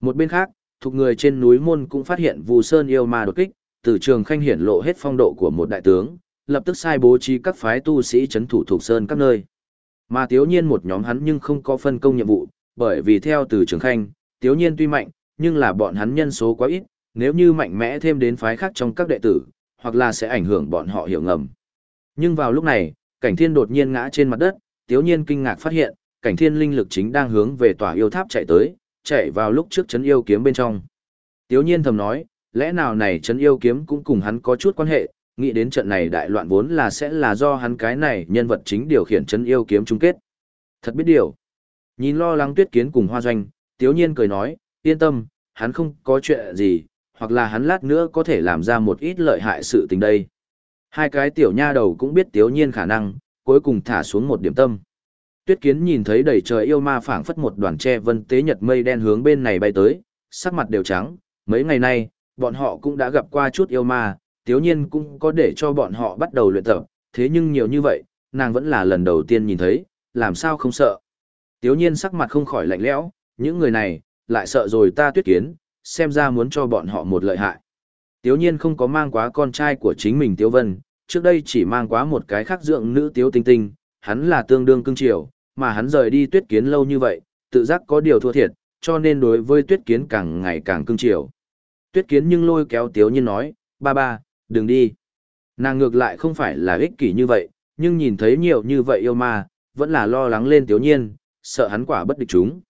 Một bên khác, thuộc người trên núi môn cũng phát hiện Vu Sơn yêu ma đột kích, từ trường khanh hiển lộ hết phong độ của một đại tướng, lập tức sai bố trí các phái tu sĩ chấn thủ thuộc sơn các nơi. Mà Tiếu Nhiên một nhóm hắn nhưng không có phân công nhiệm vụ, bởi vì theo từ trường khanh, Tiếu Nhiên tuy mạnh, nhưng là bọn hắn nhân số quá ít, nếu như mạnh mẽ thêm đến phái khác trong các đệ tử, hoặc là sẽ ảnh hưởng bọn họ hiểu ngầm. Nhưng vào lúc này, cảnh thiên đột nhiên ngã trên mặt đất, Tiếu Nhiên kinh ngạc phát hiện, cảnh thiên linh lực chính đang hướng về tòa yêu tháp chạy tới, chạy vào lúc trước chấn yêu kiếm bên trong. Tiếu Nhiên thầm nói, lẽ nào này chấn yêu kiếm cũng cùng hắn có chút quan hệ, nghĩ đến trận này đại loạn vốn là sẽ là do hắn cái này nhân vật chính điều khiển chấn yêu kiếm chung kết. Thật biết điều. Nhìn lo lắng tuyết kiến cùng hoa doanh, Tiếu Nhiên cười nói, yên tâm, hắn không có chuyện gì, hoặc là hắn lát nữa có thể làm ra một ít lợi hại sự tình đây. Hai cái tiểu nha đầu cũng biết Tiếu Nhiên khả năng, cuối cùng thả xuống một điểm tâm. Tuyết kiến nhìn thấy đầy trời yêu ma phảng phất một đoàn tre vân tế nhật mây đen hướng bên này bay tới, sắc mặt đều trắng, mấy ngày nay, bọn họ cũng đã gặp qua chút yêu ma, tiếu nhiên cũng có để cho bọn họ bắt đầu luyện tập, thế nhưng nhiều như vậy, nàng vẫn là lần đầu tiên nhìn thấy, làm sao không sợ. Tiếu nhiên sắc mặt không khỏi lạnh lẽo, những người này, lại sợ rồi ta tuyết kiến, xem ra muốn cho bọn họ một lợi hại. Tiếu nhiên không có mang quá con trai của chính mình Tiếu Vân, trước đây chỉ mang quá một cái khác dưỡng nữ Tiếu Tinh Tinh, hắn là tương đương cưng chiều, mà hắn rời đi tuyết kiến lâu như vậy, tự giác có điều thua thiệt, cho nên đối với tuyết kiến càng ngày càng cưng chiều. Tuyết kiến nhưng lôi kéo Tiếu nhiên nói, ba ba, đừng đi. Nàng ngược lại không phải là ích kỷ như vậy, nhưng nhìn thấy nhiều như vậy yêu ma, vẫn là lo lắng lên Tiếu nhiên, sợ hắn quả bất địch chúng.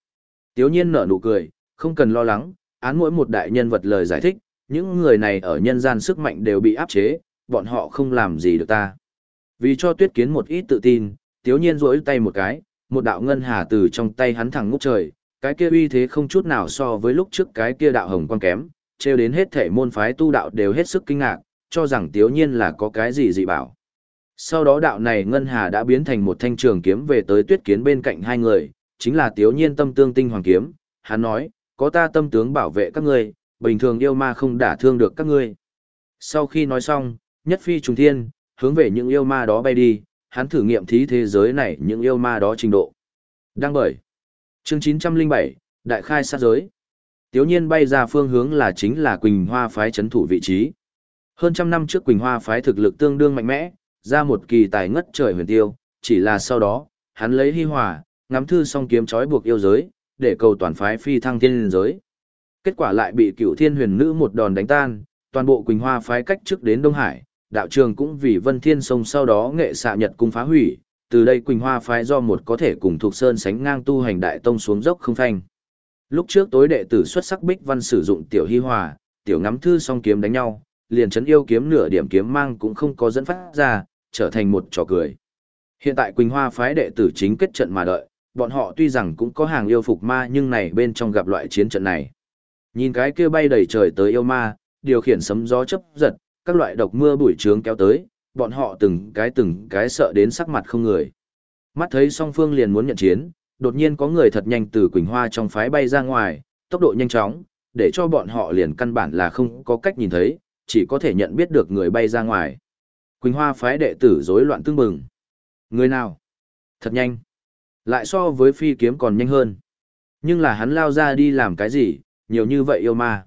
Tiếu nhiên nở nụ cười, không cần lo lắng, án mỗi một đại nhân vật lời giải thích, những người này ở nhân gian sức mạnh đều bị áp chế, bọn họ không làm gì được ta. Vì cho tuyết kiến một ít tự tin, tiếu nhiên rỗi tay một cái, một đạo ngân hà từ trong tay hắn thẳng ngút trời, cái kia uy thế không chút nào so với lúc trước cái kia đạo hồng quan kém, treo đến hết thể môn phái tu đạo đều hết sức kinh ngạc, cho rằng tiếu nhiên là có cái gì dị bảo. Sau đó đạo này ngân hà đã biến thành một thanh trường kiếm về tới tuyết kiến bên cạnh hai người, chính là tiếu nhiên tâm tương tinh hoàng kiếm, hắn nói, có ta tâm tướng bảo vệ các ngươi, bình thường yêu ma không đả thương được các ngươi. Sau khi nói xong, nhất phi trùng thiên, hướng về những yêu ma đó bay đi, hắn thử nghiệm thí thế giới này những yêu ma đó trình độ. Đăng bởi. Chương 907, Đại khai sát giới. Tiếu nhiên bay ra phương hướng là chính là Quỳnh Hoa phái chấn thủ vị trí. Hơn trăm năm trước Quỳnh Hoa phái thực lực tương đương mạnh mẽ, ra một kỳ tài ngất trời huyền tiêu, chỉ là sau đó, hắn lấy hy hòa, ngắm thư song kiếm trói buộc yêu giới, để cầu toàn phái phi thăng thiên giới. Kết quả lại bị cựu thiên huyền nữ một đòn đánh tan, toàn bộ Quỳnh Hoa phái cách trước đến Đông Hải, đạo trường cũng vì Vân Thiên Sông sau đó nghệ xạ nhật cung phá hủy, từ đây Quỳnh Hoa phái do một có thể cùng thuộc sơn sánh ngang tu hành đại tông xuống dốc không phanh. Lúc trước tối đệ tử xuất sắc Bích Văn sử dụng tiểu hy hòa, tiểu ngắm thư song kiếm đánh nhau, liền chấn yêu kiếm nửa điểm kiếm mang cũng không có dẫn phát ra, trở thành một trò cười. Hiện tại Quỳnh Hoa phái đệ tử chính kết trận mà đợi, bọn họ tuy rằng cũng có hàng yêu phục ma nhưng này bên trong gặp loại chiến trận này. Nhìn cái kia bay đầy trời tới yêu ma, điều khiển sấm gió chấp giật, các loại độc mưa bụi trướng kéo tới, bọn họ từng cái từng cái sợ đến sắc mặt không người. Mắt thấy song phương liền muốn nhận chiến, đột nhiên có người thật nhanh từ Quỳnh Hoa trong phái bay ra ngoài, tốc độ nhanh chóng, để cho bọn họ liền căn bản là không có cách nhìn thấy, chỉ có thể nhận biết được người bay ra ngoài. Quỳnh Hoa phái đệ tử rối loạn tương bừng. Người nào? Thật nhanh. Lại so với phi kiếm còn nhanh hơn. Nhưng là hắn lao ra đi làm cái gì, nhiều như vậy yêu ma.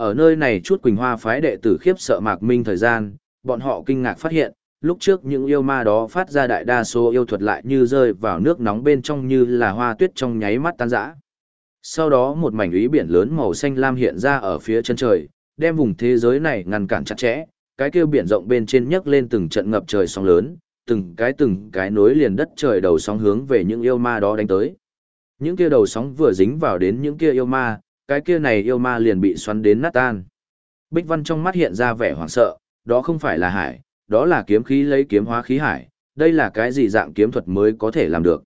Ở nơi này chút Quỳnh Hoa phái đệ tử khiếp sợ mạc minh thời gian, bọn họ kinh ngạc phát hiện, lúc trước những yêu ma đó phát ra đại đa số yêu thuật lại như rơi vào nước nóng bên trong như là hoa tuyết trong nháy mắt tan rã. Sau đó một mảnh ý biển lớn màu xanh lam hiện ra ở phía chân trời, đem vùng thế giới này ngăn cản chặt chẽ, cái kia biển rộng bên trên nhấc lên từng trận ngập trời sóng lớn, từng cái từng cái nối liền đất trời đầu sóng hướng về những yêu ma đó đánh tới. Những kia đầu sóng vừa dính vào đến những kia yêu ma, cái kia này yêu ma liền bị xoắn đến nát tan. Bích Văn trong mắt hiện ra vẻ hoảng sợ, đó không phải là hải, đó là kiếm khí lấy kiếm hóa khí hải, đây là cái gì dạng kiếm thuật mới có thể làm được.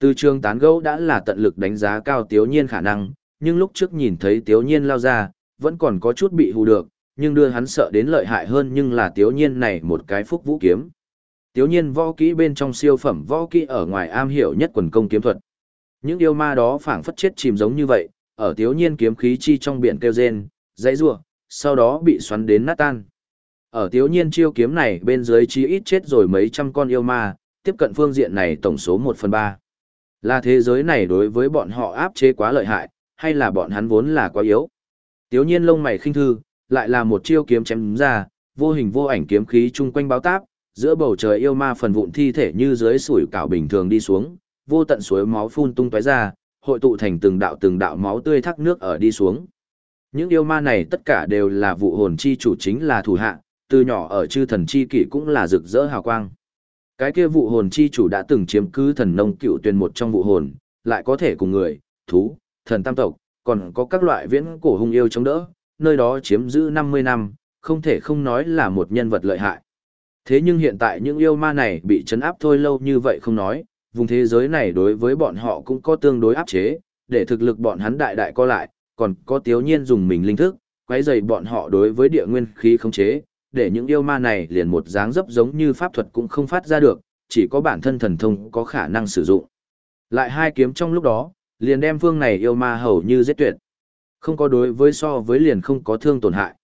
Từ trường tán gẫu đã là tận lực đánh giá cao tiếu nhiên khả năng, nhưng lúc trước nhìn thấy tiếu nhiên lao ra, vẫn còn có chút bị hù được, nhưng đưa hắn sợ đến lợi hại hơn nhưng là tiếu nhiên này một cái phúc vũ kiếm. Tiếu nhiên võ kỹ bên trong siêu phẩm võ kỹ ở ngoài am hiểu nhất quần công kiếm thuật. Những yêu ma đó phảng phất chết chìm giống như vậy, ở thiếu nhiên kiếm khí chi trong biển kêu rên, dãy rủa, sau đó bị xoắn đến nát tan. Ở thiếu nhiên chiêu kiếm này bên dưới chí ít chết rồi mấy trăm con yêu ma, tiếp cận phương diện này tổng số 1 phần 3. Là thế giới này đối với bọn họ áp chế quá lợi hại, hay là bọn hắn vốn là quá yếu. Tiếu nhiên lông mày khinh thư, lại là một chiêu kiếm chém ra, vô hình vô ảnh kiếm khí chung quanh báo táp, giữa bầu trời yêu ma phần vụn thi thể như dưới sủi cảo bình thường đi xuống, vô tận suối máu phun tung tóe ra, hội tụ thành từng đạo từng đạo máu tươi thác nước ở đi xuống. Những yêu ma này tất cả đều là vụ hồn chi chủ chính là thủ hạ, từ nhỏ ở chư thần chi kỷ cũng là rực rỡ hào quang. Cái kia vụ hồn chi chủ đã từng chiếm cứ thần nông cựu tuyên một trong vụ hồn, lại có thể cùng người, thú, thần tam tộc, còn có các loại viễn cổ hung yêu chống đỡ, nơi đó chiếm giữ 50 năm, không thể không nói là một nhân vật lợi hại. Thế nhưng hiện tại những yêu ma này bị chấn áp thôi lâu như vậy không nói, vùng thế giới này đối với bọn họ cũng có tương đối áp chế, để thực lực bọn hắn đại đại co lại, còn có tiếu nhiên dùng mình linh thức, quấy dày bọn họ đối với địa nguyên khí khống chế, để những yêu ma này liền một dáng dấp giống như pháp thuật cũng không phát ra được, chỉ có bản thân thần thông có khả năng sử dụng. Lại hai kiếm trong lúc đó, liền đem phương này yêu ma hầu như giết tuyệt. Không có đối với so với liền không có thương tổn hại.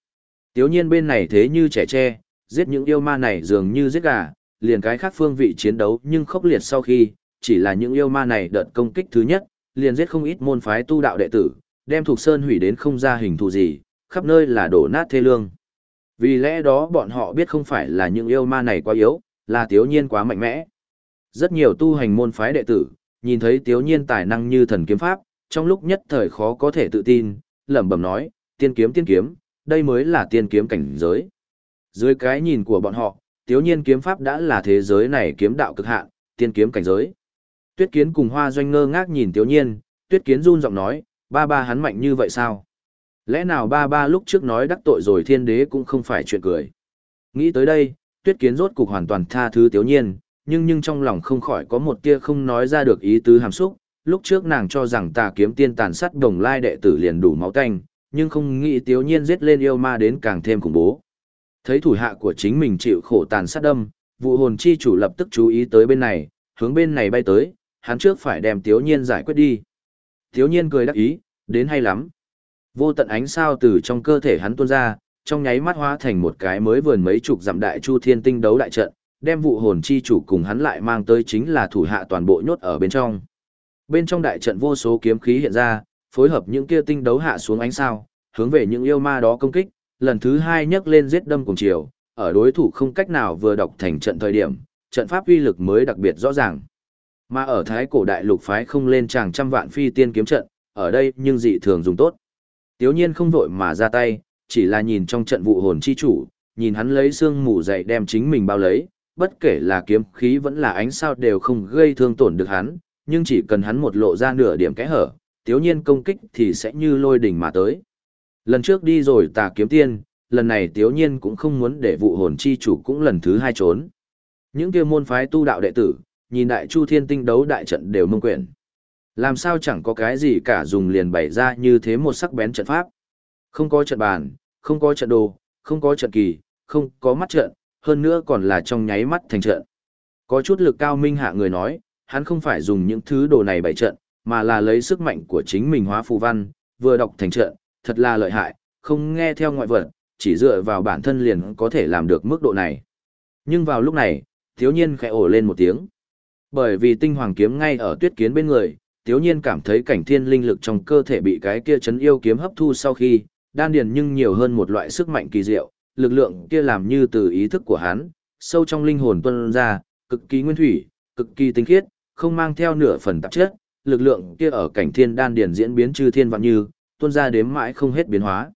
Tiếu nhiên bên này thế như trẻ tre, giết những yêu ma này dường như giết gà, liền cái khác phương vị chiến đấu nhưng khốc liệt sau khi, chỉ là những yêu ma này đợt công kích thứ nhất, liền giết không ít môn phái tu đạo đệ tử, đem thuộc sơn hủy đến không ra hình thù gì, khắp nơi là đổ nát thê lương. Vì lẽ đó bọn họ biết không phải là những yêu ma này quá yếu, là tiếu nhiên quá mạnh mẽ. Rất nhiều tu hành môn phái đệ tử, nhìn thấy tiếu nhiên tài năng như thần kiếm pháp, trong lúc nhất thời khó có thể tự tin, lẩm bẩm nói, tiên kiếm tiên kiếm, đây mới là tiên kiếm cảnh giới. Dưới cái nhìn của bọn họ, tiếu nhiên kiếm pháp đã là thế giới này kiếm đạo cực hạn, tiên kiếm cảnh giới. Tuyết kiến cùng hoa doanh ngơ ngác nhìn tiếu nhiên, tuyết kiến run giọng nói, ba ba hắn mạnh như vậy sao? Lẽ nào ba ba lúc trước nói đắc tội rồi thiên đế cũng không phải chuyện cười. Nghĩ tới đây, tuyết kiến rốt cục hoàn toàn tha thứ tiếu nhiên, nhưng nhưng trong lòng không khỏi có một tia không nói ra được ý tứ hàm xúc. Lúc trước nàng cho rằng tà kiếm tiên tàn sát đồng lai đệ tử liền đủ máu tanh, nhưng không nghĩ tiếu nhiên giết lên yêu ma đến càng thêm khủng bố. Thấy thủ hạ của chính mình chịu khổ tàn sát đâm, vụ hồn chi chủ lập tức chú ý tới bên này, hướng bên này bay tới, hắn trước phải đem tiếu nhiên giải quyết đi. Tiếu nhiên cười đắc ý, đến hay lắm. Vô tận ánh sao từ trong cơ thể hắn tuôn ra, trong nháy mắt hóa thành một cái mới vườn mấy chục dặm đại chu thiên tinh đấu đại trận, đem vụ hồn chi chủ cùng hắn lại mang tới chính là thủ hạ toàn bộ nhốt ở bên trong. Bên trong đại trận vô số kiếm khí hiện ra, phối hợp những kia tinh đấu hạ xuống ánh sao, hướng về những yêu ma đó công kích, lần thứ hai nhấc lên giết đâm cùng chiều, ở đối thủ không cách nào vừa đọc thành trận thời điểm, trận pháp uy lực mới đặc biệt rõ ràng. Mà ở thái cổ đại lục phái không lên chàng trăm vạn phi tiên kiếm trận, ở đây nhưng dị thường dùng tốt. Tiếu nhiên không vội mà ra tay, chỉ là nhìn trong trận vụ hồn chi chủ, nhìn hắn lấy xương mù dậy đem chính mình bao lấy, bất kể là kiếm khí vẫn là ánh sao đều không gây thương tổn được hắn, nhưng chỉ cần hắn một lộ ra nửa điểm kẽ hở, tiếu nhiên công kích thì sẽ như lôi đỉnh mà tới. Lần trước đi rồi tà kiếm tiên, lần này tiếu nhiên cũng không muốn để vụ hồn chi chủ cũng lần thứ hai trốn. Những kia môn phái tu đạo đệ tử, nhìn đại chu thiên tinh đấu đại trận đều mông quyển. Làm sao chẳng có cái gì cả dùng liền bày ra như thế một sắc bén trận pháp. Không có trận bàn, không có trận đồ, không có trận kỳ, không có mắt trận, hơn nữa còn là trong nháy mắt thành trận. Có chút lực cao minh hạ người nói, hắn không phải dùng những thứ đồ này bày trận, mà là lấy sức mạnh của chính mình hóa phù văn, vừa đọc thành trận, thật là lợi hại, không nghe theo ngoại vật, chỉ dựa vào bản thân liền có thể làm được mức độ này. Nhưng vào lúc này, thiếu nhiên khẽ ổ lên một tiếng. Bởi vì tinh hoàng kiếm ngay ở tuyết kiến bên người, thiếu nhiên cảm thấy cảnh thiên linh lực trong cơ thể bị cái kia chấn yêu kiếm hấp thu sau khi, đan điền nhưng nhiều hơn một loại sức mạnh kỳ diệu, lực lượng kia làm như từ ý thức của hắn, sâu trong linh hồn tuân ra, cực kỳ nguyên thủy, cực kỳ tinh khiết, không mang theo nửa phần tạp chất, lực lượng kia ở cảnh thiên đan điền diễn biến chư thiên vạn như, tuôn ra đếm mãi không hết biến hóa.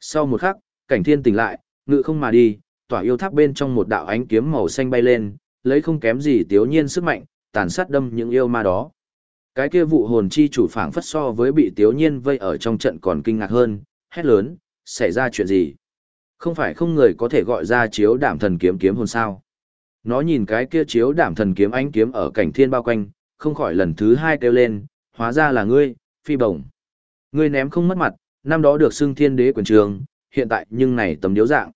Sau một khắc, cảnh thiên tỉnh lại, ngự không mà đi, tỏa yêu tháp bên trong một đạo ánh kiếm màu xanh bay lên, lấy không kém gì tiếu nhiên sức mạnh, tàn sát đâm những yêu ma đó. Cái kia vụ hồn chi chủ phảng phất so với bị tiếu nhiên vây ở trong trận còn kinh ngạc hơn, hét lớn, xảy ra chuyện gì? Không phải không người có thể gọi ra chiếu đảm thần kiếm kiếm hồn sao? Nó nhìn cái kia chiếu đảm thần kiếm ánh kiếm ở cảnh thiên bao quanh, không khỏi lần thứ hai kêu lên, hóa ra là ngươi, phi bổng. Ngươi ném không mất mặt, năm đó được xưng thiên đế quyền trường, hiện tại nhưng này tấm điếu dạng.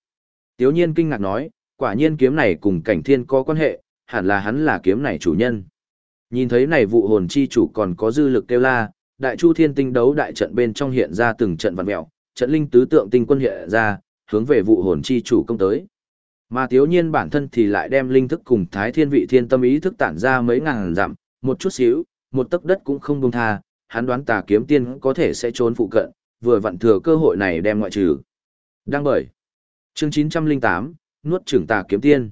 Tiếu nhiên kinh ngạc nói, quả nhiên kiếm này cùng cảnh thiên có quan hệ, hẳn là hắn là kiếm này chủ nhân. Nhìn thấy này vụ hồn chi chủ còn có dư lực kêu la, đại chu thiên tinh đấu đại trận bên trong hiện ra từng trận vặn mẹo, trận linh tứ tượng tinh quân hiện ra, hướng về vụ hồn chi chủ công tới. Mà tiếu nhiên bản thân thì lại đem linh thức cùng thái thiên vị thiên tâm ý thức tản ra mấy ngàn dặm, một chút xíu, một tấc đất cũng không buông tha, hắn đoán tà kiếm tiên có thể sẽ trốn phụ cận, vừa vặn thừa cơ hội này đem ngoại trừ. Đang bởi. Chương 908, nuốt trưởng tà kiếm tiên.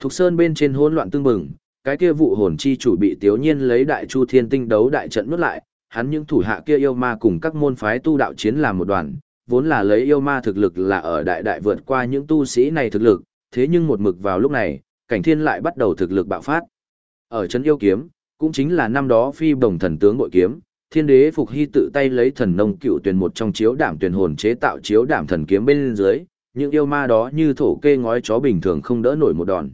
Thục Sơn bên trên hỗn loạn tương bừng, cái kia vụ hồn chi chủ bị Tiếu Nhiên lấy Đại Chu Thiên Tinh đấu đại trận nuốt lại, hắn những thủ hạ kia yêu ma cùng các môn phái tu đạo chiến làm một đoàn, vốn là lấy yêu ma thực lực là ở đại đại vượt qua những tu sĩ này thực lực, thế nhưng một mực vào lúc này, cảnh thiên lại bắt đầu thực lực bạo phát. Ở chân yêu kiếm, cũng chính là năm đó phi bồng thần tướng bội kiếm, thiên đế phục hy tự tay lấy thần nông cựu tuyển một trong chiếu đảm tuyển hồn chế tạo chiếu đảm thần kiếm bên dưới, những yêu ma đó như thổ kê ngói chó bình thường không đỡ nổi một đòn.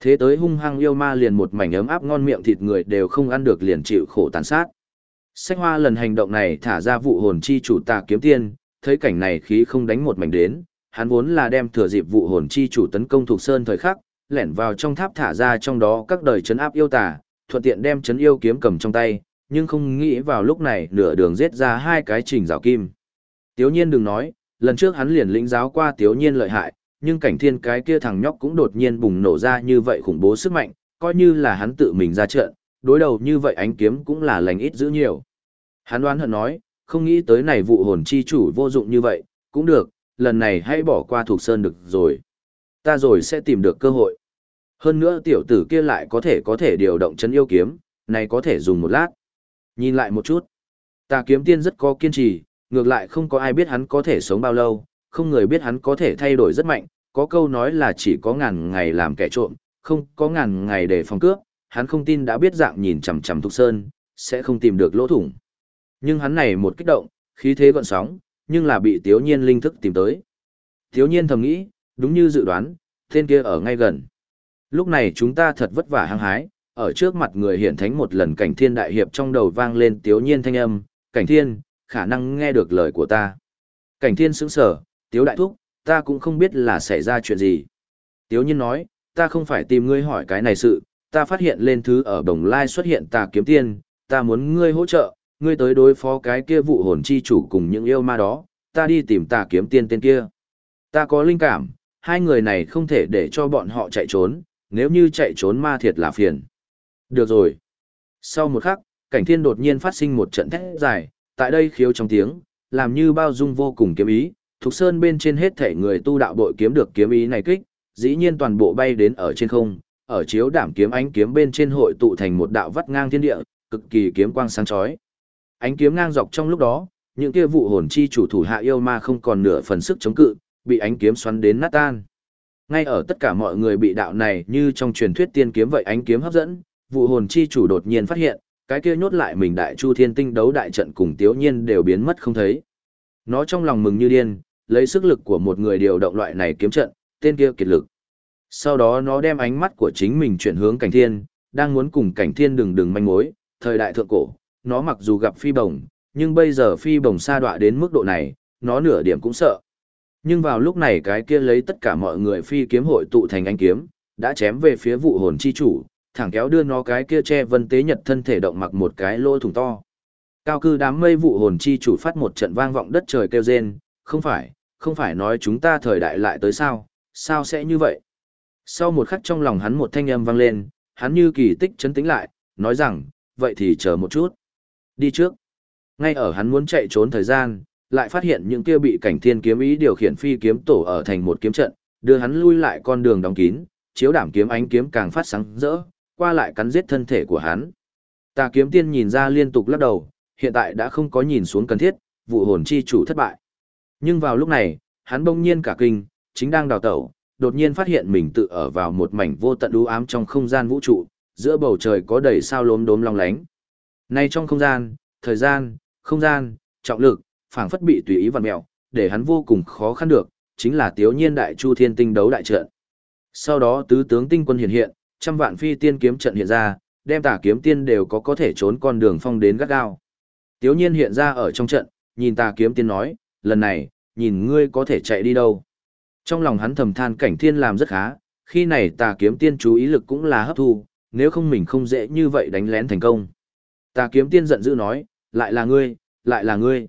Thế tới hung hăng yêu ma liền một mảnh ấm áp ngon miệng thịt người đều không ăn được liền chịu khổ tàn sát. Sách hoa lần hành động này thả ra vụ hồn chi chủ tà kiếm tiên, thấy cảnh này khí không đánh một mảnh đến, hắn vốn là đem thừa dịp vụ hồn chi chủ tấn công thuộc sơn thời khắc, lẻn vào trong tháp thả ra trong đó các đời chấn áp yêu tà, thuận tiện đem chấn yêu kiếm cầm trong tay, nhưng không nghĩ vào lúc này nửa đường giết ra hai cái trình rào kim. Tiếu nhiên đừng nói, lần trước hắn liền lĩnh giáo qua tiếu nhiên lợi hại, nhưng cảnh thiên cái kia thằng nhóc cũng đột nhiên bùng nổ ra như vậy khủng bố sức mạnh, coi như là hắn tự mình ra trận, đối đầu như vậy ánh kiếm cũng là lành ít giữ nhiều. Hắn đoán hận nói, không nghĩ tới này vụ hồn chi chủ vô dụng như vậy, cũng được, lần này hãy bỏ qua thuộc sơn được rồi. Ta rồi sẽ tìm được cơ hội. Hơn nữa tiểu tử kia lại có thể có thể điều động chân yêu kiếm, này có thể dùng một lát. Nhìn lại một chút. Ta kiếm tiên rất có kiên trì, ngược lại không có ai biết hắn có thể sống bao lâu, không người biết hắn có thể thay đổi rất mạnh, có câu nói là chỉ có ngàn ngày làm kẻ trộm, không có ngàn ngày để phòng cướp, hắn không tin đã biết dạng nhìn chằm chằm Thục Sơn, sẽ không tìm được lỗ thủng. Nhưng hắn này một kích động, khí thế gọn sóng, nhưng là bị Tiếu Nhiên linh thức tìm tới. Tiếu Nhiên thầm nghĩ, đúng như dự đoán, tên kia ở ngay gần. Lúc này chúng ta thật vất vả hăng hái, ở trước mặt người hiển thánh một lần cảnh thiên đại hiệp trong đầu vang lên Tiếu Nhiên thanh âm, cảnh thiên, khả năng nghe được lời của ta. Cảnh thiên sững sở, Tiếu đại thúc, ta cũng không biết là xảy ra chuyện gì. Tiếu Nhiên nói, ta không phải tìm ngươi hỏi cái này sự, ta phát hiện lên thứ ở Đồng Lai xuất hiện tà kiếm tiên, ta muốn ngươi hỗ trợ, ngươi tới đối phó cái kia vụ hồn chi chủ cùng những yêu ma đó, ta đi tìm tà kiếm tiên tên kia. Ta có linh cảm, hai người này không thể để cho bọn họ chạy trốn, nếu như chạy trốn ma thiệt là phiền. Được rồi. Sau một khắc, cảnh thiên đột nhiên phát sinh một trận thét dài, tại đây khiếu trong tiếng, làm như bao dung vô cùng kiếm ý, Thục Sơn bên trên hết thể người tu đạo bội kiếm được kiếm ý này kích, dĩ nhiên toàn bộ bay đến ở trên không, ở chiếu đảm kiếm ánh kiếm bên trên hội tụ thành một đạo vắt ngang thiên địa, cực kỳ kiếm quang sáng chói. Ánh kiếm ngang dọc trong lúc đó, những kia vụ hồn chi chủ thủ hạ yêu ma không còn nửa phần sức chống cự, bị ánh kiếm xoắn đến nát tan. Ngay ở tất cả mọi người bị đạo này như trong truyền thuyết tiên kiếm vậy ánh kiếm hấp dẫn, vụ hồn chi chủ đột nhiên phát hiện, cái kia nhốt lại mình đại chu thiên tinh đấu đại trận cùng tiếu nhiên đều biến mất không thấy. Nó trong lòng mừng như điên, lấy sức lực của một người điều động loại này kiếm trận, tên kia kiệt lực. Sau đó nó đem ánh mắt của chính mình chuyển hướng cảnh thiên, đang muốn cùng cảnh thiên đừng đừng manh mối, thời đại thượng cổ, nó mặc dù gặp phi bồng, nhưng bây giờ phi bồng sa đọa đến mức độ này, nó nửa điểm cũng sợ. Nhưng vào lúc này cái kia lấy tất cả mọi người phi kiếm hội tụ thành anh kiếm, đã chém về phía vụ hồn chi chủ, thẳng kéo đưa nó cái kia che vân tế nhật thân thể động mặc một cái lỗ thủng to. Cao cư đám mây vụ hồn chi chủ phát một trận vang vọng đất trời kêu rên, không phải, không phải nói chúng ta thời đại lại tới sao, sao sẽ như vậy? Sau một khắc trong lòng hắn một thanh âm vang lên, hắn như kỳ tích chấn tĩnh lại, nói rằng, vậy thì chờ một chút. Đi trước. Ngay ở hắn muốn chạy trốn thời gian, lại phát hiện những kia bị cảnh thiên kiếm ý điều khiển phi kiếm tổ ở thành một kiếm trận, đưa hắn lui lại con đường đóng kín, chiếu đảm kiếm ánh kiếm càng phát sáng rỡ, qua lại cắn giết thân thể của hắn. Tà kiếm tiên nhìn ra liên tục lắc đầu, hiện tại đã không có nhìn xuống cần thiết, vụ hồn chi chủ thất bại. Nhưng vào lúc này, hắn bỗng nhiên cả kinh, chính đang đào tẩu, đột nhiên phát hiện mình tự ở vào một mảnh vô tận u ám trong không gian vũ trụ, giữa bầu trời có đầy sao lốm đốm long lánh. Nay trong không gian, thời gian, không gian, trọng lực, phảng phất bị tùy ý vặn mèo, để hắn vô cùng khó khăn được, chính là Tiếu Nhiên Đại Chu Thiên Tinh đấu đại trận. Sau đó tứ tướng tinh quân hiện hiện, trăm vạn phi tiên kiếm trận hiện ra, đem tà kiếm tiên đều có có thể trốn con đường phong đến gắt gao. Tiếu Nhiên hiện ra ở trong trận, nhìn tà kiếm tiên nói, lần này, nhìn ngươi có thể chạy đi đâu. Trong lòng hắn thầm than cảnh thiên làm rất khá, khi này tà kiếm tiên chú ý lực cũng là hấp thu, nếu không mình không dễ như vậy đánh lén thành công. Tà kiếm tiên giận dữ nói, lại là ngươi, lại là ngươi.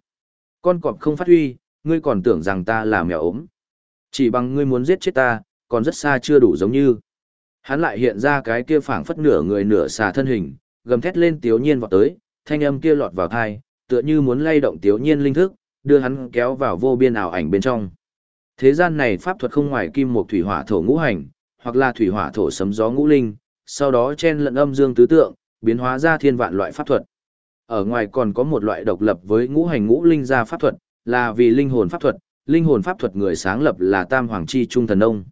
Con cọp không phát huy, ngươi còn tưởng rằng ta là mèo ốm. Chỉ bằng ngươi muốn giết chết ta, còn rất xa chưa đủ giống như. Hắn lại hiện ra cái kia phảng phất nửa người nửa xà thân hình, gầm thét lên tiếu nhiên vọt tới, thanh âm kia lọt vào tai tựa như muốn lay động Tiếu Nhiên linh thức, đưa hắn kéo vào vô biên ảo ảnh bên trong. Thế gian này pháp thuật không ngoài kim một thủy hỏa thổ ngũ hành, hoặc là thủy hỏa thổ sấm gió ngũ linh, sau đó chen lẫn âm dương tứ tượng, biến hóa ra thiên vạn loại pháp thuật. Ở ngoài còn có một loại độc lập với ngũ hành ngũ linh gia pháp thuật, là vì linh hồn pháp thuật, linh hồn pháp thuật người sáng lập là Tam Hoàng Chi Trung Thần Ông.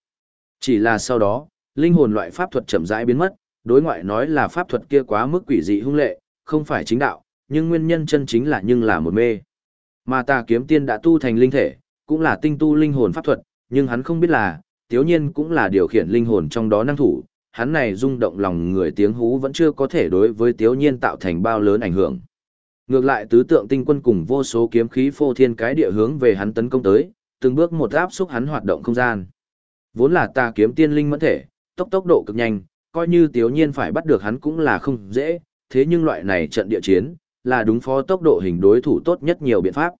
Chỉ là sau đó, linh hồn loại pháp thuật chậm rãi biến mất, đối ngoại nói là pháp thuật kia quá mức quỷ dị hung lệ, không phải chính đạo, nhưng nguyên nhân chân chính là nhưng là một mê. Mà ta kiếm tiên đã tu thành linh thể, cũng là tinh tu linh hồn pháp thuật, nhưng hắn không biết là, tiếu nhiên cũng là điều khiển linh hồn trong đó năng thủ, hắn này rung động lòng người tiếng hú vẫn chưa có thể đối với tiếu nhiên tạo thành bao lớn ảnh hưởng. Ngược lại tứ tượng tinh quân cùng vô số kiếm khí phô thiên cái địa hướng về hắn tấn công tới, từng bước một áp xúc hắn hoạt động không gian. Vốn là ta kiếm tiên linh mẫn thể, tốc tốc độ cực nhanh, coi như tiếu nhiên phải bắt được hắn cũng là không dễ, thế nhưng loại này trận địa chiến, là đúng phó tốc độ hình đối thủ tốt nhất nhiều biện pháp.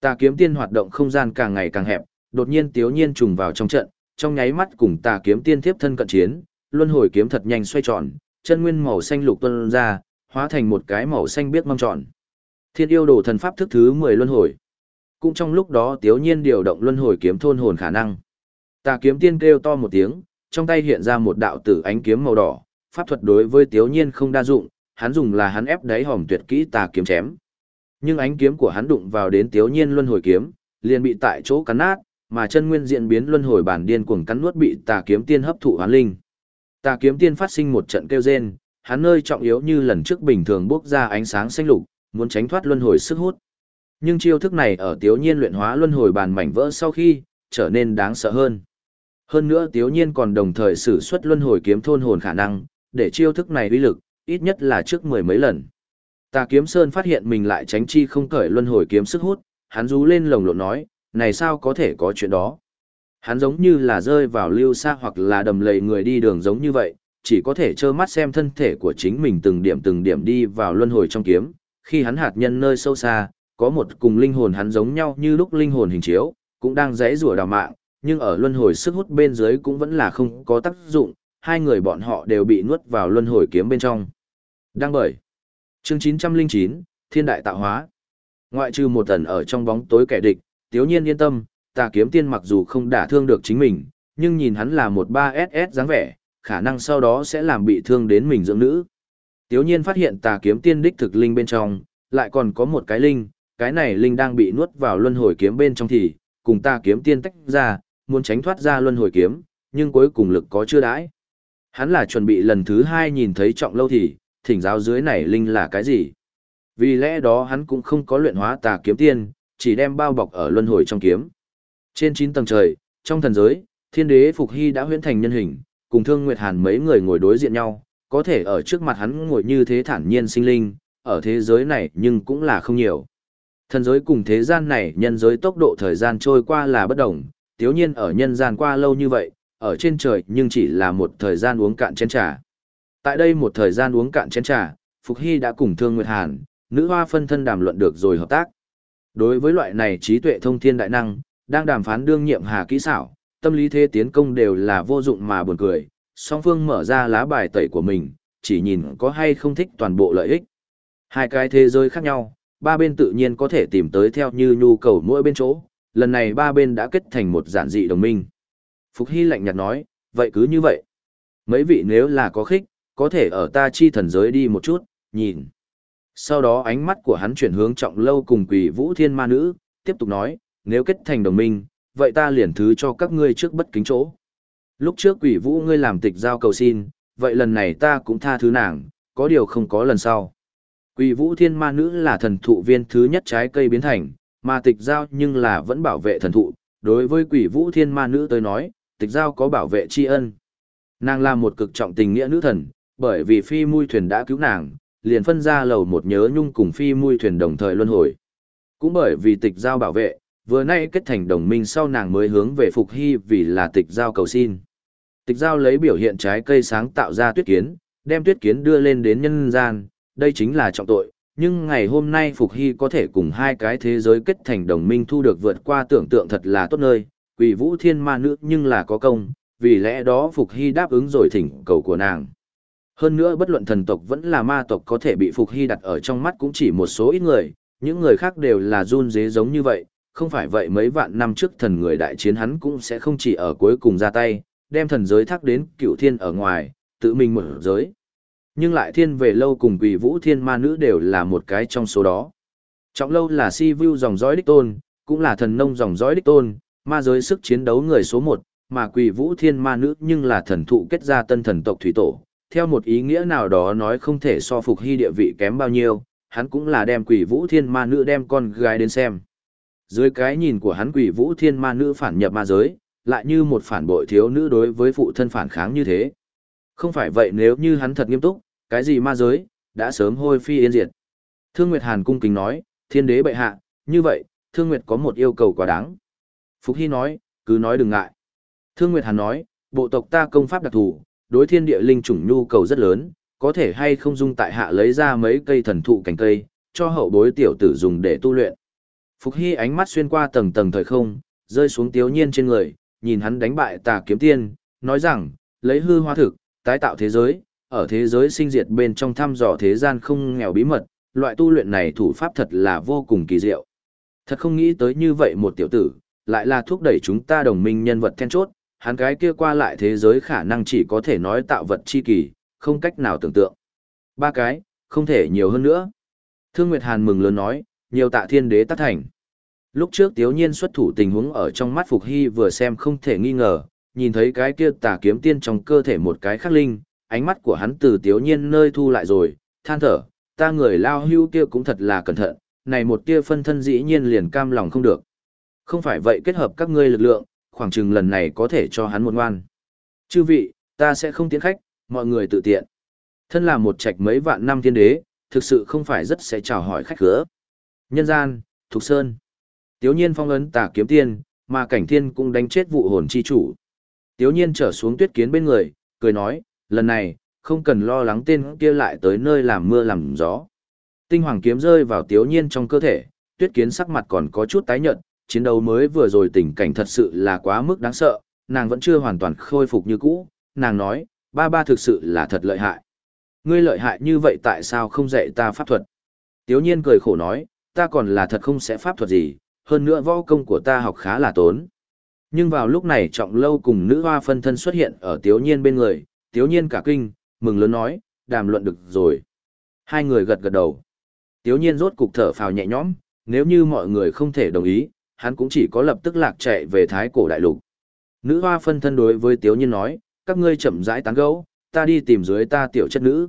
Ta kiếm tiên hoạt động không gian càng ngày càng hẹp, đột nhiên tiếu nhiên trùng vào trong trận, trong nháy mắt cùng ta kiếm tiên tiếp thân cận chiến, luân hồi kiếm thật nhanh xoay tròn, chân nguyên màu xanh lục tuôn ra, hóa thành một cái màu xanh biếc mong tròn. Thiên yêu đồ thần pháp thức thứ 10 luân hồi. Cũng trong lúc đó tiếu nhiên điều động luân hồi kiếm thôn hồn khả năng. Tà kiếm tiên kêu to một tiếng, trong tay hiện ra một đạo tử ánh kiếm màu đỏ, pháp thuật đối với tiếu nhiên không đa dụng, hắn dùng là hắn ép đáy hòm tuyệt kỹ tà kiếm chém. Nhưng ánh kiếm của hắn đụng vào đến tiếu nhiên luân hồi kiếm, liền bị tại chỗ cắn nát, mà chân nguyên diễn biến luân hồi bản điên cuồng cắn nuốt bị tà kiếm tiên hấp thụ hoán linh. Tà kiếm tiên phát sinh một trận kêu rên, hắn nơi trọng yếu như lần trước bình thường bốc ra ánh sáng xanh lục, muốn tránh thoát luân hồi sức hút. Nhưng chiêu thức này ở Tiếu Nhiên luyện hóa luân hồi bàn mảnh vỡ sau khi, trở nên đáng sợ hơn. Hơn nữa Tiếu Nhiên còn đồng thời sử xuất luân hồi kiếm thôn hồn khả năng, để chiêu thức này uy lực, ít nhất là trước mười mấy lần. Tà Kiếm Sơn phát hiện mình lại tránh chi không cởi luân hồi kiếm sức hút, hắn rú lên lồng lộn nói, này sao có thể có chuyện đó. Hắn giống như là rơi vào lưu xa hoặc là đầm lầy người đi đường giống như vậy, chỉ có thể trơ mắt xem thân thể của chính mình từng điểm từng điểm đi vào luân hồi trong kiếm, khi hắn hạt nhân nơi sâu xa, có một cùng linh hồn hắn giống nhau như lúc linh hồn hình chiếu, cũng đang rẽ rủa đào mạng, nhưng ở luân hồi sức hút bên dưới cũng vẫn là không có tác dụng, hai người bọn họ đều bị nuốt vào luân hồi kiếm bên trong. Đang bởi. Chương 909, Thiên đại tạo hóa. Ngoại trừ một tần ở trong bóng tối kẻ địch, Tiếu Nhiên yên tâm, Tà Kiếm Tiên mặc dù không đả thương được chính mình, nhưng nhìn hắn là một 3SS dáng vẻ, khả năng sau đó sẽ làm bị thương đến mình dưỡng nữ. Tiếu Nhiên phát hiện Tà Kiếm Tiên đích thực linh bên trong, lại còn có một cái linh, cái này linh đang bị nuốt vào luân hồi kiếm bên trong thì, cùng ta kiếm tiên tách ra, muốn tránh thoát ra luân hồi kiếm, nhưng cuối cùng lực có chưa đãi. Hắn là chuẩn bị lần thứ hai nhìn thấy trọng lâu thì, thỉnh giáo dưới này linh là cái gì. Vì lẽ đó hắn cũng không có luyện hóa tà kiếm tiên, chỉ đem bao bọc ở luân hồi trong kiếm. Trên 9 tầng trời, trong thần giới, thiên đế Phục Hy đã huyễn thành nhân hình, cùng thương Nguyệt Hàn mấy người ngồi đối diện nhau, có thể ở trước mặt hắn ngồi như thế thản nhiên sinh linh, ở thế giới này nhưng cũng là không nhiều. Thần giới cùng thế gian này nhân giới tốc độ thời gian trôi qua là bất đồng, tiếu nhiên ở nhân gian qua lâu như vậy, ở trên trời nhưng chỉ là một thời gian uống cạn chén trà. Tại đây một thời gian uống cạn chén trà, Phục Hy đã cùng Thương Nguyệt Hàn, nữ hoa phân thân đàm luận được rồi hợp tác. Đối với loại này trí tuệ thông thiên đại năng, đang đàm phán đương nhiệm hà kỹ xảo, tâm lý thế tiến công đều là vô dụng mà buồn cười, song phương mở ra lá bài tẩy của mình, chỉ nhìn có hay không thích toàn bộ lợi ích. Hai cái thế giới khác nhau, ba bên tự nhiên có thể tìm tới theo như nhu cầu mỗi bên chỗ, lần này ba bên đã kết thành một giản dị đồng minh. Phục Hy lạnh nhạt nói, vậy cứ như vậy. Mấy vị nếu là có khích, có thể ở ta chi thần giới đi một chút, nhìn. Sau đó ánh mắt của hắn chuyển hướng trọng lâu cùng quỷ vũ thiên ma nữ, tiếp tục nói, nếu kết thành đồng minh, vậy ta liền thứ cho các ngươi trước bất kính chỗ. Lúc trước quỷ vũ ngươi làm tịch giao cầu xin, vậy lần này ta cũng tha thứ nàng, có điều không có lần sau. Quỷ vũ thiên ma nữ là thần thụ viên thứ nhất trái cây biến thành, mà tịch giao nhưng là vẫn bảo vệ thần thụ. Đối với quỷ vũ thiên ma nữ tới nói, tịch giao có bảo vệ tri ân. Nàng là một cực trọng tình nghĩa nữ thần, bởi vì phi mui thuyền đã cứu nàng, liền phân ra lầu một nhớ nhung cùng phi mui thuyền đồng thời luân hồi. Cũng bởi vì tịch giao bảo vệ, vừa nay kết thành đồng minh sau nàng mới hướng về phục hy vì là tịch giao cầu xin. Tịch giao lấy biểu hiện trái cây sáng tạo ra tuyết kiến, đem tuyết kiến đưa lên đến nhân gian, đây chính là trọng tội, nhưng ngày hôm nay Phục Hy có thể cùng hai cái thế giới kết thành đồng minh thu được vượt qua tưởng tượng thật là tốt nơi, quỷ vũ thiên ma nữ nhưng là có công, vì lẽ đó Phục Hy đáp ứng rồi thỉnh cầu của nàng. Hơn nữa bất luận thần tộc vẫn là ma tộc có thể bị Phục Hy đặt ở trong mắt cũng chỉ một số ít người, những người khác đều là run dế giống như vậy, không phải vậy mấy vạn năm trước thần người đại chiến hắn cũng sẽ không chỉ ở cuối cùng ra tay, đem thần giới thác đến cựu thiên ở ngoài, tự mình mở giới. Nhưng lại thiên về lâu cùng quỷ vũ thiên ma nữ đều là một cái trong số đó. Trọng lâu là si vu dòng dõi đích tôn, cũng là thần nông dòng dõi đích tôn, ma giới sức chiến đấu người số một, mà quỷ vũ thiên ma nữ nhưng là thần thụ kết ra tân thần tộc thủy tổ. Theo một ý nghĩa nào đó nói không thể so phục hy địa vị kém bao nhiêu, hắn cũng là đem quỷ vũ thiên ma nữ đem con gái đến xem. Dưới cái nhìn của hắn quỷ vũ thiên ma nữ phản nhập ma giới, lại như một phản bội thiếu nữ đối với phụ thân phản kháng như thế. Không phải vậy nếu như hắn thật nghiêm túc, cái gì ma giới, đã sớm hôi phi yên diệt. Thương Nguyệt Hàn cung kính nói, thiên đế bệ hạ, như vậy, Thương Nguyệt có một yêu cầu quá đáng. Phục Hy nói, cứ nói đừng ngại. Thương Nguyệt Hàn nói, bộ tộc ta công pháp đặc thù, đối thiên địa linh chủng nhu cầu rất lớn, có thể hay không dung tại hạ lấy ra mấy cây thần thụ cành cây, cho hậu bối tiểu tử dùng để tu luyện. Phục Hy ánh mắt xuyên qua tầng tầng thời không, rơi xuống tiếu nhiên trên người, nhìn hắn đánh bại tà kiếm tiên, nói rằng, lấy hư hoa thực, tái tạo thế giới, ở thế giới sinh diệt bên trong thăm dò thế gian không nghèo bí mật, loại tu luyện này thủ pháp thật là vô cùng kỳ diệu. Thật không nghĩ tới như vậy một tiểu tử, lại là thúc đẩy chúng ta đồng minh nhân vật then chốt, hắn cái kia qua lại thế giới khả năng chỉ có thể nói tạo vật chi kỳ, không cách nào tưởng tượng. Ba cái, không thể nhiều hơn nữa. Thương Nguyệt Hàn mừng lớn nói, nhiều tạ thiên đế tác thành. Lúc trước Tiếu Nhiên xuất thủ tình huống ở trong mắt Phục Hy vừa xem không thể nghi ngờ, nhìn thấy cái kia tà kiếm tiên trong cơ thể một cái khắc linh, ánh mắt của hắn từ Tiếu Nhiên nơi thu lại rồi, than thở, ta người lao hưu kia cũng thật là cẩn thận, này một tia phân thân dĩ nhiên liền cam lòng không được. Không phải vậy kết hợp các ngươi lực lượng, khoảng chừng lần này có thể cho hắn một ngoan. Chư vị, ta sẽ không tiến khách, mọi người tự tiện. Thân là một trạch mấy vạn năm thiên đế, thực sự không phải rất sẽ chào hỏi khách cửa. Nhân gian, Thục Sơn. Tiếu nhiên phong ấn tà kiếm tiên, mà cảnh thiên cũng đánh chết vụ hồn chi chủ. Tiếu nhiên trở xuống tuyết kiến bên người, cười nói, lần này, không cần lo lắng tên kia lại tới nơi làm mưa làm gió. Tinh hoàng kiếm rơi vào tiếu nhiên trong cơ thể, tuyết kiến sắc mặt còn có chút tái nhợt, chiến đấu mới vừa rồi tình cảnh thật sự là quá mức đáng sợ, nàng vẫn chưa hoàn toàn khôi phục như cũ, nàng nói, ba ba thực sự là thật lợi hại. Ngươi lợi hại như vậy tại sao không dạy ta pháp thuật? Tiếu nhiên cười khổ nói, ta còn là thật không sẽ pháp thuật gì, hơn nữa võ công của ta học khá là tốn. Nhưng vào lúc này trọng lâu cùng nữ hoa phân thân xuất hiện ở tiếu nhiên bên người, tiếu nhiên cả kinh, mừng lớn nói, đàm luận được rồi. Hai người gật gật đầu. Tiếu nhiên rốt cục thở phào nhẹ nhõm, nếu như mọi người không thể đồng ý, hắn cũng chỉ có lập tức lạc chạy về thái cổ đại lục. Nữ hoa phân thân đối với tiếu nhiên nói, các ngươi chậm rãi tán gẫu, ta đi tìm dưới ta tiểu chất nữ.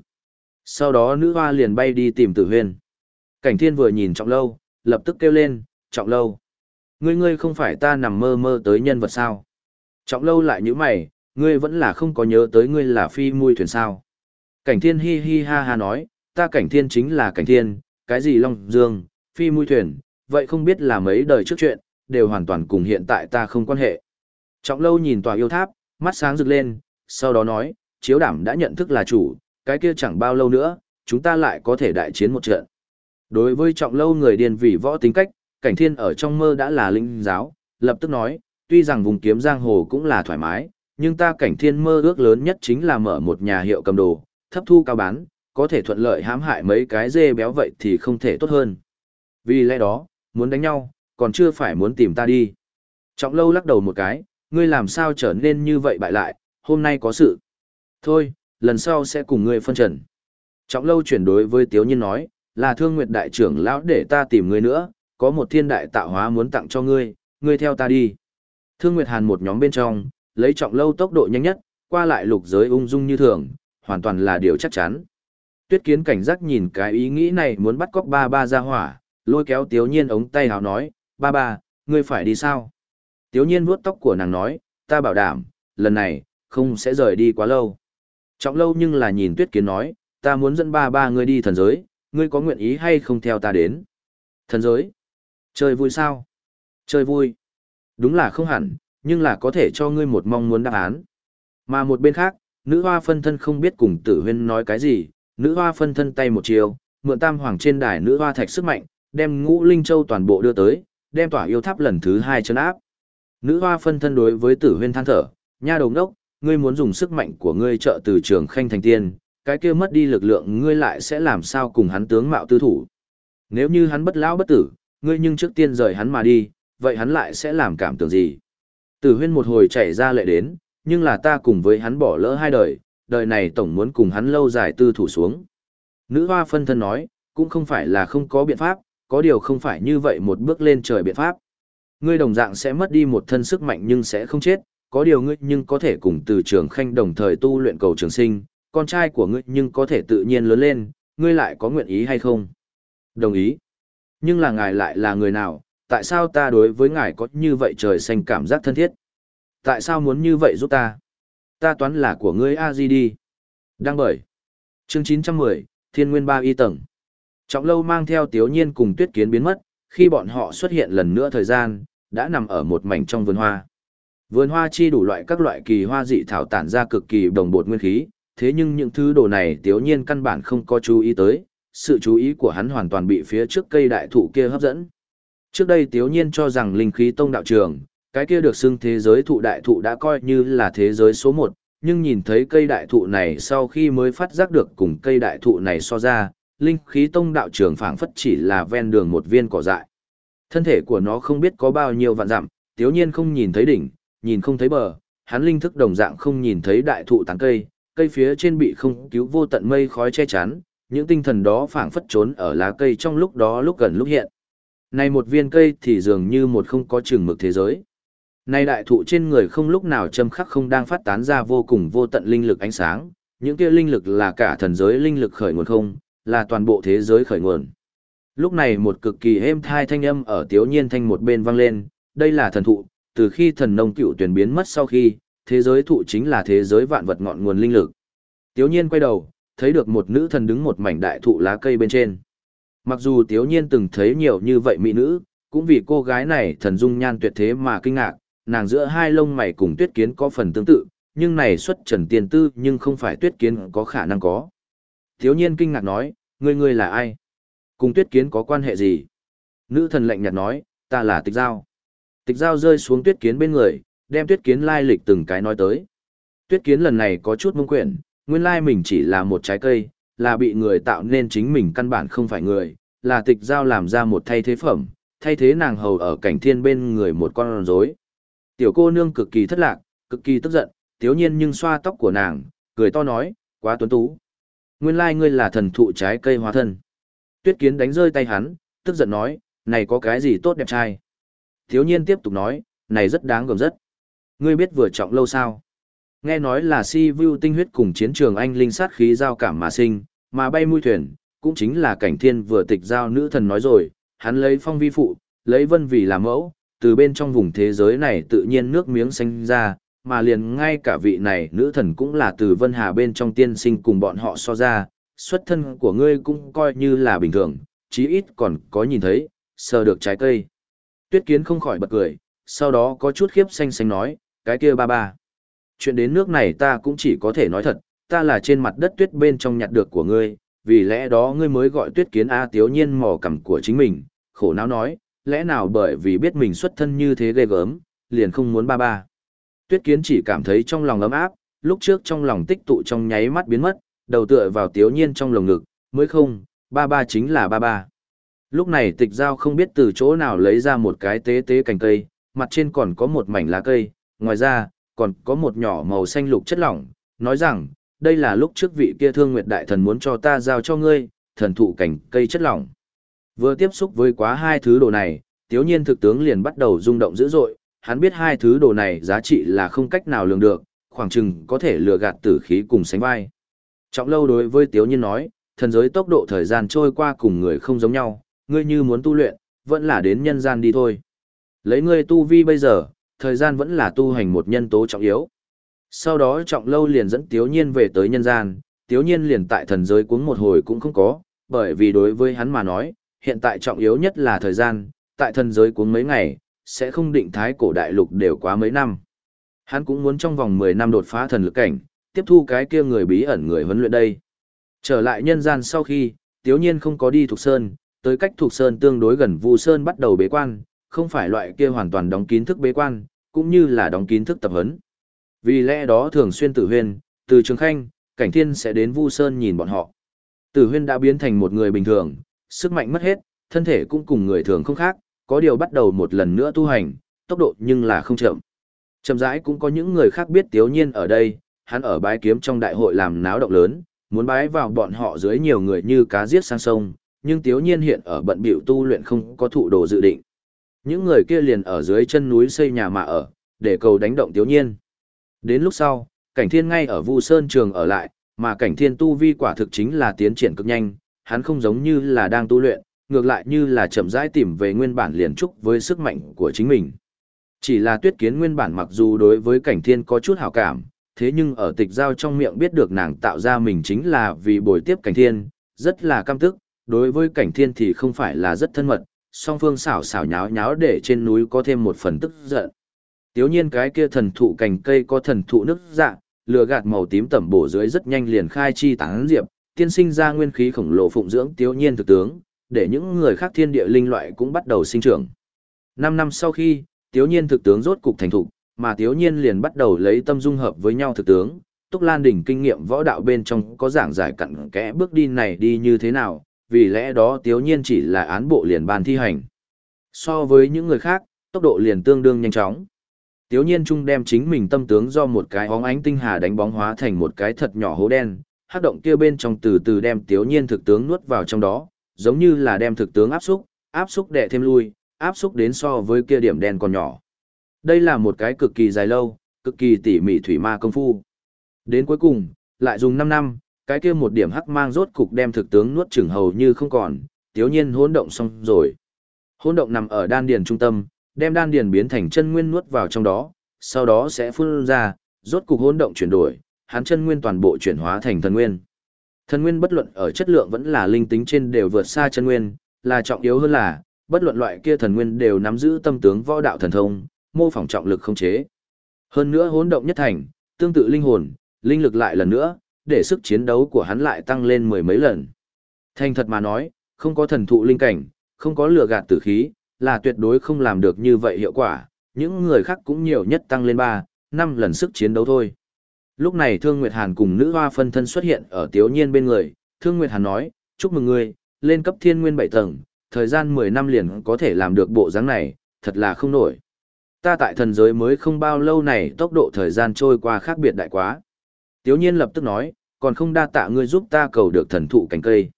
Sau đó nữ hoa liền bay đi tìm tử huyên. Cảnh thiên vừa nhìn trọng lâu, lập tức kêu lên, trọng lâu. Ngươi ngươi không phải ta nằm mơ mơ tới nhân vật sao? Trọng lâu lại như mày, ngươi vẫn là không có nhớ tới ngươi là phi mui thuyền sao. Cảnh thiên hi hi ha ha nói, ta cảnh thiên chính là cảnh thiên, cái gì long dương, phi mui thuyền, vậy không biết là mấy đời trước chuyện, đều hoàn toàn cùng hiện tại ta không quan hệ. Trọng lâu nhìn tòa yêu tháp, mắt sáng rực lên, sau đó nói, chiếu đảm đã nhận thức là chủ, cái kia chẳng bao lâu nữa, chúng ta lại có thể đại chiến một trận. Đối với trọng lâu người điên vì võ tính cách, cảnh thiên ở trong mơ đã là linh giáo, lập tức nói, tuy rằng vùng kiếm giang hồ cũng là thoải mái, nhưng ta cảnh thiên mơ ước lớn nhất chính là mở một nhà hiệu cầm đồ, thấp thu cao bán, có thể thuận lợi hãm hại mấy cái dê béo vậy thì không thể tốt hơn. Vì lẽ đó, muốn đánh nhau, còn chưa phải muốn tìm ta đi. Trọng lâu lắc đầu một cái, ngươi làm sao trở nên như vậy bại lại, hôm nay có sự. Thôi, lần sau sẽ cùng ngươi phân trần. Trọng lâu chuyển đối với Tiếu Nhiên nói, là thương nguyệt đại trưởng lão để ta tìm ngươi nữa, có một thiên đại tạo hóa muốn tặng cho ngươi, ngươi theo ta đi. Thương Nguyệt Hàn một nhóm bên trong, lấy trọng lâu tốc độ nhanh nhất, qua lại lục giới ung dung như thường, hoàn toàn là điều chắc chắn. Tuyết kiến cảnh giác nhìn cái ý nghĩ này muốn bắt cóc ba ba ra hỏa, lôi kéo tiếu nhiên ống tay hào nói, ba ba, ngươi phải đi sao? Tiếu nhiên vuốt tóc của nàng nói, ta bảo đảm, lần này, không sẽ rời đi quá lâu. Trọng lâu nhưng là nhìn tuyết kiến nói, ta muốn dẫn ba ba ngươi đi thần giới, ngươi có nguyện ý hay không theo ta đến? Thần giới? Chơi vui sao? Chơi vui. Đúng là không hẳn, nhưng là có thể cho ngươi một mong muốn đáp án. Mà một bên khác, nữ hoa phân thân không biết cùng tử huyên nói cái gì, nữ hoa phân thân tay một chiều, mượn tam hoàng trên đài nữ hoa thạch sức mạnh, đem ngũ linh châu toàn bộ đưa tới, đem tỏa yêu tháp lần thứ hai chân áp. Nữ hoa phân thân đối với tử huyên than thở, nha đồng đốc, ngươi muốn dùng sức mạnh của ngươi trợ từ trường khanh thành tiên, cái kia mất đi lực lượng ngươi lại sẽ làm sao cùng hắn tướng mạo tư thủ. Nếu như hắn bất lão bất tử, ngươi nhưng trước tiên rời hắn mà đi, vậy hắn lại sẽ làm cảm tưởng gì? Tử huyên một hồi chảy ra lệ đến, nhưng là ta cùng với hắn bỏ lỡ hai đời, đời này tổng muốn cùng hắn lâu dài tư thủ xuống. Nữ hoa phân thân nói, cũng không phải là không có biện pháp, có điều không phải như vậy một bước lên trời biện pháp. Ngươi đồng dạng sẽ mất đi một thân sức mạnh nhưng sẽ không chết, có điều ngươi nhưng có thể cùng từ trường khanh đồng thời tu luyện cầu trường sinh, con trai của ngươi nhưng có thể tự nhiên lớn lên, ngươi lại có nguyện ý hay không? Đồng ý. Nhưng là ngài lại là người nào, tại sao ta đối với ngài có như vậy trời xanh cảm giác thân thiết? Tại sao muốn như vậy giúp ta? Ta toán là của ngươi a di đi. Đăng bởi. Chương 910, Thiên Nguyên Ba Y Tầng. Trọng lâu mang theo tiếu nhiên cùng tuyết kiến biến mất, khi bọn họ xuất hiện lần nữa thời gian, đã nằm ở một mảnh trong vườn hoa. Vườn hoa chi đủ loại các loại kỳ hoa dị thảo tản ra cực kỳ đồng bột nguyên khí, thế nhưng những thứ đồ này tiếu nhiên căn bản không có chú ý tới, sự chú ý của hắn hoàn toàn bị phía trước cây đại thụ kia hấp dẫn. Trước đây tiếu nhiên cho rằng linh khí tông đạo trường, cái kia được xưng thế giới thụ đại thụ đã coi như là thế giới số một, nhưng nhìn thấy cây đại thụ này sau khi mới phát giác được cùng cây đại thụ này so ra, linh khí tông đạo trường phảng phất chỉ là ven đường một viên cỏ dại. Thân thể của nó không biết có bao nhiêu vạn dặm, tiếu nhiên không nhìn thấy đỉnh, nhìn không thấy bờ, hắn linh thức đồng dạng không nhìn thấy đại thụ tán cây, cây phía trên bị không cứu vô tận mây khói che chắn, những tinh thần đó phảng phất trốn ở lá cây trong lúc đó lúc gần lúc hiện. Này một viên cây thì dường như một không có chừng mực thế giới. Này đại thụ trên người không lúc nào châm khắc không đang phát tán ra vô cùng vô tận linh lực ánh sáng, những kia linh lực là cả thần giới linh lực khởi nguồn không, là toàn bộ thế giới khởi nguồn. Lúc này một cực kỳ êm thai thanh âm ở tiếu nhiên thanh một bên vang lên, đây là thần thụ, từ khi thần nông cựu tuyển biến mất sau khi, thế giới thụ chính là thế giới vạn vật ngọn nguồn linh lực. Tiếu nhiên quay đầu, thấy được một nữ thần đứng một mảnh đại thụ lá cây bên trên. Mặc dù tiếu nhiên từng thấy nhiều như vậy mỹ nữ, cũng vì cô gái này thần dung nhan tuyệt thế mà kinh ngạc, nàng giữa hai lông mày cùng tuyết kiến có phần tương tự, nhưng này xuất trần tiền tư nhưng không phải tuyết kiến có khả năng có. Tiếu nhiên kinh ngạc nói, ngươi ngươi là ai? Cùng tuyết kiến có quan hệ gì? Nữ thần lạnh nhạt nói, ta là tịch giao. Tịch giao rơi xuống tuyết kiến bên người, đem tuyết kiến lai lịch từng cái nói tới. Tuyết kiến lần này có chút mông quyển, nguyên lai mình chỉ là một trái cây, là bị người tạo nên chính mình căn bản không phải người, là tịch giao làm ra một thay thế phẩm, thay thế nàng hầu ở cảnh thiên bên người một con rối. Tiểu cô nương cực kỳ thất lạc, cực kỳ tức giận, tiếu nhiên nhưng xoa tóc của nàng, cười to nói, quá tuấn tú. Nguyên lai ngươi là thần thụ trái cây hóa thân. Tuyết kiến đánh rơi tay hắn, tức giận nói, này có cái gì tốt đẹp trai. Thiếu nhiên tiếp tục nói, này rất đáng gồm rất. Ngươi biết vừa trọng lâu sao? Nghe nói là si vu tinh huyết cùng chiến trường anh linh sát khí giao cảm mà sinh, mà bay mui thuyền, cũng chính là cảnh thiên vừa tịch giao nữ thần nói rồi, hắn lấy phong vi phụ, lấy vân vì làm mẫu, từ bên trong vùng thế giới này tự nhiên nước miếng xanh ra, mà liền ngay cả vị này nữ thần cũng là từ vân hà bên trong tiên sinh cùng bọn họ so ra, xuất thân của ngươi cũng coi như là bình thường, chí ít còn có nhìn thấy, sờ được trái cây. Tuyết kiến không khỏi bật cười, sau đó có chút khiếp xanh xanh nói, cái kia ba ba. Chuyện đến nước này ta cũng chỉ có thể nói thật, ta là trên mặt đất tuyết bên trong nhặt được của ngươi, vì lẽ đó ngươi mới gọi tuyết kiến A tiếu nhiên mò cầm của chính mình, khổ não nói, lẽ nào bởi vì biết mình xuất thân như thế ghê gớm, liền không muốn ba ba. Tuyết kiến chỉ cảm thấy trong lòng ấm áp, lúc trước trong lòng tích tụ trong nháy mắt biến mất, đầu tựa vào tiếu nhiên trong lồng ngực, mới không, ba ba chính là ba ba. Lúc này tịch giao không biết từ chỗ nào lấy ra một cái tế tế cành cây, mặt trên còn có một mảnh lá cây, ngoài ra, còn có một nhỏ màu xanh lục chất lỏng, nói rằng, đây là lúc trước vị kia thương nguyệt đại thần muốn cho ta giao cho ngươi, thần thụ cảnh cây chất lỏng. Vừa tiếp xúc với quá hai thứ đồ này, tiếu nhiên thực tướng liền bắt đầu rung động dữ dội, hắn biết hai thứ đồ này giá trị là không cách nào lường được, khoảng chừng có thể lừa gạt tử khí cùng sánh vai. Trọng lâu đối với tiếu nhiên nói, thần giới tốc độ thời gian trôi qua cùng người không giống nhau, ngươi như muốn tu luyện, vẫn là đến nhân gian đi thôi. Lấy ngươi tu vi bây giờ, thời gian vẫn là tu hành một nhân tố trọng yếu. Sau đó trọng lâu liền dẫn tiếu nhiên về tới nhân gian, tiếu nhiên liền tại thần giới cuống một hồi cũng không có, bởi vì đối với hắn mà nói, hiện tại trọng yếu nhất là thời gian, tại thần giới cuống mấy ngày, sẽ không định thái cổ đại lục đều quá mấy năm. Hắn cũng muốn trong vòng 10 năm đột phá thần lực cảnh, tiếp thu cái kia người bí ẩn người huấn luyện đây. Trở lại nhân gian sau khi, tiếu nhiên không có đi thuộc sơn, tới cách thuộc sơn tương đối gần Vu Sơn bắt đầu bế quan, không phải loại kia hoàn toàn đóng kín thức bế quan, cũng như là đóng kín thức tập huấn. Vì lẽ đó thường xuyên Tử huyên, từ Trường Khanh, cảnh thiên sẽ đến Vu Sơn nhìn bọn họ. Tử huyên đã biến thành một người bình thường, sức mạnh mất hết, thân thể cũng cùng người thường không khác, có điều bắt đầu một lần nữa tu hành, tốc độ nhưng là không chậm. Chậm rãi cũng có những người khác biết Tiếu Nhiên ở đây, hắn ở bái kiếm trong đại hội làm náo động lớn, muốn bái vào bọn họ dưới nhiều người như cá giết sang sông, nhưng Tiếu Nhiên hiện ở bận biểu tu luyện không có thụ đồ dự định. Những người kia liền ở dưới chân núi xây nhà mà ở, để cầu đánh động Tiếu Nhiên. Đến lúc sau, cảnh thiên ngay ở Vu Sơn Trường ở lại, mà cảnh thiên tu vi quả thực chính là tiến triển cực nhanh, hắn không giống như là đang tu luyện, ngược lại như là chậm rãi tìm về nguyên bản liền trúc với sức mạnh của chính mình. Chỉ là tuyết kiến nguyên bản mặc dù đối với cảnh thiên có chút hảo cảm, thế nhưng ở tịch giao trong miệng biết được nàng tạo ra mình chính là vì bồi tiếp cảnh thiên, rất là căm tức, đối với cảnh thiên thì không phải là rất thân mật, song phương xảo xảo nháo nháo để trên núi có thêm một phần tức giận. Tiếu nhiên cái kia thần thụ cành cây có thần thụ nước dạ, lửa gạt màu tím tẩm bổ dưới rất nhanh liền khai chi tán diệp, tiên sinh ra nguyên khí khổng lồ phụng dưỡng tiếu nhiên thực tướng, để những người khác thiên địa linh loại cũng bắt đầu sinh trưởng. Năm năm sau khi, tiếu nhiên thực tướng rốt cục thành thục, mà tiếu nhiên liền bắt đầu lấy tâm dung hợp với nhau thực tướng. Túc Lan đỉnh kinh nghiệm võ đạo bên trong có giảng giải cặn kẽ bước đi này đi như thế nào, vì lẽ đó tiếu nhiên chỉ là án bộ liền ban thi hành. So với những người khác, tốc độ liền tương đương nhanh chóng. Tiếu nhiên trung đem chính mình tâm tướng do một cái hóng ánh tinh hà đánh bóng hóa thành một cái thật nhỏ hố đen, hát động kia bên trong từ từ đem tiếu nhiên thực tướng nuốt vào trong đó, giống như là đem thực tướng áp xúc, áp xúc đệ thêm lui, áp xúc đến so với kia điểm đen còn nhỏ. Đây là một cái cực kỳ dài lâu, cực kỳ tỉ mỉ thủy ma công phu. Đến cuối cùng, lại dùng 5 năm, cái kia một điểm hắc mang rốt cục đem thực tướng nuốt chửng hầu như không còn, tiếu nhiên hỗn động xong rồi. Hỗn động nằm ở đan điền trung tâm, đem đan điền biến thành chân nguyên nuốt vào trong đó, sau đó sẽ phun ra, rốt cục hỗn động chuyển đổi, hắn chân nguyên toàn bộ chuyển hóa thành thần nguyên. Thần nguyên bất luận ở chất lượng vẫn là linh tính trên đều vượt xa chân nguyên, là trọng yếu hơn là, bất luận loại kia thần nguyên đều nắm giữ tâm tướng võ đạo thần thông, mô phỏng trọng lực không chế. Hơn nữa hỗn động nhất thành, tương tự linh hồn, linh lực lại lần nữa, để sức chiến đấu của hắn lại tăng lên mười mấy lần. Thành thật mà nói, không có thần thụ linh cảnh, không có lửa gạt tử khí, là tuyệt đối không làm được như vậy hiệu quả, những người khác cũng nhiều nhất tăng lên 3, 5 lần sức chiến đấu thôi. Lúc này Thương Nguyệt Hàn cùng nữ hoa phân thân xuất hiện ở Tiếu Nhiên bên người, Thương Nguyệt Hàn nói, chúc mừng ngươi, lên cấp thiên nguyên 7 tầng, thời gian 10 năm liền có thể làm được bộ dáng này, thật là không nổi. Ta tại thần giới mới không bao lâu này tốc độ thời gian trôi qua khác biệt đại quá. Tiếu Nhiên lập tức nói, còn không đa tạ ngươi giúp ta cầu được thần thụ cánh cây.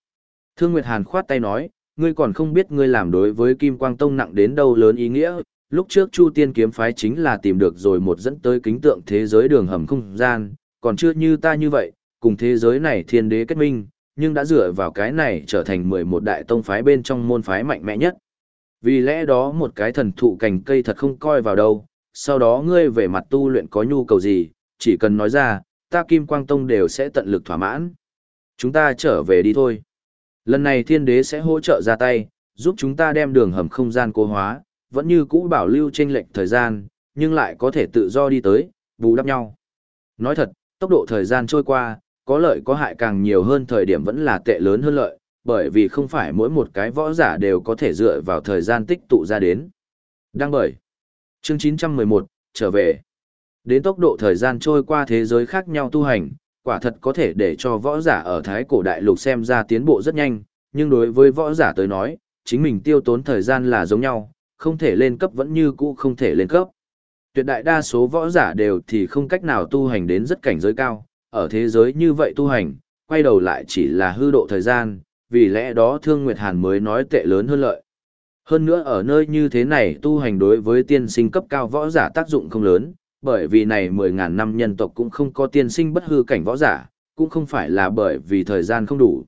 Thương Nguyệt Hàn khoát tay nói, ngươi còn không biết ngươi làm đối với Kim Quang Tông nặng đến đâu lớn ý nghĩa, lúc trước Chu Tiên kiếm phái chính là tìm được rồi một dẫn tới kính tượng thế giới đường hầm không gian, còn chưa như ta như vậy, cùng thế giới này thiên đế kết minh, nhưng đã dựa vào cái này trở thành 11 đại tông phái bên trong môn phái mạnh mẽ nhất. Vì lẽ đó một cái thần thụ cành cây thật không coi vào đâu, sau đó ngươi về mặt tu luyện có nhu cầu gì, chỉ cần nói ra, ta Kim Quang Tông đều sẽ tận lực thỏa mãn. Chúng ta trở về đi thôi. Lần này thiên đế sẽ hỗ trợ ra tay, giúp chúng ta đem đường hầm không gian cố hóa, vẫn như cũ bảo lưu chênh lệch thời gian, nhưng lại có thể tự do đi tới, bù đắp nhau. Nói thật, tốc độ thời gian trôi qua, có lợi có hại càng nhiều hơn thời điểm vẫn là tệ lớn hơn lợi, bởi vì không phải mỗi một cái võ giả đều có thể dựa vào thời gian tích tụ ra đến. Đăng bởi. Chương 911, trở về. Đến tốc độ thời gian trôi qua thế giới khác nhau tu hành, quả thật có thể để cho võ giả ở Thái Cổ Đại Lục xem ra tiến bộ rất nhanh, nhưng đối với võ giả tới nói, chính mình tiêu tốn thời gian là giống nhau, không thể lên cấp vẫn như cũ không thể lên cấp. Tuyệt đại đa số võ giả đều thì không cách nào tu hành đến rất cảnh giới cao, ở thế giới như vậy tu hành, quay đầu lại chỉ là hư độ thời gian, vì lẽ đó Thương Nguyệt Hàn mới nói tệ lớn hơn lợi. Hơn nữa ở nơi như thế này tu hành đối với tiên sinh cấp cao võ giả tác dụng không lớn, bởi vì này 10.000 năm nhân tộc cũng không có tiên sinh bất hư cảnh võ giả, cũng không phải là bởi vì thời gian không đủ.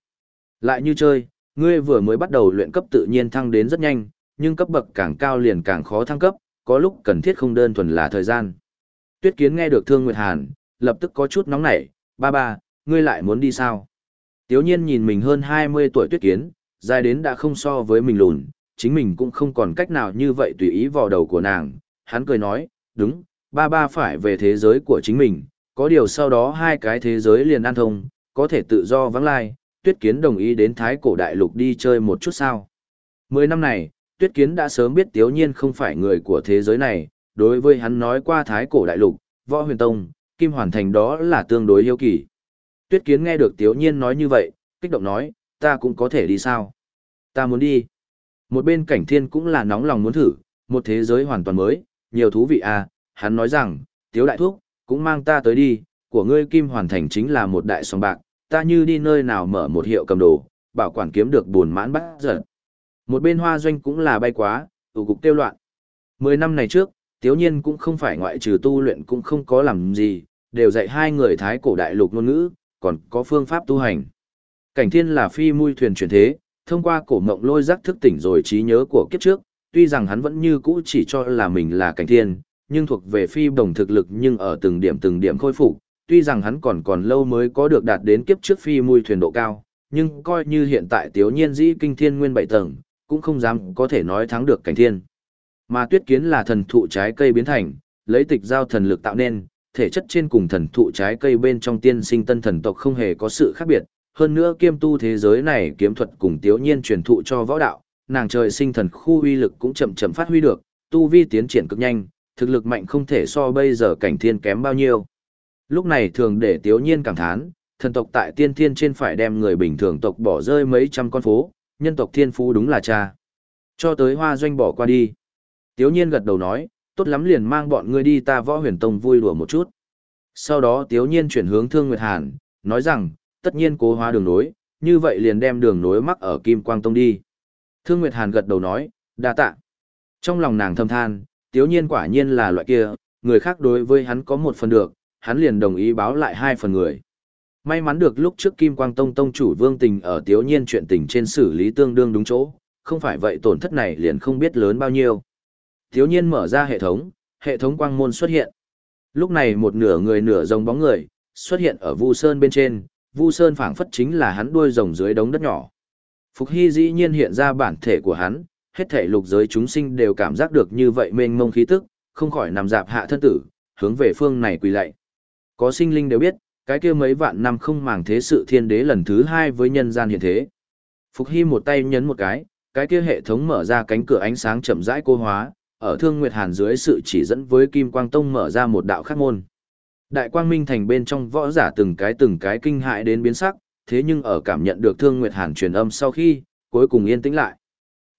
Lại như chơi, ngươi vừa mới bắt đầu luyện cấp tự nhiên thăng đến rất nhanh, nhưng cấp bậc càng cao liền càng khó thăng cấp, có lúc cần thiết không đơn thuần là thời gian. Tuyết Kiến nghe được Thương Nguyệt Hàn, lập tức có chút nóng nảy, ba ba, ngươi lại muốn đi sao? Tiếu nhiên nhìn mình hơn 20 tuổi Tuyết Kiến, dài đến đã không so với mình lùn, chính mình cũng không còn cách nào như vậy tùy ý vào đầu của nàng. Hắn cười nói, đúng, ba ba phải về thế giới của chính mình, có điều sau đó hai cái thế giới liền an thông, có thể tự do vắng lai, Tuyết Kiến đồng ý đến Thái Cổ Đại Lục đi chơi một chút sao. Mười năm này, Tuyết Kiến đã sớm biết Tiếu Nhiên không phải người của thế giới này, đối với hắn nói qua Thái Cổ Đại Lục, Võ Huyền Tông, Kim Hoàn Thành đó là tương đối yêu kỳ. Tuyết Kiến nghe được Tiếu Nhiên nói như vậy, kích động nói, ta cũng có thể đi sao? Ta muốn đi. Một bên cảnh thiên cũng là nóng lòng muốn thử, một thế giới hoàn toàn mới, nhiều thú vị à, hắn nói rằng, Tiếu Đại Thúc, cũng mang ta tới đi, của ngươi Kim Hoàn Thành chính là một đại sòng bạc, ta như đi nơi nào mở một hiệu cầm đồ, bảo quản kiếm được buồn mãn bắt giật. Một bên hoa doanh cũng là bay quá, tụ cục tiêu loạn. Mười năm này trước, Tiếu Nhiên cũng không phải ngoại trừ tu luyện cũng không có làm gì, đều dạy hai người thái cổ đại lục ngôn ngữ, còn có phương pháp tu hành. Cảnh thiên là phi mui thuyền chuyển thế, thông qua cổ mộng lôi giác thức tỉnh rồi trí nhớ của kiếp trước, tuy rằng hắn vẫn như cũ chỉ cho là mình là cảnh thiên, nhưng thuộc về phi đồng thực lực nhưng ở từng điểm từng điểm khôi phục, tuy rằng hắn còn còn lâu mới có được đạt đến kiếp trước phi mui thuyền độ cao, nhưng coi như hiện tại tiếu nhiên dĩ kinh thiên nguyên bảy tầng, cũng không dám có thể nói thắng được cảnh thiên. Mà tuyết kiến là thần thụ trái cây biến thành, lấy tịch giao thần lực tạo nên, thể chất trên cùng thần thụ trái cây bên trong tiên sinh tân thần tộc không hề có sự khác biệt. Hơn nữa kiêm tu thế giới này kiếm thuật cùng tiếu nhiên truyền thụ cho võ đạo, nàng trời sinh thần khu uy lực cũng chậm chậm phát huy được, tu vi tiến triển cực nhanh, thực lực mạnh không thể so bây giờ cảnh thiên kém bao nhiêu. Lúc này thường để tiếu nhiên cảm thán, thần tộc tại tiên thiên trên phải đem người bình thường tộc bỏ rơi mấy trăm con phố, nhân tộc thiên phú đúng là cha. Cho tới hoa doanh bỏ qua đi. Tiếu nhiên gật đầu nói, tốt lắm liền mang bọn ngươi đi ta võ huyền tông vui đùa một chút. Sau đó tiếu nhiên chuyển hướng thương Nguyệt Hàn, nói rằng, tất nhiên cố hóa đường nối, như vậy liền đem đường nối mắc ở Kim Quang Tông đi. Thương Nguyệt Hàn gật đầu nói, đa tạ. Trong lòng nàng thâm than, tiếu nhiên quả nhiên là loại kia, người khác đối với hắn có một phần được, hắn liền đồng ý báo lại hai phần người. May mắn được lúc trước Kim Quang Tông Tông chủ Vương Tình ở tiếu nhiên chuyện tình trên xử lý tương đương đúng chỗ, không phải vậy tổn thất này liền không biết lớn bao nhiêu. Tiếu nhiên mở ra hệ thống, hệ thống quang môn xuất hiện. Lúc này một nửa người nửa rồng bóng người, xuất hiện ở Vu Sơn bên trên, Vu Sơn phảng phất chính là hắn đuôi rồng dưới đống đất nhỏ. Phục Hy dĩ nhiên hiện ra bản thể của hắn, hết thể lục giới chúng sinh đều cảm giác được như vậy mênh mông khí tức, không khỏi nằm dạp hạ thân tử, hướng về phương này quỳ lạy. Có sinh linh đều biết, cái kia mấy vạn năm không màng thế sự thiên đế lần thứ hai với nhân gian hiện thế. Phục Hy một tay nhấn một cái, cái kia hệ thống mở ra cánh cửa ánh sáng chậm rãi cô hóa, ở Thương Nguyệt Hàn dưới sự chỉ dẫn với Kim Quang Tông mở ra một đạo khắc môn. Đại Quang Minh thành bên trong võ giả từng cái từng cái kinh hại đến biến sắc, thế nhưng ở cảm nhận được Thương Nguyệt Hàn truyền âm sau khi, cuối cùng yên tĩnh lại.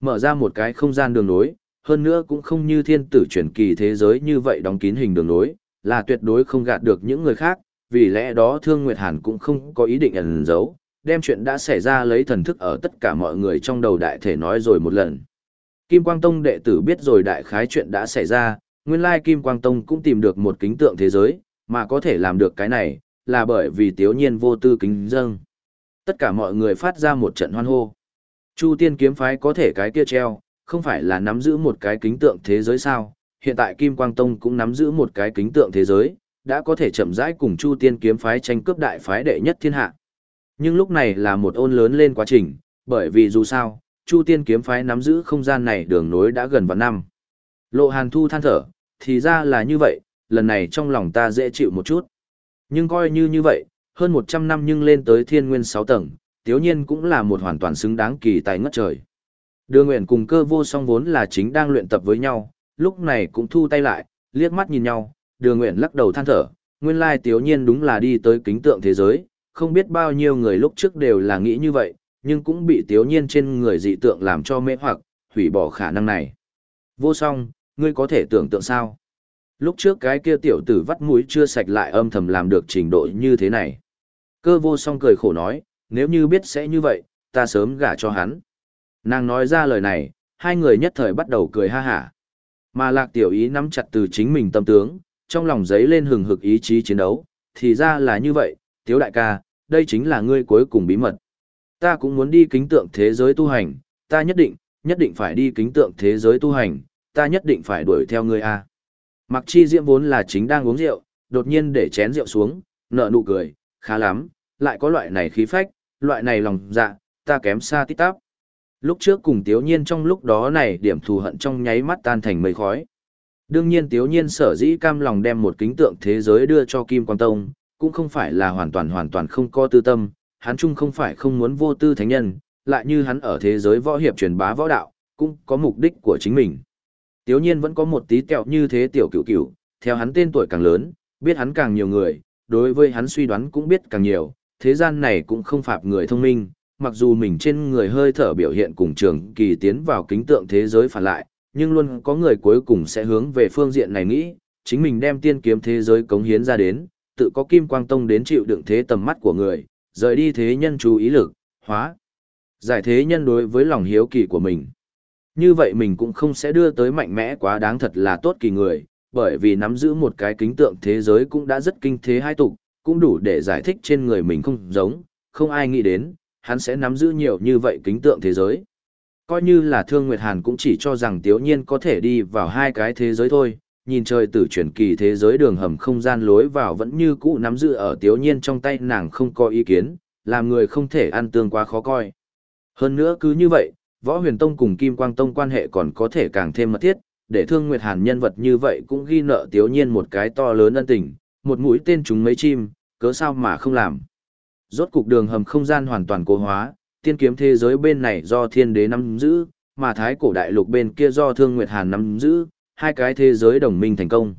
Mở ra một cái không gian đường nối, hơn nữa cũng không như thiên tử chuyển kỳ thế giới như vậy đóng kín hình đường nối, là tuyệt đối không gạt được những người khác, vì lẽ đó Thương Nguyệt Hàn cũng không có ý định ẩn giấu, đem chuyện đã xảy ra lấy thần thức ở tất cả mọi người trong đầu đại thể nói rồi một lần. Kim Quang Tông đệ tử biết rồi đại khái chuyện đã xảy ra, nguyên lai Kim Quang Tông cũng tìm được một kính tượng thế giới, mà có thể làm được cái này, là bởi vì tiếu nhiên vô tư kính dâng. Tất cả mọi người phát ra một trận hoan hô. Chu tiên kiếm phái có thể cái kia treo, không phải là nắm giữ một cái kính tượng thế giới sao, hiện tại Kim Quang Tông cũng nắm giữ một cái kính tượng thế giới, đã có thể chậm rãi cùng Chu tiên kiếm phái tranh cướp đại phái đệ nhất thiên hạ. Nhưng lúc này là một ôn lớn lên quá trình, bởi vì dù sao, Chu Tiên kiếm phái nắm giữ không gian này đường nối đã gần vạn năm. Lộ Hàn Thu than thở, thì ra là như vậy, lần này trong lòng ta dễ chịu một chút. Nhưng coi như như vậy, hơn 100 năm nhưng lên tới thiên nguyên 6 tầng, tiếu nhiên cũng là một hoàn toàn xứng đáng kỳ tài ngất trời. Đưa nguyện cùng cơ vô song vốn là chính đang luyện tập với nhau, lúc này cũng thu tay lại, liếc mắt nhìn nhau, đưa nguyện lắc đầu than thở, nguyên lai tiếu nhiên đúng là đi tới kính tượng thế giới, không biết bao nhiêu người lúc trước đều là nghĩ như vậy, nhưng cũng bị tiếu nhiên trên người dị tượng làm cho mê hoặc, hủy bỏ khả năng này. Vô song, ngươi có thể tưởng tượng sao? Lúc trước cái kia tiểu tử vắt mũi chưa sạch lại âm thầm làm được trình độ như thế này. Cơ vô song cười khổ nói, nếu như biết sẽ như vậy, ta sớm gả cho hắn. Nàng nói ra lời này, hai người nhất thời bắt đầu cười ha hả. Mà lạc tiểu ý nắm chặt từ chính mình tâm tướng, trong lòng giấy lên hừng hực ý chí chiến đấu, thì ra là như vậy, tiếu đại ca, đây chính là ngươi cuối cùng bí mật. Ta cũng muốn đi kính tượng thế giới tu hành, ta nhất định, nhất định phải đi kính tượng thế giới tu hành, ta nhất định phải đuổi theo ngươi a. Mặc chi diễm vốn là chính đang uống rượu, đột nhiên để chén rượu xuống, nở nụ cười, khá lắm, lại có loại này khí phách, loại này lòng dạ, ta kém xa tít tắp. Lúc trước cùng Tiếu Nhiên trong lúc đó này điểm thù hận trong nháy mắt tan thành mây khói. Đương nhiên Tiếu Nhiên sở dĩ cam lòng đem một kính tượng thế giới đưa cho Kim Quang Tông, cũng không phải là hoàn toàn hoàn toàn không có tư tâm, hắn chung không phải không muốn vô tư thánh nhân, lại như hắn ở thế giới võ hiệp truyền bá võ đạo, cũng có mục đích của chính mình. Tiếu nhiên vẫn có một tí tẹo như thế tiểu cửu cửu, theo hắn tên tuổi càng lớn, biết hắn càng nhiều người, đối với hắn suy đoán cũng biết càng nhiều, thế gian này cũng không phạt người thông minh, mặc dù mình trên người hơi thở biểu hiện cùng trường kỳ tiến vào kính tượng thế giới phản lại, nhưng luôn có người cuối cùng sẽ hướng về phương diện này nghĩ, chính mình đem tiên kiếm thế giới cống hiến ra đến, tự có kim quang tông đến chịu đựng thế tầm mắt của người, rời đi thế nhân chú ý lực, hóa. Giải thế nhân đối với lòng hiếu kỳ của mình. Như vậy mình cũng không sẽ đưa tới mạnh mẽ quá đáng thật là tốt kỳ người, bởi vì nắm giữ một cái kính tượng thế giới cũng đã rất kinh thế hai tục, cũng đủ để giải thích trên người mình không giống, không ai nghĩ đến, hắn sẽ nắm giữ nhiều như vậy kính tượng thế giới. Coi như là Thương Nguyệt Hàn cũng chỉ cho rằng Tiếu Nhiên có thể đi vào hai cái thế giới thôi, nhìn trời tử chuyển kỳ thế giới đường hầm không gian lối vào vẫn như cũ nắm giữ ở Tiếu Nhiên trong tay nàng không có ý kiến, làm người không thể ăn tương quá khó coi. Hơn nữa cứ như vậy, Võ Huyền Tông cùng Kim Quang Tông quan hệ còn có thể càng thêm mật thiết, để Thương Nguyệt Hàn nhân vật như vậy cũng ghi nợ Tiếu Nhiên một cái to lớn ân tình, một mũi tên chúng mấy chim, cớ sao mà không làm. Rốt cục đường hầm không gian hoàn toàn cố hóa, tiên kiếm thế giới bên này do thiên đế nắm giữ, mà thái cổ đại lục bên kia do thương nguyệt hàn nắm giữ, hai cái thế giới đồng minh thành công.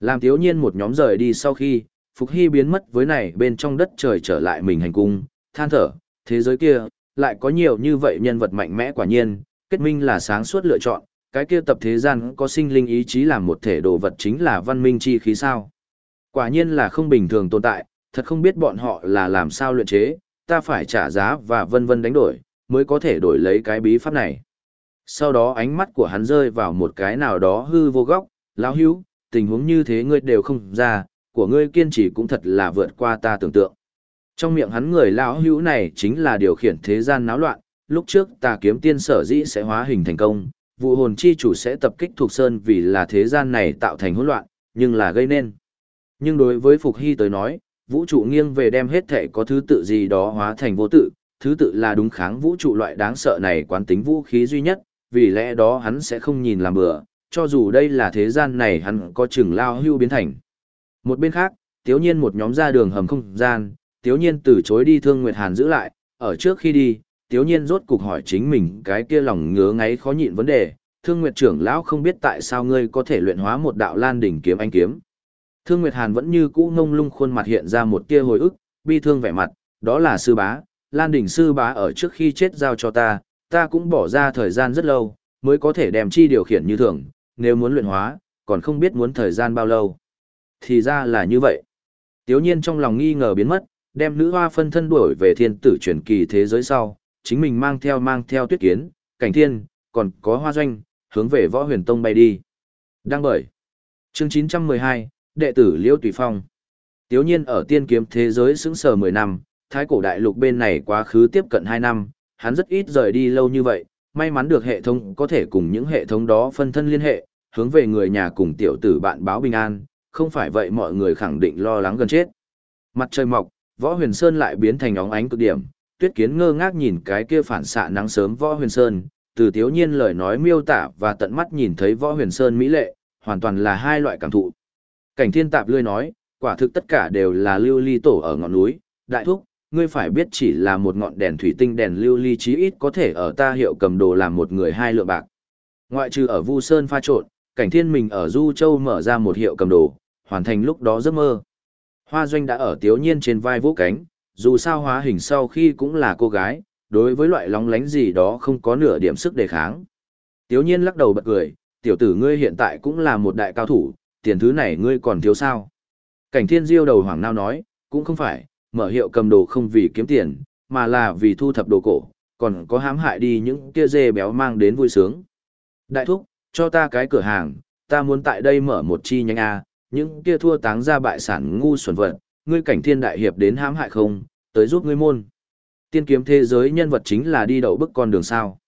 Làm thiếu nhiên một nhóm rời đi sau khi, Phục Hy biến mất với này bên trong đất trời trở lại mình hành cung, than thở, thế giới kia, lại có nhiều như vậy nhân vật mạnh mẽ quả nhiên, kết minh là sáng suốt lựa chọn, cái kia tập thế gian có sinh linh ý chí làm một thể đồ vật chính là văn minh chi khí sao. Quả nhiên là không bình thường tồn tại, thật không biết bọn họ là làm sao luyện chế, ta phải trả giá và vân vân đánh đổi, mới có thể đổi lấy cái bí pháp này. Sau đó ánh mắt của hắn rơi vào một cái nào đó hư vô góc, lão hữu, tình huống như thế ngươi đều không ra, của ngươi kiên trì cũng thật là vượt qua ta tưởng tượng. Trong miệng hắn người lão hữu này chính là điều khiển thế gian náo loạn, lúc trước ta kiếm tiên sở dĩ sẽ hóa hình thành công, vụ hồn chi chủ sẽ tập kích thuộc sơn vì là thế gian này tạo thành hỗn loạn, nhưng là gây nên. Nhưng đối với Phục Hy tới nói, vũ trụ nghiêng về đem hết thể có thứ tự gì đó hóa thành vô tự, thứ tự là đúng kháng vũ trụ loại đáng sợ này quán tính vũ khí duy nhất, vì lẽ đó hắn sẽ không nhìn làm bừa, cho dù đây là thế gian này hắn có chừng lao hưu biến thành. Một bên khác, tiếu nhiên một nhóm ra đường hầm không gian, tiếu nhiên từ chối đi thương Nguyệt Hàn giữ lại, ở trước khi đi, tiếu nhiên rốt cục hỏi chính mình cái kia lòng ngứa ngáy khó nhịn vấn đề, thương Nguyệt trưởng lão không biết tại sao ngươi có thể luyện hóa một đạo lan đỉnh kiếm anh kiếm. Thương Nguyệt Hàn vẫn như cũ ngông lung khuôn mặt hiện ra một tia hồi ức, bi thương vẻ mặt, đó là sư bá, Lan đỉnh sư bá ở trước khi chết giao cho ta, ta cũng bỏ ra thời gian rất lâu, mới có thể đem chi điều khiển như thường, nếu muốn luyện hóa, còn không biết muốn thời gian bao lâu. Thì ra là như vậy. Tiếu nhiên trong lòng nghi ngờ biến mất, đem nữ hoa phân thân đuổi về thiên tử truyền kỳ thế giới sau, chính mình mang theo mang theo tuyết kiến, cảnh thiên, còn có hoa doanh, hướng về võ huyền tông bay đi. Đăng bởi. Chương 912, đệ tử Liễu Tùy Phong. Tiếu nhiên ở tiên kiếm thế giới xứng sờ 10 năm, thái cổ đại lục bên này quá khứ tiếp cận 2 năm, hắn rất ít rời đi lâu như vậy, may mắn được hệ thống có thể cùng những hệ thống đó phân thân liên hệ, hướng về người nhà cùng tiểu tử bạn báo bình an, không phải vậy mọi người khẳng định lo lắng gần chết. Mặt trời mọc, võ huyền sơn lại biến thành óng ánh cực điểm, tuyết kiến ngơ ngác nhìn cái kia phản xạ nắng sớm võ huyền sơn, từ tiếu nhiên lời nói miêu tả và tận mắt nhìn thấy võ huyền sơn mỹ lệ, hoàn toàn là hai loại cảm thụ. Cảnh thiên tạp lươi nói, quả thực tất cả đều là lưu ly tổ ở ngọn núi, đại thúc, ngươi phải biết chỉ là một ngọn đèn thủy tinh đèn lưu ly chí ít có thể ở ta hiệu cầm đồ làm một người hai lượng bạc. Ngoại trừ ở Vu Sơn pha trộn, cảnh thiên mình ở Du Châu mở ra một hiệu cầm đồ, hoàn thành lúc đó giấc mơ. Hoa doanh đã ở tiếu nhiên trên vai vũ cánh, dù sao hóa hình sau khi cũng là cô gái, đối với loại lóng lánh gì đó không có nửa điểm sức đề kháng. Tiếu nhiên lắc đầu bật cười, tiểu tử ngươi hiện tại cũng là một đại cao thủ, tiền thứ này ngươi còn thiếu sao. Cảnh thiên diêu đầu hoàng nao nói, cũng không phải, mở hiệu cầm đồ không vì kiếm tiền, mà là vì thu thập đồ cổ, còn có hãm hại đi những kia dê béo mang đến vui sướng. Đại thúc, cho ta cái cửa hàng, ta muốn tại đây mở một chi nhánh A, những kia thua táng ra bại sản ngu xuẩn vật, ngươi cảnh thiên đại hiệp đến hãm hại không, tới giúp ngươi môn. Tiên kiếm thế giới nhân vật chính là đi đậu bức con đường sao.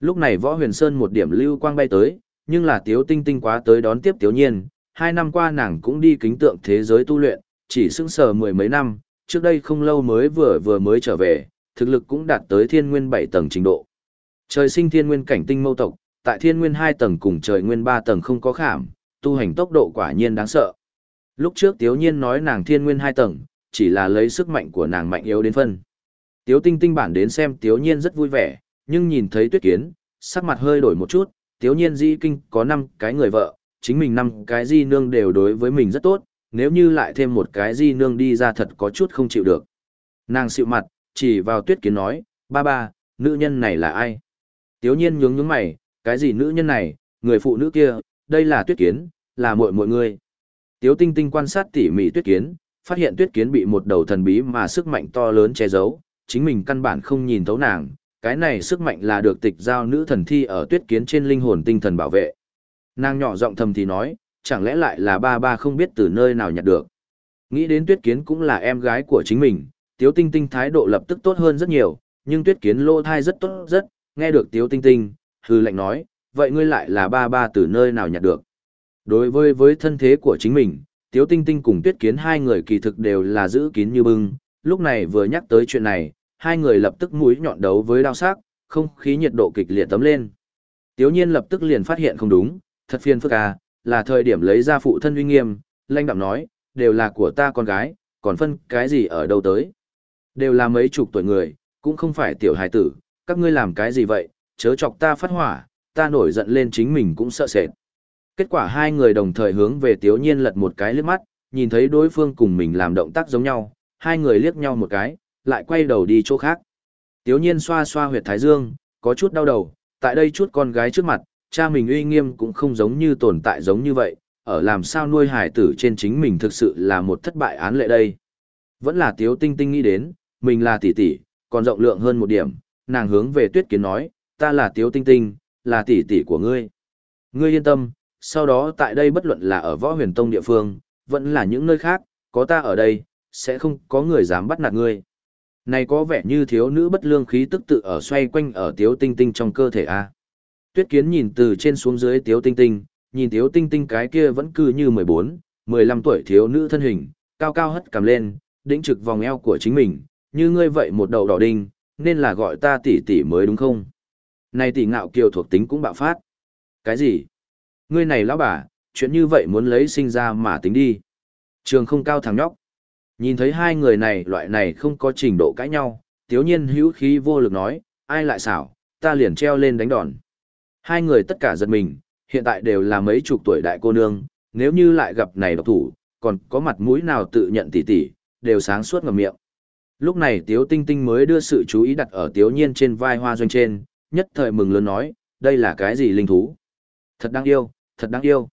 Lúc này võ huyền sơn một điểm lưu quang bay tới, nhưng là tiếu tinh tinh quá tới đón tiếp tiếu nhiên, hai năm qua nàng cũng đi kính tượng thế giới tu luyện, chỉ sững sờ mười mấy năm, trước đây không lâu mới vừa vừa mới trở về, thực lực cũng đạt tới thiên nguyên 7 tầng trình độ. Trời sinh thiên nguyên cảnh tinh mâu tộc, tại thiên nguyên 2 tầng cùng trời nguyên 3 tầng không có khảm, tu hành tốc độ quả nhiên đáng sợ. Lúc trước Tiếu Nhiên nói nàng thiên nguyên 2 tầng, chỉ là lấy sức mạnh của nàng mạnh yếu đến phân. Tiếu Tinh Tinh bản đến xem Tiếu Nhiên rất vui vẻ, nhưng nhìn thấy Tuyết Kiến, sắc mặt hơi đổi một chút, Tiếu Nhiên di kinh có 5 cái người vợ, chính mình năm cái di nương đều đối với mình rất tốt, nếu như lại thêm một cái di nương đi ra thật có chút không chịu được. Nàng xịu mặt, chỉ vào tuyết kiến nói, ba ba, nữ nhân này là ai? Tiếu nhiên nhướng nhướng mày, cái gì nữ nhân này, người phụ nữ kia, đây là tuyết kiến, là muội muội người. Tiếu tinh tinh quan sát tỉ mỉ tuyết kiến, phát hiện tuyết kiến bị một đầu thần bí mà sức mạnh to lớn che giấu, chính mình căn bản không nhìn thấu nàng, cái này sức mạnh là được tịch giao nữ thần thi ở tuyết kiến trên linh hồn tinh thần bảo vệ. Nàng nhỏ giọng thầm thì nói, chẳng lẽ lại là ba ba không biết từ nơi nào nhặt được. Nghĩ đến tuyết kiến cũng là em gái của chính mình, tiếu tinh tinh thái độ lập tức tốt hơn rất nhiều, nhưng tuyết kiến lô thai rất tốt rất, nghe được tiếu tinh tinh, hư lệnh nói, vậy ngươi lại là ba ba từ nơi nào nhặt được. Đối với với thân thế của chính mình, tiếu tinh tinh cùng tuyết kiến hai người kỳ thực đều là giữ kín như bưng, lúc này vừa nhắc tới chuyện này, hai người lập tức mũi nhọn đấu với đao sắc, không khí nhiệt độ kịch liệt tấm lên. Tiếu nhiên lập tức liền phát hiện không đúng, thật phiền phức à, là thời điểm lấy ra phụ thân uy nghiêm, lanh đạm nói, đều là của ta con gái, còn phân cái gì ở đâu tới. Đều là mấy chục tuổi người, cũng không phải tiểu hài tử, các ngươi làm cái gì vậy, chớ chọc ta phát hỏa, ta nổi giận lên chính mình cũng sợ sệt. Kết quả hai người đồng thời hướng về Tiếu Nhiên lật một cái liếc mắt, nhìn thấy đối phương cùng mình làm động tác giống nhau, hai người liếc nhau một cái, lại quay đầu đi chỗ khác. Tiếu Nhiên xoa xoa huyệt thái dương, có chút đau đầu, tại đây chút con gái trước mặt, cha mình uy nghiêm cũng không giống như tồn tại giống như vậy, ở làm sao nuôi hải tử trên chính mình thực sự là một thất bại án lệ đây. Vẫn là Tiếu Tinh Tinh nghĩ đến, mình là tỷ tỷ, còn rộng lượng hơn một điểm, nàng hướng về Tuyết Kiến nói, ta là Tiếu Tinh Tinh, là tỷ tỷ của ngươi. Ngươi yên tâm, sau đó tại đây bất luận là ở võ huyền tông địa phương, vẫn là những nơi khác, có ta ở đây, sẽ không có người dám bắt nạt ngươi. Này có vẻ như thiếu nữ bất lương khí tức tự ở xoay quanh ở tiếu tinh tinh trong cơ thể a. Tuyết kiến nhìn từ trên xuống dưới tiếu tinh tinh, nhìn tiếu tinh tinh cái kia vẫn cứ như 14, 15 tuổi thiếu nữ thân hình, cao cao hất cầm lên, đĩnh trực vòng eo của chính mình, như ngươi vậy một đầu đỏ đinh, nên là gọi ta tỷ tỷ mới đúng không? Này tỷ ngạo kiều thuộc tính cũng bạo phát. Cái gì? Ngươi này lão bà, chuyện như vậy muốn lấy sinh ra mà tính đi. Trường không cao thằng nhóc. Nhìn thấy hai người này loại này không có trình độ cãi nhau, tiếu nhiên hữu khí vô lực nói, ai lại xảo, ta liền treo lên đánh đòn. Hai người tất cả giật mình, hiện tại đều là mấy chục tuổi đại cô nương, nếu như lại gặp này độc thủ, còn có mặt mũi nào tự nhận tỉ tỉ, đều sáng suốt ngầm miệng. Lúc này Tiếu Tinh Tinh mới đưa sự chú ý đặt ở Tiếu Nhiên trên vai hoa doanh trên, nhất thời mừng lớn nói, đây là cái gì linh thú? Thật đáng yêu, thật đáng yêu.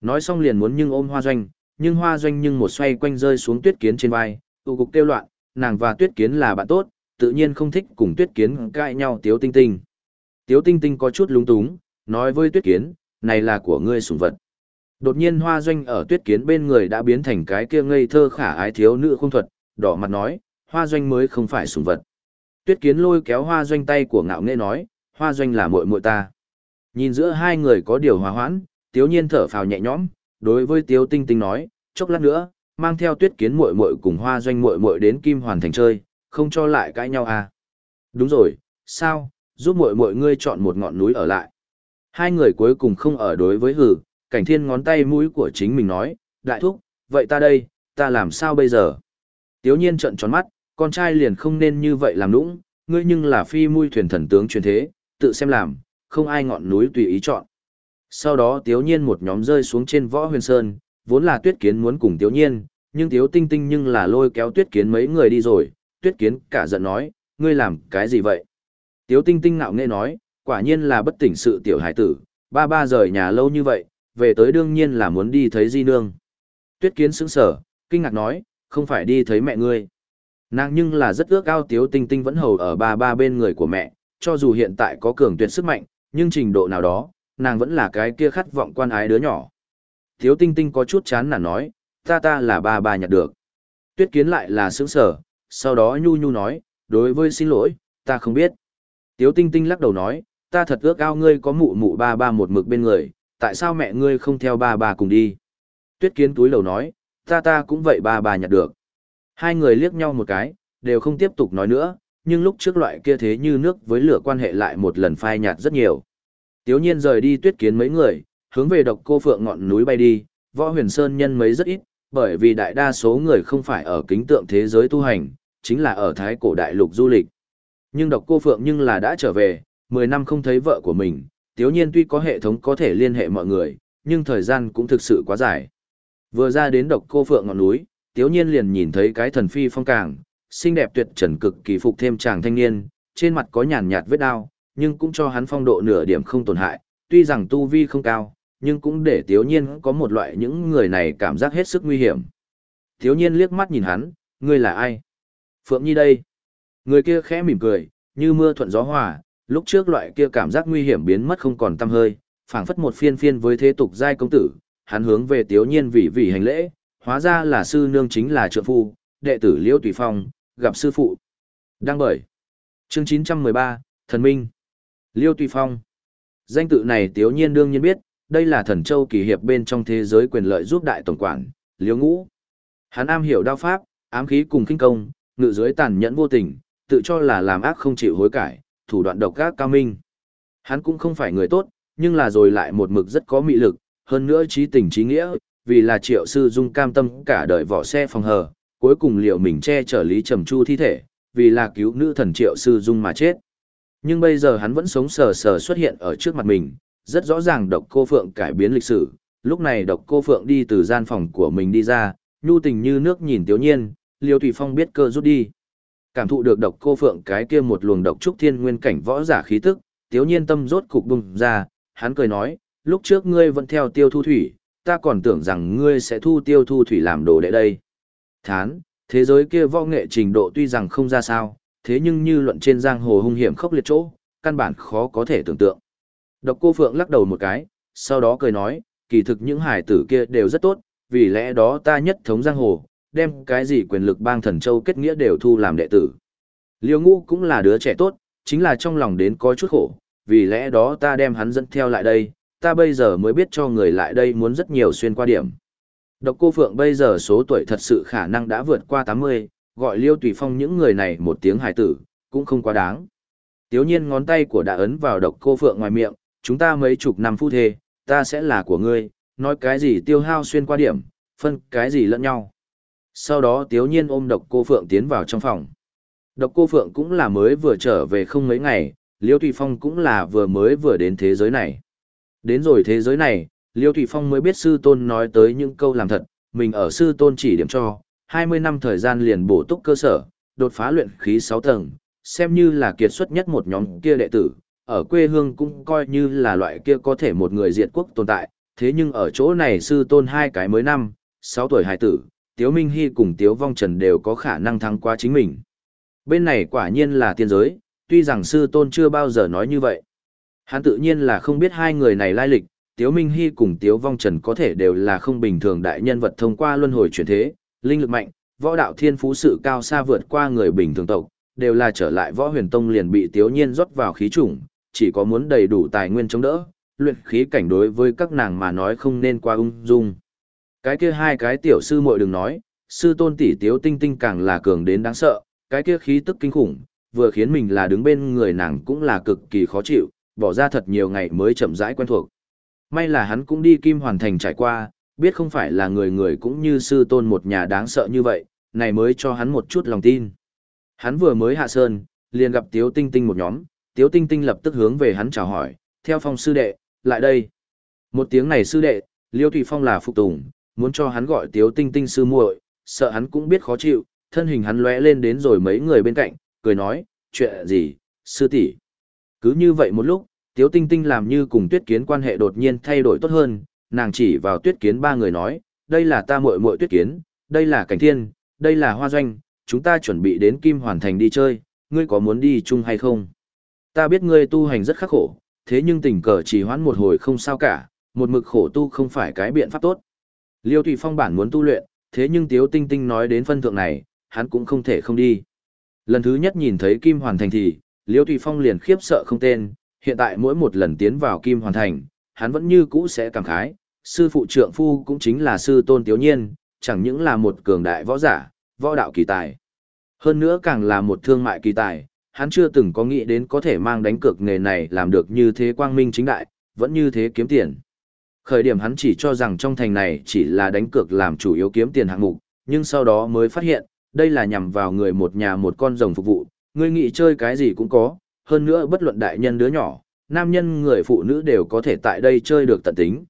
Nói xong liền muốn nhưng ôm hoa doanh, nhưng hoa doanh nhưng một xoay quanh rơi xuống tuyết kiến trên vai, tụ cục kêu loạn, nàng và tuyết kiến là bạn tốt, tự nhiên không thích cùng tuyết kiến cãi nhau tiếu tinh tinh. Tiếu tinh tinh có chút lúng túng, nói với tuyết kiến, này là của ngươi sủng vật. Đột nhiên hoa doanh ở tuyết kiến bên người đã biến thành cái kia ngây thơ khả ái thiếu nữ không thuật, đỏ mặt nói, hoa doanh mới không phải sủng vật. Tuyết kiến lôi kéo hoa doanh tay của ngạo nghệ nói, hoa doanh là muội muội ta. Nhìn giữa hai người có điều hòa hoãn, tiếu nhiên thở phào nhẹ nhõm, đối với tiếu tinh tinh nói, chốc lát nữa, mang theo tuyết kiến muội muội cùng hoa doanh muội muội đến Kim Hoàn Thành chơi, không cho lại cãi nhau à. Đúng rồi, sao, giúp mọi mọi ngươi chọn một ngọn núi ở lại. Hai người cuối cùng không ở đối với hử, cảnh thiên ngón tay mũi của chính mình nói, đại thúc, vậy ta đây, ta làm sao bây giờ? Tiếu nhiên trợn tròn mắt, con trai liền không nên như vậy làm nũng, ngươi nhưng là phi mui thuyền thần tướng truyền thế, tự xem làm, không ai ngọn núi tùy ý chọn. Sau đó tiếu nhiên một nhóm rơi xuống trên võ huyền sơn, vốn là tuyết kiến muốn cùng tiếu nhiên, nhưng tiếu tinh tinh nhưng là lôi kéo tuyết kiến mấy người đi rồi, tuyết kiến cả giận nói, ngươi làm cái gì vậy? Tiếu tinh tinh ngạo nghe nói, quả nhiên là bất tỉnh sự tiểu hải tử, ba ba rời nhà lâu như vậy, về tới đương nhiên là muốn đi thấy di nương. Tuyết kiến sững sở, kinh ngạc nói, không phải đi thấy mẹ ngươi. Nàng nhưng là rất ước ao tiếu tinh tinh vẫn hầu ở ba ba bên người của mẹ, cho dù hiện tại có cường tuyệt sức mạnh, nhưng trình độ nào đó, nàng vẫn là cái kia khát vọng quan ái đứa nhỏ. Tiếu tinh tinh có chút chán nản nói, ta ta là ba ba nhặt được. Tuyết kiến lại là sững sở, sau đó nhu nhu nói, đối với xin lỗi, ta không biết. Tiếu tinh tinh lắc đầu nói, ta thật ước ao ngươi có mụ mụ ba ba một mực bên người, tại sao mẹ ngươi không theo ba ba cùng đi? Tuyết kiến túi lầu nói, ta ta cũng vậy ba ba nhặt được. Hai người liếc nhau một cái, đều không tiếp tục nói nữa, nhưng lúc trước loại kia thế như nước với lửa quan hệ lại một lần phai nhạt rất nhiều. Tiếu nhiên rời đi tuyết kiến mấy người, hướng về độc cô phượng ngọn núi bay đi, võ huyền sơn nhân mấy rất ít, bởi vì đại đa số người không phải ở kính tượng thế giới tu hành, chính là ở thái cổ đại lục du lịch. Nhưng độc cô phượng nhưng là đã trở về, 10 năm không thấy vợ của mình, tiếu nhiên tuy có hệ thống có thể liên hệ mọi người, nhưng thời gian cũng thực sự quá dài. Vừa ra đến độc cô phượng ngọn núi, tiếu nhiên liền nhìn thấy cái thần phi phong cảng, xinh đẹp tuyệt trần cực kỳ phục thêm chàng thanh niên, trên mặt có nhàn nhạt vết đau, nhưng cũng cho hắn phong độ nửa điểm không tổn hại, tuy rằng tu vi không cao, nhưng cũng để Tiếu Nhiên có một loại những người này cảm giác hết sức nguy hiểm. Tiếu Nhiên liếc mắt nhìn hắn, ngươi là ai? Phượng Nhi đây. Người kia khẽ mỉm cười, như mưa thuận gió hòa, lúc trước loại kia cảm giác nguy hiểm biến mất không còn tăm hơi, phảng phất một phiên phiên với thế tục giai công tử, hắn hướng về Tiếu Nhiên vì vì hành lễ, hóa ra là sư nương chính là trợ phu, đệ tử Liễu Tùy Phong, gặp sư phụ. Đăng bởi. Chương 913, Thần Minh. Liêu Tùy Phong. Danh tự này Tiếu Nhiên đương nhiên biết, đây là thần châu kỳ hiệp bên trong thế giới quyền lợi giúp đại tổng quản, Liêu Ngũ. Hắn am hiểu đao pháp, ám khí cùng kinh công, ngự dưới tàn nhẫn vô tình, tự cho là làm ác không chịu hối cải, thủ đoạn độc ác cao minh. Hắn cũng không phải người tốt, nhưng là rồi lại một mực rất có mị lực, hơn nữa trí tình trí nghĩa, vì là triệu sư dung cam tâm cả đời vỏ xe phòng hờ, cuối cùng liệu mình che chở Lý Trầm Chu thi thể, vì là cứu nữ thần triệu sư dung mà chết. Nhưng bây giờ hắn vẫn sống sờ sờ xuất hiện ở trước mặt mình, rất rõ ràng độc cô Phượng cải biến lịch sử, lúc này độc cô Phượng đi từ gian phòng của mình đi ra, nhu tình như nước nhìn tiểu Nhiên, Liêu Thủy Phong biết cơ rút đi. Cảm thụ được độc cô Phượng cái kia một luồng độc trúc thiên nguyên cảnh võ giả khí tức, Tiếu Nhiên tâm rốt cục bùng ra, hắn cười nói, lúc trước ngươi vẫn theo tiêu thu thủy, ta còn tưởng rằng ngươi sẽ thu tiêu thu thủy làm đồ đệ đây. Thán, thế giới kia võ nghệ trình độ tuy rằng không ra sao, thế nhưng như luận trên giang hồ hung hiểm khốc liệt chỗ, căn bản khó có thể tưởng tượng. Độc cô Phượng lắc đầu một cái, sau đó cười nói, kỳ thực những hải tử kia đều rất tốt, vì lẽ đó ta nhất thống giang hồ, đem cái gì quyền lực bang thần châu kết nghĩa đều thu làm đệ tử. Liêu ngũ cũng là đứa trẻ tốt, chính là trong lòng đến có chút khổ, vì lẽ đó ta đem hắn dẫn theo lại đây, ta bây giờ mới biết cho người lại đây muốn rất nhiều xuyên qua điểm. Độc cô Phượng bây giờ số tuổi thật sự khả năng đã vượt qua 80, gọi Liêu Tùy Phong những người này một tiếng hài tử, cũng không quá đáng. Tiếu nhiên ngón tay của đã ấn vào độc cô Phượng ngoài miệng, chúng ta mấy chục năm phu thê, ta sẽ là của ngươi, nói cái gì tiêu hao xuyên qua điểm, phân cái gì lẫn nhau. Sau đó Tiếu nhiên ôm độc cô Phượng tiến vào trong phòng. Độc cô Phượng cũng là mới vừa trở về không mấy ngày, Liêu Thủy Phong cũng là vừa mới vừa đến thế giới này. Đến rồi thế giới này, Liêu Thủy Phong mới biết sư tôn nói tới những câu làm thật, mình ở sư tôn chỉ điểm cho, 20 năm thời gian liền bổ túc cơ sở, đột phá luyện khí 6 tầng, xem như là kiệt xuất nhất một nhóm kia đệ tử, ở quê hương cũng coi như là loại kia có thể một người diệt quốc tồn tại, thế nhưng ở chỗ này sư tôn hai cái mới năm, 6 tuổi hài tử, Tiếu Minh Hy cùng Tiếu Vong Trần đều có khả năng thắng qua chính mình. Bên này quả nhiên là tiên giới, tuy rằng sư tôn chưa bao giờ nói như vậy. Hắn tự nhiên là không biết hai người này lai lịch, Tiếu Minh Hy cùng Tiếu Vong Trần có thể đều là không bình thường đại nhân vật thông qua luân hồi chuyển thế, linh lực mạnh, võ đạo thiên phú sự cao xa vượt qua người bình thường tộc, đều là trở lại võ huyền tông liền bị Tiếu Nhiên rót vào khí chủng, chỉ có muốn đầy đủ tài nguyên chống đỡ, luyện khí cảnh đối với các nàng mà nói không nên qua ung dung. Cái kia hai cái tiểu sư muội đừng nói, sư tôn tỷ Tiếu Tinh Tinh càng là cường đến đáng sợ, cái kia khí tức kinh khủng, vừa khiến mình là đứng bên người nàng cũng là cực kỳ khó chịu, bỏ ra thật nhiều ngày mới chậm rãi quen thuộc. May là hắn cũng đi Kim Hoàn Thành trải qua, biết không phải là người người cũng như sư tôn một nhà đáng sợ như vậy, này mới cho hắn một chút lòng tin. Hắn vừa mới hạ sơn, liền gặp Tiếu Tinh Tinh một nhóm, Tiếu Tinh Tinh lập tức hướng về hắn chào hỏi, theo phong sư đệ, lại đây. Một tiếng này sư đệ, Liêu Thủy Phong là phục tùng, muốn cho hắn gọi Tiếu Tinh Tinh sư muội, sợ hắn cũng biết khó chịu, thân hình hắn lóe lên đến rồi mấy người bên cạnh, cười nói, chuyện gì, sư tỷ cứ như vậy một lúc, Tiếu Tinh Tinh làm như cùng Tuyết Kiến quan hệ đột nhiên thay đổi tốt hơn, nàng chỉ vào Tuyết Kiến ba người nói, đây là ta muội muội Tuyết Kiến, đây là Cảnh Thiên, đây là Hoa Doanh, chúng ta chuẩn bị đến Kim Hoàn Thành đi chơi, ngươi có muốn đi chung hay không? Ta biết ngươi tu hành rất khắc khổ, thế nhưng tình cờ chỉ hoãn một hồi không sao cả, một mực khổ tu không phải cái biện pháp tốt. Liêu Thủy Phong bản muốn tu luyện, thế nhưng Tiếu Tinh Tinh nói đến phân thượng này, hắn cũng không thể không đi. Lần thứ nhất nhìn thấy Kim Hoàn Thành thì, Liêu Thủy Phong liền khiếp sợ không tên, hiện tại mỗi một lần tiến vào Kim Hoàn Thành, hắn vẫn như cũ sẽ cảm khái, sư phụ trượng phu cũng chính là sư tôn tiếu nhiên, chẳng những là một cường đại võ giả, võ đạo kỳ tài. Hơn nữa càng là một thương mại kỳ tài, hắn chưa từng có nghĩ đến có thể mang đánh cược nghề này làm được như thế quang minh chính đại, vẫn như thế kiếm tiền. Khởi điểm hắn chỉ cho rằng trong thành này chỉ là đánh cược làm chủ yếu kiếm tiền hạng mục, nhưng sau đó mới phát hiện, đây là nhằm vào người một nhà một con rồng phục vụ, người nghĩ chơi cái gì cũng có, hơn nữa bất luận đại nhân đứa nhỏ, nam nhân người phụ nữ đều có thể tại đây chơi được tận tính.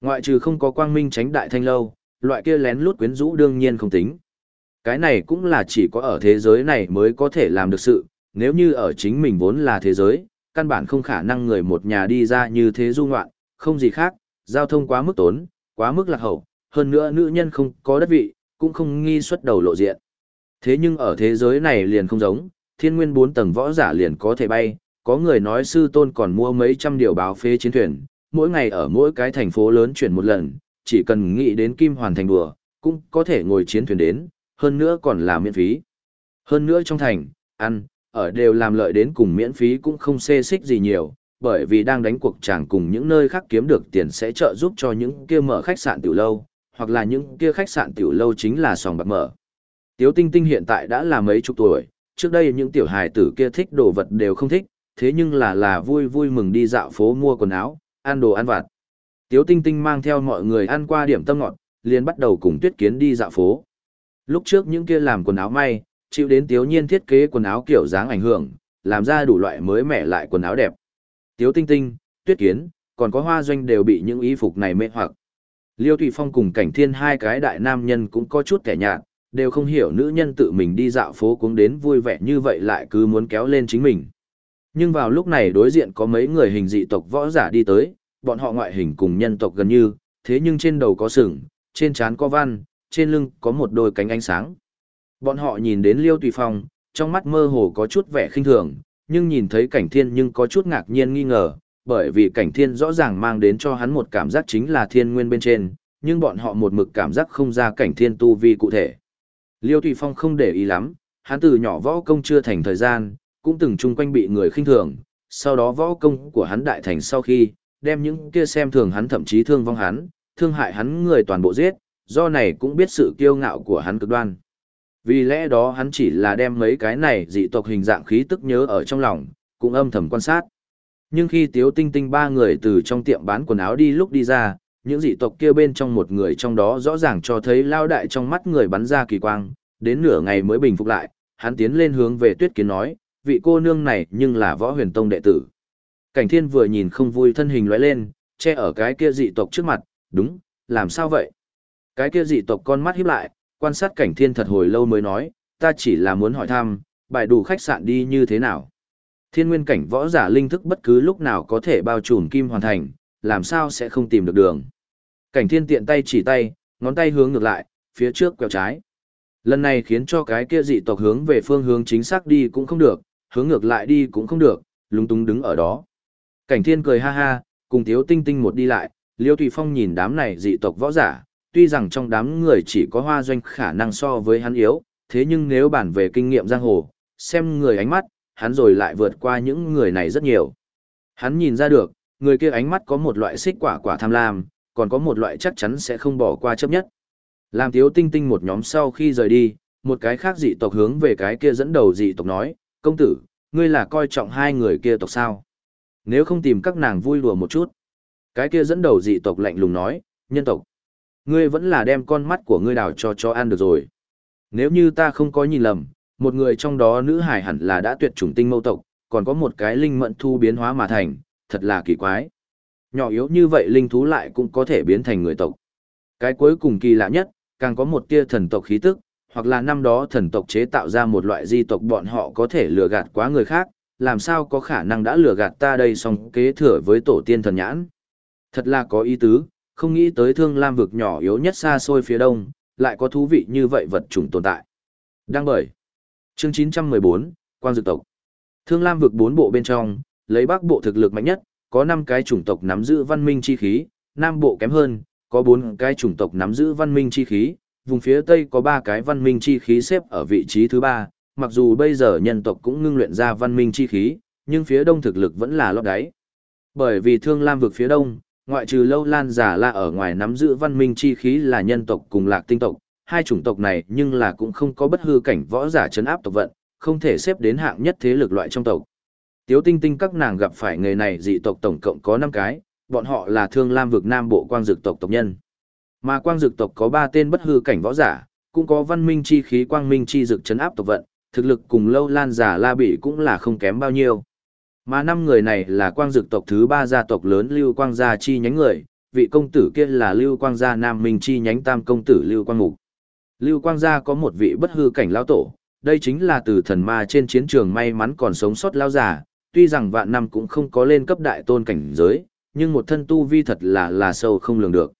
Ngoại trừ không có quang minh tránh đại thanh lâu, loại kia lén lút quyến rũ đương nhiên không tính. Cái này cũng là chỉ có ở thế giới này mới có thể làm được sự, nếu như ở chính mình vốn là thế giới, căn bản không khả năng người một nhà đi ra như thế du ngoạn, không gì khác, giao thông quá mức tốn, quá mức lạc hậu, hơn nữa nữ nhân không có đất vị, cũng không nghi xuất đầu lộ diện. Thế nhưng ở thế giới này liền không giống, thiên nguyên bốn tầng võ giả liền có thể bay, có người nói sư tôn còn mua mấy trăm điều báo phế chiến thuyền, mỗi ngày ở mỗi cái thành phố lớn chuyển một lần, chỉ cần nghĩ đến kim hoàn thành đùa, cũng có thể ngồi chiến thuyền đến, hơn nữa còn là miễn phí. Hơn nữa trong thành, ăn, ở đều làm lợi đến cùng miễn phí cũng không xê xích gì nhiều, bởi vì đang đánh cuộc chẳng cùng những nơi khác kiếm được tiền sẽ trợ giúp cho những kia mở khách sạn tiểu lâu, hoặc là những kia khách sạn tiểu lâu chính là sòng bạc mở. Tiếu Tinh Tinh hiện tại đã là mấy chục tuổi, trước đây những tiểu hài tử kia thích đồ vật đều không thích, thế nhưng là là vui vui mừng đi dạo phố mua quần áo, ăn đồ ăn vặt. Tiếu Tinh Tinh mang theo mọi người ăn qua điểm tâm ngọt, liền bắt đầu cùng Tuyết Kiến đi dạo phố. Lúc trước những kia làm quần áo may, chịu đến Tiếu Nhiên thiết kế quần áo kiểu dáng ảnh hưởng, làm ra đủ loại mới mẻ lại quần áo đẹp. Tiếu Tinh Tinh, Tuyết Kiến, còn có hoa doanh đều bị những y phục này mê hoặc. Liêu Thụy Phong cùng Cảnh Thiên hai cái đại nam nhân cũng có chút kẻ nhạt, đều không hiểu nữ nhân tự mình đi dạo phố cũng đến vui vẻ như vậy lại cứ muốn kéo lên chính mình. Nhưng vào lúc này đối diện có mấy người hình dị tộc võ giả đi tới, bọn họ ngoại hình cùng nhân tộc gần như, thế nhưng trên đầu có sừng, trên trán có văn, trên lưng có một đôi cánh ánh sáng. Bọn họ nhìn đến Liêu Tùy Phong, trong mắt mơ hồ có chút vẻ khinh thường, nhưng nhìn thấy cảnh thiên nhưng có chút ngạc nhiên nghi ngờ, bởi vì cảnh thiên rõ ràng mang đến cho hắn một cảm giác chính là thiên nguyên bên trên, nhưng bọn họ một mực cảm giác không ra cảnh thiên tu vi cụ thể. Liêu Tùy Phong không để ý lắm, hắn từ nhỏ võ công chưa thành thời gian, cũng từng chung quanh bị người khinh thường, sau đó võ công của hắn đại thành sau khi, đem những kia xem thường hắn thậm chí thương vong hắn, thương hại hắn người toàn bộ giết, do này cũng biết sự kiêu ngạo của hắn cực đoan. Vì lẽ đó hắn chỉ là đem mấy cái này dị tộc hình dạng khí tức nhớ ở trong lòng, cũng âm thầm quan sát. Nhưng khi Tiếu Tinh Tinh ba người từ trong tiệm bán quần áo đi lúc đi ra, những dị tộc kia bên trong một người trong đó rõ ràng cho thấy lao đại trong mắt người bắn ra kỳ quang, đến nửa ngày mới bình phục lại, hắn tiến lên hướng về Tuyết Kiến nói, vị cô nương này nhưng là võ huyền tông đệ tử. Cảnh thiên vừa nhìn không vui thân hình lóe lên, che ở cái kia dị tộc trước mặt, đúng, làm sao vậy? Cái kia dị tộc con mắt híp lại, quan sát cảnh thiên thật hồi lâu mới nói, ta chỉ là muốn hỏi thăm, bài đủ khách sạn đi như thế nào? Thiên nguyên cảnh võ giả linh thức bất cứ lúc nào có thể bao trùm kim hoàn thành, làm sao sẽ không tìm được đường? Cảnh thiên tiện tay chỉ tay, ngón tay hướng ngược lại, phía trước quẹo trái. Lần này khiến cho cái kia dị tộc hướng về phương hướng chính xác đi cũng không được, hướng ngược lại đi cũng không được, lúng túng đứng ở đó. Cảnh thiên cười ha ha, cùng thiếu tinh tinh một đi lại, liêu thủy phong nhìn đám này dị tộc võ giả, tuy rằng trong đám người chỉ có hoa doanh khả năng so với hắn yếu, thế nhưng nếu bản về kinh nghiệm giang hồ, xem người ánh mắt, hắn rồi lại vượt qua những người này rất nhiều. Hắn nhìn ra được, người kia ánh mắt có một loại xích quả quả tham lam, còn có một loại chắc chắn sẽ không bỏ qua chấp nhất. Làm thiếu tinh tinh một nhóm sau khi rời đi, một cái khác dị tộc hướng về cái kia dẫn đầu dị tộc nói, công tử, ngươi là coi trọng hai người kia tộc sao? Nếu không tìm các nàng vui đùa một chút. Cái kia dẫn đầu dị tộc lạnh lùng nói, nhân tộc. Ngươi vẫn là đem con mắt của ngươi đào cho cho ăn được rồi. Nếu như ta không có nhìn lầm, một người trong đó nữ hải hẳn là đã tuyệt chủng tinh mâu tộc, còn có một cái linh mận thu biến hóa mà thành, thật là kỳ quái. Nhỏ yếu như vậy linh thú lại cũng có thể biến thành người tộc. Cái cuối cùng kỳ lạ nhất, càng có một tia thần tộc khí tức, hoặc là năm đó thần tộc chế tạo ra một loại di tộc bọn họ có thể lừa gạt quá người khác, làm sao có khả năng đã lừa gạt ta đây song kế thừa với tổ tiên thần nhãn. Thật là có ý tứ, không nghĩ tới thương lam vực nhỏ yếu nhất xa xôi phía đông, lại có thú vị như vậy vật chủng tồn tại. Đăng bởi. Chương 914, Quang Dược Tộc. Thương lam vực bốn bộ bên trong, lấy bắc bộ thực lực mạnh nhất, có 5 cái chủng tộc nắm giữ văn minh chi khí, nam bộ kém hơn, có 4 cái chủng tộc nắm giữ văn minh chi khí, vùng phía tây có 3 cái văn minh chi khí xếp ở vị trí thứ 3, mặc dù bây giờ nhân tộc cũng ngưng luyện ra văn minh chi khí, nhưng phía đông thực lực vẫn là lót đáy. Bởi vì thương lam vực phía đông, ngoại trừ lâu lan giả la ở ngoài nắm giữ văn minh chi khí là nhân tộc cùng lạc tinh tộc, hai chủng tộc này nhưng là cũng không có bất hư cảnh võ giả chấn áp tộc vận, không thể xếp đến hạng nhất thế lực loại trong tộc. Tiếu tinh tinh các nàng gặp phải người này dị tộc tổng cộng có 5 cái, bọn họ là thương lam vực nam bộ quang dực tộc tộc nhân. Mà quang dực tộc có 3 tên bất hư cảnh võ giả, cũng có văn minh chi khí quang minh chi dực chấn áp tộc vận, thực lực cùng lâu lan giả la bị cũng là không kém bao nhiêu. Mà năm người này là quang dực tộc thứ ba gia tộc lớn Lưu Quang gia chi nhánh người, vị công tử kia là Lưu Quang gia Nam Minh chi nhánh tam công tử Lưu Quang Mục. Lưu Quang gia có một vị bất hư cảnh lão tổ, đây chính là từ thần ma trên chiến trường may mắn còn sống sót lão giả, tuy rằng vạn năm cũng không có lên cấp đại tôn cảnh giới, nhưng một thân tu vi thật là là sâu không lường được.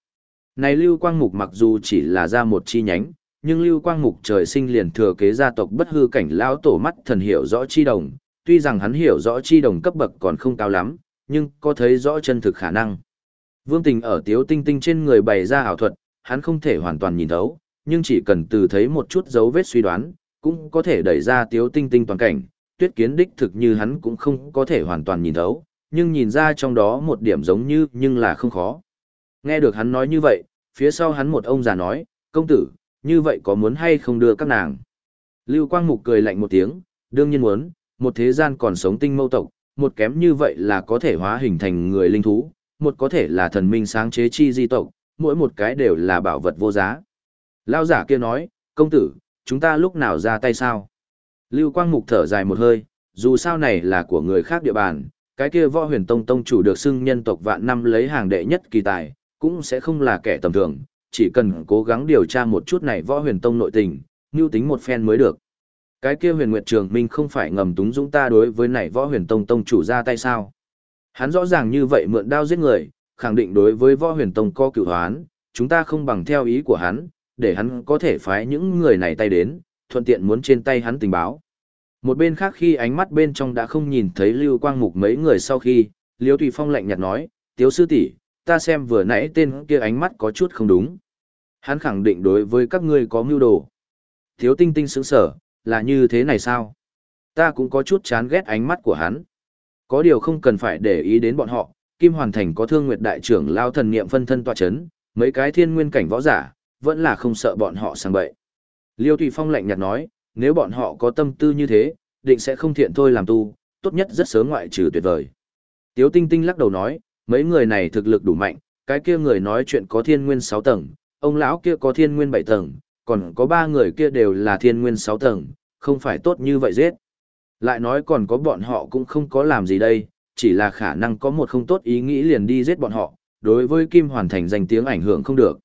Này Lưu Quang Mục mặc dù chỉ là ra một chi nhánh, nhưng Lưu Quang Mục trời sinh liền thừa kế gia tộc bất hư cảnh lão tổ mắt thần hiểu rõ chi đồng, tuy rằng hắn hiểu rõ chi đồng cấp bậc còn không cao lắm, nhưng có thấy rõ chân thực khả năng. Vương Tình ở Tiếu Tinh Tinh trên người bày ra ảo thuật, hắn không thể hoàn toàn nhìn thấu, nhưng chỉ cần từ thấy một chút dấu vết suy đoán, cũng có thể đẩy ra Tiếu Tinh Tinh toàn cảnh. Tuyết kiến đích thực như hắn cũng không có thể hoàn toàn nhìn thấu, nhưng nhìn ra trong đó một điểm giống như nhưng là không khó. Nghe được hắn nói như vậy, phía sau hắn một ông già nói, công tử, như vậy có muốn hay không đưa các nàng? Lưu Quang Mục cười lạnh một tiếng, đương nhiên muốn, một thế gian còn sống tinh mâu tộc, một kém như vậy là có thể hóa hình thành người linh thú, một có thể là thần minh sáng chế chi di tộc, mỗi một cái đều là bảo vật vô giá. Lao giả kia nói, công tử, chúng ta lúc nào ra tay sao? Lưu Quang Mục thở dài một hơi, dù sao này là của người khác địa bàn, cái kia võ huyền tông tông chủ được xưng nhân tộc vạn năm lấy hàng đệ nhất kỳ tài, cũng sẽ không là kẻ tầm thường, chỉ cần cố gắng điều tra một chút này võ huyền tông nội tình, như tính một phen mới được. Cái kia huyền nguyệt trường minh không phải ngầm túng dũng ta đối với này võ huyền tông tông chủ ra tay sao. Hắn rõ ràng như vậy mượn đao giết người, khẳng định đối với võ huyền tông có cựu hoán, chúng ta không bằng theo ý của hắn, để hắn có thể phái những người này tay đến, thuận tiện muốn trên tay hắn tình báo. Một bên khác khi ánh mắt bên trong đã không nhìn thấy lưu quang mục mấy người sau khi, liêu tùy phong lạnh nhạt nói, tiếu sư tỷ ta xem vừa nãy tên kia ánh mắt có chút không đúng. Hắn khẳng định đối với các ngươi có mưu đồ. Thiếu tinh tinh sững sở, là như thế này sao? Ta cũng có chút chán ghét ánh mắt của hắn. Có điều không cần phải để ý đến bọn họ, Kim Hoàn Thành có thương nguyệt đại trưởng lao thần niệm phân thân tọa chấn, mấy cái thiên nguyên cảnh võ giả, vẫn là không sợ bọn họ sang bậy. Liêu Thủy Phong lạnh nhạt nói, nếu bọn họ có tâm tư như thế, định sẽ không thiện thôi làm tu, tốt nhất rất sớm ngoại trừ tuyệt vời. Tiếu Tinh Tinh lắc đầu nói, mấy người này thực lực đủ mạnh, cái kia người nói chuyện có thiên nguyên 6 tầng, ông lão kia có thiên nguyên 7 tầng, còn có ba người kia đều là thiên nguyên sáu tầng, không phải tốt như vậy giết. Lại nói còn có bọn họ cũng không có làm gì đây, chỉ là khả năng có một không tốt ý nghĩ liền đi giết bọn họ, đối với Kim Hoàn Thành danh tiếng ảnh hưởng không được.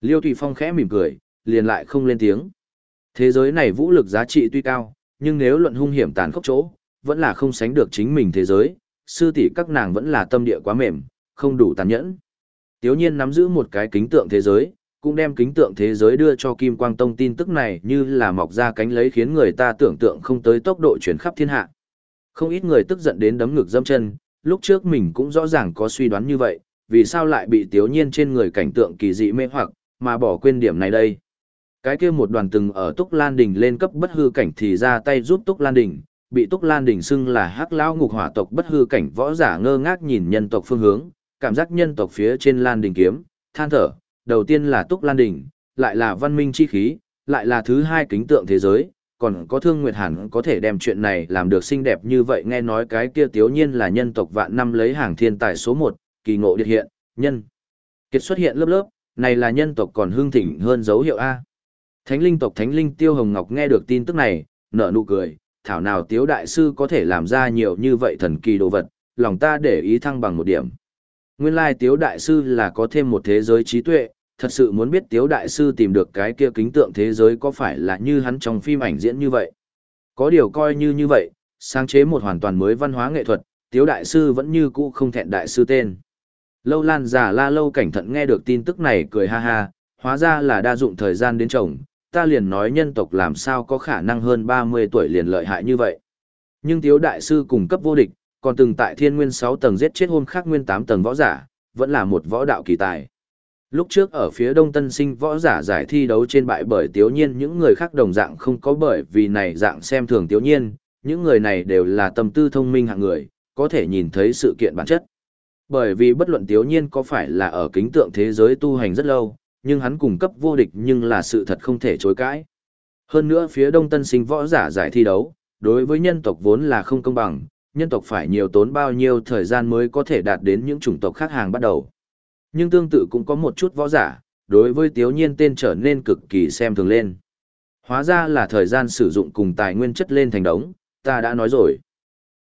Liêu Thủy Phong khẽ mỉm cười, liền lại không lên tiếng. Thế giới này vũ lực giá trị tuy cao, nhưng nếu luận hung hiểm tàn khốc chỗ, vẫn là không sánh được chính mình thế giới, sư tỷ các nàng vẫn là tâm địa quá mềm, không đủ tàn nhẫn. Tiếu nhiên nắm giữ một cái kính tượng thế giới, cũng đem kính tượng thế giới đưa cho Kim Quang Tông tin tức này như là mọc ra cánh lấy khiến người ta tưởng tượng không tới tốc độ chuyển khắp thiên hạ. Không ít người tức giận đến đấm ngực dâm chân, lúc trước mình cũng rõ ràng có suy đoán như vậy, vì sao lại bị tiếu nhiên trên người cảnh tượng kỳ dị mê hoặc, mà bỏ quên điểm này đây. Cái kia một đoàn từng ở Túc Lan Đình lên cấp bất hư cảnh thì ra tay giúp Túc Lan Đình, bị Túc Lan Đình xưng là hắc lão ngục hỏa tộc bất hư cảnh võ giả ngơ ngác nhìn nhân tộc phương hướng, cảm giác nhân tộc phía trên Lan Đình kiếm, than thở, đầu tiên là Túc Lan đỉnh, lại là văn minh chi khí, lại là thứ hai kính tượng thế giới, còn có Thương Nguyệt Hàn có thể đem chuyện này làm được xinh đẹp như vậy nghe nói cái kia tiếu nhiên là nhân tộc vạn năm lấy hàng thiên tài số một, kỳ ngộ điệt hiện, nhân. Kiệt xuất hiện lớp lớp, này là nhân tộc còn hương thịnh hơn dấu hiệu A. Thánh linh tộc Thánh linh Tiêu Hồng Ngọc nghe được tin tức này, nở nụ cười, thảo nào tiếu đại sư có thể làm ra nhiều như vậy thần kỳ đồ vật, lòng ta để ý thăng bằng một điểm. Nguyên lai tiếu đại sư là có thêm một thế giới trí tuệ, thật sự muốn biết tiếu đại sư tìm được cái kia kính tượng thế giới có phải là như hắn trong phim ảnh diễn như vậy. Có điều coi như như vậy, sáng chế một hoàn toàn mới văn hóa nghệ thuật, tiếu đại sư vẫn như cũ không thẹn đại sư tên. Lâu lan giả la lâu cảnh thận nghe được tin tức này cười ha ha, hóa ra là đa dụng thời gian đến chồng, ta liền nói nhân tộc làm sao có khả năng hơn 30 tuổi liền lợi hại như vậy. Nhưng tiếu đại sư cùng cấp vô địch, còn từng tại thiên nguyên 6 tầng giết chết hôm khác nguyên 8 tầng võ giả, vẫn là một võ đạo kỳ tài. Lúc trước ở phía đông tân sinh võ giả giải thi đấu trên bại bởi tiếu nhiên những người khác đồng dạng không có bởi vì này dạng xem thường tiếu nhiên, những người này đều là tâm tư thông minh hạng người, có thể nhìn thấy sự kiện bản chất. Bởi vì bất luận tiếu nhiên có phải là ở kính tượng thế giới tu hành rất lâu, nhưng hắn cung cấp vô địch nhưng là sự thật không thể chối cãi. Hơn nữa phía đông tân sinh võ giả giải thi đấu, đối với nhân tộc vốn là không công bằng, nhân tộc phải nhiều tốn bao nhiêu thời gian mới có thể đạt đến những chủng tộc khác hàng bắt đầu. Nhưng tương tự cũng có một chút võ giả, đối với tiếu nhiên tên trở nên cực kỳ xem thường lên. Hóa ra là thời gian sử dụng cùng tài nguyên chất lên thành đống, ta đã nói rồi.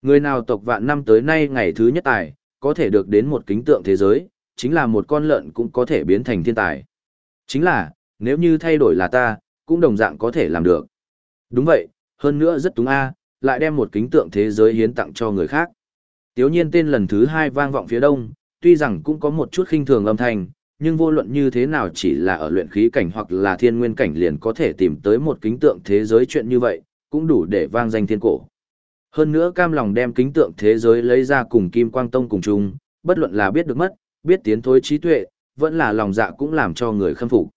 Người nào tộc vạn năm tới nay ngày thứ nhất tài, có thể được đến một kính tượng thế giới, chính là một con lợn cũng có thể biến thành thiên tài. Chính là, nếu như thay đổi là ta, cũng đồng dạng có thể làm được. Đúng vậy, hơn nữa rất túng a, lại đem một kính tượng thế giới hiến tặng cho người khác. Tiếu nhiên tên lần thứ hai vang vọng phía đông, tuy rằng cũng có một chút khinh thường âm thanh, nhưng vô luận như thế nào chỉ là ở luyện khí cảnh hoặc là thiên nguyên cảnh liền có thể tìm tới một kính tượng thế giới chuyện như vậy, cũng đủ để vang danh thiên cổ. Hơn nữa cam lòng đem kính tượng thế giới lấy ra cùng Kim Quang Tông cùng chung, bất luận là biết được mất, biết tiến thối trí tuệ, vẫn là lòng dạ cũng làm cho người khâm phục.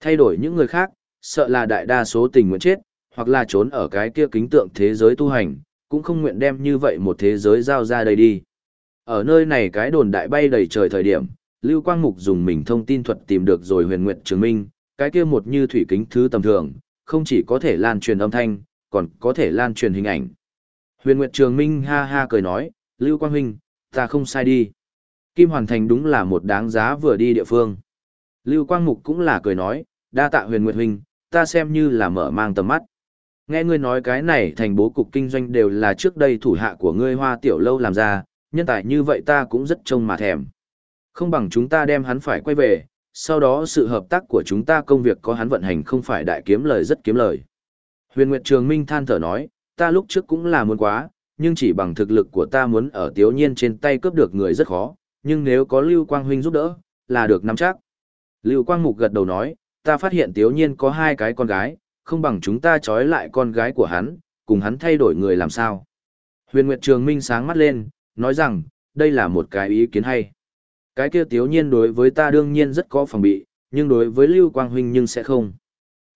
Thay đổi những người khác, sợ là đại đa số tình nguyện chết, hoặc là trốn ở cái kia kính tượng thế giới tu hành, cũng không nguyện đem như vậy một thế giới giao ra đây đi. Ở nơi này cái đồn đại bay đầy trời thời điểm, Lưu Quang Mục dùng mình thông tin thuật tìm được rồi huyền nguyện trường minh, cái kia một như thủy kính thứ tầm thường, không chỉ có thể lan truyền âm thanh, còn có thể lan truyền hình ảnh. Huyền Nguyệt Trường Minh ha ha cười nói, Lưu Quang Huynh, ta không sai đi. Kim Hoàn Thành đúng là một đáng giá vừa đi địa phương. Lưu Quang Mục cũng là cười nói, đa tạ Huyền Nguyệt Huynh, ta xem như là mở mang tầm mắt. Nghe ngươi nói cái này thành bố cục kinh doanh đều là trước đây thủ hạ của ngươi hoa tiểu lâu làm ra, nhân tài như vậy ta cũng rất trông mà thèm. Không bằng chúng ta đem hắn phải quay về, sau đó sự hợp tác của chúng ta công việc có hắn vận hành không phải đại kiếm lời rất kiếm lời. Huyền Nguyệt Trường Minh than thở nói, ta lúc trước cũng là muốn quá, nhưng chỉ bằng thực lực của ta muốn ở tiếu nhiên trên tay cướp được người rất khó, nhưng nếu có Lưu Quang Huynh giúp đỡ, là được nắm chắc. Lưu Quang Mục gật đầu nói, ta phát hiện tiếu nhiên có hai cái con gái, không bằng chúng ta trói lại con gái của hắn, cùng hắn thay đổi người làm sao. Huyền Nguyệt Trường Minh sáng mắt lên, nói rằng, đây là một cái ý kiến hay. Cái kia tiếu nhiên đối với ta đương nhiên rất có phòng bị, nhưng đối với Lưu Quang Huynh nhưng sẽ không.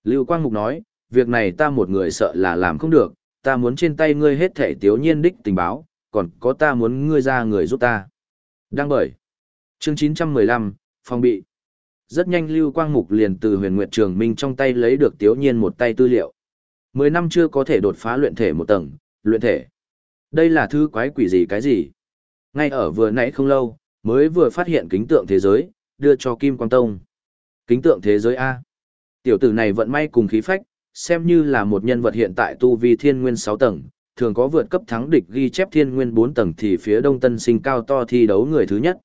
Lưu Quang Mục nói, việc này ta một người sợ là làm không được, ta muốn trên tay ngươi hết thể tiếu nhiên đích tình báo, còn có ta muốn ngươi ra người giúp ta. Đăng bởi. Chương 915, phòng bị. Rất nhanh Lưu Quang Mục liền từ huyền nguyệt trường minh trong tay lấy được tiếu nhiên một tay tư liệu. Mười năm chưa có thể đột phá luyện thể một tầng, luyện thể. Đây là thư quái quỷ gì cái gì? Ngay ở vừa nãy không lâu, mới vừa phát hiện kính tượng thế giới, đưa cho Kim Quang Tông. Kính tượng thế giới A. Tiểu tử này vận may cùng khí phách, xem như là một nhân vật hiện tại tu vi thiên nguyên 6 tầng, thường có vượt cấp thắng địch ghi chép thiên nguyên 4 tầng thì phía đông tân sinh cao to thi đấu người thứ nhất.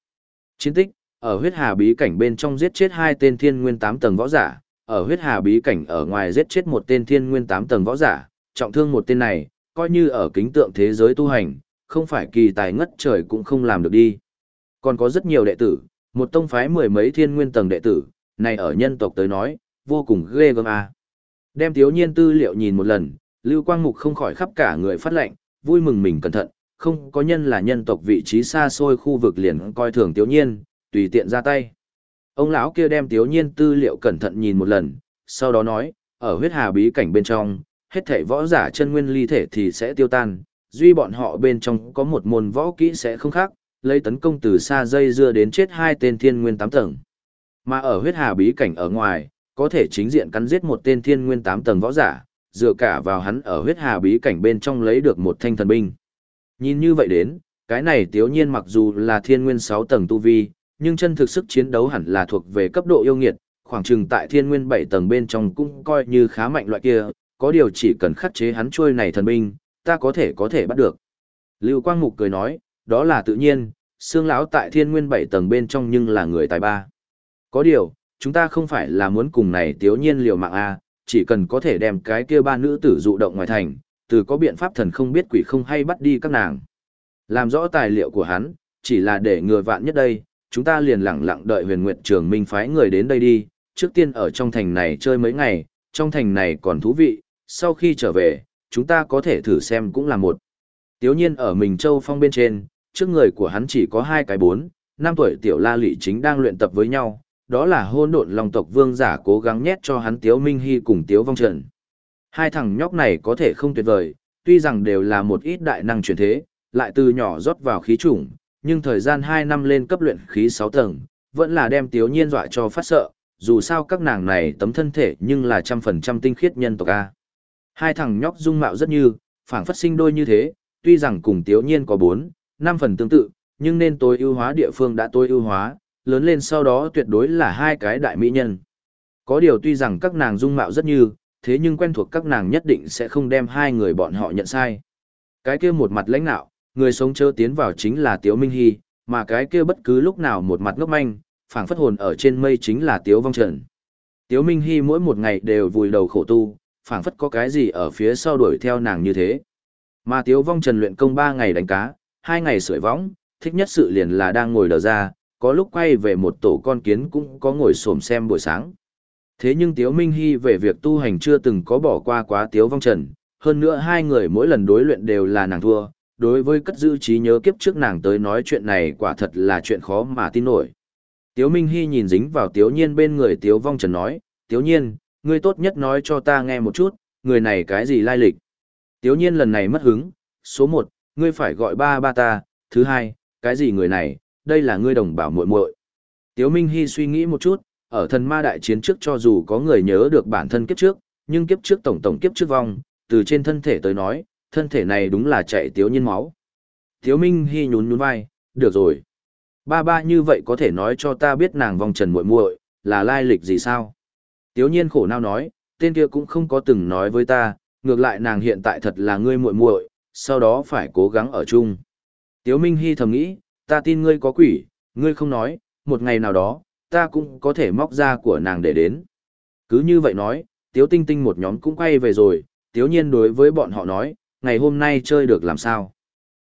Chiến tích, ở huyết hà bí cảnh bên trong giết chết hai tên thiên nguyên 8 tầng võ giả, ở huyết hà bí cảnh ở ngoài giết chết một tên thiên nguyên 8 tầng võ giả, trọng thương một tên này, coi như ở kính tượng thế giới tu hành, không phải kỳ tài ngất trời cũng không làm được đi. Còn có rất nhiều đệ tử, một tông phái mười mấy thiên nguyên tầng đệ tử, này ở nhân tộc tới nói, vô cùng ghê gớm a. Đem thiếu nhiên tư liệu nhìn một lần, Lưu Quang Mục không khỏi khắp cả người phát lệnh, vui mừng mình cẩn thận, không có nhân là nhân tộc vị trí xa xôi khu vực liền coi thường thiếu nhiên, tùy tiện ra tay. Ông lão kia đem thiếu nhiên tư liệu cẩn thận nhìn một lần, sau đó nói, ở huyết hà bí cảnh bên trong, hết thảy võ giả chân nguyên ly thể thì sẽ tiêu tan, duy bọn họ bên trong có một môn võ kỹ sẽ không khác, lấy tấn công từ xa dây dưa đến chết hai tên thiên nguyên tám tầng. Mà ở huyết hà bí cảnh ở ngoài, có thể chính diện cắn giết một tên thiên nguyên tám tầng võ giả, dựa cả vào hắn ở huyết hà bí cảnh bên trong lấy được một thanh thần binh. Nhìn như vậy đến, cái này tiếu nhiên mặc dù là thiên nguyên sáu tầng tu vi, nhưng chân thực sức chiến đấu hẳn là thuộc về cấp độ yêu nghiệt, khoảng chừng tại thiên nguyên bảy tầng bên trong cũng coi như khá mạnh loại kia, có điều chỉ cần khắc chế hắn trôi này thần binh, ta có thể có thể bắt được. Lưu Quang Mục cười nói, đó là tự nhiên, xương lão tại thiên nguyên bảy tầng bên trong nhưng là người tài ba. Có điều, chúng ta không phải là muốn cùng này tiếu nhiên liều mạng a chỉ cần có thể đem cái kia ba nữ tử dụ động ngoài thành, từ có biện pháp thần không biết quỷ không hay bắt đi các nàng. Làm rõ tài liệu của hắn, chỉ là để ngừa vạn nhất đây, chúng ta liền lặng lặng đợi huyền nguyện trường minh phái người đến đây đi, trước tiên ở trong thành này chơi mấy ngày, trong thành này còn thú vị, sau khi trở về, chúng ta có thể thử xem cũng là một. Tiếu nhiên ở mình châu phong bên trên, trước người của hắn chỉ có hai cái bốn, năm tuổi tiểu la lị chính đang luyện tập với nhau, đó là hôn độn long tộc vương giả cố gắng nhét cho hắn Tiếu Minh Hy cùng Tiếu Vong Trần. Hai thằng nhóc này có thể không tuyệt vời, tuy rằng đều là một ít đại năng chuyển thế, lại từ nhỏ rót vào khí chủng, nhưng thời gian 2 năm lên cấp luyện khí 6 tầng, vẫn là đem Tiếu Nhiên dọa cho phát sợ, dù sao các nàng này tấm thân thể nhưng là trăm phần trăm tinh khiết nhân tộc A. Hai thằng nhóc dung mạo rất như, phảng phất sinh đôi như thế, tuy rằng cùng Tiếu Nhiên có 4, 5 phần tương tự, nhưng nên tối ưu hóa địa phương đã tối ưu hóa, lớn lên sau đó tuyệt đối là hai cái đại mỹ nhân. Có điều tuy rằng các nàng dung mạo rất như, thế nhưng quen thuộc các nàng nhất định sẽ không đem hai người bọn họ nhận sai. Cái kia một mặt lãnh nạo, người sống chớ tiến vào chính là Tiếu Minh Hy, mà cái kia bất cứ lúc nào một mặt ngốc manh, phảng phất hồn ở trên mây chính là Tiếu Vong Trần. Tiếu Minh Hy mỗi một ngày đều vùi đầu khổ tu, phảng phất có cái gì ở phía sau đuổi theo nàng như thế. Mà Tiếu Vong Trần luyện công 3 ngày đánh cá, 2 ngày sưởi võng, thích nhất sự liền là đang ngồi đờ ra, có lúc quay về một tổ con kiến cũng có ngồi xổm xem buổi sáng. Thế nhưng Tiếu Minh Hy về việc tu hành chưa từng có bỏ qua quá Tiếu Vong Trần, hơn nữa hai người mỗi lần đối luyện đều là nàng thua, đối với cất giữ trí nhớ kiếp trước nàng tới nói chuyện này quả thật là chuyện khó mà tin nổi. Tiếu Minh Hy nhìn dính vào Tiếu Nhiên bên người Tiếu Vong Trần nói, Tiếu Nhiên, ngươi tốt nhất nói cho ta nghe một chút, người này cái gì lai lịch. Tiếu Nhiên lần này mất hứng, số một, ngươi phải gọi ba ba ta, thứ hai, cái gì người này, đây là ngươi đồng bảo muội muội. Tiếu Minh Hy suy nghĩ một chút, ở thần ma đại chiến trước cho dù có người nhớ được bản thân kiếp trước, nhưng kiếp trước tổng tổng kiếp trước vong, từ trên thân thể tới nói, thân thể này đúng là chạy tiếu nhiên máu. Tiếu Minh Hy nhún nhún vai, được rồi. Ba ba như vậy có thể nói cho ta biết nàng vong trần muội muội là lai lịch gì sao? Tiếu nhiên khổ nào nói, tên kia cũng không có từng nói với ta, ngược lại nàng hiện tại thật là ngươi muội muội, sau đó phải cố gắng ở chung. Tiếu Minh Hy thầm nghĩ, ta tin ngươi có quỷ, ngươi không nói, một ngày nào đó, ta cũng có thể móc ra của nàng để đến. Cứ như vậy nói, Tiếu Tinh Tinh một nhóm cũng quay về rồi, Tiếu Nhiên đối với bọn họ nói, ngày hôm nay chơi được làm sao.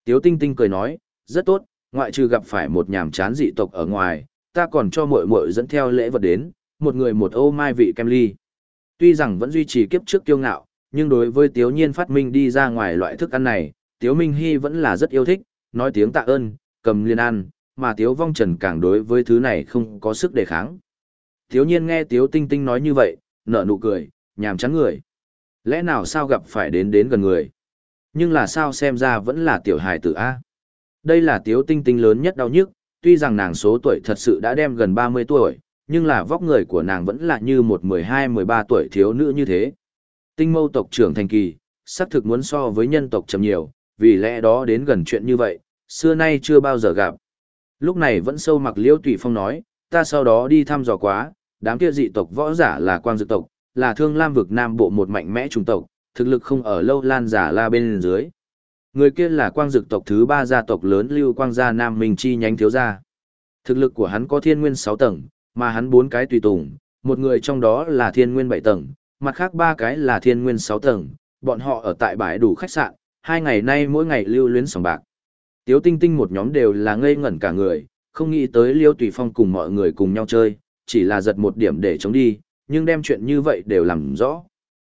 Tiếu Tinh Tinh cười nói, rất tốt, ngoại trừ gặp phải một nhàm chán dị tộc ở ngoài, ta còn cho muội muội dẫn theo lễ vật đến, một người một ô mai vị kem ly. Tuy rằng vẫn duy trì kiếp trước kiêu ngạo, nhưng đối với Tiếu Nhiên phát minh đi ra ngoài loại thức ăn này, Tiếu Minh Hy vẫn là rất yêu thích, nói tiếng tạ ơn, cầm liền ăn, mà Tiếu Vong Trần càng đối với thứ này không có sức đề kháng. Tiếu Nhiên nghe Tiếu Tinh Tinh nói như vậy, nở nụ cười, nhàm chán người. Lẽ nào sao gặp phải đến đến gần người? Nhưng là sao xem ra vẫn là tiểu hài tử A. Đây là Tiếu Tinh Tinh lớn nhất đau nhức, tuy rằng nàng số tuổi thật sự đã đem gần 30 tuổi, nhưng là vóc người của nàng vẫn là như một 12-13 tuổi thiếu nữ như thế. Tinh mâu tộc trưởng thành kỳ, xác thực muốn so với nhân tộc chậm nhiều, vì lẽ đó đến gần chuyện như vậy, xưa nay chưa bao giờ gặp. Lúc này vẫn sâu mặc liễu tùy phong nói, ta sau đó đi thăm dò quá, đám kia dị tộc võ giả là quang dự tộc, là thương lam vực nam bộ một mạnh mẽ trung tộc, thực lực không ở lâu lan giả la bên dưới. Người kia là quang dực tộc thứ ba gia tộc lớn lưu quang gia nam minh chi nhánh thiếu gia. Thực lực của hắn có thiên nguyên 6 tầng, mà hắn bốn cái tùy tùng, một người trong đó là thiên nguyên 7 tầng, mặt khác ba cái là thiên nguyên 6 tầng, bọn họ ở tại bãi đủ khách sạn, hai ngày nay mỗi ngày lưu luyến sòng bạc. Tiếu tinh tinh một nhóm đều là ngây ngẩn cả người, không nghĩ tới Liêu Tùy Phong cùng mọi người cùng nhau chơi, chỉ là giật một điểm để chống đi, nhưng đem chuyện như vậy đều làm rõ.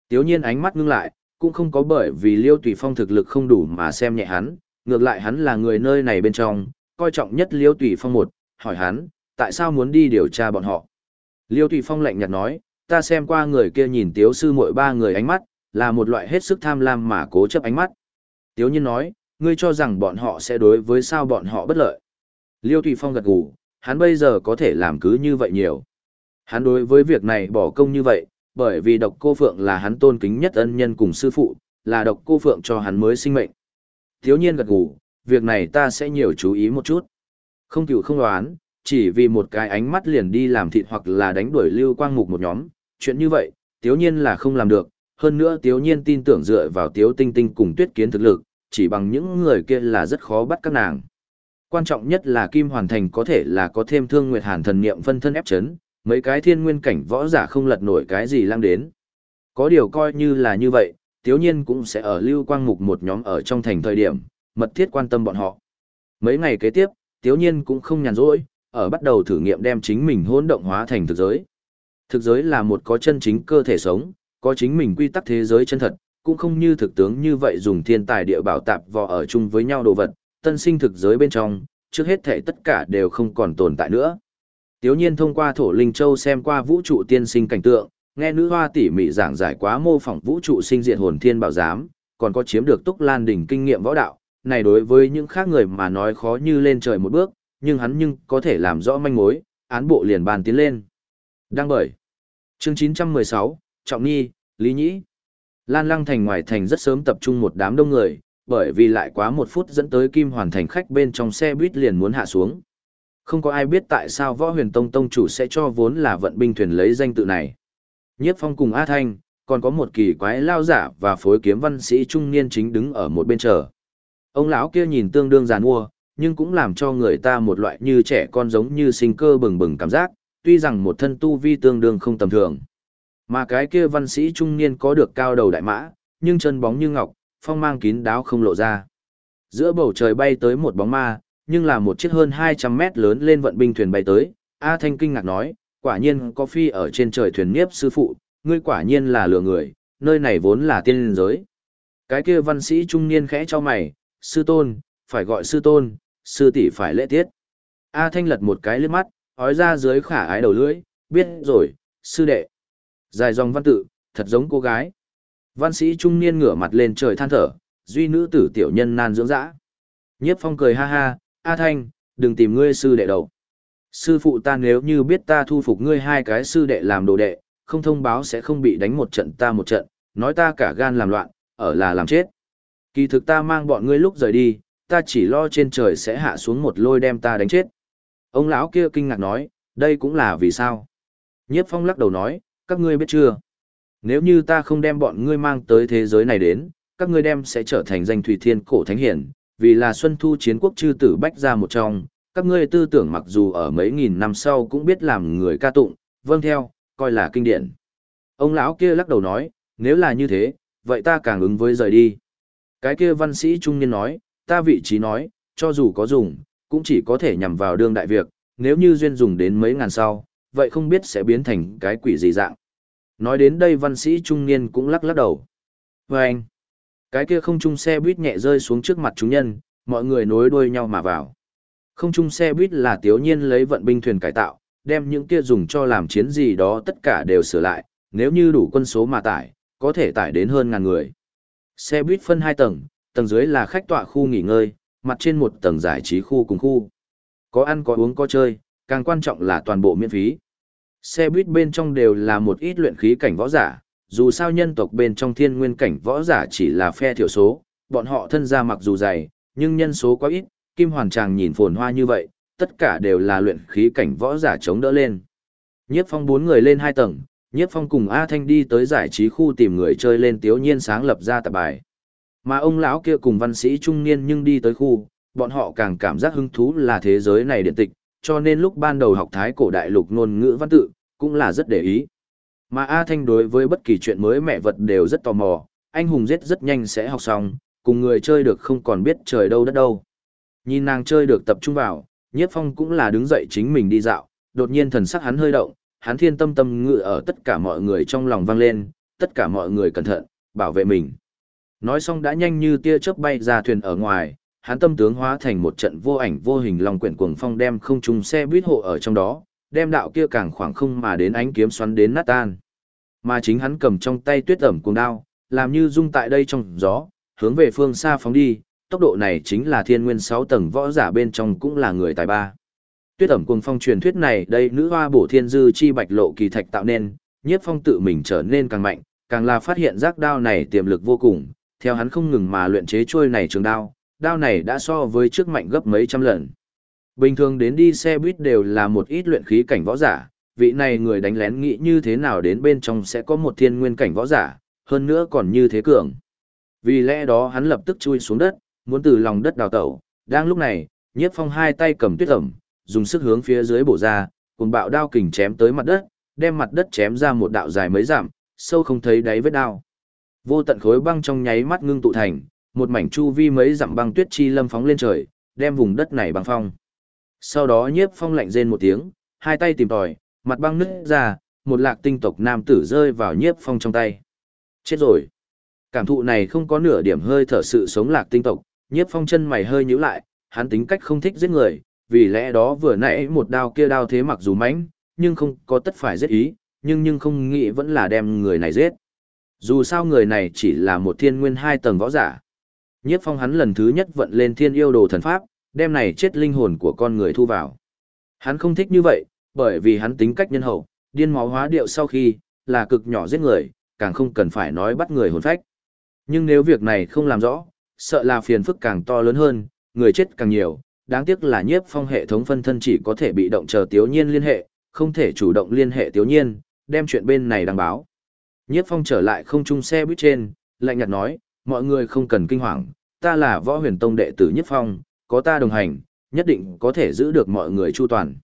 Tiếu nhiên ánh mắt ngưng lại, cũng không có bởi vì Liêu Tùy Phong thực lực không đủ mà xem nhẹ hắn, ngược lại hắn là người nơi này bên trong, coi trọng nhất Liêu Tùy Phong một, hỏi hắn, tại sao muốn đi điều tra bọn họ. Liêu Tùy Phong lạnh nhạt nói, ta xem qua người kia nhìn Tiếu sư mỗi ba người ánh mắt, là một loại hết sức tham lam mà cố chấp ánh mắt. Tiếu nhiên nói, ngươi cho rằng bọn họ sẽ đối với sao bọn họ bất lợi. Liêu Thụy Phong gật gù, hắn bây giờ có thể làm cứ như vậy nhiều. Hắn đối với việc này bỏ công như vậy, bởi vì độc cô Phượng là hắn tôn kính nhất ân nhân cùng sư phụ, là độc cô Phượng cho hắn mới sinh mệnh. Thiếu nhiên gật gù, việc này ta sẽ nhiều chú ý một chút. Không cựu không đoán, chỉ vì một cái ánh mắt liền đi làm thịt hoặc là đánh đuổi lưu quang mục một nhóm, chuyện như vậy, tiếu nhiên là không làm được, hơn nữa tiếu nhiên tin tưởng dựa vào tiếu tinh tinh cùng tuyết kiến thực lực, chỉ bằng những người kia là rất khó bắt các nàng. Quan trọng nhất là Kim Hoàn Thành có thể là có thêm thương nguyệt hàn thần niệm phân thân ép chấn, mấy cái thiên nguyên cảnh võ giả không lật nổi cái gì lang đến. Có điều coi như là như vậy, tiếu nhiên cũng sẽ ở lưu quang mục một nhóm ở trong thành thời điểm, mật thiết quan tâm bọn họ. Mấy ngày kế tiếp, tiếu nhiên cũng không nhàn rỗi, ở bắt đầu thử nghiệm đem chính mình hỗn động hóa thành thực giới. Thực giới là một có chân chính cơ thể sống, có chính mình quy tắc thế giới chân thật, cũng không như thực tướng như vậy dùng thiên tài địa bảo tạp vò ở chung với nhau đồ vật, tân sinh thực giới bên trong, trước hết thể tất cả đều không còn tồn tại nữa. Tiếu nhiên thông qua thổ linh châu xem qua vũ trụ tiên sinh cảnh tượng, nghe nữ hoa tỉ mỉ giảng giải quá mô phỏng vũ trụ sinh diện hồn thiên bảo giám, còn có chiếm được túc lan đỉnh kinh nghiệm võ đạo, này đối với những khác người mà nói khó như lên trời một bước, nhưng hắn nhưng có thể làm rõ manh mối, án bộ liền bàn tiến lên. Đăng bởi. Chương 916, Trọng Nhi, Lý Nhĩ. Lan Lăng Thành ngoài thành rất sớm tập trung một đám đông người, bởi vì lại quá một phút dẫn tới Kim Hoàn Thành khách bên trong xe buýt liền muốn hạ xuống. Không có ai biết tại sao võ huyền tông tông chủ sẽ cho vốn là vận binh thuyền lấy danh tự này. Nhiếp phong cùng A Thanh, còn có một kỳ quái lao giả và phối kiếm văn sĩ trung niên chính đứng ở một bên chờ. Ông lão kia nhìn tương đương giàn mua, nhưng cũng làm cho người ta một loại như trẻ con giống như sinh cơ bừng bừng cảm giác, tuy rằng một thân tu vi tương đương không tầm thường. Mà cái kia văn sĩ trung niên có được cao đầu đại mã, nhưng chân bóng như ngọc, phong mang kín đáo không lộ ra. Giữa bầu trời bay tới một bóng ma, nhưng là một chiếc hơn 200 mét lớn lên vận binh thuyền bay tới. A Thanh kinh ngạc nói, quả nhiên có phi ở trên trời thuyền nhiếp sư phụ, ngươi quả nhiên là lừa người, nơi này vốn là tiên giới. Cái kia văn sĩ trung niên khẽ cho mày, sư tôn, phải gọi sư tôn, sư tỷ phải lễ tiết. A Thanh lật một cái liếc mắt, hói ra dưới khả ái đầu lưỡi, biết rồi, sư đệ. Dài dòng văn tự, thật giống cô gái. Văn sĩ trung niên ngửa mặt lên trời than thở, duy nữ tử tiểu nhân nan dưỡng dã. Nhiếp phong cười ha ha, A Thanh, đừng tìm ngươi sư đệ đầu. Sư phụ ta nếu như biết ta thu phục ngươi hai cái sư đệ làm đồ đệ, không thông báo sẽ không bị đánh một trận ta một trận, nói ta cả gan làm loạn, ở là làm chết. Kỳ thực ta mang bọn ngươi lúc rời đi, ta chỉ lo trên trời sẽ hạ xuống một lôi đem ta đánh chết. Ông lão kia kinh ngạc nói, đây cũng là vì sao? Nhiếp phong lắc đầu nói, các ngươi biết chưa? Nếu như ta không đem bọn ngươi mang tới thế giới này đến, các ngươi đem sẽ trở thành danh thủy thiên cổ thánh hiển, vì là xuân thu chiến quốc chư tử bách ra một trong, các ngươi tư tưởng mặc dù ở mấy nghìn năm sau cũng biết làm người ca tụng, vâng theo, coi là kinh điển. Ông lão kia lắc đầu nói, nếu là như thế, vậy ta càng ứng với rời đi. Cái kia văn sĩ trung niên nói, ta vị trí nói, cho dù có dùng, cũng chỉ có thể nhằm vào đương đại việc, nếu như duyên dùng đến mấy ngàn sau, vậy không biết sẽ biến thành cái quỷ gì dạng. Nói đến đây văn sĩ trung niên cũng lắc lắc đầu. Và anh, cái kia không trung xe buýt nhẹ rơi xuống trước mặt chúng nhân, mọi người nối đuôi nhau mà vào. Không trung xe buýt là tiếu nhiên lấy vận binh thuyền cải tạo, đem những kia dùng cho làm chiến gì đó tất cả đều sửa lại, nếu như đủ quân số mà tải, có thể tải đến hơn ngàn người. Xe buýt phân hai tầng, tầng dưới là khách tọa khu nghỉ ngơi, mặt trên một tầng giải trí khu cùng khu. Có ăn có uống có chơi, càng quan trọng là toàn bộ miễn phí. Xe buýt bên trong đều là một ít luyện khí cảnh võ giả, dù sao nhân tộc bên trong thiên nguyên cảnh võ giả chỉ là phe thiểu số, bọn họ thân ra mặc dù dày, nhưng nhân số quá ít, kim hoàn tràng nhìn phồn hoa như vậy, tất cả đều là luyện khí cảnh võ giả chống đỡ lên. Nhiếp phong bốn người lên hai tầng, Nhiếp phong cùng A Thanh đi tới giải trí khu tìm người chơi lên tiếu nhiên sáng lập ra tập bài. Mà ông lão kia cùng văn sĩ trung niên nhưng đi tới khu, bọn họ càng cảm giác hứng thú là thế giới này điện tịch, cho nên lúc ban đầu học thái cổ đại lục ngôn ngữ văn tự, cũng là rất để ý. Mà A Thanh đối với bất kỳ chuyện mới mẹ vật đều rất tò mò, anh hùng giết rất nhanh sẽ học xong, cùng người chơi được không còn biết trời đâu đất đâu. Nhìn nàng chơi được tập trung vào, Nhiếp Phong cũng là đứng dậy chính mình đi dạo, đột nhiên thần sắc hắn hơi động, hắn thiên tâm tâm ngự ở tất cả mọi người trong lòng vang lên, tất cả mọi người cẩn thận, bảo vệ mình. Nói xong đã nhanh như tia chớp bay ra thuyền ở ngoài, hắn tâm tướng hóa thành một trận vô ảnh vô hình lòng quyển cuồng phong đem không trùng xe buýt hộ ở trong đó, đem đạo kia càng khoảng không mà đến ánh kiếm xoắn đến nát tan. Mà chính hắn cầm trong tay tuyết ẩm cuồng đao, làm như rung tại đây trong gió, hướng về phương xa phóng đi, tốc độ này chính là thiên nguyên 6 tầng võ giả bên trong cũng là người tài ba. Tuyết ẩm cuồng phong truyền thuyết này đây nữ hoa bổ thiên dư chi bạch lộ kỳ thạch tạo nên, nhiếp phong tự mình trở nên càng mạnh, càng là phát hiện giác đao này tiềm lực vô cùng, theo hắn không ngừng mà luyện chế trôi này trường đao, đao này đã so với trước mạnh gấp mấy trăm lần. Bình thường đến đi xe buýt đều là một ít luyện khí cảnh võ giả, vị này người đánh lén nghĩ như thế nào đến bên trong sẽ có một thiên nguyên cảnh võ giả, hơn nữa còn như thế cường. Vì lẽ đó hắn lập tức chui xuống đất, muốn từ lòng đất đào tẩu, đang lúc này, nhiếp phong hai tay cầm tuyết ẩm, dùng sức hướng phía dưới bổ ra, cùng bạo đao kình chém tới mặt đất, đem mặt đất chém ra một đạo dài mấy giảm, sâu không thấy đáy vết đao. Vô tận khối băng trong nháy mắt ngưng tụ thành, một mảnh chu vi mấy dặm băng tuyết chi lâm phóng lên trời, đem vùng đất này băng phong. Sau đó nhiếp phong lạnh rên một tiếng, hai tay tìm tòi, mặt băng nứt ra, một lạc tinh tộc nam tử rơi vào nhiếp phong trong tay. Chết rồi. Cảm thụ này không có nửa điểm hơi thở sự sống lạc tinh tộc, nhiếp phong chân mày hơi nhíu lại, hắn tính cách không thích giết người, vì lẽ đó vừa nãy một đao kia đao thế mặc dù mãnh, nhưng không có tất phải giết ý, nhưng nhưng không nghĩ vẫn là đem người này giết. Dù sao người này chỉ là một thiên nguyên hai tầng võ giả. Nhiếp phong hắn lần thứ nhất vận lên thiên yêu đồ thần pháp, đem này chết linh hồn của con người thu vào. Hắn không thích như vậy, bởi vì hắn tính cách nhân hậu, điên máu hóa điệu sau khi, là cực nhỏ giết người, càng không cần phải nói bắt người hồn phách. Nhưng nếu việc này không làm rõ, sợ là phiền phức càng to lớn hơn, người chết càng nhiều, đáng tiếc là nhiếp phong hệ thống phân thân chỉ có thể bị động chờ Tiểu nhiên liên hệ, không thể chủ động liên hệ Tiểu nhiên, đem chuyện bên này đăng báo. Nhiếp phong trở lại không trung xe buýt trên, lạnh nhạt nói, mọi người không cần kinh hoàng, ta là võ huyền tông đệ tử nhiếp phong, có ta đồng hành, nhất định có thể giữ được mọi người chu toàn.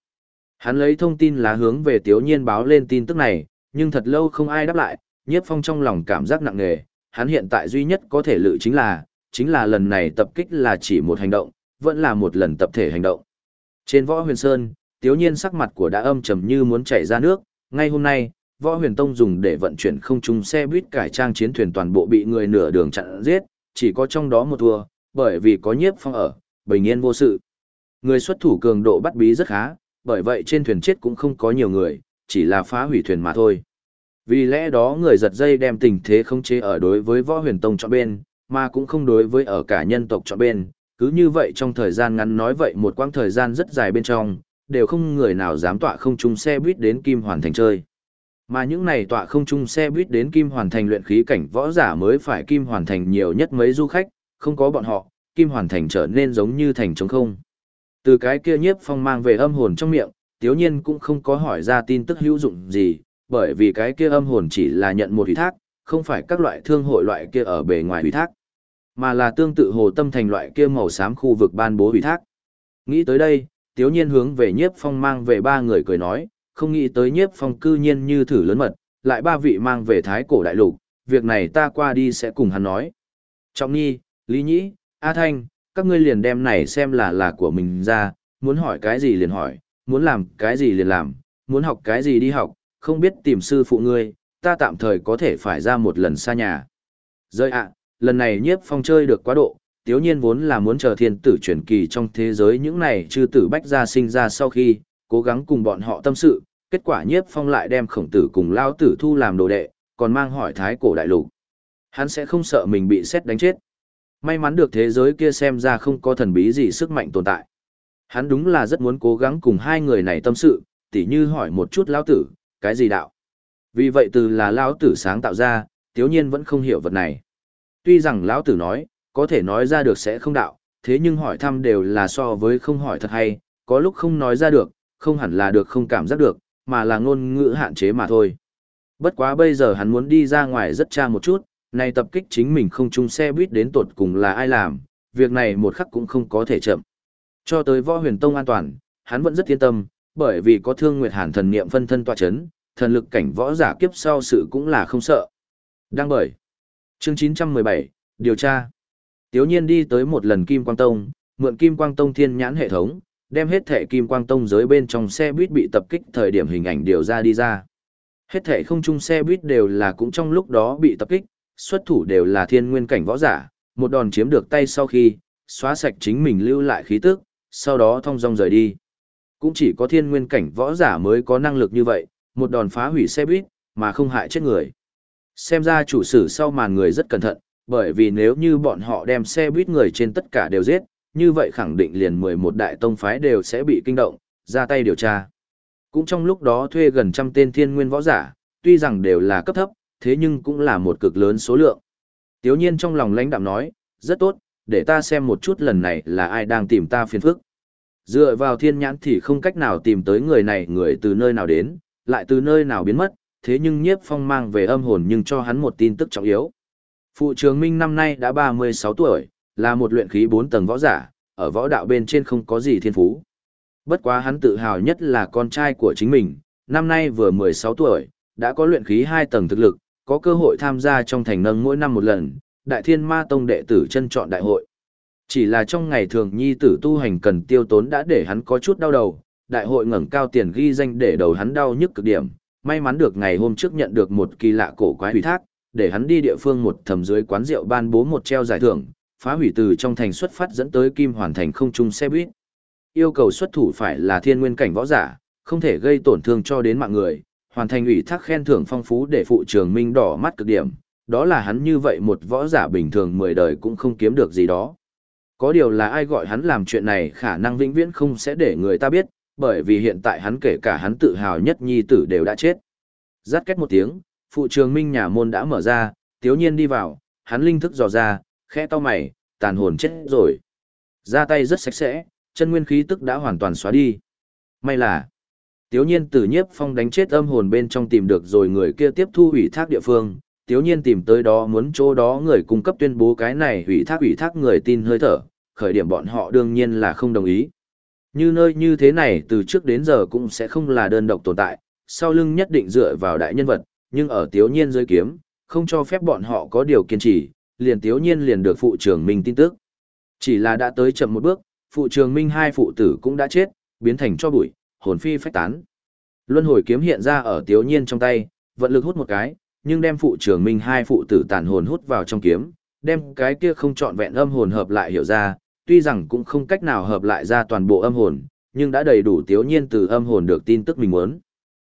Hắn lấy thông tin lá hướng về tiếu nhiên báo lên tin tức này, Nhưng thật lâu không ai đáp lại, nhiếp phong trong lòng cảm giác nặng nề, hắn hiện tại duy nhất có thể lự chính là, chính là lần này tập kích là chỉ một hành động, vẫn là một lần tập thể hành động. Trên võ huyền sơn, tiếu nhiên sắc mặt của đã âm trầm như muốn chảy ra nước, ngay hôm nay, võ huyền tông dùng để vận chuyển không trung xe buýt cải trang chiến thuyền toàn bộ bị người nửa đường chặn giết, chỉ có trong đó một thua, bởi vì có nhiếp phong ở, bình yên vô sự. Người xuất thủ cường độ bắt bí rất khá, bởi vậy trên thuyền chết cũng không có nhiều người, chỉ là phá hủy thuyền mà thôi. Vì lẽ đó người giật dây đem tình thế không chế ở đối với võ huyền tông chọn bên, mà cũng không đối với ở cả nhân tộc chọn bên. Cứ như vậy trong thời gian ngắn nói vậy một quãng thời gian rất dài bên trong, đều không người nào dám tọa không trung xe buýt đến Kim Hoàn Thành chơi. Mà những này tọa không chung xe buýt đến Kim Hoàn Thành luyện khí cảnh võ giả mới phải Kim Hoàn Thành nhiều nhất mấy du khách, không có bọn họ, Kim Hoàn Thành trở nên giống như thành trống không. Từ cái kia nhiếp phong mang về âm hồn trong miệng, tiếu nhiên cũng không có hỏi ra tin tức hữu dụng gì, bởi vì cái kia âm hồn chỉ là nhận một ủy thác, không phải các loại thương hội loại kia ở bề ngoài ủy thác, mà là tương tự hồ tâm thành loại kia màu xám khu vực ban bố ủy thác. Nghĩ tới đây, tiếu nhiên hướng về nhiếp phong mang về ba người cười nói, không nghĩ tới nhiếp phong cư nhiên như thử lớn mật, lại ba vị mang về thái cổ đại lục, việc này ta qua đi sẽ cùng hắn nói. Trọng Nhi, Lý Nhĩ, A Thanh, các ngươi liền đem này xem là là của mình ra, muốn hỏi cái gì liền hỏi, muốn làm cái gì liền làm, muốn học cái gì đi học, không biết tìm sư phụ ngươi, ta tạm thời có thể phải ra một lần xa nhà. Rơi ạ, lần này nhiếp phong chơi được quá độ, tiếu nhiên vốn là muốn chờ thiên tử truyền kỳ trong thế giới những này chư tử bách gia sinh ra sau khi, cố gắng cùng bọn họ tâm sự, kết quả nhiếp phong lại đem khổng tử cùng lao tử thu làm đồ đệ, còn mang hỏi thái cổ đại lục. Hắn sẽ không sợ mình bị xét đánh chết. May mắn được thế giới kia xem ra không có thần bí gì sức mạnh tồn tại. Hắn đúng là rất muốn cố gắng cùng hai người này tâm sự, tỉ như hỏi một chút lão tử, cái gì đạo. Vì vậy từ là lão tử sáng tạo ra, tiếu nhiên vẫn không hiểu vật này. Tuy rằng lão tử nói, có thể nói ra được sẽ không đạo, thế nhưng hỏi thăm đều là so với không hỏi thật hay, có lúc không nói ra được, không hẳn là được không cảm giác được, mà là ngôn ngữ hạn chế mà thôi. Bất quá bây giờ hắn muốn đi ra ngoài rất cha một chút, này tập kích chính mình không chung xe buýt đến tột cùng là ai làm, việc này một khắc cũng không có thể chậm. Cho tới võ huyền tông an toàn, hắn vẫn rất yên tâm, bởi vì có thương nguyệt hàn thần niệm phân thân tòa chấn, thần lực cảnh võ giả kiếp sau sự cũng là không sợ. Đang bởi. Chương 917, điều tra. Tiếu nhiên đi tới một lần Kim Quang Tông, mượn Kim Quang Tông thiên nhãn hệ thống, đem hết thẻ Kim Quang Tông giới bên trong xe buýt bị tập kích thời điểm hình ảnh điều ra đi ra. Hết thẻ không chung xe buýt đều là cũng trong lúc đó bị tập kích, xuất thủ đều là thiên nguyên cảnh võ giả, một đòn chiếm được tay sau khi, xóa sạch chính mình lưu lại khí tức, sau đó thong dong rời đi. Cũng chỉ có thiên nguyên cảnh võ giả mới có năng lực như vậy, một đòn phá hủy xe buýt, mà không hại chết người. Xem ra chủ sử sau màn người rất cẩn thận, bởi vì nếu như bọn họ đem xe buýt người trên tất cả đều giết, như vậy khẳng định liền 11 đại tông phái đều sẽ bị kinh động, ra tay điều tra. Cũng trong lúc đó thuê gần trăm tên thiên nguyên võ giả, tuy rằng đều là cấp thấp, thế nhưng cũng là một cực lớn số lượng. Tiếu nhiên trong lòng lãnh đạm nói, rất tốt, để ta xem một chút lần này là ai đang tìm ta phiền phức. Dựa vào thiên nhãn thì không cách nào tìm tới người này người từ nơi nào đến, lại từ nơi nào biến mất, thế nhưng nhiếp phong mang về âm hồn nhưng cho hắn một tin tức trọng yếu. Phụ trường Minh năm nay đã 36 tuổi, là một luyện khí 4 tầng võ giả, ở võ đạo bên trên không có gì thiên phú. Bất quá hắn tự hào nhất là con trai của chính mình, năm nay vừa 16 tuổi, đã có luyện khí 2 tầng thực lực, có cơ hội tham gia trong thành nâng mỗi năm một lần, Đại Thiên Ma Tông đệ tử chân chọn đại hội. Chỉ là trong ngày thường nhi tử tu hành cần tiêu tốn đã để hắn có chút đau đầu, đại hội ngẩng cao tiền ghi danh để đầu hắn đau nhức cực điểm, may mắn được ngày hôm trước nhận được một kỳ lạ cổ quái hủy thác, để hắn đi địa phương một thầm dưới quán rượu ban bố một treo giải thưởng, phá hủy từ trong thành xuất phát dẫn tới kim hoàn thành không trung xe buýt. Yêu cầu xuất thủ phải là thiên nguyên cảnh võ giả, không thể gây tổn thương cho đến mạng người, hoàn thành ủy thác khen thưởng phong phú để phụ trường minh đỏ mắt cực điểm, đó là hắn như vậy một võ giả bình thường mười đời cũng không kiếm được gì đó. Có điều là ai gọi hắn làm chuyện này khả năng vĩnh viễn không sẽ để người ta biết, bởi vì hiện tại hắn kể cả hắn tự hào nhất nhi tử đều đã chết. Rát két một tiếng, phụ trường minh nhà môn đã mở ra, tiếu nhiên đi vào, hắn linh thức dò ra, khẽ to mày, tàn hồn chết rồi. Ra tay rất sạch sẽ, chân nguyên khí tức đã hoàn toàn xóa đi. May là, tiếu nhiên từ nhiếp phong đánh chết âm hồn bên trong tìm được rồi người kia tiếp thu hủy thác địa phương, tiếu nhiên tìm tới đó muốn chỗ đó người cung cấp tuyên bố cái này hủy thác hủy thác người tin hơi thở, khởi điểm bọn họ đương nhiên là không đồng ý. Như nơi như thế này từ trước đến giờ cũng sẽ không là đơn độc tồn tại, sau lưng nhất định dựa vào đại nhân vật, nhưng ở tiếu nhiên dưới kiếm, không cho phép bọn họ có điều kiên trì, liền tiếu nhiên liền được phụ trưởng minh tin tức. Chỉ là đã tới chậm một bước, phụ trường minh hai phụ tử cũng đã chết, biến thành cho bụi, hồn phi phách tán. Luân hồi kiếm hiện ra ở tiếu nhiên trong tay, vận lực hút một cái, nhưng đem phụ trường minh hai phụ tử tàn hồn hút vào trong kiếm, đem cái kia không trọn vẹn âm hồn hợp lại hiểu ra, tuy rằng cũng không cách nào hợp lại ra toàn bộ âm hồn, nhưng đã đầy đủ tiếu nhiên từ âm hồn được tin tức mình muốn.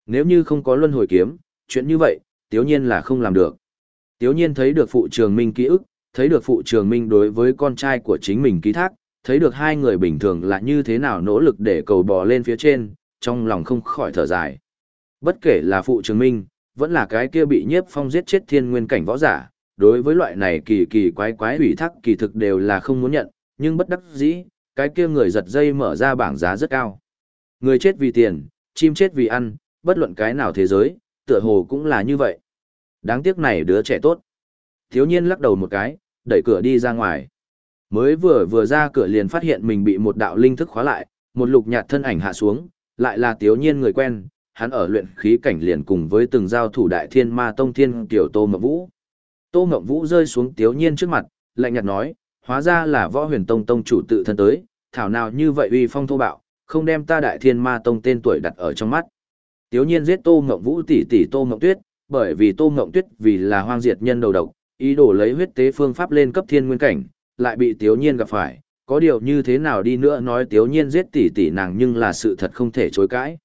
Nếu như không có luân hồi kiếm, chuyện như vậy, tiếu nhiên là không làm được. Tiếu nhiên thấy được phụ trường minh ký ức, thấy được phụ trường minh đối với con trai của chính mình ký thác, thấy được hai người bình thường là như thế nào nỗ lực để cầu bò lên phía trên, trong lòng không khỏi thở dài. Bất kể là phụ trường minh, vẫn là cái kia bị nhiếp phong giết chết thiên nguyên cảnh võ giả, đối với loại này kỳ kỳ quái quái ủy thác kỳ thực đều là không muốn nhận, nhưng bất đắc dĩ, cái kia người giật dây mở ra bảng giá rất cao. Người chết vì tiền, chim chết vì ăn, bất luận cái nào thế giới, tựa hồ cũng là như vậy. Đáng tiếc này đứa trẻ tốt. Thiếu nhiên lắc đầu một cái, đẩy cửa đi ra ngoài. Mới vừa vừa ra cửa liền phát hiện mình bị một đạo linh thức khóa lại, một lục nhạt thân ảnh hạ xuống, lại là thiếu nhiên người quen, hắn ở luyện khí cảnh liền cùng với từng giao thủ đại thiên ma tông thiên tiểu Tô Mộng Vũ. Tô Mộng Vũ rơi xuống thiếu nhiên trước mặt, lạnh nhạt nói, hóa ra là võ huyền tông tông chủ tự thân tới, thảo nào như vậy uy phong thô bạo, không đem ta đại thiên ma tông tên tuổi đặt ở trong mắt. Tiếu nhiên giết Tô Ngộng Vũ tỷ tỷ Tô Ngộng Tuyết, bởi vì Tô Ngộng Tuyết vì là hoang diệt nhân đầu độc, ý đồ lấy huyết tế phương pháp lên cấp thiên nguyên cảnh, lại bị Tiếu nhiên gặp phải, có điều như thế nào đi nữa nói Tiếu nhiên giết tỷ tỷ nàng nhưng là sự thật không thể chối cãi.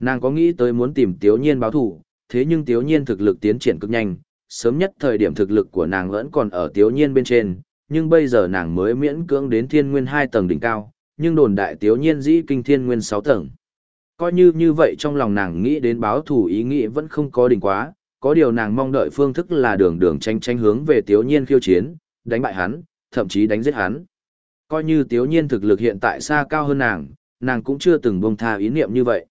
Nàng có nghĩ tới muốn tìm Tiếu nhiên báo thù, thế nhưng Tiếu nhiên thực lực tiến triển cực nhanh, sớm nhất thời điểm thực lực của nàng vẫn còn ở Tiếu nhiên bên trên, nhưng bây giờ nàng mới miễn cưỡng đến thiên nguyên 2 tầng đỉnh cao, nhưng đồn đại Tiếu nhiên dĩ kinh thiên nguyên 6 tầng. Coi như như vậy trong lòng nàng nghĩ đến báo thù ý nghĩ vẫn không có đỉnh quá, có điều nàng mong đợi phương thức là đường đường tranh tranh hướng về Tiếu Nhiên khiêu chiến, đánh bại hắn, thậm chí đánh giết hắn. Coi như Tiếu Nhiên thực lực hiện tại xa cao hơn nàng, nàng cũng chưa từng buông tha ý niệm như vậy.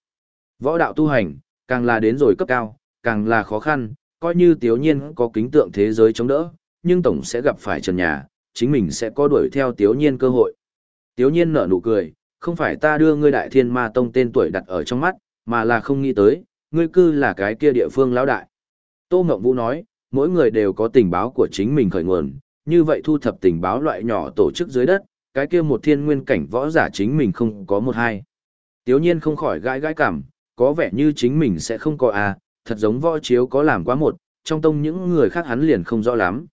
Võ đạo tu hành, càng là đến rồi cấp cao, càng là khó khăn, coi như Tiếu Nhiên có kính tượng thế giới chống đỡ, nhưng tổng sẽ gặp phải trần nhà, chính mình sẽ có đuổi theo Tiếu Nhiên cơ hội. Tiếu Nhiên nở nụ cười, không phải ta đưa ngươi đại thiên ma tông tên tuổi đặt ở trong mắt, mà là không nghĩ tới, ngươi cư là cái kia địa phương lão đại. Tô Ngộng Vũ nói, mỗi người đều có tình báo của chính mình khởi nguồn, như vậy thu thập tình báo loại nhỏ tổ chức dưới đất, cái kia một thiên nguyên cảnh võ giả chính mình không có một hai. Tiếu nhiên không khỏi gãi gãi cảm, có vẻ như chính mình sẽ không có à, thật giống võ chiếu có làm quá một, trong tông những người khác hắn liền không rõ lắm.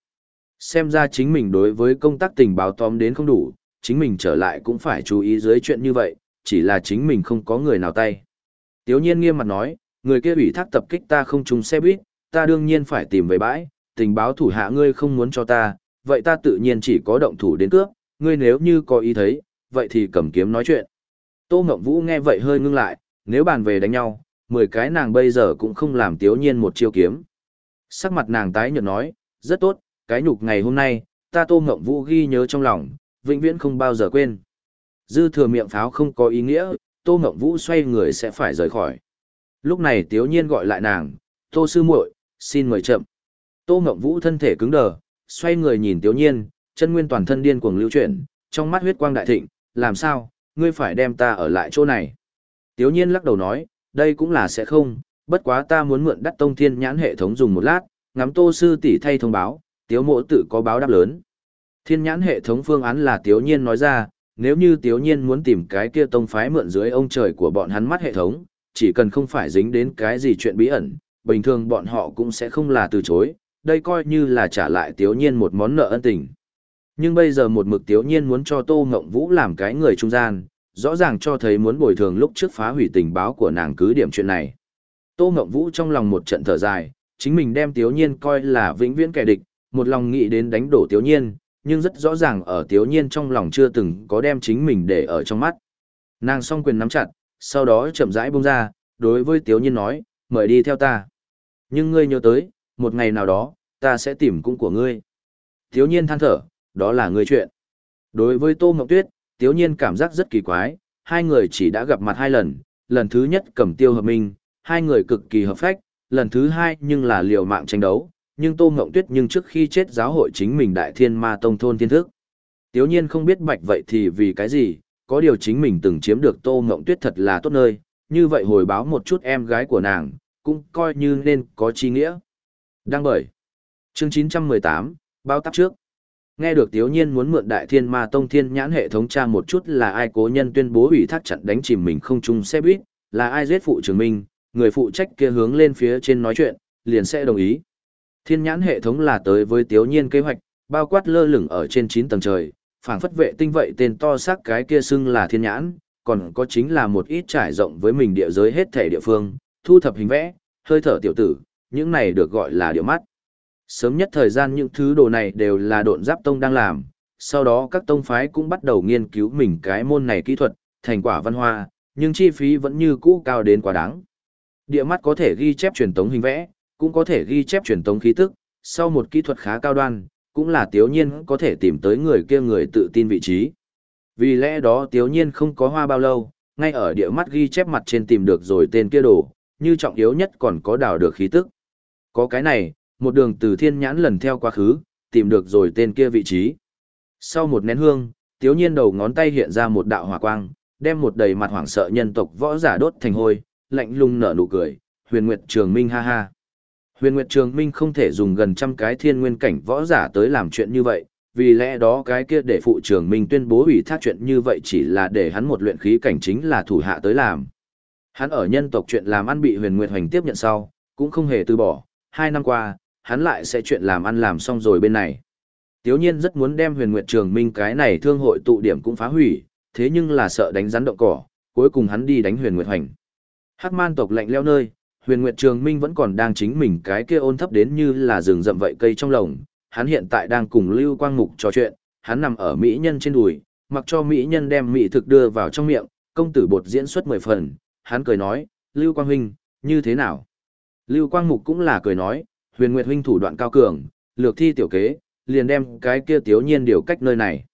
Xem ra chính mình đối với công tác tình báo tóm đến không đủ, chính mình trở lại cũng phải chú ý dưới chuyện như vậy, chỉ là chính mình không có người nào tay. Tiếu nhiên nghiêm mặt nói, người kia ủy thác tập kích ta không trùng xe buýt, ta đương nhiên phải tìm về bãi, tình báo thủ hạ ngươi không muốn cho ta, vậy ta tự nhiên chỉ có động thủ đến cướp, ngươi nếu như có ý thấy, vậy thì cầm kiếm nói chuyện. Tô Ngọc Vũ nghe vậy hơi ngưng lại, nếu bàn về đánh nhau, 10 cái nàng bây giờ cũng không làm tiếu nhiên một chiêu kiếm. Sắc mặt nàng tái nhợt nói, rất tốt, cái nhục ngày hôm nay, ta Tô Ngọc Vũ ghi nhớ trong lòng, vĩnh viễn không bao giờ quên. Dư thừa miệng pháo không có ý nghĩa, Tô Ngọc Vũ xoay người sẽ phải rời khỏi. Lúc này Tiếu Nhiên gọi lại nàng, Tô Sư muội, xin mời chậm. Tô Ngộng Vũ thân thể cứng đờ, xoay người nhìn Tiếu Nhiên, chân nguyên toàn thân điên cuồng lưu chuyển, trong mắt huyết quang đại thịnh, làm sao, ngươi phải đem ta ở lại chỗ này. Tiếu Nhiên lắc đầu nói, đây cũng là sẽ không, bất quá ta muốn mượn đắt tông thiên nhãn hệ thống dùng một lát, ngắm Tô Sư tỷ thay thông báo, Tiếu mộ tự có báo đáp lớn. Thiên nhãn hệ thống phương án là Tiếu Nhiên nói ra, nếu như Tiếu Nhiên muốn tìm cái kia tông phái mượn dưới ông trời của bọn hắn mắt hệ thống, chỉ cần không phải dính đến cái gì chuyện bí ẩn, bình thường bọn họ cũng sẽ không là từ chối, đây coi như là trả lại Tiếu Nhiên một món nợ ân tình. Nhưng bây giờ một mực Tiếu Nhiên muốn cho Tô Ngộng Vũ làm cái người trung gian, rõ ràng cho thấy muốn bồi thường lúc trước phá hủy tình báo của nàng cứ điểm chuyện này. Tô Ngộng Vũ trong lòng một trận thở dài, chính mình đem Tiếu Nhiên coi là vĩnh viễn kẻ địch, một lòng nghĩ đến đánh đổ Tiếu Nhiên, nhưng rất rõ ràng ở Tiếu Nhiên trong lòng chưa từng có đem chính mình để ở trong mắt. Nàng song quyền nắm chặt, sau đó chậm rãi buông ra, đối với Tiếu Nhiên nói, mời đi theo ta. Nhưng ngươi nhớ tới, một ngày nào đó, ta sẽ tìm cung của ngươi. Tiếu Nhiên than thở, đó là ngươi chuyện. Đối với Tô Ngọc Tuyết, Tiếu Nhiên cảm giác rất kỳ quái, hai người chỉ đã gặp mặt hai lần, lần thứ nhất cầm tiêu hợp minh, hai người cực kỳ hợp phách, lần thứ hai nhưng là liều mạng tranh đấu, nhưng Tô Ngộng Tuyết nhưng trước khi chết giáo hội chính mình Đại Thiên Ma Tông thôn thiên thức. Tiếu nhiên không biết bạch vậy thì vì cái gì, có điều chính mình từng chiếm được Tô Ngộng Tuyết thật là tốt nơi, như vậy hồi báo một chút em gái của nàng, cũng coi như nên có chi nghĩa. Đăng bởi. Chương 918, bao tắp trước. Nghe được Tiếu Nhiên muốn mượn Đại Thiên Ma Tông Thiên Nhãn hệ thống tra một chút là ai cố nhân tuyên bố ủy thác chặn đánh chìm mình không chung xe buýt, là ai giết phụ trưởng mình, người phụ trách kia hướng lên phía trên nói chuyện, liền sẽ đồng ý. Thiên Nhãn hệ thống là tới với Tiếu Nhiên kế hoạch, bao quát lơ lửng ở trên 9 tầng trời, phảng phất vệ tinh vậy tên to xác cái kia xưng là Thiên Nhãn, còn có chính là một ít trải rộng với mình địa giới hết thể địa phương, thu thập hình vẽ, hơi thở tiểu tử, những này được gọi là địa mắt. Sớm nhất thời gian những thứ đồ này đều là độn giáp tông đang làm, sau đó các tông phái cũng bắt đầu nghiên cứu mình cái môn này kỹ thuật, thành quả văn hoa, nhưng chi phí vẫn như cũ cao đến quá đáng. Địa mắt có thể ghi chép truyền tống hình vẽ, cũng có thể ghi chép truyền tống khí tức, sau một kỹ thuật khá cao đoan, cũng là tiếu nhiên có thể tìm tới người kia người tự tin vị trí. Vì lẽ đó tiếu nhiên không có hoa bao lâu, ngay ở địa mắt ghi chép mặt trên tìm được rồi tên kia đồ, như trọng yếu nhất còn có đào được khí tức. Có cái này, một đường từ thiên nhãn lần theo quá khứ, tìm được rồi tên kia vị trí. Sau một nén hương, tiếu nhiên đầu ngón tay hiện ra một đạo hỏa quang, đem một đầy mặt hoảng sợ nhân tộc võ giả đốt thành hôi, lạnh lùng nở nụ cười, huyền nguyệt trường minh ha ha. Huyền nguyệt trường minh không thể dùng gần trăm cái thiên nguyên cảnh võ giả tới làm chuyện như vậy, vì lẽ đó cái kia để phụ trường minh tuyên bố ủy thác chuyện như vậy chỉ là để hắn một luyện khí cảnh chính là thủ hạ tới làm. Hắn ở nhân tộc chuyện làm ăn bị huyền nguyệt hoành tiếp nhận sau, cũng không hề từ bỏ, hai năm qua, hắn lại sẽ chuyện làm ăn làm xong rồi bên này. Tiếu nhiên rất muốn đem huyền nguyệt trường minh cái này thương hội tụ điểm cũng phá hủy, thế nhưng là sợ đánh rắn động cỏ, cuối cùng hắn đi đánh huyền nguyệt hoành. Hắc man tộc lạnh leo nơi, huyền nguyệt trường minh vẫn còn đang chính mình cái kia ôn thấp đến như là rừng rậm vậy cây trong lồng, hắn hiện tại đang cùng Lưu Quang Mục trò chuyện, hắn nằm ở mỹ nhân trên đùi, mặc cho mỹ nhân đem mỹ thực đưa vào trong miệng, công tử bột diễn xuất mười phần, hắn cười nói, Lưu Quang Huynh, như thế nào? Lưu Quang Mục cũng là cười nói, huyền nguyệt huynh thủ đoạn cao cường, lược thi tiểu kế, liền đem cái kia tiếu nhiên điều cách nơi này.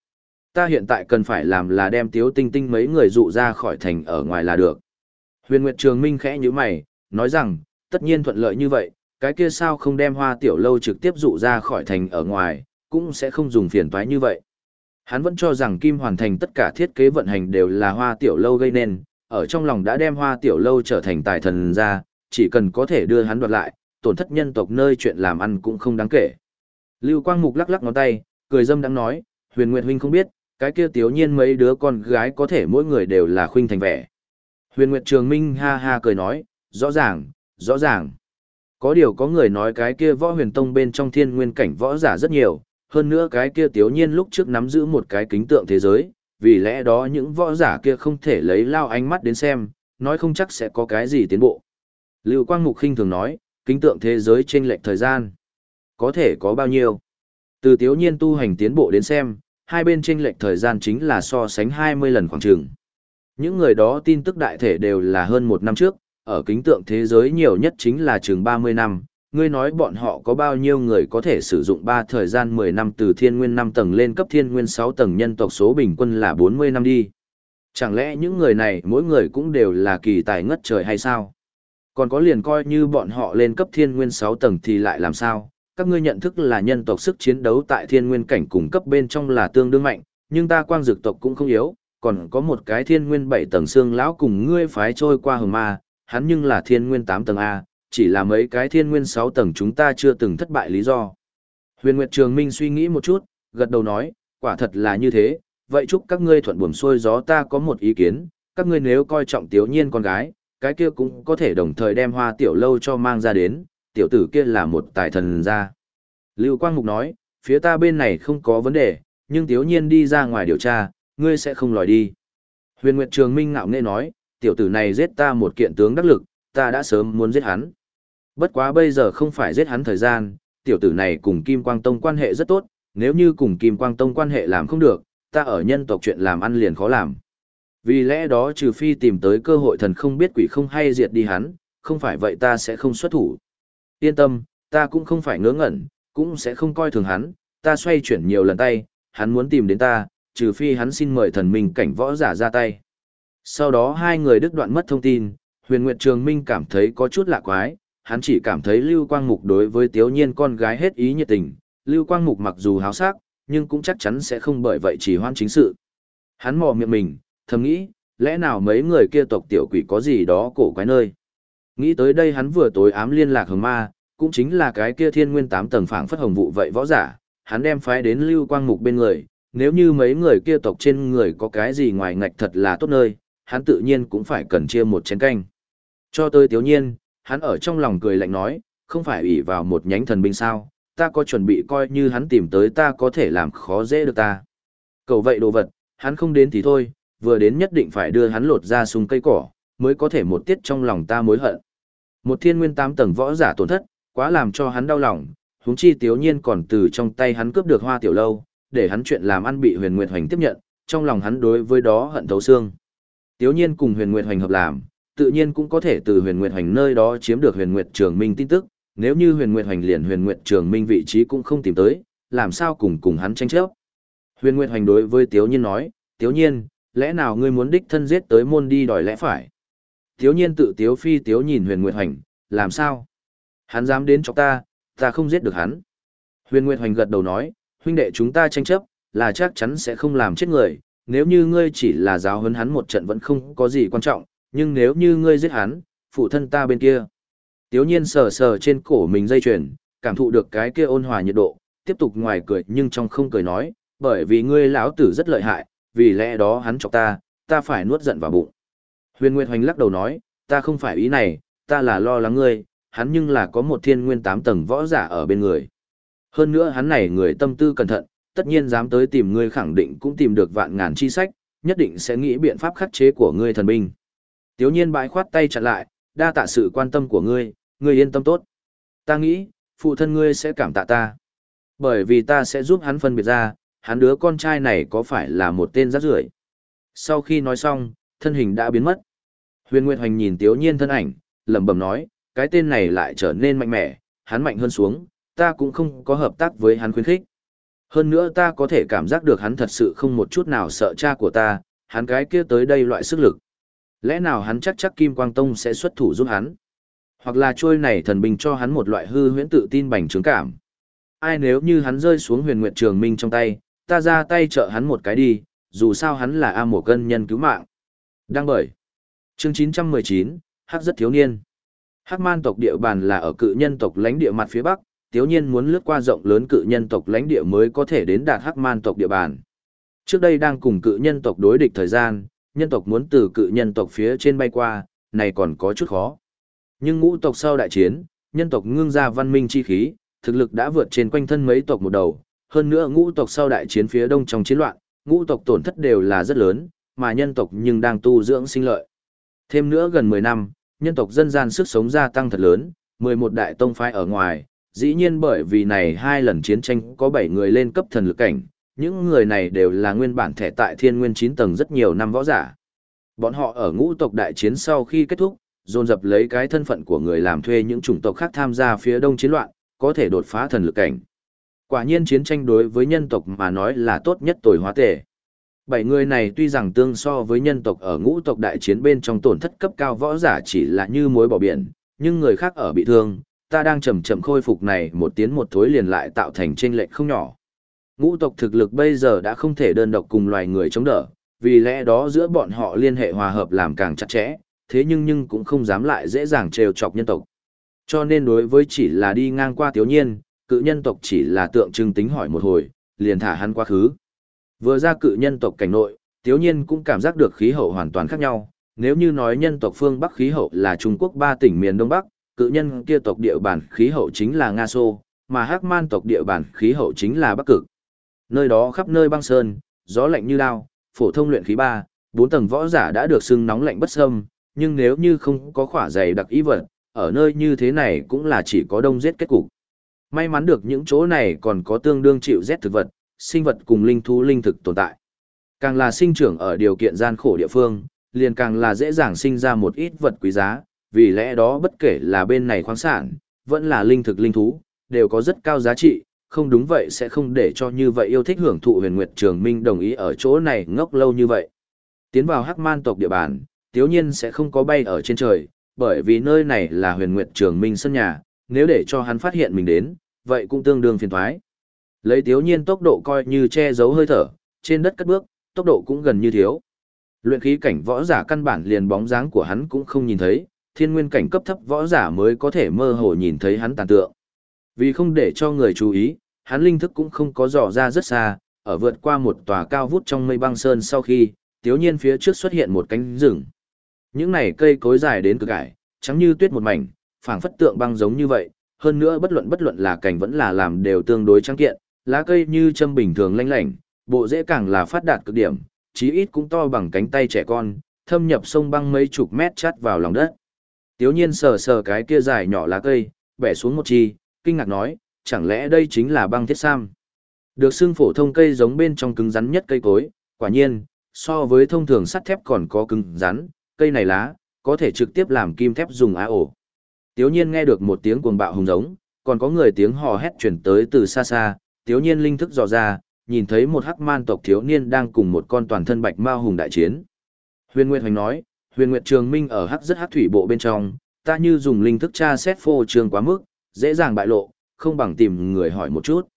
Ta hiện tại cần phải làm là đem tiếu tinh tinh mấy người dụ ra khỏi thành ở ngoài là được. Huyền Nguyệt Trường Minh khẽ như mày, nói rằng, tất nhiên thuận lợi như vậy, cái kia sao không đem hoa tiểu lâu trực tiếp dụ ra khỏi thành ở ngoài, cũng sẽ không dùng phiền toái như vậy. Hắn vẫn cho rằng Kim hoàn thành tất cả thiết kế vận hành đều là hoa tiểu lâu gây nên, ở trong lòng đã đem hoa tiểu lâu trở thành tài thần ra, chỉ cần có thể đưa hắn đoạt lại, tổn thất nhân tộc nơi chuyện làm ăn cũng không đáng kể. Lưu Quang Mục lắc lắc ngón tay, cười dâm đang nói, huyền nguyệt huynh không biết, cái kia tiểu nhiên mấy đứa con gái có thể mỗi người đều là khuynh thành vẻ. Huyền Nguyệt Trường Minh ha ha cười nói, rõ ràng, rõ ràng. Có điều có người nói cái kia võ huyền tông bên trong thiên nguyên cảnh võ giả rất nhiều, hơn nữa cái kia tiểu nhiên lúc trước nắm giữ một cái kính tượng thế giới, vì lẽ đó những võ giả kia không thể lấy lao ánh mắt đến xem, nói không chắc sẽ có cái gì tiến bộ. Lưu Quang Mục khinh thường nói, kính tượng thế giới trên lệch thời gian. Có thể có bao nhiêu? Từ tiếu nhiên tu hành tiến bộ đến xem, hai bên trên lệch thời gian chính là so sánh 20 lần khoảng trường. Những người đó tin tức đại thể đều là hơn một năm trước, ở kính tượng thế giới nhiều nhất chính là chừng 30 năm. Ngươi nói bọn họ có bao nhiêu người có thể sử dụng 3 thời gian 10 năm từ thiên nguyên 5 tầng lên cấp thiên nguyên 6 tầng nhân tộc số bình quân là 40 năm đi. Chẳng lẽ những người này mỗi người cũng đều là kỳ tài ngất trời hay sao? Còn có liền coi như bọn họ lên cấp thiên nguyên 6 tầng thì lại làm sao? Các ngươi nhận thức là nhân tộc sức chiến đấu tại thiên nguyên cảnh cùng cấp bên trong là tương đương mạnh, nhưng ta quang dược tộc cũng không yếu, còn có một cái thiên nguyên 7 tầng xương lão cùng ngươi phái trôi qua hồng ma, hắn nhưng là thiên nguyên 8 tầng A, chỉ là mấy cái thiên nguyên 6 tầng chúng ta chưa từng thất bại lý do. Huyền Nguyệt Trường Minh suy nghĩ một chút, gật đầu nói, quả thật là như thế, vậy chúc các ngươi thuận buồm xuôi gió ta có một ý kiến, các ngươi nếu coi trọng tiểu nhiên con gái, cái kia cũng có thể đồng thời đem hoa tiểu lâu cho mang ra đến, tiểu tử kia là một tài thần ra. Lưu Quang Mục nói, phía ta bên này không có vấn đề, nhưng tiểu nhiên đi ra ngoài điều tra, ngươi sẽ không lòi đi. Huyền Nguyệt Trường Minh ngạo nghễ nói, tiểu tử này giết ta một kiện tướng đắc lực, ta đã sớm muốn giết hắn. Bất quá bây giờ không phải giết hắn thời gian, tiểu tử này cùng Kim Quang Tông quan hệ rất tốt, nếu như cùng Kim Quang Tông quan hệ làm không được, ta ở nhân tộc chuyện làm ăn liền khó làm. Vì lẽ đó trừ phi tìm tới cơ hội thần không biết quỷ không hay diệt đi hắn, không phải vậy ta sẽ không xuất thủ. Yên tâm, ta cũng không phải ngớ ngẩn, cũng sẽ không coi thường hắn, ta xoay chuyển nhiều lần tay, hắn muốn tìm đến ta, trừ phi hắn xin mời thần minh cảnh võ giả ra tay. Sau đó hai người đứt đoạn mất thông tin, huyền nguyệt trường minh cảm thấy có chút lạ quái, hắn chỉ cảm thấy Lưu Quang Mục đối với tiếu nhiên con gái hết ý nhiệt tình, Lưu Quang Mục mặc dù háo sắc, nhưng cũng chắc chắn sẽ không bởi vậy chỉ hoan chính sự. Hắn mò miệng mình, thầm nghĩ, lẽ nào mấy người kia tộc tiểu quỷ có gì đó cổ quái nơi. Nghĩ tới đây hắn vừa tối ám liên lạc hồng ma, cũng chính là cái kia thiên nguyên tám tầng phảng phất hồng vụ vậy võ giả, hắn đem phái đến lưu quang mục bên người, nếu như mấy người kia tộc trên người có cái gì ngoài ngạch thật là tốt nơi, hắn tự nhiên cũng phải cần chia một chén canh. Cho tới tiếu nhiên, hắn ở trong lòng cười lạnh nói, không phải ủy vào một nhánh thần binh sao, ta có chuẩn bị coi như hắn tìm tới ta có thể làm khó dễ được ta. Cầu vậy đồ vật, hắn không đến thì thôi, vừa đến nhất định phải đưa hắn lột ra súng cây cỏ, mới có thể một tiết trong lòng ta mối hận. Một thiên nguyên tám tầng võ giả tổn thất, quá làm cho hắn đau lòng, huống chi tiếu nhiên còn từ trong tay hắn cướp được hoa tiểu lâu, để hắn chuyện làm ăn bị huyền nguyệt hoành tiếp nhận, trong lòng hắn đối với đó hận thấu xương. Tiếu nhiên cùng huyền nguyệt hoành hợp làm, tự nhiên cũng có thể từ huyền nguyệt hoành nơi đó chiếm được huyền nguyệt trường minh tin tức, nếu như huyền nguyệt hoành liền huyền nguyệt trường minh vị trí cũng không tìm tới, làm sao cùng cùng hắn tranh chấp. Huyền nguyệt hoành đối với tiếu nhiên nói, tiếu nhiên, lẽ nào ngươi muốn đích thân giết tới môn đi đòi lẽ phải. Tiếu nhiên tự tiếu phi tiếu nhìn huyền nguyệt hoành, làm sao? Hắn dám đến cho ta, ta không giết được hắn. Huyền Nguyệt Hoành gật đầu nói, huynh đệ chúng ta tranh chấp, là chắc chắn sẽ không làm chết người, nếu như ngươi chỉ là giáo huấn hắn một trận vẫn không có gì quan trọng, nhưng nếu như ngươi giết hắn, phụ thân ta bên kia. Tiếu nhiên sờ sờ trên cổ mình dây chuyền, cảm thụ được cái kia ôn hòa nhiệt độ, tiếp tục ngoài cười nhưng trong không cười nói, bởi vì ngươi lão tử rất lợi hại, vì lẽ đó hắn chọc ta, ta phải nuốt giận vào bụng. Huyền Nguyệt Hoành lắc đầu nói, ta không phải ý này, ta là lo lắng ngươi, hắn nhưng là có một thiên nguyên tám tầng võ giả ở bên người. Hơn nữa hắn này người tâm tư cẩn thận, tất nhiên dám tới tìm ngươi khẳng định cũng tìm được vạn ngàn chi sách, nhất định sẽ nghĩ biện pháp khắc chế của ngươi thần binh. Tiếu nhiên bãi khoát tay chặn lại, đa tạ sự quan tâm của ngươi, ngươi yên tâm tốt. Ta nghĩ, phụ thân ngươi sẽ cảm tạ ta. Bởi vì ta sẽ giúp hắn phân biệt ra, hắn đứa con trai này có phải là một tên rác rưởi. Sau khi nói xong, thân hình đã biến mất. Huyền Nguyệt Hoành nhìn Tiếu Nhiên thân ảnh, lẩm bẩm nói, cái tên này lại trở nên mạnh mẽ, hắn mạnh hơn xuống, ta cũng không có hợp tác với hắn khuyến khích. Hơn nữa ta có thể cảm giác được hắn thật sự không một chút nào sợ cha của ta, hắn cái kia tới đây loại sức lực. Lẽ nào hắn chắc chắc Kim Quang Tông sẽ xuất thủ giúp hắn? Hoặc là trôi này thần binh cho hắn một loại hư huyễn tự tin bành trướng cảm. Ai nếu như hắn rơi xuống huyền nguyện trường minh trong tay, ta ra tay trợ hắn một cái đi, dù sao hắn là A Mổ cân nhân cứu mạng. Đăng bởi. Chương 919, Hắc rất thiếu niên. Hắc man tộc địa bàn là ở cự nhân tộc lãnh địa mặt phía bắc, tiếu nhiên muốn lướt qua rộng lớn cự nhân tộc lãnh địa mới có thể đến đạt Hắc man tộc địa bàn. Trước đây đang cùng cự nhân tộc đối địch thời gian, nhân tộc muốn từ cự nhân tộc phía trên bay qua, này còn có chút khó. Nhưng ngũ tộc sau đại chiến, nhân tộc ngưng ra văn minh chi khí, thực lực đã vượt trên quanh thân mấy tộc một đầu, hơn nữa ngũ tộc sau đại chiến phía đông trong chiến loạn, ngũ tộc tổn thất đều là rất lớn, mà nhân tộc nhưng đang tu dưỡng sinh lợi. Thêm nữa gần 10 năm, nhân tộc dân gian sức sống gia tăng thật lớn, 11 đại tông phái ở ngoài, dĩ nhiên bởi vì này hai lần chiến tranh có 7 người lên cấp thần lực cảnh, những người này đều là nguyên bản thẻ tại thiên nguyên 9 tầng rất nhiều năm võ giả. Bọn họ ở ngũ tộc đại chiến sau khi kết thúc, dồn dập lấy cái thân phận của người làm thuê những chủng tộc khác tham gia phía đông chiến loạn, có thể đột phá thần lực cảnh. Quả nhiên chiến tranh đối với nhân tộc mà nói là tốt nhất tồi hóa tệ. Bảy người này tuy rằng tương so với nhân tộc ở ngũ tộc đại chiến bên trong tổn thất cấp cao võ giả chỉ là như mối bỏ biển, nhưng người khác ở bị thương, ta đang chậm chậm khôi phục này một tiến một thối liền lại tạo thành chênh lệch không nhỏ. Ngũ tộc thực lực bây giờ đã không thể đơn độc cùng loài người chống đỡ, vì lẽ đó giữa bọn họ liên hệ hòa hợp làm càng chặt chẽ, thế nhưng nhưng cũng không dám lại dễ dàng trêu chọc nhân tộc. Cho nên đối với chỉ là đi ngang qua thiếu nhiên, cự nhân tộc chỉ là tượng trưng tính hỏi một hồi, liền thả hắn quá khứ. Vừa ra cự nhân tộc cảnh nội, thiếu Nhiên cũng cảm giác được khí hậu hoàn toàn khác nhau. Nếu như nói nhân tộc phương Bắc khí hậu là Trung Quốc ba tỉnh miền Đông Bắc, cự nhân kia tộc địa bàn khí hậu chính là Nga Xô, mà Hắc Man tộc địa bàn khí hậu chính là Bắc Cực. Nơi đó khắp nơi băng sơn, gió lạnh như lao, phổ thông luyện khí ba, bốn tầng võ giả đã được xưng nóng lạnh bất xâm, nhưng nếu như không có khỏa dày đặc ý vật, ở nơi như thế này cũng là chỉ có đông giết kết cục. May mắn được những chỗ này còn có tương đương chịu rét thực vật, sinh vật cùng linh thú linh thực tồn tại. Càng là sinh trưởng ở điều kiện gian khổ địa phương, liền càng là dễ dàng sinh ra một ít vật quý giá, vì lẽ đó bất kể là bên này khoáng sản, vẫn là linh thực linh thú, đều có rất cao giá trị, không đúng vậy sẽ không để cho như vậy yêu thích hưởng thụ huyền nguyệt trường minh đồng ý ở chỗ này ngốc lâu như vậy. Tiến vào hắc man tộc địa bàn, tiếu nhiên sẽ không có bay ở trên trời, bởi vì nơi này là huyền nguyệt trường minh sân nhà, nếu để cho hắn phát hiện mình đến, vậy cũng tương đương phiền thoái. Lấy tiếu nhiên tốc độ coi như che giấu hơi thở, trên đất cất bước, tốc độ cũng gần như thiếu. Luyện khí cảnh võ giả căn bản liền bóng dáng của hắn cũng không nhìn thấy, thiên nguyên cảnh cấp thấp võ giả mới có thể mơ hồ nhìn thấy hắn tàn tượng. Vì không để cho người chú ý, hắn linh thức cũng không có dò ra rất xa, ở vượt qua một tòa cao vút trong mây băng sơn sau khi, tiếu nhiên phía trước xuất hiện một cánh rừng. Những này cây cối dài đến cực ải, trắng như tuyết một mảnh, phảng phất tượng băng giống như vậy, hơn nữa bất luận bất luận là cảnh vẫn là làm đều tương đối trắng kiện, lá cây như châm bình thường lanh lảnh, bộ rễ càng là phát đạt cực điểm, chí ít cũng to bằng cánh tay trẻ con, thâm nhập sông băng mấy chục mét chát vào lòng đất. Tiếu nhiên sờ sờ cái kia dài nhỏ lá cây, bẻ xuống một chi, kinh ngạc nói, chẳng lẽ đây chính là băng thiết sam? Được xưng phổ thông cây giống bên trong cứng rắn nhất cây cối, quả nhiên, so với thông thường sắt thép còn có cứng rắn, cây này lá, có thể trực tiếp làm kim thép dùng á ổ. Tiếu nhiên nghe được một tiếng cuồng bạo hùng giống, còn có người tiếng hò hét chuyển tới từ xa xa, tiếu nhiên linh thức dò ra, nhìn thấy một hắc man tộc thiếu niên đang cùng một con toàn thân bạch mao hùng đại chiến. Huyền Nguyệt Hoành nói, Huyền Nguyệt Trường Minh ở hắc rất hắc thủy bộ bên trong, ta như dùng linh thức tra xét phô trường quá mức, dễ dàng bại lộ, không bằng tìm người hỏi một chút.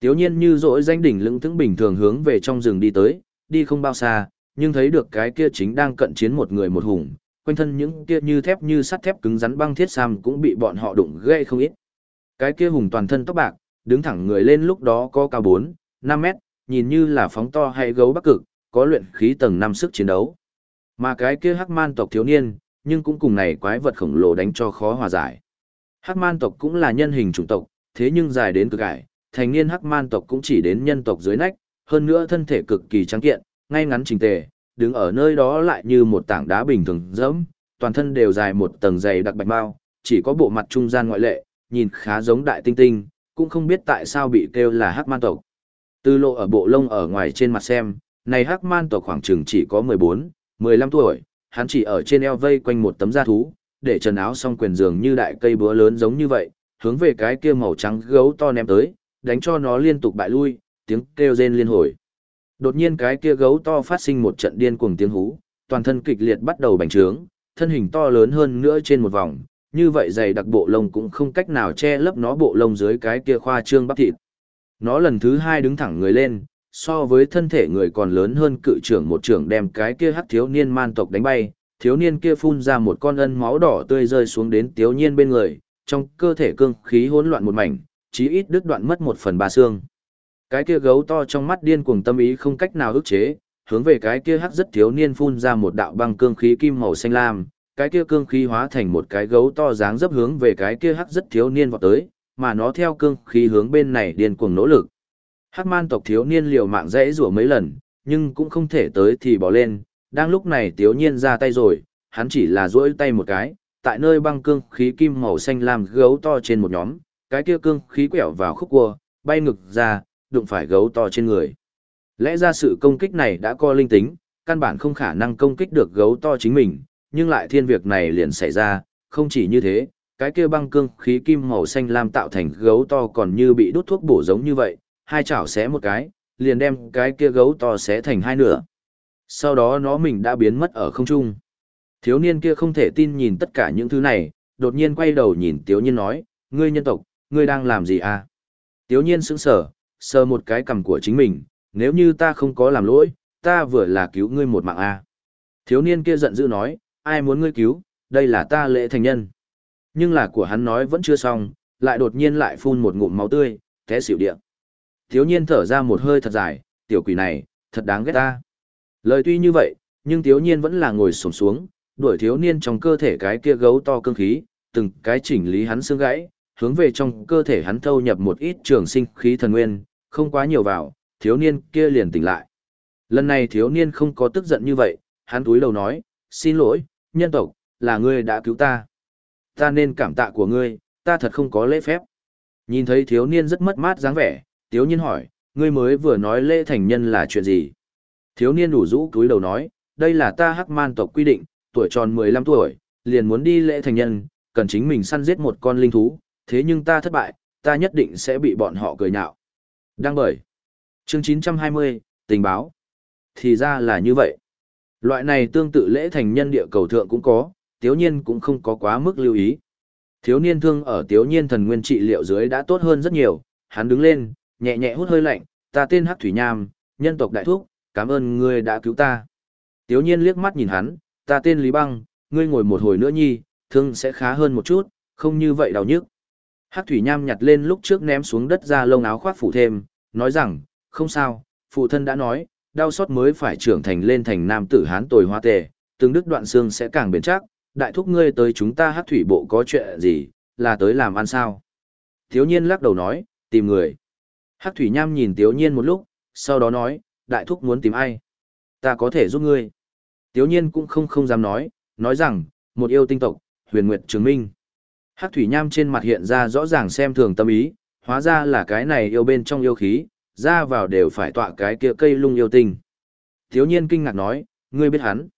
Tiếu nhiên như dỗi danh đỉnh lững thững bình thường hướng về trong rừng đi tới, đi không bao xa, nhưng thấy được cái kia chính đang cận chiến một người một hùng, quanh thân những kia như thép như sắt thép cứng rắn băng thiết sam cũng bị bọn họ đụng gây không ít. Cái kia hùng toàn thân tóc bạc, đứng thẳng người lên lúc đó có cao 4, 5 mét, nhìn như là phóng to hay gấu bắc cực, có luyện khí tầng 5 sức chiến đấu. Mà cái kia hắc man tộc thiếu niên, nhưng cũng cùng này quái vật khổng lồ đánh cho khó hòa giải. Hắc man tộc cũng là nhân hình chủng tộc, thế nhưng dài đến cực ải, thành niên hắc man tộc cũng chỉ đến nhân tộc dưới nách, hơn nữa thân thể cực kỳ trắng kiện, ngay ngắn chỉnh tề, đứng ở nơi đó lại như một tảng đá bình thường dẫm, toàn thân đều dài một tầng dày đặc bạch bao, chỉ có bộ mặt trung gian ngoại lệ, nhìn khá giống đại tinh tinh, cũng không biết tại sao bị kêu là hắc man tộc. Từ lộ ở bộ lông ở ngoài trên mặt xem, này hắc man tộc khoảng chừng chỉ có 14, 15 tuổi, hắn chỉ ở trên eo vây quanh một tấm da thú, để trần áo song quyền dường như đại cây búa lớn giống như vậy, hướng về cái kia màu trắng gấu to ném tới, đánh cho nó liên tục bại lui, tiếng kêu rên liên hồi. Đột nhiên cái kia gấu to phát sinh một trận điên cuồng tiếng hú, toàn thân kịch liệt bắt đầu bành trướng, thân hình to lớn hơn nữa trên một vòng, như vậy dày đặc bộ lông cũng không cách nào che lấp nó bộ lông dưới cái kia khoa trương bắp thịt. Nó lần thứ hai đứng thẳng người lên, so với thân thể người còn lớn hơn cự trưởng một trưởng đem cái kia hắc thiếu niên man tộc đánh bay, thiếu niên kia phun ra một con ân máu đỏ tươi rơi xuống đến tiếu nhiên bên người, trong cơ thể cương khí hỗn loạn một mảnh, chí ít đứt đoạn mất một phần ba xương. Cái kia gấu to trong mắt điên cuồng tâm ý không cách nào ức chế, hướng về cái kia hắc rất thiếu niên phun ra một đạo băng cương khí kim màu xanh lam, cái kia cương khí hóa thành một cái gấu to dáng dấp hướng về cái kia hắc rất thiếu niên vọt tới, mà nó theo cương khí hướng bên này điên cuồng nỗ lực. Hắc man tộc thiếu niên liều mạng rẽ rủa mấy lần, nhưng cũng không thể tới thì bỏ lên, đang lúc này thiếu nhiên ra tay rồi, hắn chỉ là duỗi tay một cái, tại nơi băng cương khí kim màu xanh lam gấu to trên một nhóm, cái kia cương khí quẹo vào khúc cua, bay ngực ra, đụng phải gấu to trên người. Lẽ ra sự công kích này đã có linh tính, căn bản không khả năng công kích được gấu to chính mình, nhưng lại thiên việc này liền xảy ra, không chỉ như thế, cái kia băng cương khí kim màu xanh lam tạo thành gấu to còn như bị đút thuốc bổ giống như vậy, hai chảo xé một cái, liền đem cái kia gấu to xé thành hai nửa. Sau đó nó mình đã biến mất ở không trung. Thiếu niên kia không thể tin nhìn tất cả những thứ này, đột nhiên quay đầu nhìn Tiếu Nhiên nói, ngươi nhân tộc, ngươi đang làm gì à? Tiếu Nhiên sững sờ, sờ một cái cằm của chính mình, nếu như ta không có làm lỗi, ta vừa là cứu ngươi một mạng à. Thiếu niên kia giận dữ nói, ai muốn ngươi cứu, đây là ta lễ thành nhân. Nhưng là của hắn nói vẫn chưa xong, lại đột nhiên lại phun một ngụm máu tươi, té xỉu địa. Thiếu niên thở ra một hơi thật dài, tiểu quỷ này, thật đáng ghét ta. Lời tuy như vậy, nhưng thiếu niên vẫn là ngồi sổm xuống, đuổi thiếu niên trong cơ thể cái kia gấu to cương khí, từng cái chỉnh lý hắn xương gãy, hướng về trong cơ thể hắn thâu nhập một ít trường sinh khí thần nguyên, không quá nhiều vào, thiếu niên kia liền tỉnh lại. Lần này thiếu niên không có tức giận như vậy, hắn túi đầu nói, xin lỗi, nhân tộc, là ngươi đã cứu ta. Ta nên cảm tạ của ngươi, ta thật không có lễ phép. Nhìn thấy thiếu niên rất mất mát dáng vẻ, thiếu niên hỏi, ngươi mới vừa nói lễ thành nhân là chuyện gì? Thiếu niên đủ rũ túi đầu nói, đây là ta hắc man tộc quy định, tuổi tròn 15 tuổi, liền muốn đi lễ thành nhân, cần chính mình săn giết một con linh thú, thế nhưng ta thất bại, ta nhất định sẽ bị bọn họ cười nhạo. Đăng bởi. Chương 920, tình báo. Thì ra là như vậy. Loại này tương tự lễ thành nhân địa cầu thượng cũng có, tiếu nhiên cũng không có quá mức lưu ý. Thiếu niên thương ở tiếu nhiên thần nguyên trị liệu dưới đã tốt hơn rất nhiều, hắn đứng lên, nhẹ nhẹ hút hơi lạnh, ta tên Hắc Thủy Nham, nhân tộc đại thúc, cảm ơn ngươi đã cứu ta. Tiếu nhiên liếc mắt nhìn hắn, ta tên Lý Băng, ngươi ngồi một hồi nữa nhi, thương sẽ khá hơn một chút, không như vậy đau nhức. Hắc thủy nham nhặt lên lúc trước ném xuống đất ra lông áo khoác phủ thêm, nói rằng, không sao, phụ thân đã nói, đau xót mới phải trưởng thành lên thành nam tử hán tồi hoa tề, từng đứt đoạn xương sẽ càng bền chắc, đại thúc ngươi tới chúng ta hắc thủy bộ có chuyện gì, là tới làm ăn sao? Thiếu nhiên lắc đầu nói, tìm người. Hắc thủy nham nhìn Tiếu nhiên một lúc, sau đó nói, đại thúc muốn tìm ai? Ta có thể giúp ngươi. Tiếu nhiên cũng không không dám nói, nói rằng, một yêu tinh tộc, huyền nguyệt trường minh. Hắc thủy nham trên mặt hiện ra rõ ràng xem thường tâm ý, hóa ra là cái này yêu bên trong yêu khí, ra vào đều phải tọa cái kia cây lung yêu tinh. Tiếu nhiên kinh ngạc nói, ngươi biết hắn.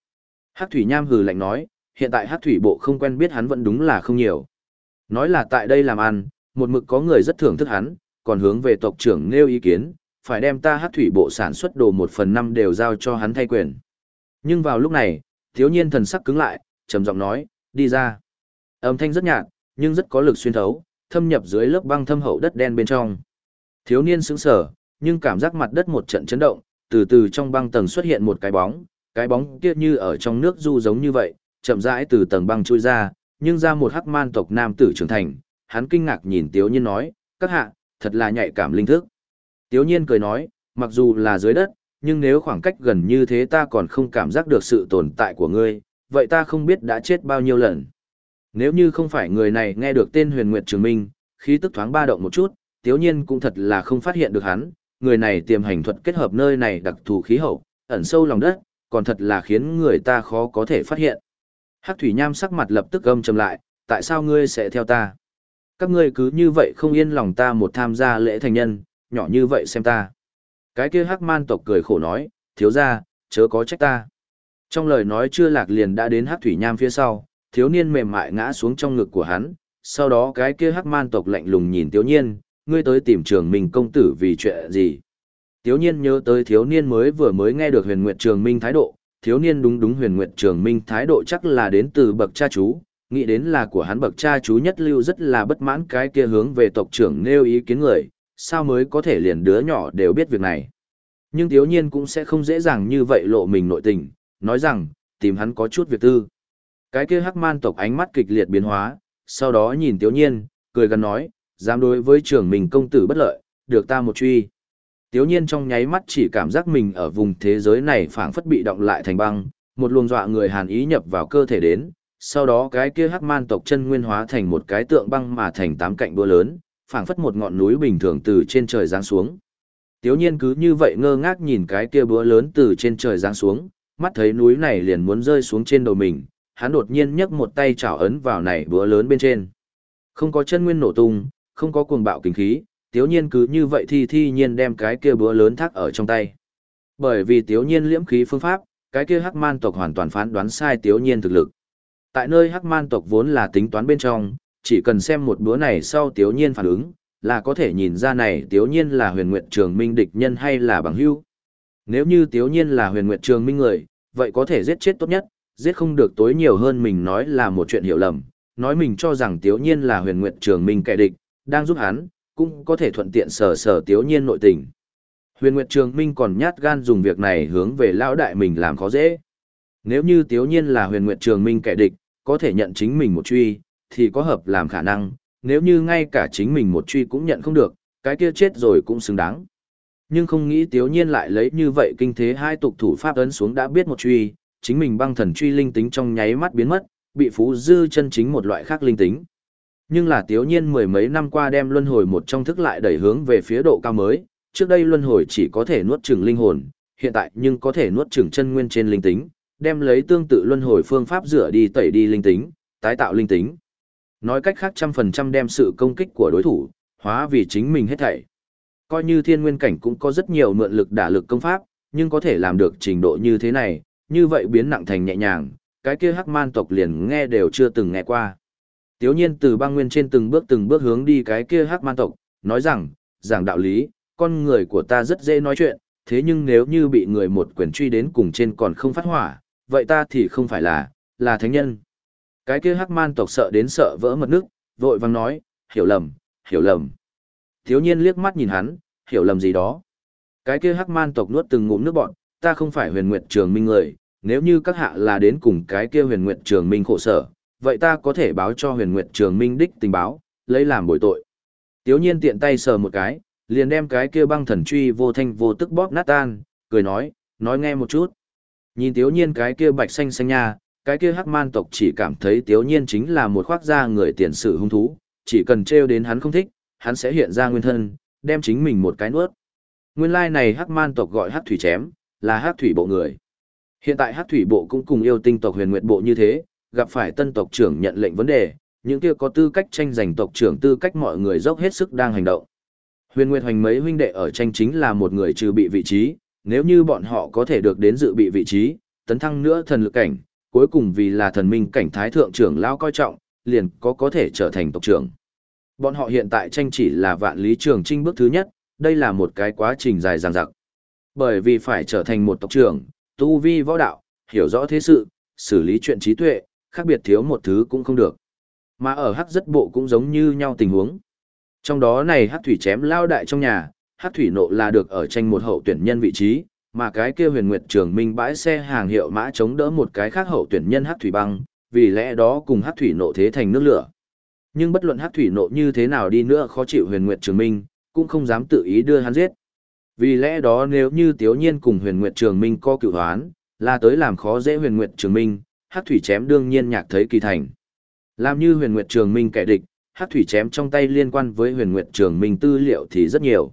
Hắc thủy nham hừ lạnh nói, hiện tại Hắc thủy bộ không quen biết hắn vẫn đúng là không nhiều. Nói là tại đây làm ăn, một mực có người rất thưởng thức hắn, còn hướng về tộc trưởng nêu ý kiến, phải đem ta Hắc thủy bộ sản xuất đồ một phần năm đều giao cho hắn thay quyền. Nhưng vào lúc này, thiếu nhiên thần sắc cứng lại, trầm giọng nói, đi ra. Âm thanh rất nhạt, nhưng rất có lực xuyên thấu, thâm nhập dưới lớp băng thâm hậu đất đen bên trong. Thiếu niên sững sờ, nhưng cảm giác mặt đất một trận chấn động, từ từ trong băng tầng xuất hiện một cái bóng, cái bóng kia như ở trong nước du giống như vậy, chậm rãi từ tầng băng trôi ra, nhưng ra một hắc man tộc nam tử trưởng thành, hắn kinh ngạc nhìn Tiếu Nhiên nói, các hạ, thật là nhạy cảm linh thức. Tiếu Nhiên cười nói, mặc dù là dưới đất, nhưng nếu khoảng cách gần như thế ta còn không cảm giác được sự tồn tại của ngươi, vậy ta không biết đã chết bao nhiêu lần. Nếu như không phải người này nghe được tên huyền nguyệt trường minh, khí tức thoáng ba động một chút, tiếu nhiên cũng thật là không phát hiện được hắn, người này tiềm hành thuật kết hợp nơi này đặc thù khí hậu, ẩn sâu lòng đất, còn thật là khiến người ta khó có thể phát hiện. Hắc thủy nham sắc mặt lập tức gâm trầm lại, tại sao ngươi sẽ theo ta? Các ngươi cứ như vậy không yên lòng ta một tham gia lễ thành nhân, nhỏ như vậy xem ta. Cái kia hắc man tộc cười khổ nói, thiếu ra, chớ có trách ta. Trong lời nói chưa lạc liền đã đến hắc thủy nham phía sau, thiếu niên mềm mại ngã xuống trong ngực của hắn, sau đó cái kia hắc man tộc lạnh lùng nhìn thiếu niên ngươi tới tìm trường minh công tử vì chuyện gì. Thiếu niên nhớ tới thiếu niên mới vừa mới nghe được huyền nguyệt trường minh thái độ, thiếu niên đúng đúng huyền nguyệt trường minh thái độ chắc là đến từ bậc cha chú, nghĩ đến là của hắn bậc cha chú nhất lưu rất là bất mãn cái kia hướng về tộc trưởng nêu ý kiến người, sao mới có thể liền đứa nhỏ đều biết việc này. Nhưng thiếu nhiên cũng sẽ không dễ dàng như vậy lộ mình nội tình, nói rằng, tìm hắn có chút việc tư. Cái kia hắc man tộc ánh mắt kịch liệt biến hóa, sau đó nhìn thiếu Nhiên, cười gần nói, dám đối với trưởng mình công tử bất lợi, được ta một truy. Tiếu Nhiên trong nháy mắt chỉ cảm giác mình ở vùng thế giới này phảng phất bị động lại thành băng, một luồng dọa người hàn ý nhập vào cơ thể đến, sau đó cái kia hắc man tộc chân nguyên hóa thành một cái tượng băng mà thành tám cạnh đua lớn, phảng phất một ngọn núi bình thường từ trên trời giáng xuống. Tiếu nhiên cứ như vậy ngơ ngác nhìn cái kia búa lớn từ trên trời giáng xuống, mắt thấy núi này liền muốn rơi xuống trên đầu mình, hắn đột nhiên nhấc một tay chảo ấn vào này búa lớn bên trên. Không có chân nguyên nổ tung, không có cuồng bạo kinh khí, tiếu nhiên cứ như vậy thì thi nhiên đem cái kia búa lớn thác ở trong tay. Bởi vì tiếu nhiên liễm khí phương pháp, cái kia hắc man tộc hoàn toàn phán đoán sai tiếu nhiên thực lực. Tại nơi hắc man tộc vốn là tính toán bên trong, chỉ cần xem một búa này sau tiếu nhiên phản ứng, là có thể nhìn ra này tiếu nhiên là huyền nguyện trường minh địch nhân hay là bằng hữu. Nếu như tiếu nhiên là huyền nguyện trường minh người, vậy có thể giết chết tốt nhất, giết không được tối nhiều hơn mình nói là một chuyện hiểu lầm, nói mình cho rằng tiếu nhiên là huyền nguyện trường minh kẻ địch, đang giúp hắn, cũng có thể thuận tiện sở sở tiếu nhiên nội tình. Huyền Nguyệt Trường Minh còn nhát gan dùng việc này hướng về lão đại mình làm khó dễ. Nếu như tiếu nhiên là huyền Nguyệt Trường Minh kẻ địch, có thể nhận chính mình một truy, thì có hợp làm khả năng, nếu như ngay cả chính mình một truy cũng nhận không được, cái kia chết rồi cũng xứng đáng. Nhưng không nghĩ tiếu nhiên lại lấy như vậy kinh thế hai tục thủ pháp ấn xuống đã biết một truy, chính mình băng thần truy linh tính trong nháy mắt biến mất, bị phú dư chân chính một loại khác linh tính. Nhưng là tiếu nhiên mười mấy năm qua đem luân hồi một trong thức lại đẩy hướng về phía độ cao mới, trước đây luân hồi chỉ có thể nuốt chửng linh hồn, hiện tại nhưng có thể nuốt chửng chân nguyên trên linh tính, đem lấy tương tự luân hồi phương pháp rửa đi tẩy đi linh tính, tái tạo linh tính. Nói cách khác trăm phần trăm đem sự công kích của đối thủ, hóa vì chính mình hết thảy. Coi như thiên nguyên cảnh cũng có rất nhiều mượn lực đả lực công pháp, nhưng có thể làm được trình độ như thế này, như vậy biến nặng thành nhẹ nhàng, cái kia hắc man tộc liền nghe đều chưa từng nghe qua. Tiếu nhiên từ băng nguyên trên từng bước từng bước hướng đi cái kia hắc man tộc, nói rằng, giảng đạo lý, con người của ta rất dễ nói chuyện, thế nhưng nếu như bị người một quyền truy đến cùng trên còn không phát hỏa, vậy ta thì không phải là, là thánh nhân. Cái kia hắc man tộc sợ đến sợ vỡ mật nước, vội vàng nói, hiểu lầm, hiểu lầm. Thiếu nhiên liếc mắt nhìn hắn, hiểu lầm gì đó. Cái kia hắc man tộc nuốt từng ngụm nước bọn, ta không phải huyền nguyệt trường minh người, nếu như các hạ là đến cùng cái kia huyền nguyệt trường minh khổ sở, vậy ta có thể báo cho huyền nguyệt trường minh đích tình báo, lấy làm bồi tội. Tiếu nhiên tiện tay sờ một cái, liền đem cái kia băng thần truy vô thanh vô tức bóp nát tan, cười nói, nói nghe một chút. Nhìn tiếu nhiên cái kia bạch xanh xanh nha, cái kia hắc man tộc chỉ cảm thấy tiếu nhiên chính là một khoác da người tiền sử hung thú, chỉ cần trêu đến hắn không thích, hắn sẽ hiện ra nguyên thân, đem chính mình một cái nuốt. Nguyên lai này hắc man tộc gọi hắc thủy chém, là hắc thủy bộ người. Hiện tại hắc thủy bộ cũng cùng yêu tinh tộc huyền nguyệt bộ như thế, gặp phải tân tộc trưởng nhận lệnh vấn đề, những kia có tư cách tranh giành tộc trưởng tư cách mọi người dốc hết sức đang hành động. Huyền Nguyệt Hoành mấy huynh đệ ở tranh chính là một người trừ bị vị trí, nếu như bọn họ có thể được đến dự bị vị trí, tấn thăng nữa thần lực cảnh, cuối cùng vì là thần minh cảnh thái thượng trưởng lao coi trọng, liền có có thể trở thành tộc trưởng. Bọn họ hiện tại tranh chỉ là vạn lý trường trinh bước thứ nhất, đây là một cái quá trình dài dằng dặc. Bởi vì phải trở thành một tộc trưởng, tu vi võ đạo, hiểu rõ thế sự, xử lý chuyện trí tuệ, khác biệt thiếu một thứ cũng không được. Mà ở hắc rất bộ cũng giống như nhau tình huống. Trong đó này hắc thủy chém lao đại trong nhà, hắc thủy nộ là được ở tranh một hậu tuyển nhân vị trí, mà cái kia huyền nguyệt trường minh bãi xe hàng hiệu mã chống đỡ một cái khác hậu tuyển nhân hát thủy băng, vì lẽ đó cùng hát thủy nộ thế thành nước lửa. Nhưng bất luận hát thủy nộ như thế nào đi nữa khó chịu huyền nguyệt trường minh, cũng không dám tự ý đưa hắn giết. Vì lẽ đó nếu như Tiếu Nhiên cùng huyền nguyệt trường minh có cựu hoán, là tới làm khó dễ huyền nguyệt trường minh, hắc thủy chém đương nhiên nhạc thấy kỳ thành. Làm như huyền nguyệt trường minh kẻ địch, hắc thủy chém trong tay liên quan với huyền nguyệt trường minh tư liệu thì rất nhiều.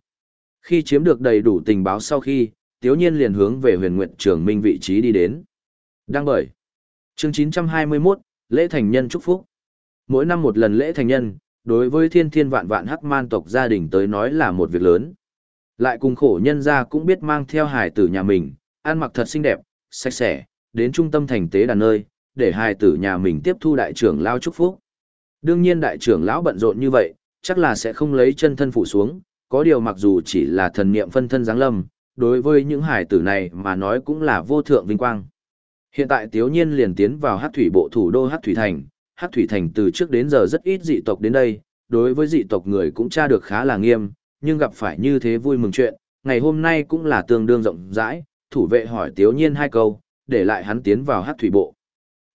Khi chiếm được đầy đủ tình báo sau khi, tiếu nhiên liền hướng về huyền nguyệt trường minh vị trí đi đến. Đăng bởi. Chương 921, lễ thành nhân chúc phúc. Mỗi năm một lần lễ thành nhân, đối với thiên thiên vạn vạn hắc man tộc gia đình tới nói là một việc lớn. Lại cùng khổ nhân gia cũng biết mang theo hài tử nhà mình, ăn mặc thật xinh đẹp, sạch sẽ, đến trung tâm thành tế đàn nơi, để hài tử nhà mình tiếp thu đại trưởng lao chúc phúc. Đương nhiên đại trưởng lão bận rộn như vậy, chắc là sẽ không lấy chân thân phụ xuống, có điều mặc dù chỉ là thần niệm phân thân giáng lâm, đối với những hải tử này mà nói cũng là vô thượng vinh quang. Hiện tại Tiếu Nhiên liền tiến vào Hát thủy bộ thủ đô Hát thủy thành, Hát thủy thành từ trước đến giờ rất ít dị tộc đến đây, đối với dị tộc người cũng tra được khá là nghiêm, nhưng gặp phải như thế vui mừng chuyện, ngày hôm nay cũng là tương đương rộng rãi, thủ vệ hỏi Tiếu Nhiên hai câu, để lại hắn tiến vào Hát thủy bộ.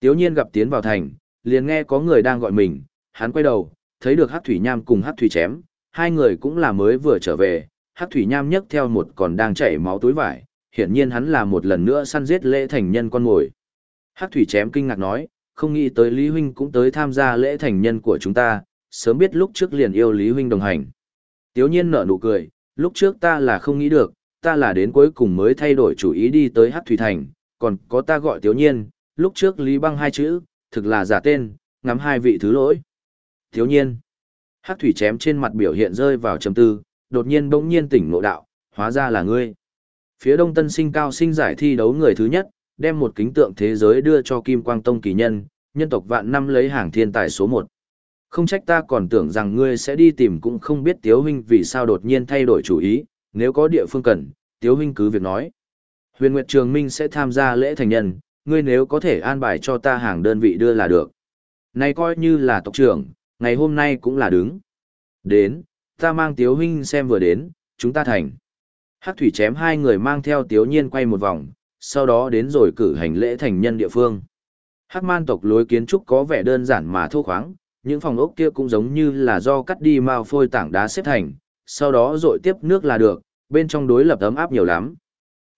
Tiếu Nhiên gặp tiến vào thành, liền nghe có người đang gọi mình, hắn quay đầu, thấy được Hát thủy nham cùng Hát thủy chém, hai người cũng là mới vừa trở về, Hắc Thủy Nham nhấc theo một còn đang chảy máu túi vải, hiển nhiên hắn là một lần nữa săn giết lễ thành nhân con ngồi. Hắc Thủy chém kinh ngạc nói, không nghĩ tới Lý Huynh cũng tới tham gia lễ thành nhân của chúng ta, sớm biết lúc trước liền yêu Lý Huynh đồng hành. Tiếu nhiên nở nụ cười, lúc trước ta là không nghĩ được, ta là đến cuối cùng mới thay đổi chủ ý đi tới Hắc Thủy Thành, còn có ta gọi Tiếu nhiên, lúc trước Lý Băng hai chữ, thực là giả tên, ngắm hai vị thứ lỗi. Tiếu nhiên. Hắc thủy chém trên mặt biểu hiện rơi vào trầm tư, đột nhiên bỗng nhiên tỉnh ngộ đạo, hóa ra là ngươi. Phía Đông Tân Sinh cao sinh giải thi đấu người thứ nhất, đem một kính tượng thế giới đưa cho Kim Quang Tông kỳ nhân, nhân tộc vạn năm lấy hàng thiên tài số một. Không trách ta còn tưởng rằng ngươi sẽ đi tìm cũng không biết Tiếu huynh vì sao đột nhiên thay đổi chủ ý, nếu có địa phương cần, Tiếu huynh cứ việc nói. Huyền Nguyệt Trường Minh sẽ tham gia lễ thành nhân, ngươi nếu có thể an bài cho ta hàng đơn vị đưa là được. Này coi như là tộc trưởng, ngày hôm nay cũng là đứng. Đến, ta mang Tiếu huynh xem vừa đến, chúng ta thành. Hắc thủy chém hai người mang theo Tiếu nhiên quay một vòng, sau đó đến rồi cử hành lễ thành nhân địa phương. Hắc man tộc lối kiến trúc có vẻ đơn giản mà thô khoáng, những phòng ốc kia cũng giống như là do cắt đi mao phôi tảng đá xếp thành, sau đó rội tiếp nước là được, bên trong đối lập ấm áp nhiều lắm.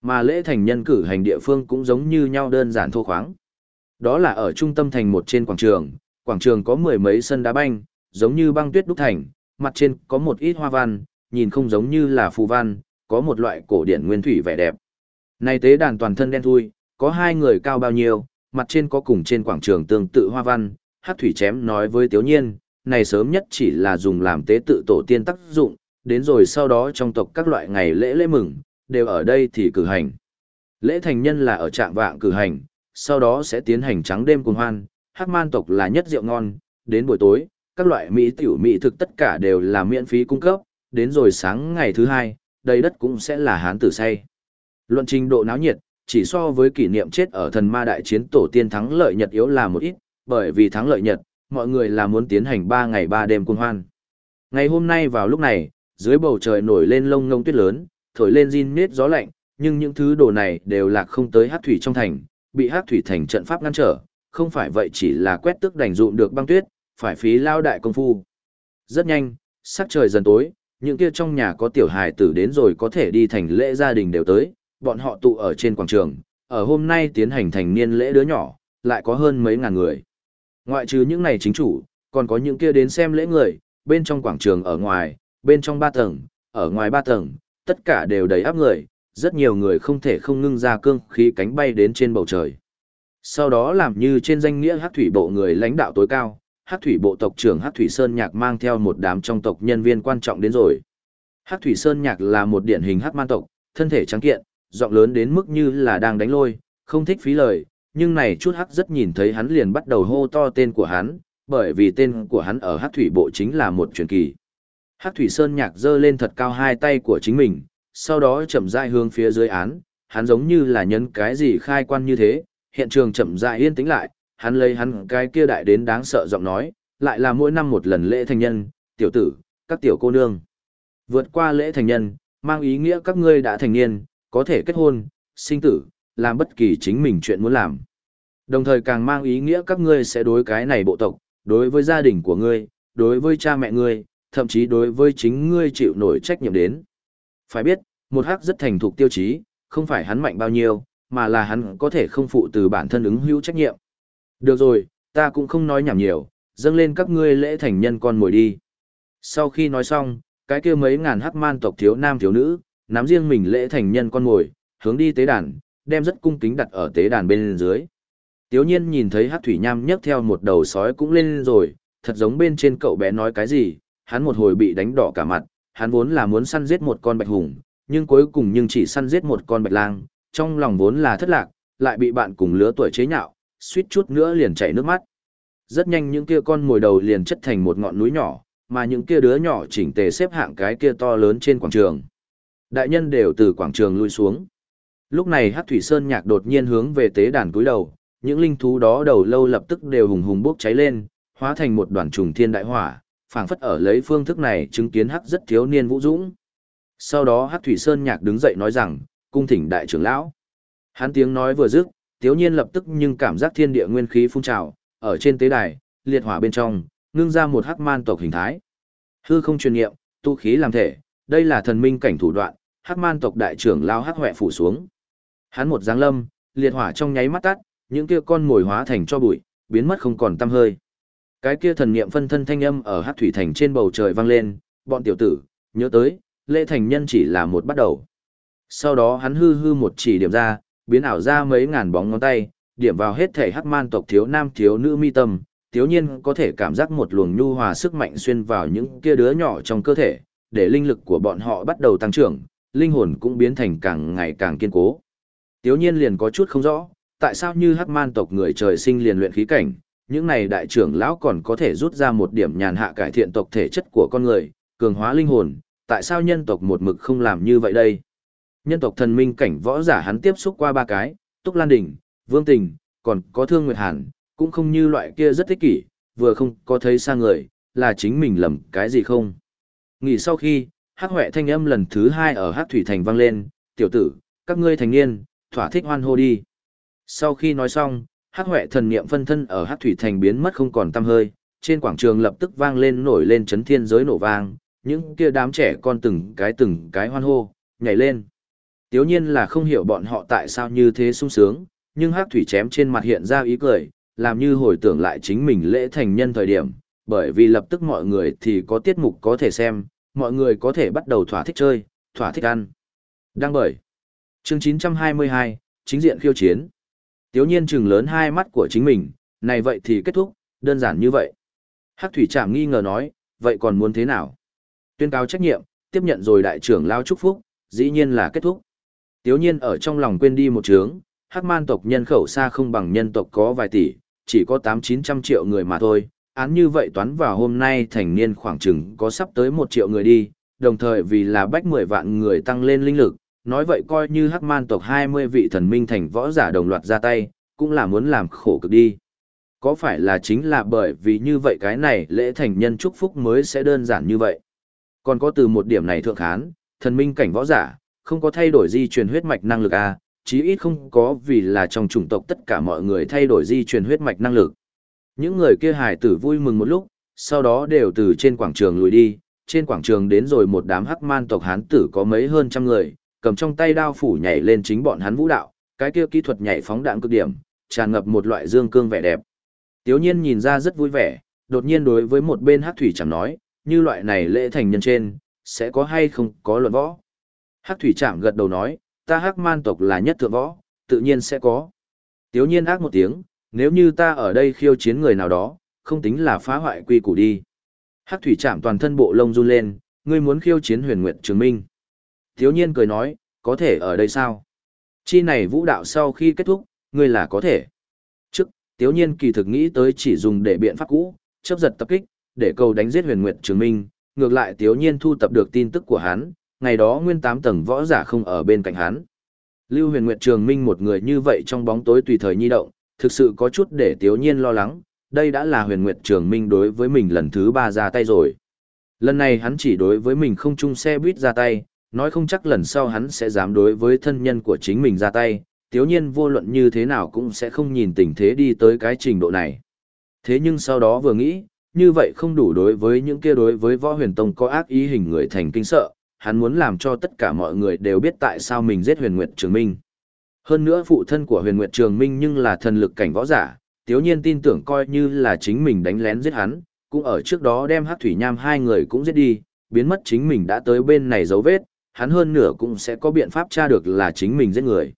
Mà lễ thành nhân cử hành địa phương cũng giống như nhau đơn giản thô khoáng. Đó là ở trung tâm thành một trên quảng trường, quảng trường có mười mấy sân đá banh, giống như băng tuyết đúc thành, mặt trên có một ít hoa văn, nhìn không giống như là phù văn, có một loại cổ điển nguyên thủy vẻ đẹp. Này tế đàn toàn thân đen thui, có hai người cao bao nhiêu, mặt trên có cùng trên quảng trường tương tự hoa văn, hát thủy chém nói với Tiếu Nhiên, này sớm nhất chỉ là dùng làm tế tự tổ tiên tác dụng, đến rồi sau đó trong tộc các loại ngày lễ lễ mừng, đều ở đây thì cử hành. Lễ thành nhân là ở trạng vạng cử hành, sau đó sẽ tiến hành trắng đêm cùng hoan, hát man tộc là nhất rượu ngon, đến buổi tối, các loại mỹ tiểu mỹ thực tất cả đều là miễn phí cung cấp, đến rồi sáng ngày thứ hai, đầy đất cũng sẽ là hán tử say. Luận trình độ náo nhiệt, chỉ so với kỷ niệm chết ở thần ma đại chiến tổ tiên thắng lợi nhật yếu là một ít, bởi vì thắng lợi nhật, mọi người là muốn tiến hành 3 ngày 3 đêm cung hoan. Ngày hôm nay vào lúc này, dưới bầu trời nổi lên lông ngông tuyết lớn, thổi lên zin nết gió lạnh, nhưng những thứ đồ này đều là không tới hát thủy trong thành, bị Hắc thủy thành trận pháp ngăn trở, không phải vậy chỉ là quét tức đành dụm được băng tuyết, phải phí lao đại công phu. Rất nhanh, sắc trời dần tối, những kia trong nhà có tiểu hài tử đến rồi có thể đi thành lễ gia đình đều tới, bọn họ tụ ở trên quảng trường, ở hôm nay tiến hành thành niên lễ đứa nhỏ, lại có hơn mấy ngàn người. Ngoại trừ những này chính chủ, còn có những kia đến xem lễ người, bên trong quảng trường ở ngoài, bên trong ba tầng, ở ngoài ba tầng, tất cả đều đầy áp người, rất nhiều người không thể không ngưng ra cương khí cánh bay đến trên bầu trời. Sau đó làm như trên danh nghĩa hát thủy bộ người lãnh đạo tối cao, hát thủy bộ tộc trưởng hát thủy sơn nhạc mang theo một đám trong tộc nhân viên quan trọng đến rồi. Hát thủy sơn nhạc là một điển hình hát man tộc, thân thể trắng kiện, giọng lớn đến mức như là đang đánh lôi, không thích phí lời, nhưng này chút hắc rất nhìn thấy hắn liền bắt đầu hô to tên của hắn, bởi vì tên của hắn ở hắc thủy bộ chính là một truyền kỳ. Hắc thủy sơn nhạc giơ lên thật cao hai tay của chính mình, sau đó chậm rãi hướng phía dưới án, hắn giống như là nhấn cái gì khai quan như thế, hiện trường chậm rãi yên tĩnh lại, hắn lấy hắn cái kia đại đến đáng sợ giọng nói, lại là mỗi năm một lần lễ thành nhân, tiểu tử, các tiểu cô nương. Vượt qua lễ thành nhân, mang ý nghĩa các ngươi đã thành niên, có thể kết hôn, sinh tử, làm bất kỳ chính mình chuyện muốn làm. Đồng thời càng mang ý nghĩa các ngươi sẽ đối cái này bộ tộc, đối với gia đình của ngươi, đối với cha mẹ ngươi, thậm chí đối với chính ngươi chịu nổi trách nhiệm đến. Phải biết, một hắc rất thành thục tiêu chí, không phải hắn mạnh bao nhiêu, mà là hắn có thể không phụ từ bản thân ứng hữu trách nhiệm. Được rồi, ta cũng không nói nhảm nhiều, dâng lên các ngươi lễ thành nhân con mồi đi. Sau khi nói xong, cái kia mấy ngàn hắc man tộc thiếu nam thiếu nữ, nắm riêng mình lễ thành nhân con mồi, hướng đi tế đàn, đem rất cung kính đặt ở tế đàn bên dưới. Tiếu nhiên nhìn thấy hắc thủy nham nhấc theo một đầu sói cũng lên rồi, thật giống bên trên cậu bé nói cái gì, hắn một hồi bị đánh đỏ cả mặt, hắn vốn là muốn săn giết một con bạch hùng, nhưng cuối cùng nhưng chỉ săn giết một con bạch lang, trong lòng vốn là thất lạc, lại bị bạn cùng lứa tuổi chế nhạo, suýt chút nữa liền chảy nước mắt. Rất nhanh những kia con mồi đầu liền chất thành một ngọn núi nhỏ, mà những kia đứa nhỏ chỉnh tề xếp hạng cái kia to lớn trên quảng trường. Đại nhân đều từ quảng trường lui xuống. Lúc này Hắc Thủy Sơn Nhạc đột nhiên hướng về tế đàn cúi đầu, những linh thú đó đầu lâu lập tức đều hùng hùng bốc cháy lên, hóa thành một đoàn trùng thiên đại hỏa, phảng phất ở lấy phương thức này chứng kiến Hắc rất thiếu niên vũ dũng. Sau đó Hắc Thủy Sơn Nhạc đứng dậy nói rằng, cung thỉnh đại trưởng lão. Hắn tiếng nói vừa dứt, tiếu nhiên lập tức nhưng cảm giác thiên địa nguyên khí phun trào, ở trên tế đài, liệt hỏa bên trong, ngưng ra một hắc man tộc hình thái. Hư không truyền niệm, tu khí làm thể, đây là thần minh cảnh thủ đoạn, hắc man tộc đại trưởng lao hắc huệ phủ xuống. Hắn một giáng lâm, liệt hỏa trong nháy mắt tắt, những kia con ngồi hóa thành cho bụi, biến mất không còn tăm hơi. Cái kia thần niệm phân thân thanh âm ở hắc thủy thành trên bầu trời vang lên, bọn tiểu tử, nhớ tới, lễ thành nhân chỉ là một bắt đầu. Sau đó hắn hư hư một chỉ điểm ra, biến ảo ra mấy ngàn bóng ngón tay, điểm vào hết thể hắc man tộc thiếu nam thiếu nữ mi tâm, thiếu nhiên có thể cảm giác một luồng nhu hòa sức mạnh xuyên vào những kia đứa nhỏ trong cơ thể, để linh lực của bọn họ bắt đầu tăng trưởng, linh hồn cũng biến thành càng ngày càng kiên cố. thiếu nhiên liền có chút không rõ, tại sao như hắc man tộc người trời sinh liền luyện khí cảnh, những này đại trưởng lão còn có thể rút ra một điểm nhàn hạ cải thiện tộc thể chất của con người, cường hóa linh hồn, tại sao nhân tộc một mực không làm như vậy đây? Nhân tộc thần minh cảnh võ giả hắn tiếp xúc qua ba cái, Túc Lan đình Vương Tình, còn có Thương Nguyệt Hàn, cũng không như loại kia rất thích kỷ, vừa không có thấy xa người, là chính mình lầm cái gì không. Nghỉ sau khi, hắc huệ thanh âm lần thứ hai ở hắc thủy thành vang lên, tiểu tử, các ngươi thành niên, thỏa thích hoan hô đi. Sau khi nói xong, hắc huệ thần niệm phân thân ở hắc thủy thành biến mất không còn tăm hơi, trên quảng trường lập tức vang lên nổi lên chấn thiên giới nổ vang, những kia đám trẻ con từng cái từng cái hoan hô, nhảy lên. Tiếu nhiên là không hiểu bọn họ tại sao như thế sung sướng, nhưng hắc thủy chém trên mặt hiện ra ý cười, làm như hồi tưởng lại chính mình lễ thành nhân thời điểm, bởi vì lập tức mọi người thì có tiết mục có thể xem, mọi người có thể bắt đầu thỏa thích chơi, thỏa thích ăn. Đăng bởi. Chương 922, chính diện khiêu chiến. Tiếu nhiên trừng lớn hai mắt của chính mình, này vậy thì kết thúc, đơn giản như vậy. Hắc thủy chạm nghi ngờ nói, vậy còn muốn thế nào? Tuyên cáo trách nhiệm, tiếp nhận rồi đại trưởng lao chúc phúc, dĩ nhiên là kết thúc. Tiếu nhiên ở trong lòng quên đi một chướng, hắc man tộc nhân khẩu xa không bằng nhân tộc có vài tỷ, chỉ có tám chín trăm triệu người mà thôi. Án như vậy toán vào hôm nay thành niên khoảng chừng có sắp tới một triệu người đi, đồng thời vì là bách mười vạn người tăng lên linh lực, nói vậy coi như hắc man tộc hai mươi vị thần minh thành võ giả đồng loạt ra tay, cũng là muốn làm khổ cực đi. Có phải là chính là bởi vì như vậy cái này lễ thành nhân chúc phúc mới sẽ đơn giản như vậy. Còn có từ một điểm này thượng khán, thần minh cảnh võ giả, không có thay đổi di truyền huyết mạch năng lực A, chí ít không có vì là trong chủng tộc tất cả mọi người thay đổi di truyền huyết mạch năng lực. Những người kia hài tử vui mừng một lúc, sau đó đều từ trên quảng trường lùi đi, trên quảng trường đến rồi một đám hắc man tộc hán tử có mấy hơn trăm người, cầm trong tay đao phủ nhảy lên chính bọn hắn vũ đạo, cái kia kỹ thuật nhảy phóng đạn cực điểm, tràn ngập một loại dương cương vẻ đẹp. Tiếu nhiên nhìn ra rất vui vẻ, đột nhiên đối với một bên hắc thủy chẳng nói, như loại này lễ thành nhân trên, sẽ có hay không có luận võ. Hắc thủy trạm gật đầu nói, ta hắc man tộc là nhất thượng võ, tự nhiên sẽ có. Tiếu nhiên ác một tiếng, nếu như ta ở đây khiêu chiến người nào đó, không tính là phá hoại quy củ đi. Hắc thủy trạm toàn thân bộ lông run lên, ngươi muốn khiêu chiến huyền nguyệt trường minh. Tiếu nhiên cười nói, có thể ở đây sao? Chi này vũ đạo sau khi kết thúc, ngươi là có thể. Trước, tiếu nhiên kỳ thực nghĩ tới chỉ dùng để biện pháp cũ, chấp giật tập kích, để cầu đánh giết huyền nguyệt trường minh. Ngược lại tiếu nhiên thu tập được tin tức của hắn, ngày đó nguyên tám tầng võ giả không ở bên cạnh hắn. Lưu huyền nguyệt trường minh một người như vậy trong bóng tối tùy thời nhi động, thực sự có chút để tiếu nhiên lo lắng, đây đã là huyền nguyệt trường minh đối với mình lần thứ ba ra tay rồi. Lần này hắn chỉ đối với mình không chung xe buýt ra tay, nói không chắc lần sau hắn sẽ dám đối với thân nhân của chính mình ra tay, tiếu nhiên vô luận như thế nào cũng sẽ không nhìn tình thế đi tới cái trình độ này. Thế nhưng sau đó vừa nghĩ, như vậy không đủ đối với những kia đối với võ huyền tông có ác ý hình người thành kinh sợ, hắn muốn làm cho tất cả mọi người đều biết tại sao mình giết huyền nguyệt trường minh. Hơn nữa phụ thân của huyền nguyệt trường minh nhưng là thần lực cảnh võ giả, tiếu nhiên tin tưởng coi như là chính mình đánh lén giết hắn, cũng ở trước đó đem hát thủy nham hai người cũng giết đi, biến mất chính mình đã tới bên này dấu vết, hắn hơn nửa cũng sẽ có biện pháp tra được là chính mình giết người.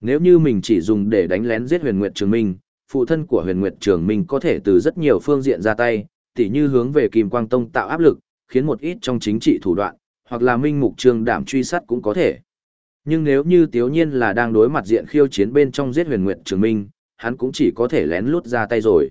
Nếu như mình chỉ dùng để đánh lén giết huyền nguyệt trường minh, phụ thân của huyền nguyệt trường minh có thể từ rất nhiều phương diện ra tay, tỉ như hướng về Kim Quang Tông tạo áp lực, khiến một ít trong chính trị thủ đoạn, hoặc là minh mục trường đảm truy sát cũng có thể. Nhưng nếu như Tiếu Nhiên là đang đối mặt diện khiêu chiến bên trong giết huyền nguyện trường minh, hắn cũng chỉ có thể lén lút ra tay rồi.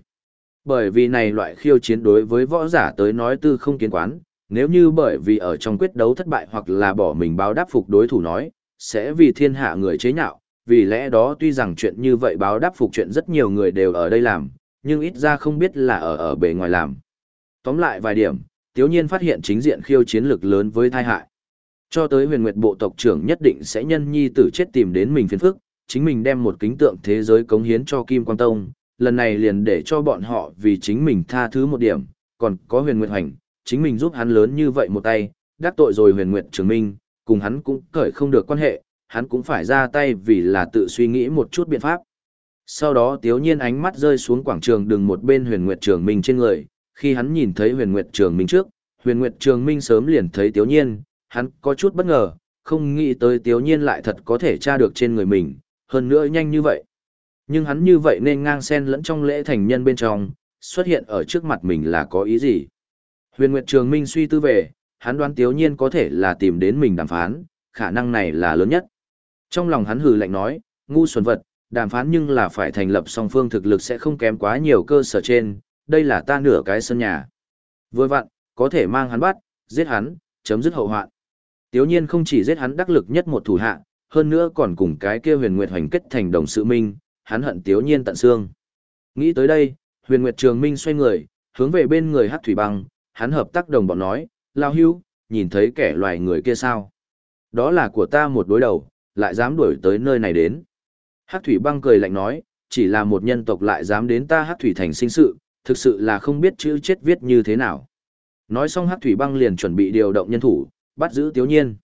Bởi vì này loại khiêu chiến đối với võ giả tới nói tư không kiến quán, nếu như bởi vì ở trong quyết đấu thất bại hoặc là bỏ mình báo đáp phục đối thủ nói, sẽ vì thiên hạ người chế nhạo, vì lẽ đó tuy rằng chuyện như vậy báo đáp phục chuyện rất nhiều người đều ở đây làm, nhưng ít ra không biết là ở ở bề ngoài làm. Tóm lại vài điểm, Tiếu Nhiên phát hiện chính diện khiêu chiến lực lớn với thai hại. Cho tới huyền nguyệt bộ tộc trưởng nhất định sẽ nhân nhi tử chết tìm đến mình phiền phức, chính mình đem một kính tượng thế giới cống hiến cho Kim Quang Tông, lần này liền để cho bọn họ vì chính mình tha thứ một điểm, còn có huyền nguyệt hành, chính mình giúp hắn lớn như vậy một tay, đắc tội rồi huyền nguyệt trường minh, cùng hắn cũng cởi không được quan hệ, hắn cũng phải ra tay vì là tự suy nghĩ một chút biện pháp. Sau đó tiếu nhiên ánh mắt rơi xuống quảng trường đường một bên huyền nguyệt trường minh trên người, khi hắn nhìn thấy huyền nguyệt trường minh trước, huyền nguyệt trường minh sớm liền thấy tiếu nhiên, hắn có chút bất ngờ, không nghĩ tới tiếu nhiên lại thật có thể tra được trên người mình, hơn nữa nhanh như vậy. Nhưng hắn như vậy nên ngang sen lẫn trong lễ thành nhân bên trong, xuất hiện ở trước mặt mình là có ý gì? Huyền Nguyệt Trường Minh suy tư về, hắn đoán tiếu nhiên có thể là tìm đến mình đàm phán, khả năng này là lớn nhất. Trong lòng hắn hừ lạnh nói, ngu xuẩn vật, đàm phán nhưng là phải thành lập song phương thực lực sẽ không kém quá nhiều cơ sở trên, đây là ta nửa cái sân nhà. Vừa vặn, có thể mang hắn bắt, giết hắn, chấm dứt hậu hoạn. Tiếu nhiên không chỉ giết hắn đắc lực nhất một thủ hạ, hơn nữa còn cùng cái kia huyền nguyệt hoành kết thành đồng sự minh, hắn hận tiếu nhiên tận xương. Nghĩ tới đây, huyền nguyệt trường minh xoay người, hướng về bên người hát thủy băng, hắn hợp tác đồng bọn nói, lao hưu, nhìn thấy kẻ loài người kia sao? Đó là của ta một đối đầu, lại dám đuổi tới nơi này đến. Hát thủy băng cười lạnh nói, chỉ là một nhân tộc lại dám đến ta hát thủy thành sinh sự, thực sự là không biết chữ chết viết như thế nào. Nói xong Hắc thủy băng liền chuẩn bị điều động nhân thủ, bắt giữ tiếu nhiên.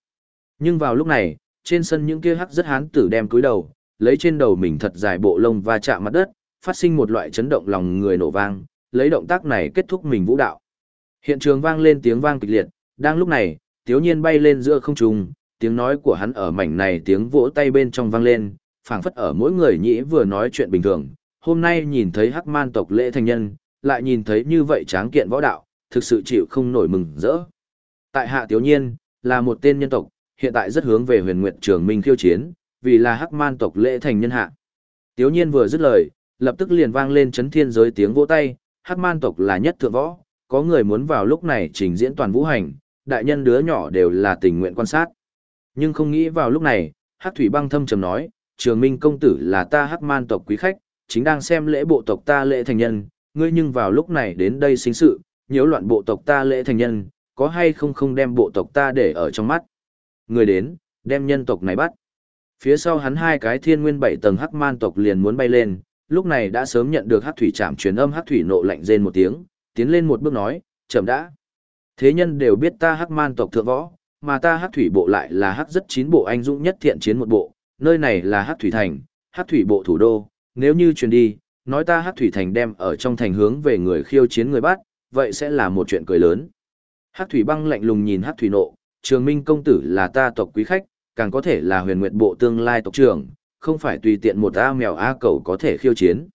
Nhưng vào lúc này, trên sân những kia hắc rất hán tử đem cúi đầu, lấy trên đầu mình thật dài bộ lông và chạm mặt đất, phát sinh một loại chấn động lòng người nổ vang, lấy động tác này kết thúc mình vũ đạo. Hiện trường vang lên tiếng vang kịch liệt, đang lúc này, Tiếu Nhiên bay lên giữa không trung, tiếng nói của hắn ở mảnh này tiếng vỗ tay bên trong vang lên, phảng phất ở mỗi người nhĩ vừa nói chuyện bình thường. Hôm nay nhìn thấy Hắc Man tộc lễ thành nhân, lại nhìn thấy như vậy tráng kiện võ đạo, thực sự chịu không nổi mừng rỡ. Tại hạ tiểu Nhiên, là một tên nhân tộc, hiện tại rất hướng về huyền nguyệt trường minh khiêu chiến, vì là hắc man tộc lễ thành nhân hạ. tiểu nhiên vừa dứt lời, lập tức liền vang lên chấn thiên giới tiếng vỗ tay, hắc man tộc là nhất thượng võ, có người muốn vào lúc này trình diễn toàn vũ hành, đại nhân đứa nhỏ đều là tình nguyện quan sát. Nhưng không nghĩ vào lúc này, hắc thủy băng thâm trầm nói, trường minh công tử là ta hắc man tộc quý khách, chính đang xem lễ bộ tộc ta lễ thành nhân, ngươi nhưng vào lúc này đến đây sinh sự, nhiễu loạn bộ tộc ta lễ thành nhân, có hay không không đem bộ tộc ta để ở trong mắt. Người đến, đem nhân tộc này bắt. Phía sau hắn hai cái thiên nguyên bảy tầng hắc man tộc liền muốn bay lên, lúc này đã sớm nhận được hắc thủy trạm truyền âm hắc thủy nộ lạnh rên một tiếng, tiến lên một bước nói, chậm đã. Thế nhân đều biết ta hắc man tộc thượng võ, mà ta hắc thủy bộ lại là hắc rất chín bộ anh dũng nhất thiện chiến một bộ, nơi này là hắc thủy thành, hắc thủy bộ thủ đô, nếu như truyền đi, nói ta hắc thủy thành đem ở trong thành hướng về người khiêu chiến người bắt, vậy sẽ là một chuyện cười lớn. Hắc thủy băng lạnh lùng nhìn hắc thủy nộ, trường minh công tử là ta tộc quý khách, càng có thể là huyền nguyệt bộ tương lai tộc trưởng, không phải tùy tiện một a mèo a cầu có thể khiêu chiến.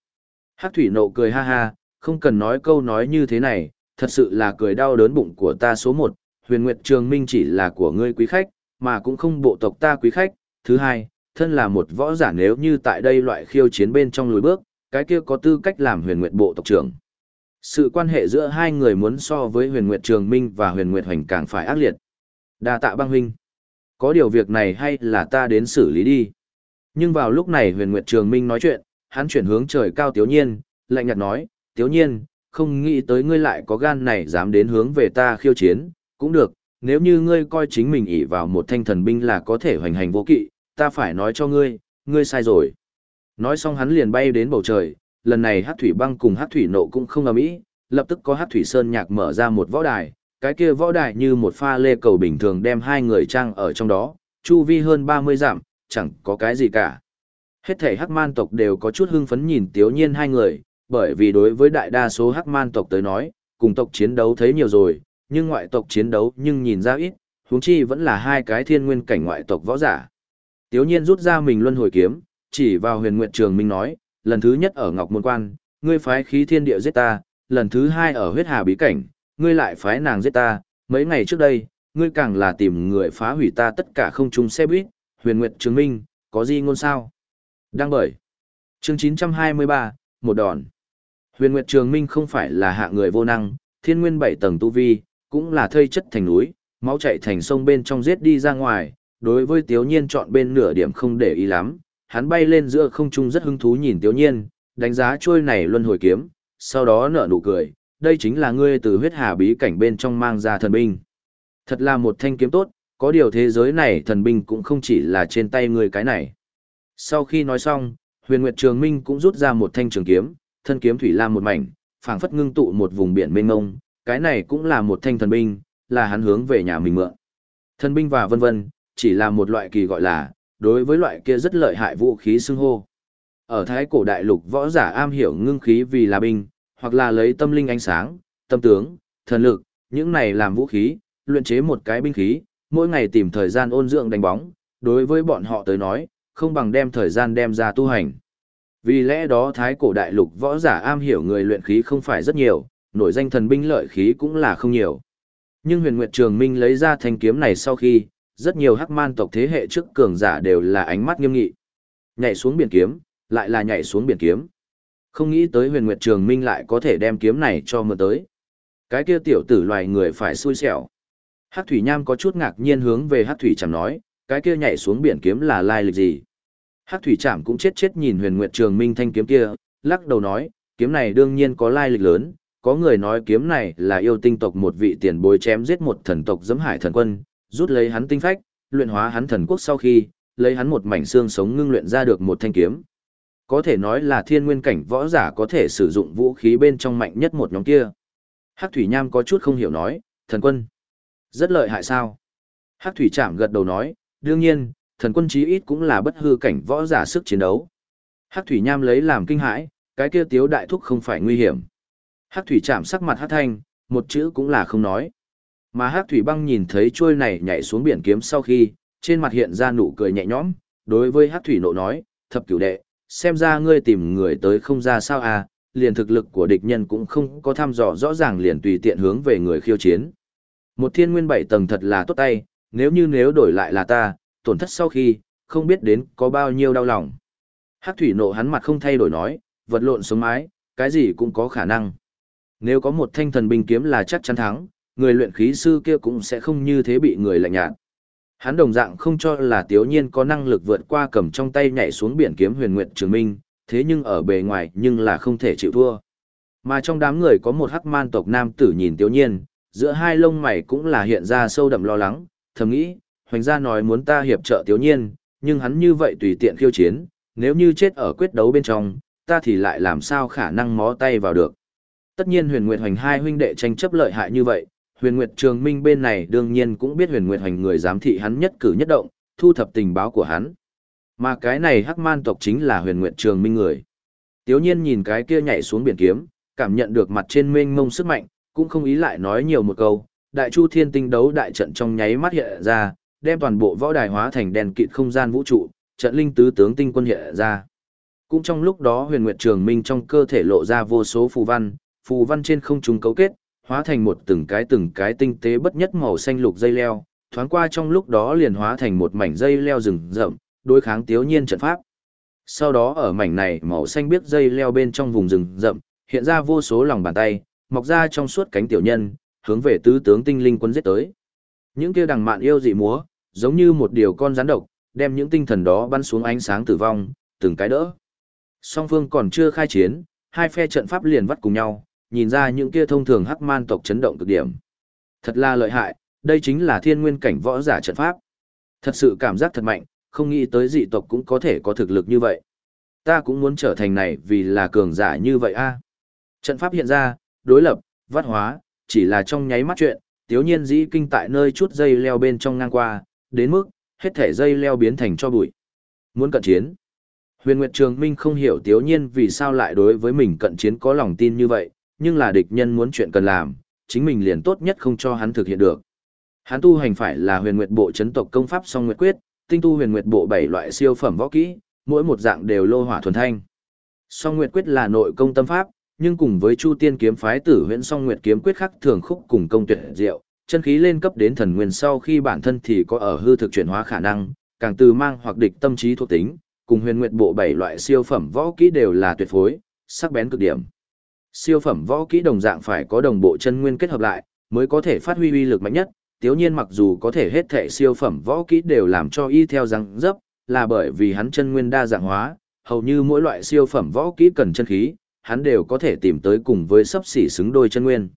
Hắc thủy nộ cười ha ha, không cần nói câu nói như thế này, thật sự là cười đau đớn bụng của ta số một, huyền nguyệt trường minh chỉ là của ngươi quý khách, mà cũng không bộ tộc ta quý khách. Thứ hai, thân là một võ giả nếu như tại đây loại khiêu chiến bên trong lùi bước, cái kia có tư cách làm huyền nguyệt bộ tộc trưởng. Sự quan hệ giữa hai người muốn so với huyền nguyệt trường minh và huyền nguyệt hoành càng phải ác liệt. đa tạ băng huynh. Có điều việc này hay là ta đến xử lý đi. Nhưng vào lúc này huyền nguyệt trường minh nói chuyện, hắn chuyển hướng trời cao tiếu nhiên, lạnh nhạt nói, tiếu nhiên, không nghĩ tới ngươi lại có gan này dám đến hướng về ta khiêu chiến, cũng được, nếu như ngươi coi chính mình ỷ vào một thanh thần binh là có thể hoành hành vô kỵ, ta phải nói cho ngươi, ngươi sai rồi. Nói xong hắn liền bay đến bầu trời, lần này hát thủy băng cùng hát thủy nộ cũng không ầm ĩ, lập tức có hát thủy sơn nhạc mở ra một võ đài, cái kia võ đài như một pha lê cầu bình thường đem hai người trang ở trong đó, chu vi hơn 30 dặm, chẳng có cái gì cả. Hết thể hắc man tộc đều có chút hưng phấn nhìn tiếu nhiên hai người, bởi vì đối với đại đa số hắc man tộc tới nói, cùng tộc chiến đấu thấy nhiều rồi, nhưng ngoại tộc chiến đấu nhưng nhìn ra ít, huống chi vẫn là hai cái thiên nguyên cảnh ngoại tộc võ giả. Tiếu nhiên rút ra mình luân hồi kiếm, chỉ vào huyền nguyện trường minh nói, lần thứ nhất ở Ngọc Môn Quan, ngươi phái khí thiên địa giết ta, lần thứ hai ở huyết hà bí cảnh, ngươi lại phái nàng giết ta, mấy ngày trước đây, ngươi càng là tìm người phá hủy ta tất cả không trung xe buýt, huyền nguyện trường minh, có gì ngôn sao? Đăng bởi. Chương 923, một đòn. Huyền Nguyệt Trường Minh không phải là hạ người vô năng, thiên nguyên bảy tầng tu vi, cũng là thây chất thành núi, máu chạy thành sông bên trong giết đi ra ngoài, đối với Tiếu Nhiên chọn bên nửa điểm không để ý lắm, hắn bay lên giữa không trung rất hứng thú nhìn Tiếu Nhiên, đánh giá trôi này luân hồi kiếm, sau đó nở nụ cười, đây chính là ngươi từ huyết hà bí cảnh bên trong mang ra thần binh. Thật là một thanh kiếm tốt, có điều thế giới này thần binh cũng không chỉ là trên tay ngươi cái này. Sau khi nói xong, huyền nguyệt trường minh cũng rút ra một thanh trường kiếm, thân kiếm thủy lam một mảnh, phảng phất ngưng tụ một vùng biển mênh mông, cái này cũng là một thanh thần binh, là hắn hướng về nhà mình mượn. Thần binh và vân vân, chỉ là một loại kỳ gọi là, đối với loại kia rất lợi hại vũ khí xưng hô. Ở thái cổ đại lục võ giả am hiểu ngưng khí vì là binh, hoặc là lấy tâm linh ánh sáng, tâm tướng, thần lực, những này làm vũ khí, luyện chế một cái binh khí, mỗi ngày tìm thời gian ôn dưỡng đánh bóng, đối với bọn họ tới nói, không bằng đem thời gian đem ra tu hành. Vì lẽ đó thái cổ đại lục võ giả am hiểu người luyện khí không phải rất nhiều, nổi danh thần binh lợi khí cũng là không nhiều. Nhưng huyền nguyệt trường minh lấy ra thanh kiếm này sau khi, rất nhiều hắc man tộc thế hệ trước cường giả đều là ánh mắt nghiêm nghị. Nhảy xuống biển kiếm, lại là nhảy xuống biển kiếm. Không nghĩ tới huyền nguyệt trường minh lại có thể đem kiếm này cho mượn tới. Cái kia tiểu tử loài người phải xui xẻo. Hắc thủy nham có chút ngạc nhiên hướng về hắc thủy chẳng nói, cái kia nhảy xuống biển kiếm là lai lịch gì. Hắc thủy trảm cũng chết chết nhìn huyền nguyệt trường minh thanh kiếm kia, lắc đầu nói, kiếm này đương nhiên có lai lịch lớn, có người nói kiếm này là yêu tinh tộc một vị tiền bối chém giết một thần tộc giấm hải thần quân, rút lấy hắn tinh phách, luyện hóa hắn thần quốc sau khi, lấy hắn một mảnh xương sống ngưng luyện ra được một thanh kiếm. Có thể nói là thiên nguyên cảnh võ giả có thể sử dụng vũ khí bên trong mạnh nhất một nhóm kia. Hắc thủy nham có chút không hiểu nói, thần quân. Rất lợi hại sao? Hắc thủy Trạm gật đầu nói, đương nhiên, thần quân chí ít cũng là bất hư cảnh võ giả sức chiến đấu. Hắc thủy nham lấy làm kinh hãi, cái kia tiếu đại thúc không phải nguy hiểm. Hắc thủy chạm sắc mặt hắc thanh, một chữ cũng là không nói. Mà Hắc thủy băng nhìn thấy trôi này nhảy xuống biển kiếm sau khi, trên mặt hiện ra nụ cười nhẹ nhõm, đối với Hắc thủy nộ nói, thập cửu đệ, xem ra ngươi tìm người tới không ra sao à, liền thực lực của địch nhân cũng không có thăm dò rõ ràng liền tùy tiện hướng về người khiêu chiến. Một thiên nguyên bảy tầng thật là tốt tay, nếu như nếu đổi lại là ta, tổn thất sau khi, không biết đến có bao nhiêu đau lòng. Hắc thủy nộ hắn mặt không thay đổi nói, vật lộn sống mái, cái gì cũng có khả năng. Nếu có một thanh thần binh kiếm là chắc chắn thắng, người luyện khí sư kia cũng sẽ không như thế bị người lạnh nhạt. Hắn đồng dạng không cho là Tiếu Nhiên có năng lực vượt qua cầm trong tay nhảy xuống biển kiếm huyền Nguyệt trường minh, thế nhưng ở bề ngoài nhưng là không thể chịu thua. Mà trong đám người có một hắc man tộc nam tử nhìn Tiếu Nhiên, giữa hai lông mày cũng là hiện ra sâu đậm lo lắng, thầm nghĩ, hoành gia nói muốn ta hiệp trợ Tiếu Nhiên, nhưng hắn như vậy tùy tiện khiêu chiến, nếu như chết ở quyết đấu bên trong, ta thì lại làm sao khả năng mó tay vào được. Tất nhiên huyền nguyệt hoành hai huynh đệ tranh chấp lợi hại như vậy, huyền nguyệt trường minh bên này đương nhiên cũng biết huyền nguyệt hoành người giám thị hắn nhất cử nhất động, thu thập tình báo của hắn. Mà cái này hắc man tộc chính là huyền nguyệt trường minh người. Tiếu nhiên nhìn cái kia nhảy xuống biển kiếm, cảm nhận được mặt trên mênh mông sức mạnh, cũng không ý lại nói nhiều một câu. Đại chu thiên tinh đấu đại trận trong nháy mắt hiện ra, đem toàn bộ võ đài hóa thành đèn kịt không gian vũ trụ, trận linh tứ tướng tinh quân hiện ra. Cũng trong lúc đó huyền nguyệt trường minh trong cơ thể lộ ra vô số phù văn, phù văn trên không trung cấu kết, hóa thành một từng cái từng cái tinh tế bất nhất màu xanh lục dây leo, thoáng qua trong lúc đó liền hóa thành một mảnh dây leo rừng rậm, đối kháng tiếu nhiên trận pháp. Sau đó ở mảnh này màu xanh biết dây leo bên trong vùng rừng rậm, hiện ra vô số lòng bàn tay, mọc ra trong suốt cánh tiểu nhân, hướng về tứ tướng tinh linh quân giết tới. Những kia đằng mạn yêu dị múa, giống như một điều con rắn độc, đem những tinh thần đó bắn xuống ánh sáng tử vong, từng cái đỡ. Song phương còn chưa khai chiến, hai phe trận pháp liền vắt cùng nhau, nhìn ra những kia thông thường hắc man tộc chấn động cực điểm. Thật là lợi hại, đây chính là thiên nguyên cảnh võ giả trận pháp. Thật sự cảm giác thật mạnh, không nghĩ tới dị tộc cũng có thể có thực lực như vậy. Ta cũng muốn trở thành này vì là cường giả như vậy a. Trận pháp hiện ra, đối lập, văn hóa, chỉ là trong nháy mắt chuyện, tiếu nhiên dĩ kinh tại nơi chút dây leo bên trong ngang qua, đến mức, hết thể dây leo biến thành cho bụi. Muốn cận chiến. Huyền Nguyệt Trường Minh không hiểu tiếu nhiên vì sao lại đối với mình cận chiến có lòng tin như vậy, nhưng là địch nhân muốn chuyện cần làm, chính mình liền tốt nhất không cho hắn thực hiện được. Hắn tu hành phải là huyền nguyệt bộ chấn tộc công pháp song nguyệt quyết, tinh tu huyền nguyệt bộ bảy loại siêu phẩm võ kỹ, mỗi một dạng đều lô hỏa thuần thanh. Song nguyệt quyết là nội công tâm pháp, nhưng cùng với Chu Tiên kiếm phái tử huyễn song nguyệt kiếm quyết khắc thường khúc cùng công tuyệt diệu, chân khí lên cấp đến thần nguyên sau khi bản thân thì có ở hư thực chuyển hóa khả năng, càng từ mang hoặc địch tâm trí thuộc tính, cùng huyền nguyệt bộ bảy loại siêu phẩm võ kỹ đều là tuyệt phối, sắc bén cực điểm. Siêu phẩm võ kỹ đồng dạng phải có đồng bộ chân nguyên kết hợp lại, mới có thể phát huy uy lực mạnh nhất. Tiếu nhiên mặc dù có thể hết thể siêu phẩm võ kỹ đều làm cho y theo răng dấp, là bởi vì hắn chân nguyên đa dạng hóa, hầu như mỗi loại siêu phẩm võ kỹ cần chân khí, hắn đều có thể tìm tới cùng với sấp xỉ xứng đôi chân nguyên.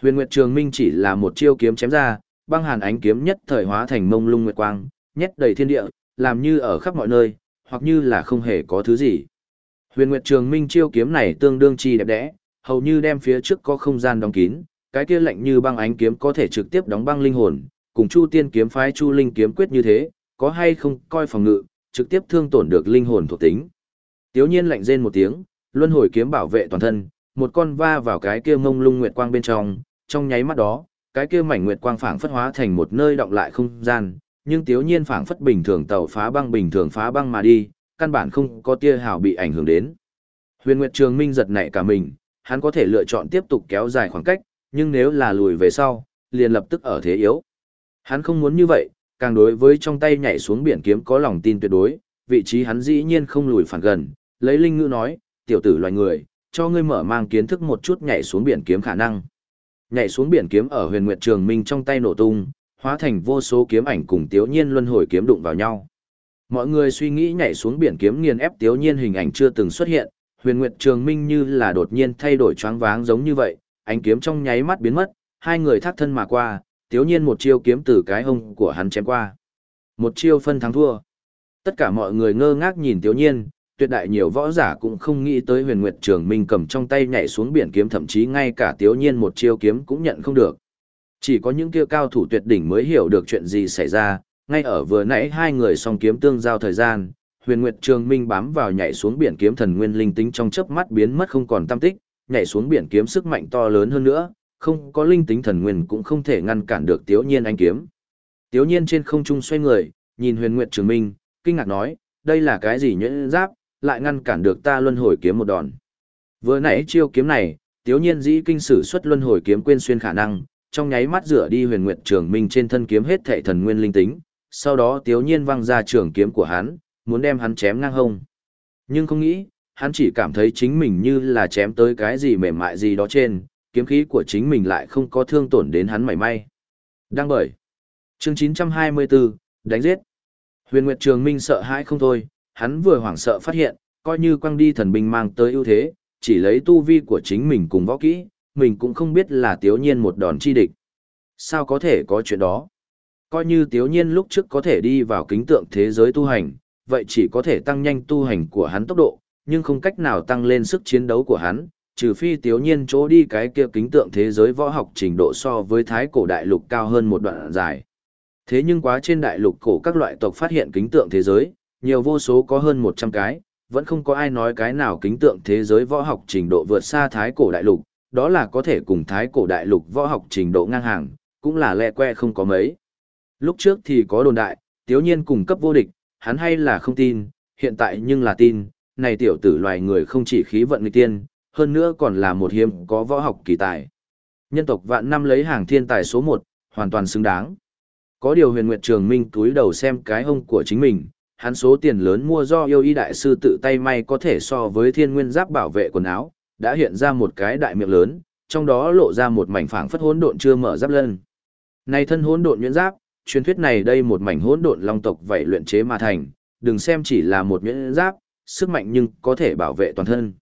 Huyền Nguyệt Trường Minh chỉ là một chiêu kiếm chém ra, băng hàn ánh kiếm nhất thời hóa thành mông lung nguyệt quang, nhét đầy thiên địa, làm như ở khắp mọi nơi, hoặc như là không hề có thứ gì. Huyền Nguyệt Trường Minh chiêu kiếm này tương đương chi đẹp đẽ, hầu như đem phía trước có không gian đóng kín, cái kia lạnh như băng ánh kiếm có thể trực tiếp đóng băng linh hồn, cùng Chu Tiên kiếm phái Chu Linh kiếm quyết như thế, có hay không coi phòng ngự, trực tiếp thương tổn được linh hồn thuộc tính. Tiếu nhiên lạnh rên một tiếng, luân hồi kiếm bảo vệ toàn thân, một con va vào cái kia mông lung nguyệt quang bên trong, trong nháy mắt đó, cái kia mảnh nguyệt quang phảng phất hóa thành một nơi động lại không gian, nhưng tiếu nhiên phảng phất bình thường tàu phá băng bình thường phá băng mà đi, căn bản không có tia hào bị ảnh hưởng đến. Huyền Nguyệt Trường Minh giật nảy cả mình, hắn có thể lựa chọn tiếp tục kéo dài khoảng cách, nhưng nếu là lùi về sau, liền lập tức ở thế yếu. Hắn không muốn như vậy, càng đối với trong tay nhảy xuống biển kiếm có lòng tin tuyệt đối, vị trí hắn dĩ nhiên không lùi phản gần, lấy linh ngữ nói, tiểu tử loài người, cho ngươi mở mang kiến thức một chút nhảy xuống biển kiếm khả năng. Nhảy xuống biển kiếm ở huyền nguyệt trường minh trong tay nổ tung, hóa thành vô số kiếm ảnh cùng tiếu nhiên luân hồi kiếm đụng vào nhau. Mọi người suy nghĩ nhảy xuống biển kiếm nghiền ép tiếu nhiên hình ảnh chưa từng xuất hiện, huyền nguyệt trường minh như là đột nhiên thay đổi choáng váng giống như vậy, ánh kiếm trong nháy mắt biến mất, hai người thác thân mà qua, tiếu nhiên một chiêu kiếm từ cái hông của hắn chém qua. Một chiêu phân thắng thua. Tất cả mọi người ngơ ngác nhìn tiếu nhiên, tuyệt đại nhiều võ giả cũng không nghĩ tới huyền nguyệt trường minh cầm trong tay nhảy xuống biển kiếm thậm chí ngay cả tiếu nhiên một chiêu kiếm cũng nhận không được. Chỉ có những kia cao thủ tuyệt đỉnh mới hiểu được chuyện gì xảy ra, ngay ở vừa nãy hai người song kiếm tương giao thời gian, huyền nguyệt trường minh bám vào nhảy xuống biển kiếm thần nguyên linh tính trong chớp mắt biến mất không còn tam tích, nhảy xuống biển kiếm sức mạnh to lớn hơn nữa, không có linh tính thần nguyên cũng không thể ngăn cản được Tiếu Nhiên anh kiếm. Tiếu Nhiên trên không trung xoay người, nhìn Huyền Nguyệt Trường Minh, kinh ngạc nói, đây là cái gì nhuyễn giáp, lại ngăn cản được ta luân hồi kiếm một đòn. Vừa nãy chiêu kiếm này, Tiếu Nhiên dĩ kinh sử xuất luân hồi kiếm quên xuyên khả năng, trong nháy mắt rửa đi Huyền Nguyệt Trường Minh trên thân kiếm hết thảy thần nguyên linh tính, sau đó Tiếu Nhiên văng ra trường kiếm của hắn, muốn đem hắn chém ngang hông. Nhưng không nghĩ, hắn chỉ cảm thấy chính mình như là chém tới cái gì mềm mại gì đó trên, kiếm khí của chính mình lại không có thương tổn đến hắn mảy may. Đang bởi. Chương 924, đánh giết. Huyền Nguyệt Trường Minh sợ hãi không thôi, hắn vừa hoảng sợ phát hiện, coi như quăng đi thần binh mang tới ưu thế, chỉ lấy tu vi của chính mình cùng võ kỹ, mình cũng không biết là tiếu nhiên một đòn chi địch. Sao có thể có chuyện đó? Coi như Tiếu Nhiên lúc trước có thể đi vào kính tượng thế giới tu hành, vậy chỉ có thể tăng nhanh tu hành của hắn tốc độ, nhưng không cách nào tăng lên sức chiến đấu của hắn, trừ phi Tiếu Nhiên chỗ đi cái kia kính tượng thế giới võ học trình độ so với thái cổ đại lục cao hơn một đoạn dài. Thế nhưng quá trên đại lục cổ các loại tộc phát hiện kính tượng thế giới, nhiều vô số có hơn 100 cái, vẫn không có ai nói cái nào kính tượng thế giới võ học trình độ vượt xa thái cổ đại lục, đó là có thể cùng thái cổ đại lục võ học trình độ ngang hàng, cũng là lẹ que không có mấy. Lúc trước thì có đồn đại, tiếu nhiên cùng cấp vô địch, hắn hay là không tin, hiện tại nhưng là tin, này tiểu tử loài người không chỉ khí vận nghịch tiên, hơn nữa còn là một hiếm có võ học kỳ tài. Nhân tộc vạn năm lấy hàng thiên tài số 1, hoàn toàn xứng đáng. Có điều huyền nguyệt trường minh túi đầu xem cái hông của chính mình, hắn số tiền lớn mua do yêu y đại sư tự tay may có thể so với thiên nguyên giáp bảo vệ quần áo, đã hiện ra một cái đại miệng lớn, trong đó lộ ra một mảnh phảng phất hỗn độn chưa mở giáp lân. Này thân hỗn độn nhuyễn giáp, truyền thuyết này đây một mảnh hỗn độn long tộc vậy luyện chế mà thành, đừng xem chỉ là một nhuyễn giáp, sức mạnh nhưng có thể bảo vệ toàn thân.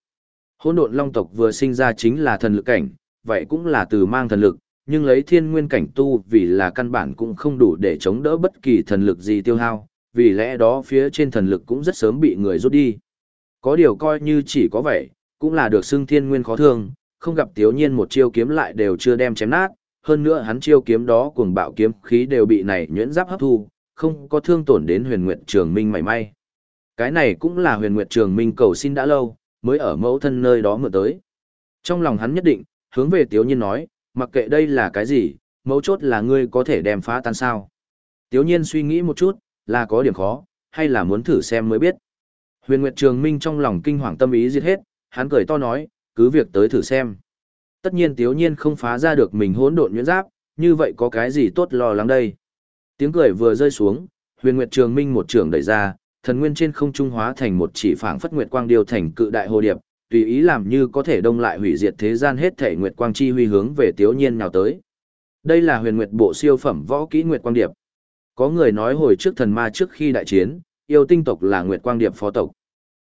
Hỗn độn long tộc vừa sinh ra chính là thần lực cảnh, vậy cũng là từ mang thần lực, nhưng lấy thiên nguyên cảnh tu vì là căn bản cũng không đủ để chống đỡ bất kỳ thần lực gì tiêu hao, vì lẽ đó phía trên thần lực cũng rất sớm bị người rút đi. Có điều coi như chỉ có vậy, cũng là được xưng thiên nguyên khó thương, không gặp tiếu nhiên một chiêu kiếm lại đều chưa đem chém nát, hơn nữa hắn chiêu kiếm đó cùng bạo kiếm khí đều bị này nhuyễn giáp hấp thu, không có thương tổn đến huyền nguyệt trường minh mảy may. Cái này cũng là huyền nguyệt trường minh cầu xin đã lâu, mới ở mẫu thân nơi đó mượn tới. Trong lòng hắn nhất định, hướng về tiếu nhiên nói, mặc kệ đây là cái gì, mấu chốt là ngươi có thể đem phá tan sao. Tiếu nhiên suy nghĩ một chút, là có điểm khó, hay là muốn thử xem mới biết. Huyền Nguyệt Trường Minh trong lòng kinh hoàng tâm ý giết hết, hắn cười to nói, cứ việc tới thử xem. Tất nhiên Tiếu Nhiên không phá ra được mình hỗn độn nhuyễn giáp, như vậy có cái gì tốt lo lắng đây. Tiếng cười vừa rơi xuống, Huyền Nguyệt Trường Minh một trường đẩy ra, thần nguyên trên không trung hóa thành một chỉ phảng phất nguyệt quang điều thành cự đại hồ điệp, tùy ý làm như có thể đông lại hủy diệt thế gian hết thể nguyệt quang chi huy hướng về Tiếu Nhiên nào tới. Đây là Huyền Nguyệt bộ siêu phẩm võ kỹ nguyệt quang điệp. Có người nói hồi trước thần ma trước khi đại chiến, yêu tinh tộc là Nguyệt Quang Điệp phó tộc.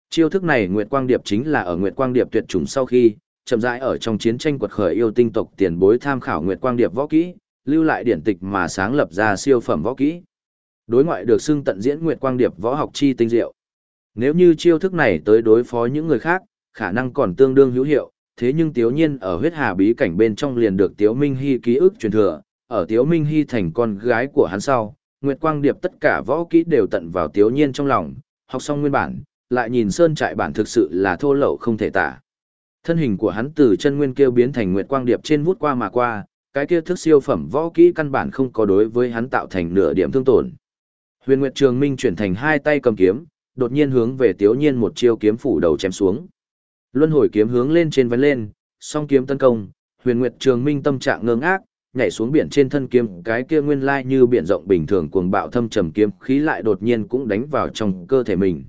Chiêu thức này Nguyệt Quang Điệp chính là ở Nguyệt Quang Điệp tuyệt chủng sau khi, chậm rãi ở trong chiến tranh quật khởi yêu tinh tộc tiền bối tham khảo Nguyệt Quang Điệp võ kỹ, lưu lại điển tịch mà sáng lập ra siêu phẩm võ kỹ. Đối ngoại được xưng tận diễn Nguyệt Quang Điệp võ học chi tinh diệu. Nếu như chiêu thức này tới đối phó những người khác, khả năng còn tương đương hữu hiệu, thế nhưng Tiếu Nhiên ở huyết hà bí cảnh bên trong liền được Tiếu Minh Hy ký ức truyền thừa, ở Tiếu Minh Hy thành con gái của hắn sau, Nguyệt Quang Điệp tất cả võ kỹ đều tận vào Tiếu Nhiên trong lòng, học xong nguyên bản, lại nhìn sơn trại bản thực sự là thô lậu không thể tả. Thân hình của hắn từ chân nguyên kêu biến thành Nguyệt Quang Điệp trên vút qua mà qua, cái kia thức siêu phẩm võ kỹ căn bản không có đối với hắn tạo thành nửa điểm thương tổn. Huyền Nguyệt Trường Minh chuyển thành hai tay cầm kiếm, đột nhiên hướng về Tiếu Nhiên một chiêu kiếm phủ đầu chém xuống. Luân hồi kiếm hướng lên trên vấn lên, song kiếm tấn công, Huyền Nguyệt Trường Minh tâm trạng ngơ ngác, nhảy xuống biển trên thân kiếm cái kia nguyên lai như biển rộng bình thường cuồng bạo thâm trầm kiếm khí lại đột nhiên cũng đánh vào trong cơ thể mình.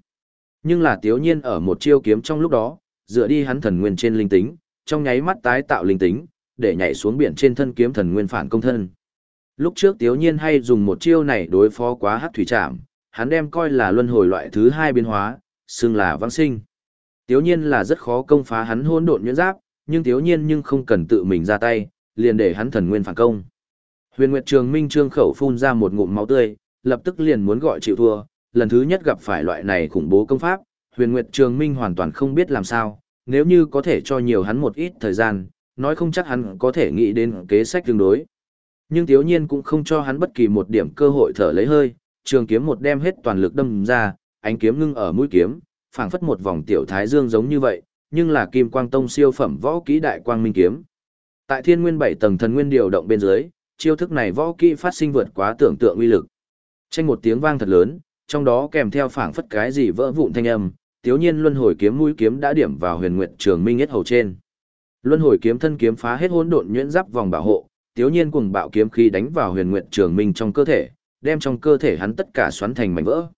Nhưng là tiếu nhiên ở một chiêu kiếm trong lúc đó, dựa đi hắn thần nguyên trên linh tính, trong nháy mắt tái tạo linh tính, để nhảy xuống biển trên thân kiếm thần nguyên phản công thân. Lúc trước tiếu nhiên hay dùng một chiêu này đối phó quá hắc thủy trạm, hắn đem coi là luân hồi loại thứ hai biến hóa, xưng là vãng sinh. Tiếu nhiên là rất khó công phá hắn hỗn độn nhuyễn giáp, nhưng tiếu nhiên nhưng không cần tự mình ra tay, liền để hắn thần nguyên phản công. Huyền Nguyệt Trường Minh trương khẩu phun ra một ngụm máu tươi, lập tức liền muốn gọi chịu thua, lần thứ nhất gặp phải loại này khủng bố công pháp, Huyền Nguyệt Trường Minh hoàn toàn không biết làm sao, nếu như có thể cho nhiều hắn một ít thời gian, nói không chắc hắn có thể nghĩ đến kế sách tương đối. Nhưng Tiếu Nhiên cũng không cho hắn bất kỳ một điểm cơ hội thở lấy hơi, trường kiếm một đem hết toàn lực đâm ra, ánh kiếm ngưng ở mũi kiếm, phảng phất một vòng tiểu thái dương giống như vậy, nhưng là Kim Quang Tông siêu phẩm võ kỹ đại quang minh kiếm, Tại thiên nguyên bảy tầng thần nguyên điều động bên dưới, chiêu thức này võ kỹ phát sinh vượt quá tưởng tượng uy lực. Tranh một tiếng vang thật lớn, trong đó kèm theo phảng phất cái gì vỡ vụn thanh âm, tiếu nhiên luân hồi kiếm mũi kiếm đã điểm vào huyền nguyệt trường minh nhất hầu trên. Luân hồi kiếm thân kiếm phá hết hỗn độn nhuyễn giáp vòng bảo hộ, tiếu nhiên cùng bạo kiếm khí đánh vào huyền nguyệt trường minh trong cơ thể, đem trong cơ thể hắn tất cả xoắn thành mảnh vỡ.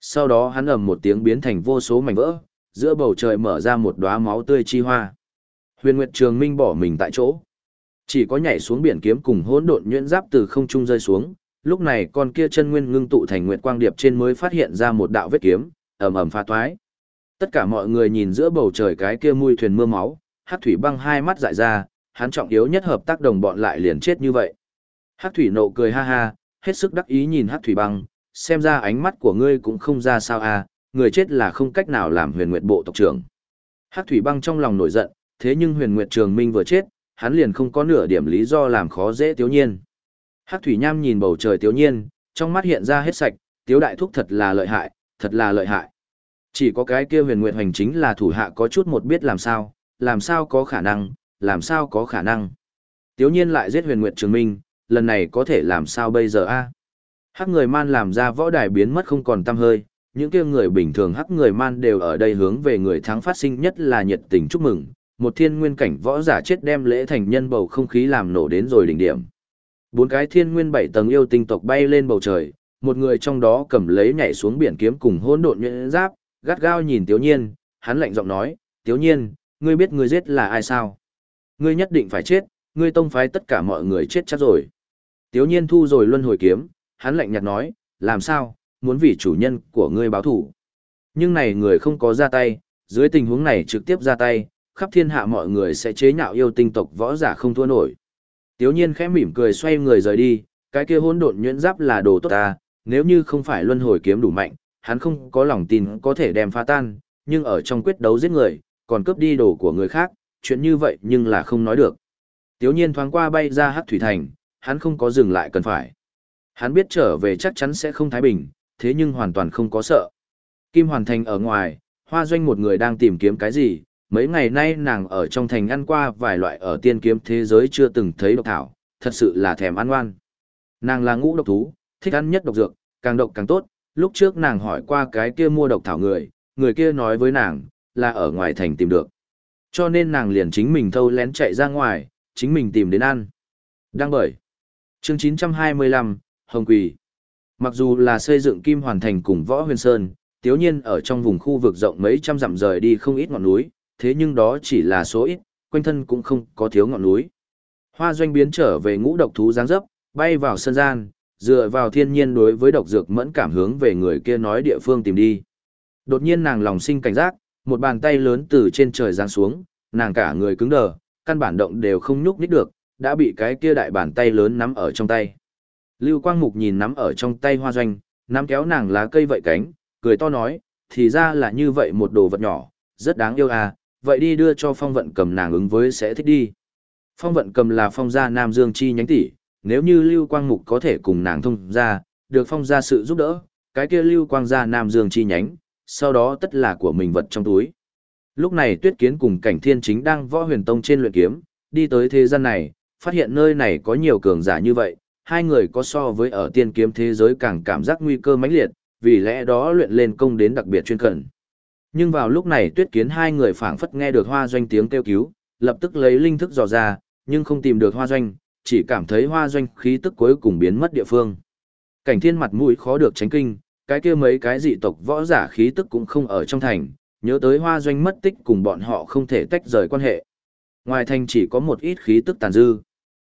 Sau đó hắn ầm một tiếng biến thành vô số mảnh vỡ, giữa bầu trời mở ra một đóa máu tươi chi hoa. Huyền Nguyệt Trường Minh bỏ mình tại chỗ. Chỉ có nhảy xuống biển kiếm cùng hỗn độn nhuyễn giáp từ không trung rơi xuống, lúc này con kia chân nguyên ngưng tụ thành nguyệt quang điệp trên mới phát hiện ra một đạo vết kiếm, ầm ầm phá toái. Tất cả mọi người nhìn giữa bầu trời cái kia mùi thuyền mưa máu, Hắc Thủy băng hai mắt dại ra, hắn trọng yếu nhất hợp tác đồng bọn lại liền chết như vậy. Hắc Thủy nộ cười ha ha, hết sức đắc ý nhìn Hắc Thủy Băng, xem ra ánh mắt của ngươi cũng không ra sao à, người chết là không cách nào làm huyền nguyệt bộ tộc trưởng. Hắc Thủy Băng trong lòng nổi giận, thế nhưng huyền nguyệt trường minh vừa chết, hắn liền không có nửa điểm lý do làm khó dễ Tiếu Nhiên. Hắc Thủy Nham nhìn bầu trời Tiếu Nhiên, trong mắt hiện ra hết sạch, Tiếu Đại Thúc thật là lợi hại, thật là lợi hại. Chỉ có cái kia huyền nguyện hành chính là thủ hạ có chút một biết làm sao, làm sao có khả năng, làm sao có khả năng. Tiếu Nhiên lại giết huyền nguyện trường minh, lần này có thể làm sao bây giờ a? Hắc người man làm ra võ đài biến mất không còn tăm hơi, những kia người bình thường hắc người man đều ở đây hướng về người thắng phát sinh nhất là nhiệt tình chúc mừng, một thiên nguyên cảnh võ giả chết đem lễ thành nhân bầu không khí làm nổ đến rồi đỉnh điểm. Bốn cái thiên nguyên bảy tầng yêu tinh tộc bay lên bầu trời, một người trong đó cầm lấy nhảy xuống biển kiếm cùng hỗn độn nhuyễn giáp, gắt gao nhìn Tiếu Nhiên, hắn lạnh giọng nói, "Tiếu Nhiên, ngươi biết ngươi giết là ai sao? Ngươi nhất định phải chết, ngươi tông phái tất cả mọi người chết chắc rồi." Tiếu Nhiên thu rồi luân hồi kiếm, hắn lạnh nhạt nói, "Làm sao, muốn vì chủ nhân của ngươi báo thủ?" Nhưng này người không có ra tay, dưới tình huống này trực tiếp ra tay, khắp thiên hạ mọi người sẽ chế nhạo yêu tinh tộc võ giả không thua nổi. Tiếu nhiên khẽ mỉm cười xoay người rời đi, cái kia hỗn độn nhuyễn giáp là đồ tốt ta, nếu như không phải luân hồi kiếm đủ mạnh, hắn không có lòng tin có thể đem phá tan, nhưng ở trong quyết đấu giết người, còn cướp đi đồ của người khác, chuyện như vậy nhưng là không nói được. Tiếu nhiên thoáng qua bay ra hát thủy thành, hắn không có dừng lại cần phải. Hắn biết trở về chắc chắn sẽ không thái bình, thế nhưng hoàn toàn không có sợ. Kim Hoàn Thành ở ngoài, hoa doanh một người đang tìm kiếm cái gì, mấy ngày nay nàng ở trong thành ăn qua vài loại ở tiên kiếm thế giới chưa từng thấy độc thảo, thật sự là thèm ăn ngoan. Nàng là ngũ độc thú, thích ăn nhất độc dược, càng độc càng tốt, lúc trước nàng hỏi qua cái kia mua độc thảo người, người kia nói với nàng, là ở ngoài thành tìm được. Cho nên nàng liền chính mình thâu lén chạy ra ngoài, chính mình tìm đến ăn. Đang bởi. Chương 925, Hồng Quỳ. Mặc dù là xây dựng Kim Hoàn Thành cùng Võ Huyền Sơn, tiếu nhiên ở trong vùng khu vực rộng mấy trăm dặm rời đi không ít ngọn núi, thế nhưng đó chỉ là số ít, quanh thân cũng không có thiếu ngọn núi. Hoa doanh biến trở về ngũ độc thú giáng dấp, bay vào sân gian, dựa vào thiên nhiên đối với độc dược mẫn cảm hướng về người kia nói địa phương tìm đi. Đột nhiên nàng lòng sinh cảnh giác, một bàn tay lớn từ trên trời giáng xuống, nàng cả người cứng đờ, căn bản động đều không nhúc nhích được, đã bị cái kia đại bàn tay lớn nắm ở trong tay. Lưu Quang Mục nhìn nắm ở trong tay hoa doanh, nắm kéo nàng lá cây vậy cánh, cười to nói, thì ra là như vậy một đồ vật nhỏ, rất đáng yêu à, vậy đi đưa cho phong vận cầm nàng ứng với sẽ thích đi. Phong vận cầm là phong gia Nam Dương chi nhánh tỷ, nếu như Lưu Quang Mục có thể cùng nàng thông ra, được phong ra sự giúp đỡ, cái kia Lưu Quang gia Nam Dương chi nhánh, sau đó tất là của mình vật trong túi. Lúc này Tuyết Kiến cùng Cảnh Thiên Chính đang võ huyền tông trên luyện kiếm, đi tới thế gian này, phát hiện nơi này có nhiều cường giả như vậy, hai người có so với ở tiên kiếm thế giới càng cảm giác nguy cơ mãnh liệt, vì lẽ đó luyện lên công đến đặc biệt chuyên cần. Nhưng vào lúc này tuyết kiến hai người phảng phất nghe được hoa doanh tiếng kêu cứu, lập tức lấy linh thức dò ra, nhưng không tìm được hoa doanh, chỉ cảm thấy hoa doanh khí tức cuối cùng biến mất địa phương. Cảnh thiên mặt mũi khó được tránh kinh, cái kia mấy cái dị tộc võ giả khí tức cũng không ở trong thành, nhớ tới hoa doanh mất tích cùng bọn họ không thể tách rời quan hệ. Ngoài thành chỉ có một ít khí tức tàn dư.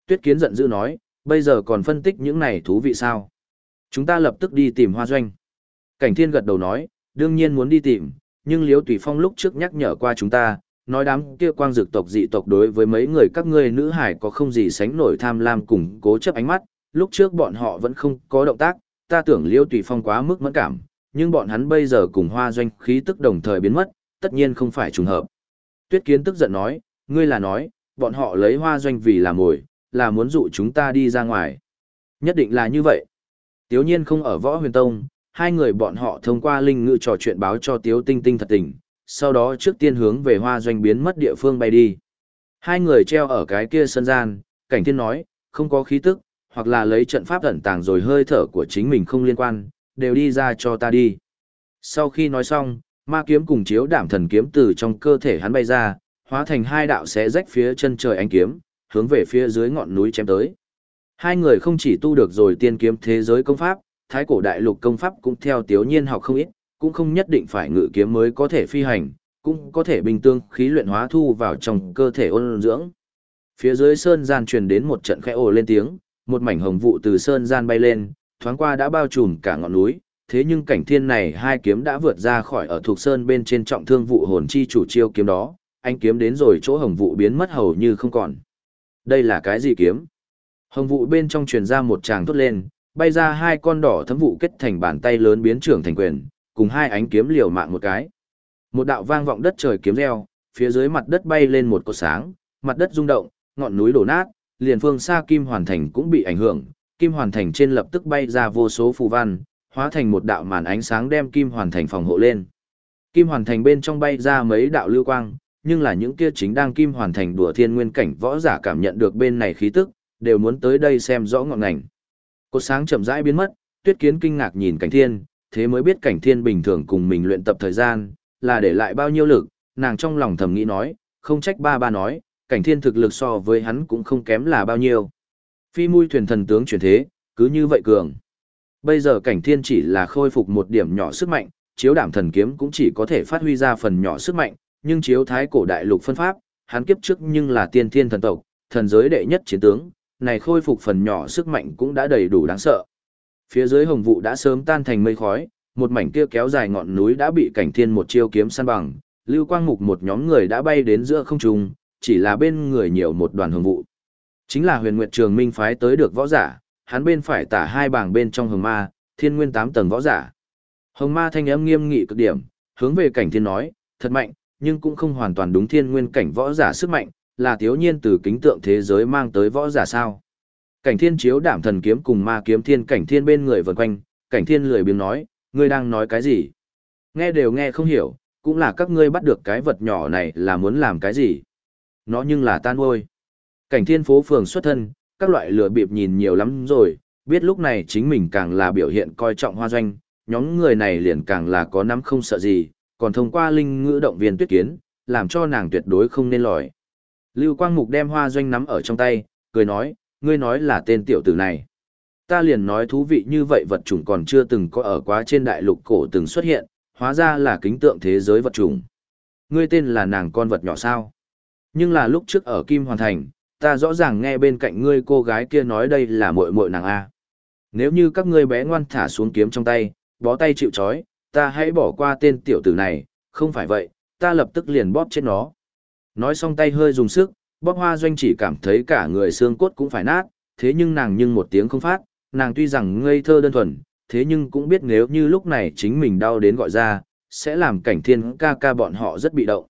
Tuyết kiến giận dữ nói, bây giờ còn phân tích những này thú vị sao. Chúng ta lập tức đi tìm hoa doanh. Cảnh thiên gật đầu nói, đương nhiên muốn đi tìm, nhưng Liễu Tùy Phong lúc trước nhắc nhở qua chúng ta, nói đám kia quang dược tộc dị tộc đối với mấy người các ngươi nữ hải có không gì sánh nổi tham lam cùng cố chấp ánh mắt, lúc trước bọn họ vẫn không có động tác, ta tưởng liêu Tùy Phong quá mức mẫn cảm, nhưng bọn hắn bây giờ cùng hoa doanh khí tức đồng thời biến mất, tất nhiên không phải trùng hợp. Tuyết Kiến tức giận nói, ngươi là nói, bọn họ lấy hoa doanh vì làm mồi, là muốn dụ chúng ta đi ra ngoài. Nhất định là như vậy. Tiếu nhiên không ở võ huyền tông, hai người bọn họ thông qua linh ngữ trò chuyện báo cho Tiếu Tinh Tinh thật tình, sau đó trước tiên hướng về hoa doanh biến mất địa phương bay đi. Hai người treo ở cái kia sân gian, cảnh thiên nói, không có khí tức, hoặc là lấy trận pháp ẩn tàng rồi hơi thở của chính mình không liên quan, đều đi ra cho ta đi. Sau khi nói xong, ma kiếm cùng chiếu đảm thần kiếm từ trong cơ thể hắn bay ra, hóa thành hai đạo xé rách phía chân trời ánh kiếm, hướng về phía dưới ngọn núi chém tới. Hai người không chỉ tu được rồi tiên kiếm thế giới công pháp, thái cổ đại lục công pháp cũng theo tiếu nhiên học không ít, cũng không nhất định phải ngự kiếm mới có thể phi hành, cũng có thể bình tương khí luyện hóa thu vào trong cơ thể ôn dưỡng. Phía dưới sơn gian truyền đến một trận khẽ ồ lên tiếng, một mảnh hồng vụ từ sơn gian bay lên, thoáng qua đã bao trùm cả ngọn núi, thế nhưng cảnh thiên này hai kiếm đã vượt ra khỏi ở thuộc sơn bên trên trọng thương vụ hồn chi chủ chiêu kiếm đó, anh kiếm đến rồi chỗ hồng vụ biến mất hầu như không còn. Đây là cái gì kiếm? Hồng vụ bên trong truyền ra một tràng thốt lên, bay ra hai con đỏ thấm vụ kết thành bàn tay lớn biến trưởng thành quyền, cùng hai ánh kiếm liều mạng một cái. Một đạo vang vọng đất trời kiếm reo, phía dưới mặt đất bay lên một cột sáng, mặt đất rung động, ngọn núi đổ nát, liền phương xa Kim Hoàn Thành cũng bị ảnh hưởng, Kim Hoàn Thành trên lập tức bay ra vô số phù văn, hóa thành một đạo màn ánh sáng đem Kim Hoàn Thành phòng hộ lên. Kim Hoàn Thành bên trong bay ra mấy đạo lưu quang, nhưng là những kia chính đang Kim Hoàn Thành đùa thiên nguyên cảnh võ giả cảm nhận được bên này khí tức, đều muốn tới đây xem rõ ngọn ngành. Cột sáng chậm rãi biến mất, Tuyết Kiến kinh ngạc nhìn Cảnh Thiên, thế mới biết Cảnh Thiên bình thường cùng mình luyện tập thời gian, là để lại bao nhiêu lực, nàng trong lòng thầm nghĩ nói, không trách ba ba nói, Cảnh Thiên thực lực so với hắn cũng không kém là bao nhiêu. Phi mui thuyền thần tướng chuyển thế, cứ như vậy cường. Bây giờ Cảnh Thiên chỉ là khôi phục một điểm nhỏ sức mạnh, chiếu đảm thần kiếm cũng chỉ có thể phát huy ra phần nhỏ sức mạnh, nhưng chiếu thái cổ đại lục phân pháp, hắn kiếp trước nhưng là tiên thiên thần tộc, thần giới đệ nhất chiến tướng, này khôi phục phần nhỏ sức mạnh cũng đã đầy đủ đáng sợ. Phía dưới hồng vụ đã sớm tan thành mây khói, một mảnh kia kéo dài ngọn núi đã bị cảnh thiên một chiêu kiếm săn bằng, lưu quang mục một nhóm người đã bay đến giữa không trung, chỉ là bên người nhiều một đoàn hồng vụ. Chính là huyền nguyệt trường minh phái tới được võ giả, hắn bên phải tả hai bảng bên trong hồng ma, thiên nguyên tám tầng võ giả. Hồng ma thanh âm nghiêm nghị cực điểm, hướng về cảnh thiên nói, thật mạnh, nhưng cũng không hoàn toàn đúng thiên nguyên cảnh võ giả sức mạnh, là thiếu nhiên từ kính tượng thế giới mang tới võ giả sao. Cảnh thiên chiếu đảm thần kiếm cùng ma kiếm thiên cảnh thiên bên người vần quanh, cảnh thiên lười biếng nói, ngươi đang nói cái gì? Nghe đều nghe không hiểu, cũng là các ngươi bắt được cái vật nhỏ này là muốn làm cái gì? Nó nhưng là tan ôi. Cảnh thiên phố phường xuất thân, các loại lừa bịp nhìn nhiều lắm rồi, biết lúc này chính mình càng là biểu hiện coi trọng hoa doanh, nhóm người này liền càng là có nắm không sợ gì, còn thông qua linh ngữ động viên tuyết kiến, làm cho nàng tuyệt đối không nên lòi. Lưu Quang Mục đem hoa doanh nắm ở trong tay, cười nói, ngươi nói là tên tiểu tử này. Ta liền nói thú vị như vậy vật chủng còn chưa từng có ở quá trên đại lục cổ từng xuất hiện, hóa ra là kính tượng thế giới vật chủng. Ngươi tên là nàng con vật nhỏ sao? Nhưng là lúc trước ở Kim Hoàn Thành, ta rõ ràng nghe bên cạnh ngươi cô gái kia nói đây là muội muội nàng A. Nếu như các ngươi bé ngoan thả xuống kiếm trong tay, bó tay chịu chói, ta hãy bỏ qua tên tiểu tử này, không phải vậy, ta lập tức liền bóp chết nó. Nói xong tay hơi dùng sức, bóp hoa doanh chỉ cảm thấy cả người xương cốt cũng phải nát, thế nhưng nàng nhưng một tiếng không phát, nàng tuy rằng ngây thơ đơn thuần, thế nhưng cũng biết nếu như lúc này chính mình đau đến gọi ra, sẽ làm cảnh thiên ca ca bọn họ rất bị động.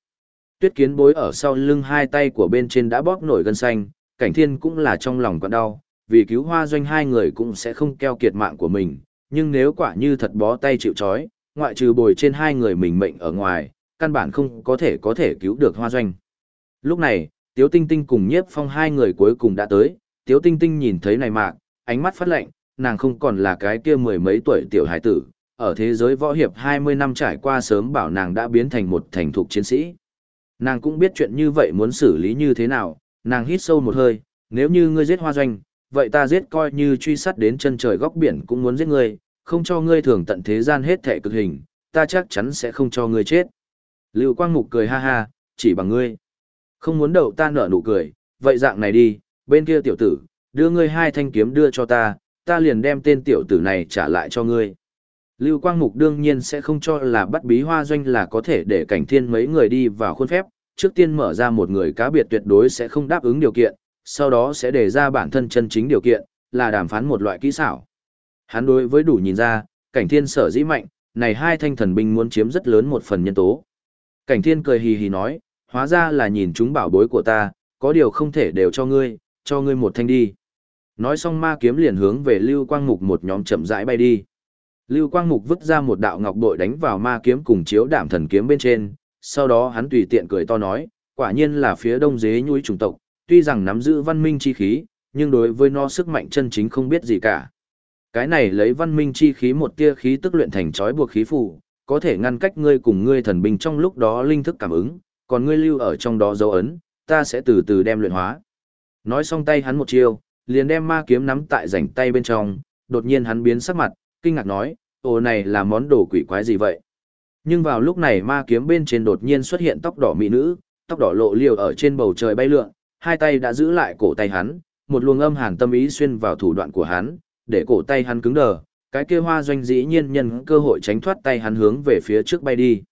Tuyết kiến bối ở sau lưng hai tay của bên trên đã bóp nổi gân xanh, cảnh thiên cũng là trong lòng còn đau, vì cứu hoa doanh hai người cũng sẽ không keo kiệt mạng của mình, nhưng nếu quả như thật bó tay chịu chói, ngoại trừ bồi trên hai người mình mệnh ở ngoài, căn bản không có thể có thể cứu được hoa doanh. Lúc này, Tiếu Tinh Tinh cùng Nhiếp Phong hai người cuối cùng đã tới, Tiếu Tinh Tinh nhìn thấy này mạc, ánh mắt phát lạnh, nàng không còn là cái kia mười mấy tuổi tiểu hải tử, ở thế giới võ hiệp 20 năm trải qua sớm bảo nàng đã biến thành một thành thục chiến sĩ. Nàng cũng biết chuyện như vậy muốn xử lý như thế nào, nàng hít sâu một hơi, nếu như ngươi giết hoa doanh, vậy ta giết coi như truy sát đến chân trời góc biển cũng muốn giết ngươi, không cho ngươi thưởng tận thế gian hết thể cực hình, ta chắc chắn sẽ không cho ngươi chết. Lưu Quang Mục cười ha ha, chỉ bằng ngươi. Không muốn đậu ta nở nụ cười, vậy dạng này đi, bên kia tiểu tử, đưa ngươi hai thanh kiếm đưa cho ta, ta liền đem tên tiểu tử này trả lại cho ngươi. Lưu Quang Mục đương nhiên sẽ không cho là bắt bí hoa doanh là có thể để cảnh thiên mấy người đi vào khuôn phép, trước tiên mở ra một người cá biệt tuyệt đối sẽ không đáp ứng điều kiện, sau đó sẽ đề ra bản thân chân chính điều kiện, là đàm phán một loại kỹ xảo. Hắn đối với đủ nhìn ra, cảnh thiên sở dĩ mạnh, này hai thanh thần binh muốn chiếm rất lớn một phần nhân tố. Cảnh thiên cười hì hì nói, hóa ra là nhìn chúng bảo bối của ta, có điều không thể đều cho ngươi, cho ngươi một thanh đi. Nói xong ma kiếm liền hướng về Lưu Quang Mục một nhóm chậm rãi bay đi. Lưu Quang Mục vứt ra một đạo ngọc bội đánh vào ma kiếm cùng chiếu đảm thần kiếm bên trên, sau đó hắn tùy tiện cười to nói, quả nhiên là phía đông dế nhúi chủng tộc, tuy rằng nắm giữ văn minh chi khí, nhưng đối với nó sức mạnh chân chính không biết gì cả. Cái này lấy văn minh chi khí một tia khí tức luyện thành trói buộc khí phù, có thể ngăn cách ngươi cùng ngươi thần binh trong lúc đó linh thức cảm ứng, còn ngươi lưu ở trong đó dấu ấn, ta sẽ từ từ đem luyện hóa. Nói xong tay hắn một chiêu, liền đem ma kiếm nắm tại rảnh tay bên trong, đột nhiên hắn biến sắc mặt, kinh ngạc nói, ồ này là món đồ quỷ quái gì vậy? Nhưng vào lúc này ma kiếm bên trên đột nhiên xuất hiện tóc đỏ mỹ nữ, tóc đỏ lộ liều ở trên bầu trời bay lượn, hai tay đã giữ lại cổ tay hắn, một luồng âm hàn tâm ý xuyên vào thủ đoạn của hắn, để cổ tay hắn cứng đờ, cái kia hoa doanh dĩ nhiên nhân cơ hội tránh thoát tay hắn hướng về phía trước bay đi.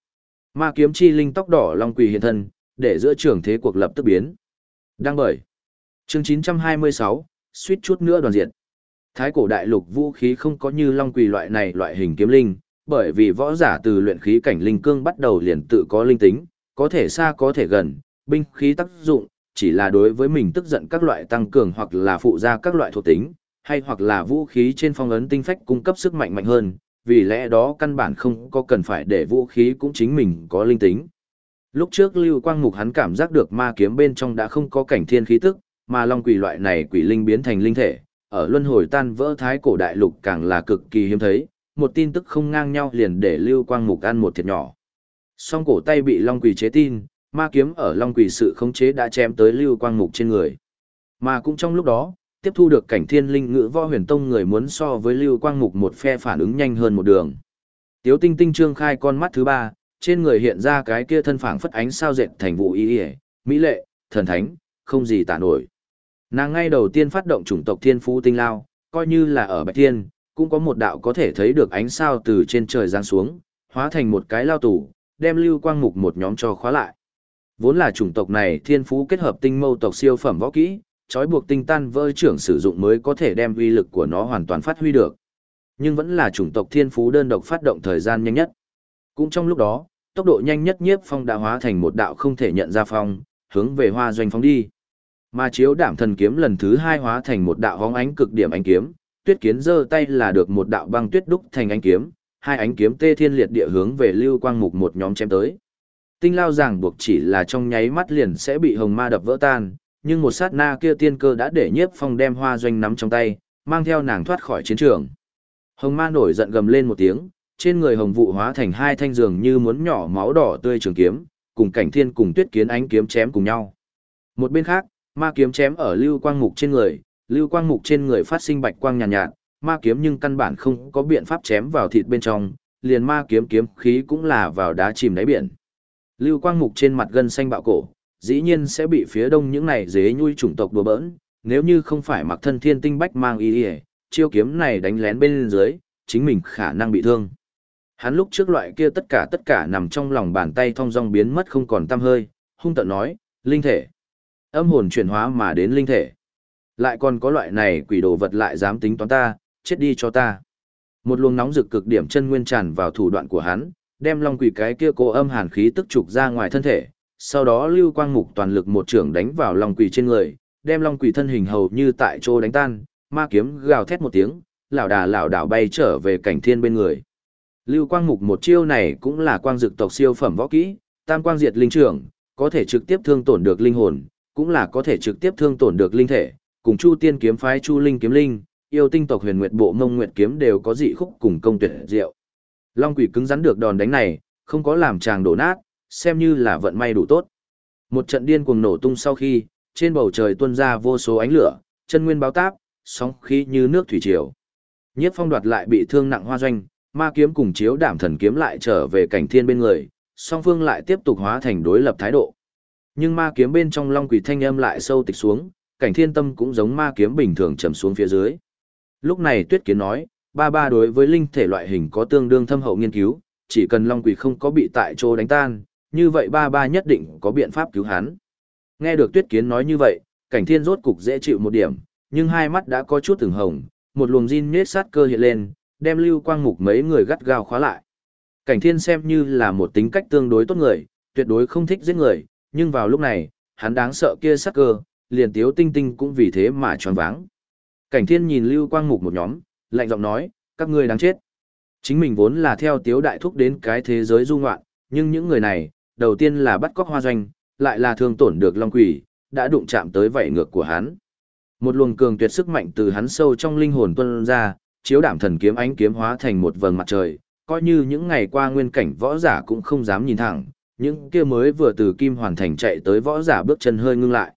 Ma kiếm chi linh tóc đỏ long quỳ hiện thân, để giữa trường thế cuộc lập tức biến. Đang bởi. Chương 926, suýt chút nữa đoàn diện. Thái cổ đại lục vũ khí không có như long quỳ loại này loại hình kiếm linh, bởi vì võ giả từ luyện khí cảnh linh cương bắt đầu liền tự có linh tính, có thể xa có thể gần, binh khí tác dụng, chỉ là đối với mình tức giận các loại tăng cường hoặc là phụ ra các loại thuộc tính, hay hoặc là vũ khí trên phong ấn tinh phách cung cấp sức mạnh mạnh hơn, vì lẽ đó căn bản không có cần phải để vũ khí cũng chính mình có linh tính. Lúc trước Lưu Quang Mục hắn cảm giác được ma kiếm bên trong đã không có cảnh thiên khí tức, mà long quỷ loại này quỷ linh biến thành linh thể, ở luân hồi tan vỡ thái cổ đại lục càng là cực kỳ hiếm thấy, một tin tức không ngang nhau liền để Lưu Quang Mục ăn một thiệt nhỏ. Song cổ tay bị long quỷ chế tin, ma kiếm ở long quỷ sự khống chế đã chém tới Lưu Quang Mục trên người. Mà cũng trong lúc đó, tiếp thu được cảnh thiên linh ngữ võ huyền tông người muốn so với Lưu Quang Mục một phe phản ứng nhanh hơn một đường. Tiếu tinh tinh trương khai con mắt thứ ba, trên người hiện ra cái kia thân phảng phất ánh sao dệt thành vụ y ỉa mỹ lệ, thần thánh, không gì tả nổi. Nàng ngay đầu tiên phát động chủng tộc thiên phú tinh lao, coi như là ở Bạch Thiên, cũng có một đạo có thể thấy được ánh sao từ trên trời giáng xuống, hóa thành một cái lao tủ, đem lưu quang mục một nhóm cho khóa lại. Vốn là chủng tộc này thiên phú kết hợp tinh mâu tộc siêu phẩm võ kỹ, trói buộc tinh tan vỡ trưởng sử dụng mới có thể đem uy lực của nó hoàn toàn phát huy được. Nhưng vẫn là chủng tộc thiên phú đơn độc phát động thời gian nhanh nhất. Cũng trong lúc đó, tốc độ nhanh nhất nhiếp phong đã hóa thành một đạo không thể nhận ra phong, hướng về hoa doanh phóng đi. Mà chiếu đảm thần kiếm lần thứ hai hóa thành một đạo hóng ánh cực điểm ánh kiếm, tuyết kiến giơ tay là được một đạo băng tuyết đúc thành ánh kiếm, hai ánh kiếm tê thiên liệt địa hướng về lưu quang mục một nhóm chém tới. Tinh lao giảng buộc chỉ là trong nháy mắt liền sẽ bị hồng ma đập vỡ tan, nhưng một sát na kia tiên cơ đã để nhiếp phong đem hoa doanh nắm trong tay, mang theo nàng thoát khỏi chiến trường. Hồng ma nổi giận gầm lên một tiếng, trên người hồng vụ hóa thành hai thanh giường như muốn nhỏ máu đỏ tươi trường kiếm, cùng cảnh thiên cùng tuyết kiến ánh kiếm chém cùng nhau. Một bên khác, ma kiếm chém ở lưu quang mục trên người, lưu quang mục trên người phát sinh bạch quang nhàn nhạt, nhạt, ma kiếm nhưng căn bản không có biện pháp chém vào thịt bên trong, liền ma kiếm kiếm khí cũng là vào đá chìm đáy biển. Lưu quang mục trên mặt gân xanh bạo cổ, dĩ nhiên sẽ bị phía đông những này dế nhui chủng tộc đùa bỡn, nếu như không phải mặc thân thiên tinh bách mang y chiêu kiếm này đánh lén bên dưới, chính mình khả năng bị thương. Hắn lúc trước loại kia tất cả tất cả nằm trong lòng bàn tay thong dong biến mất không còn tăm hơi, hung tợn nói, linh thể. Âm hồn chuyển hóa mà đến linh thể. Lại còn có loại này quỷ đồ vật lại dám tính toán ta, chết đi cho ta. Một luồng nóng rực cực điểm chân nguyên tràn vào thủ đoạn của hắn, đem long quỷ cái kia cô âm hàn khí tức trục ra ngoài thân thể, sau đó lưu quang mục toàn lực một trưởng đánh vào long quỷ trên người, đem long quỷ thân hình hầu như tại chỗ đánh tan, ma kiếm gào thét một tiếng, lão đà lão đảo bay trở về cảnh thiên bên người. Lưu quang mục một chiêu này cũng là quang dực tộc siêu phẩm võ kỹ, tam quang diệt linh trưởng, có thể trực tiếp thương tổn được linh hồn, cũng là có thể trực tiếp thương tổn được linh thể, cùng Chu Tiên kiếm phái Chu Linh kiếm linh, yêu tinh tộc Huyền Nguyệt bộ Mông Nguyệt kiếm đều có dị khúc cùng công tuyệt diệu. Long quỷ cứng rắn được đòn đánh này, không có làm chàng đổ nát, xem như là vận may đủ tốt. Một trận điên cuồng nổ tung sau khi, trên bầu trời tuôn ra vô số ánh lửa, chân nguyên báo táp, sóng khí như nước thủy triều. Nhiếp Phong đoạt lại bị thương nặng hoa doanh, ma kiếm cùng chiếu đảm thần kiếm lại trở về cảnh thiên bên người, song phương lại tiếp tục hóa thành đối lập thái độ. Nhưng ma kiếm bên trong long quỷ thanh âm lại sâu tịch xuống, cảnh thiên tâm cũng giống ma kiếm bình thường trầm xuống phía dưới. Lúc này tuyết kiến nói, ba ba đối với linh thể loại hình có tương đương thâm hậu nghiên cứu, chỉ cần long quỷ không có bị tại chỗ đánh tan, như vậy ba ba nhất định có biện pháp cứu hắn. Nghe được tuyết kiến nói như vậy, cảnh thiên rốt cục dễ chịu một điểm, nhưng hai mắt đã có chút từng hồng, một luồng zin nết sát cơ hiện lên, đem lưu quang mục mấy người gắt gao khóa lại. Cảnh thiên xem như là một tính cách tương đối tốt người, tuyệt đối không thích giết người, nhưng vào lúc này, hắn đáng sợ kia sát cơ, liền tiếu tinh tinh cũng vì thế mà tròn váng. Cảnh thiên nhìn lưu quang mục một nhóm, lạnh giọng nói, các ngươi đáng chết. Chính mình vốn là theo tiếu đại thúc đến cái thế giới du ngoạn, nhưng những người này, đầu tiên là bắt cóc hoa doanh, lại là thương tổn được long quỷ, đã đụng chạm tới vảy ngược của hắn. Một luồng cường tuyệt sức mạnh từ hắn sâu trong linh hồn tuôn ra, chiếu đảm thần kiếm ánh kiếm hóa thành một vầng mặt trời, coi như những ngày qua nguyên cảnh võ giả cũng không dám nhìn thẳng, những kia mới vừa từ kim hoàn thành chạy tới võ giả bước chân hơi ngưng lại.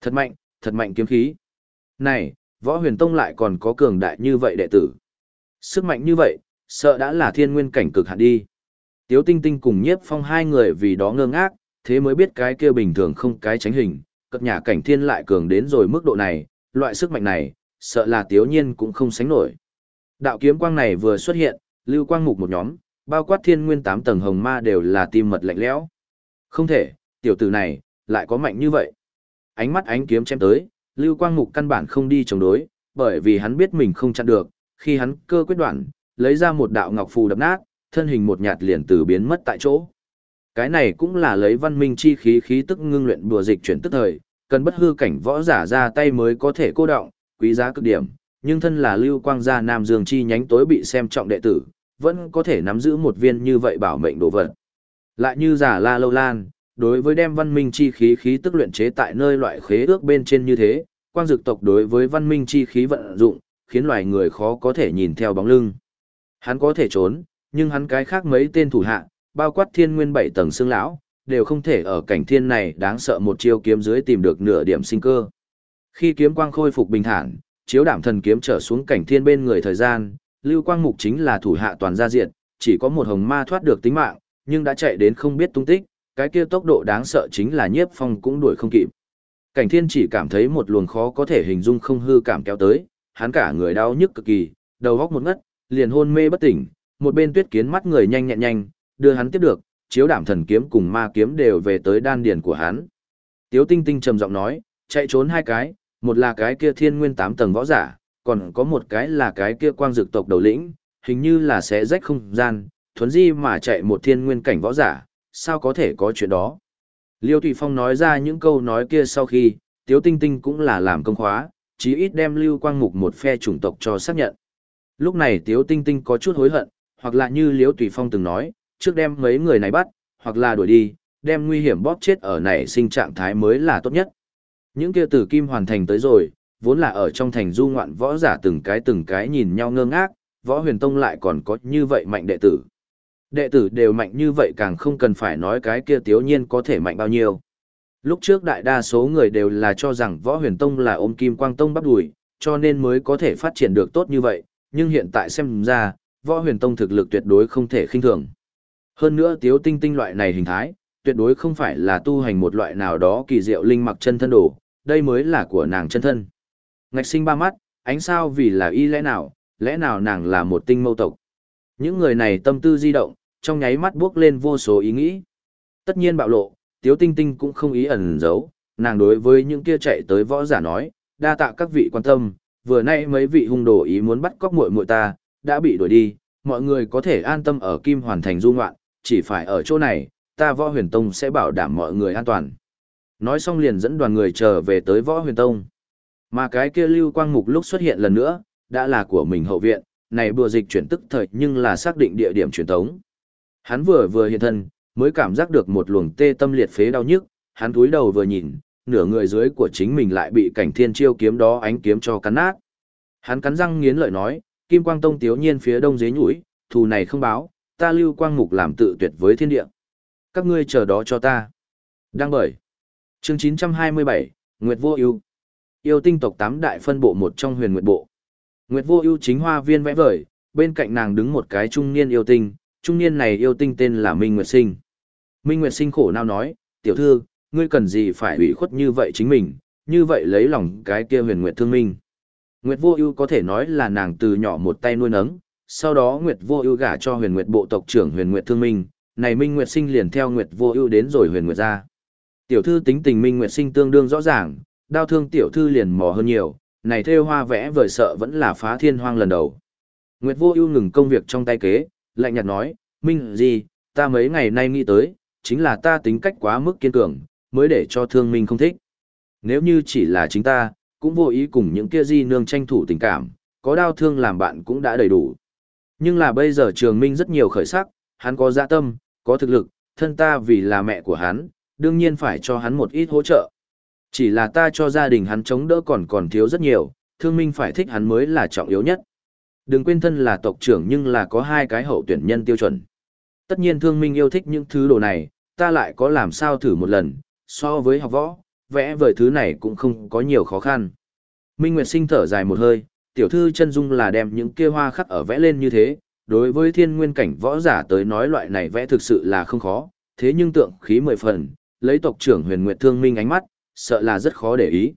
Thật mạnh, thật mạnh kiếm khí. Này, võ huyền tông lại còn có cường đại như vậy đệ tử. Sức mạnh như vậy, sợ đã là thiên nguyên cảnh cực hạn đi. Tiếu tinh tinh cùng nhiếp phong hai người vì đó ngơ ngác, thế mới biết cái kia bình thường không cái tránh hình, cất nhà cảnh thiên lại cường đến rồi mức độ này, loại sức mạnh này, sợ là tiếu nhiên cũng không sánh nổi. Đạo kiếm quang này vừa xuất hiện, lưu quang mục một nhóm, bao quát thiên nguyên tám tầng hồng ma đều là tim mật lạnh lẽo. Không thể, tiểu tử này, lại có mạnh như vậy. Ánh mắt ánh kiếm chém tới, lưu quang mục căn bản không đi chống đối, bởi vì hắn biết mình không chặn được, khi hắn cơ quyết đoạn, lấy ra một đạo ngọc phù đập nát, thân hình một nhạt liền từ biến mất tại chỗ. Cái này cũng là lấy văn minh chi khí khí tức ngưng luyện bùa dịch chuyển tức thời, cần bất hư cảnh võ giả ra tay mới có thể cô động, quý giá cực điểm, nhưng thân là lưu quang gia Nam Dương chi nhánh tối bị xem trọng đệ tử, vẫn có thể nắm giữ một viên như vậy bảo mệnh đồ vật. Lại như giả La Lâu Lan, đối với đem văn minh chi khí khí tức luyện chế tại nơi loại khế ước bên trên như thế, quang dực tộc đối với văn minh chi khí vận dụng, khiến loài người khó có thể nhìn theo bóng lưng. Hắn có thể trốn, nhưng hắn cái khác mấy tên thủ hạ, bao quát thiên nguyên bảy tầng xương lão, đều không thể ở cảnh thiên này đáng sợ một chiêu kiếm dưới tìm được nửa điểm sinh cơ. Khi kiếm quang khôi phục bình thản, chiếu đảm thần kiếm trở xuống cảnh thiên bên người thời gian, lưu quang mục chính là thủ hạ toàn gia diện, chỉ có một hồng ma thoát được tính mạng, nhưng đã chạy đến không biết tung tích, cái kia tốc độ đáng sợ chính là nhiếp phong cũng đuổi không kịp. Cảnh thiên chỉ cảm thấy một luồng khó có thể hình dung không hư cảm kéo tới, hắn cả người đau nhức cực kỳ, đầu góc một ngất, liền hôn mê bất tỉnh, một bên tuyết kiến mắt người nhanh nhẹn nhanh, đưa hắn tiếp được, chiếu đảm thần kiếm cùng ma kiếm đều về tới đan điền của hắn. Tiếu tinh tinh trầm giọng nói, chạy trốn hai cái, một là cái kia thiên nguyên tám tầng võ giả, còn có một cái là cái kia quang dược tộc đầu lĩnh, hình như là sẽ rách không gian, thuấn di mà chạy một thiên nguyên cảnh võ giả, sao có thể có chuyện đó. Liêu Thủy Phong nói ra những câu nói kia sau khi, Tiếu Tinh Tinh cũng là làm công khóa, chí ít đem Lưu Quang Mục một phe chủng tộc cho xác nhận. Lúc này Tiếu Tinh Tinh có chút hối hận, hoặc là như Liễu Tùy Phong từng nói, trước đem mấy người này bắt, hoặc là đuổi đi, đem nguy hiểm bóp chết ở này sinh trạng thái mới là tốt nhất. Những kia tử kim hoàn thành tới rồi, vốn là ở trong thành du ngoạn võ giả từng cái từng cái nhìn nhau ngơ ngác, võ huyền tông lại còn có như vậy mạnh đệ tử. Đệ tử đều mạnh như vậy càng không cần phải nói cái kia tiếu nhiên có thể mạnh bao nhiêu. Lúc trước đại đa số người đều là cho rằng võ huyền tông là ôm kim quang tông bắt đùi, cho nên mới có thể phát triển được tốt như vậy, nhưng hiện tại xem ra, võ huyền tông thực lực tuyệt đối không thể khinh thường. Hơn nữa tiếu tinh tinh loại này hình thái, tuyệt đối không phải là tu hành một loại nào đó kỳ diệu linh mặc chân thân đồ, đây mới là của nàng chân thân. Ngạch sinh ba mắt, ánh sao vì là y lẽ nào, lẽ nào nàng là một tinh mâu tộc. Những người này tâm tư di động, trong nháy mắt bước lên vô số ý nghĩ. Tất nhiên bạo lộ, tiếu tinh tinh cũng không ý ẩn giấu, nàng đối với những kia chạy tới võ giả nói, đa tạ các vị quan tâm, vừa nay mấy vị hung đồ ý muốn bắt cóc muội muội ta, đã bị đuổi đi, mọi người có thể an tâm ở Kim Hoàn Thành du ngoạn, chỉ phải ở chỗ này, ta võ huyền tông sẽ bảo đảm mọi người an toàn. Nói xong liền dẫn đoàn người trở về tới võ huyền tông. Mà cái kia lưu quang mục lúc xuất hiện lần nữa, đã là của mình hậu viện, này bùa dịch chuyển tức thời nhưng là xác định địa điểm truyền tống. Hắn vừa vừa hiện thân, mới cảm giác được một luồng tê tâm liệt phế đau nhức, hắn cúi đầu vừa nhìn, nửa người dưới của chính mình lại bị cảnh thiên chiêu kiếm đó ánh kiếm cho cắn nát. Hắn cắn răng nghiến lợi nói, Kim Quang Tông tiếu nhiên phía đông dế nhũi, thù này không báo, ta lưu quang mục làm tự tuyệt với thiên địa. Các ngươi chờ đó cho ta. Đăng bởi. Chương 927, Nguyệt Vô Ưu. Yêu tinh tộc tám đại phân bộ một trong Huyền Nguyệt bộ. Nguyệt Vô Ưu chính hoa viên vẽ vời, bên cạnh nàng đứng một cái trung niên yêu tinh, trung niên này yêu tinh tên là Minh Nguyệt Sinh. Minh Nguyệt Sinh khổ nao nói, "Tiểu thư, ngươi cần gì phải ủy khuất như vậy chính mình, như vậy lấy lòng cái kia Huyền Nguyệt Thương Minh." Nguyệt Vô Ưu có thể nói là nàng từ nhỏ một tay nuôi nấng, sau đó Nguyệt Vô Ưu gả cho Huyền Nguyệt bộ tộc trưởng Huyền Nguyệt Thương Minh, này Minh Nguyệt Sinh liền theo Nguyệt Vô Ưu đến rồi Huyền Nguyệt gia. Tiểu thư tính tình Minh Nguyệt Sinh tương đương rõ ràng, đau thương tiểu thư liền mò hơn nhiều, này thêu hoa vẽ vời sợ vẫn là phá thiên hoang lần đầu. Nguyệt Vô Ưu ngừng công việc trong tay kế, lạnh nhạt nói, "Minh gì, ta mấy ngày nay nghĩ tới, chính là ta tính cách quá mức kiên cường, mới để cho Thương Minh không thích. Nếu như chỉ là chính ta, cũng vô ý cùng những kia di nương tranh thủ tình cảm, có đau thương làm bạn cũng đã đầy đủ. Nhưng là bây giờ Trường Minh rất nhiều khởi sắc, hắn có dạ tâm, có thực lực, thân ta vì là mẹ của hắn, đương nhiên phải cho hắn một ít hỗ trợ. Chỉ là ta cho gia đình hắn chống đỡ còn còn thiếu rất nhiều, thương minh phải thích hắn mới là trọng yếu nhất. Đừng quên thân là tộc trưởng nhưng là có hai cái hậu tuyển nhân tiêu chuẩn. Tất nhiên thương minh yêu thích những thứ đồ này, ta lại có làm sao thử một lần, so với học võ, vẽ vời thứ này cũng không có nhiều khó khăn. Minh Nguyệt sinh thở dài một hơi, tiểu thư chân dung là đem những kia hoa khắc ở vẽ lên như thế, đối với thiên nguyên cảnh võ giả tới nói loại này vẽ thực sự là không khó, thế nhưng tượng khí mười phần, lấy tộc trưởng huyền nguyệt thương minh ánh mắt, sợ là rất khó để ý.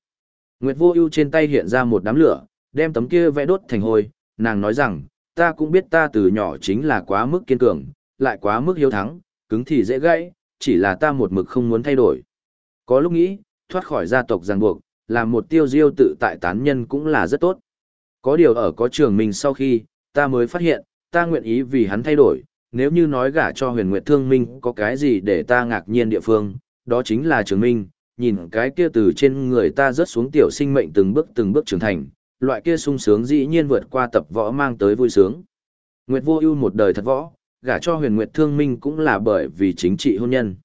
Nguyệt vô ưu trên tay hiện ra một đám lửa, đem tấm kia vẽ đốt thành hôi, nàng nói rằng, ta cũng biết ta từ nhỏ chính là quá mức kiên cường, lại quá mức hiếu thắng, cứng thì dễ gãy, chỉ là ta một mực không muốn thay đổi. Có lúc nghĩ, thoát khỏi gia tộc ràng buộc, làm một tiêu diêu tự tại tán nhân cũng là rất tốt. Có điều ở có trường mình sau khi, ta mới phát hiện, ta nguyện ý vì hắn thay đổi, nếu như nói gả cho huyền nguyệt thương minh có cái gì để ta ngạc nhiên địa phương, đó chính là trường minh, nhìn cái kia từ trên người ta rớt xuống tiểu sinh mệnh từng bước từng bước trưởng thành, loại kia sung sướng dĩ nhiên vượt qua tập võ mang tới vui sướng. Nguyệt vô ưu một đời thật võ, gả cho huyền nguyệt thương minh cũng là bởi vì chính trị hôn nhân.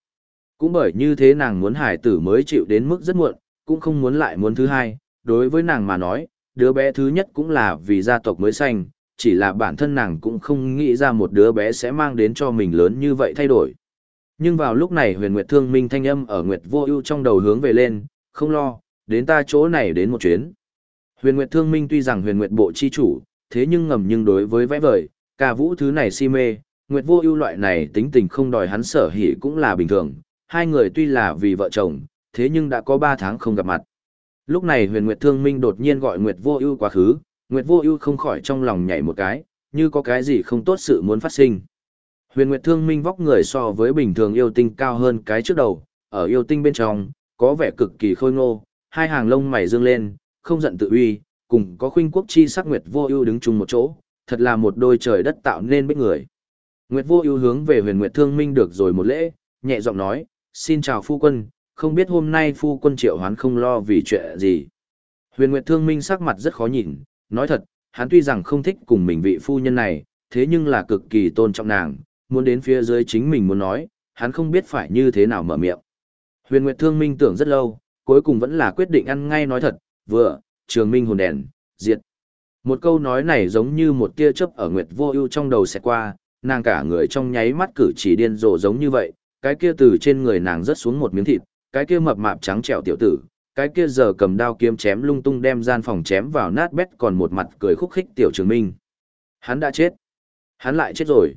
Cũng bởi như thế nàng muốn hải tử mới chịu đến mức rất muộn, cũng không muốn lại muốn thứ hai, đối với nàng mà nói, đứa bé thứ nhất cũng là vì gia tộc mới sanh, chỉ là bản thân nàng cũng không nghĩ ra một đứa bé sẽ mang đến cho mình lớn như vậy thay đổi. Nhưng vào lúc này huyền nguyệt thương minh thanh âm ở nguyệt vô ưu trong đầu hướng về lên, không lo, đến ta chỗ này đến một chuyến. Huyền nguyệt thương minh tuy rằng huyền nguyệt bộ chi chủ, thế nhưng ngầm nhưng đối với vẽ vời, ca vũ thứ này si mê, nguyệt vô ưu loại này tính tình không đòi hắn sở hỉ cũng là bình thường. Hai người tuy là vì vợ chồng, thế nhưng đã có ba tháng không gặp mặt. Lúc này huyền nguyệt thương minh đột nhiên gọi nguyệt vô ưu quá khứ, nguyệt vô ưu không khỏi trong lòng nhảy một cái, như có cái gì không tốt sự muốn phát sinh. Huyền Nguyệt Thương Minh vóc người so với bình thường yêu tinh cao hơn cái trước đầu, ở yêu tinh bên trong, có vẻ cực kỳ khôi ngô, hai hàng lông mày dương lên, không giận tự uy, cùng có khuynh quốc chi sắc Nguyệt Vô Ưu đứng chung một chỗ, thật là một đôi trời đất tạo nên bích người. Nguyệt Vô Ưu hướng về Huyền Nguyệt Thương Minh được rồi một lễ, nhẹ giọng nói, "Xin chào phu quân, không biết hôm nay phu quân triệu hoán không lo vì chuyện gì." Huyền Nguyệt Thương Minh sắc mặt rất khó nhìn, nói thật, hắn tuy rằng không thích cùng mình vị phu nhân này, thế nhưng là cực kỳ tôn trọng nàng, muốn đến phía dưới chính mình muốn nói, hắn không biết phải như thế nào mở miệng. Huyền Nguyệt Thương Minh tưởng rất lâu, cuối cùng vẫn là quyết định ăn ngay nói thật, vừa, trường minh hồn đèn, diệt. Một câu nói này giống như một tia chớp ở Nguyệt Vô Ưu trong đầu sẽ qua, nàng cả người trong nháy mắt cử chỉ điên rồ giống như vậy, cái kia từ trên người nàng rớt xuống một miếng thịt, cái kia mập mạp trắng trẻo tiểu tử, cái kia giờ cầm đao kiếm chém lung tung đem gian phòng chém vào nát bét còn một mặt cười khúc khích tiểu Trường Minh. Hắn đã chết. Hắn lại chết rồi.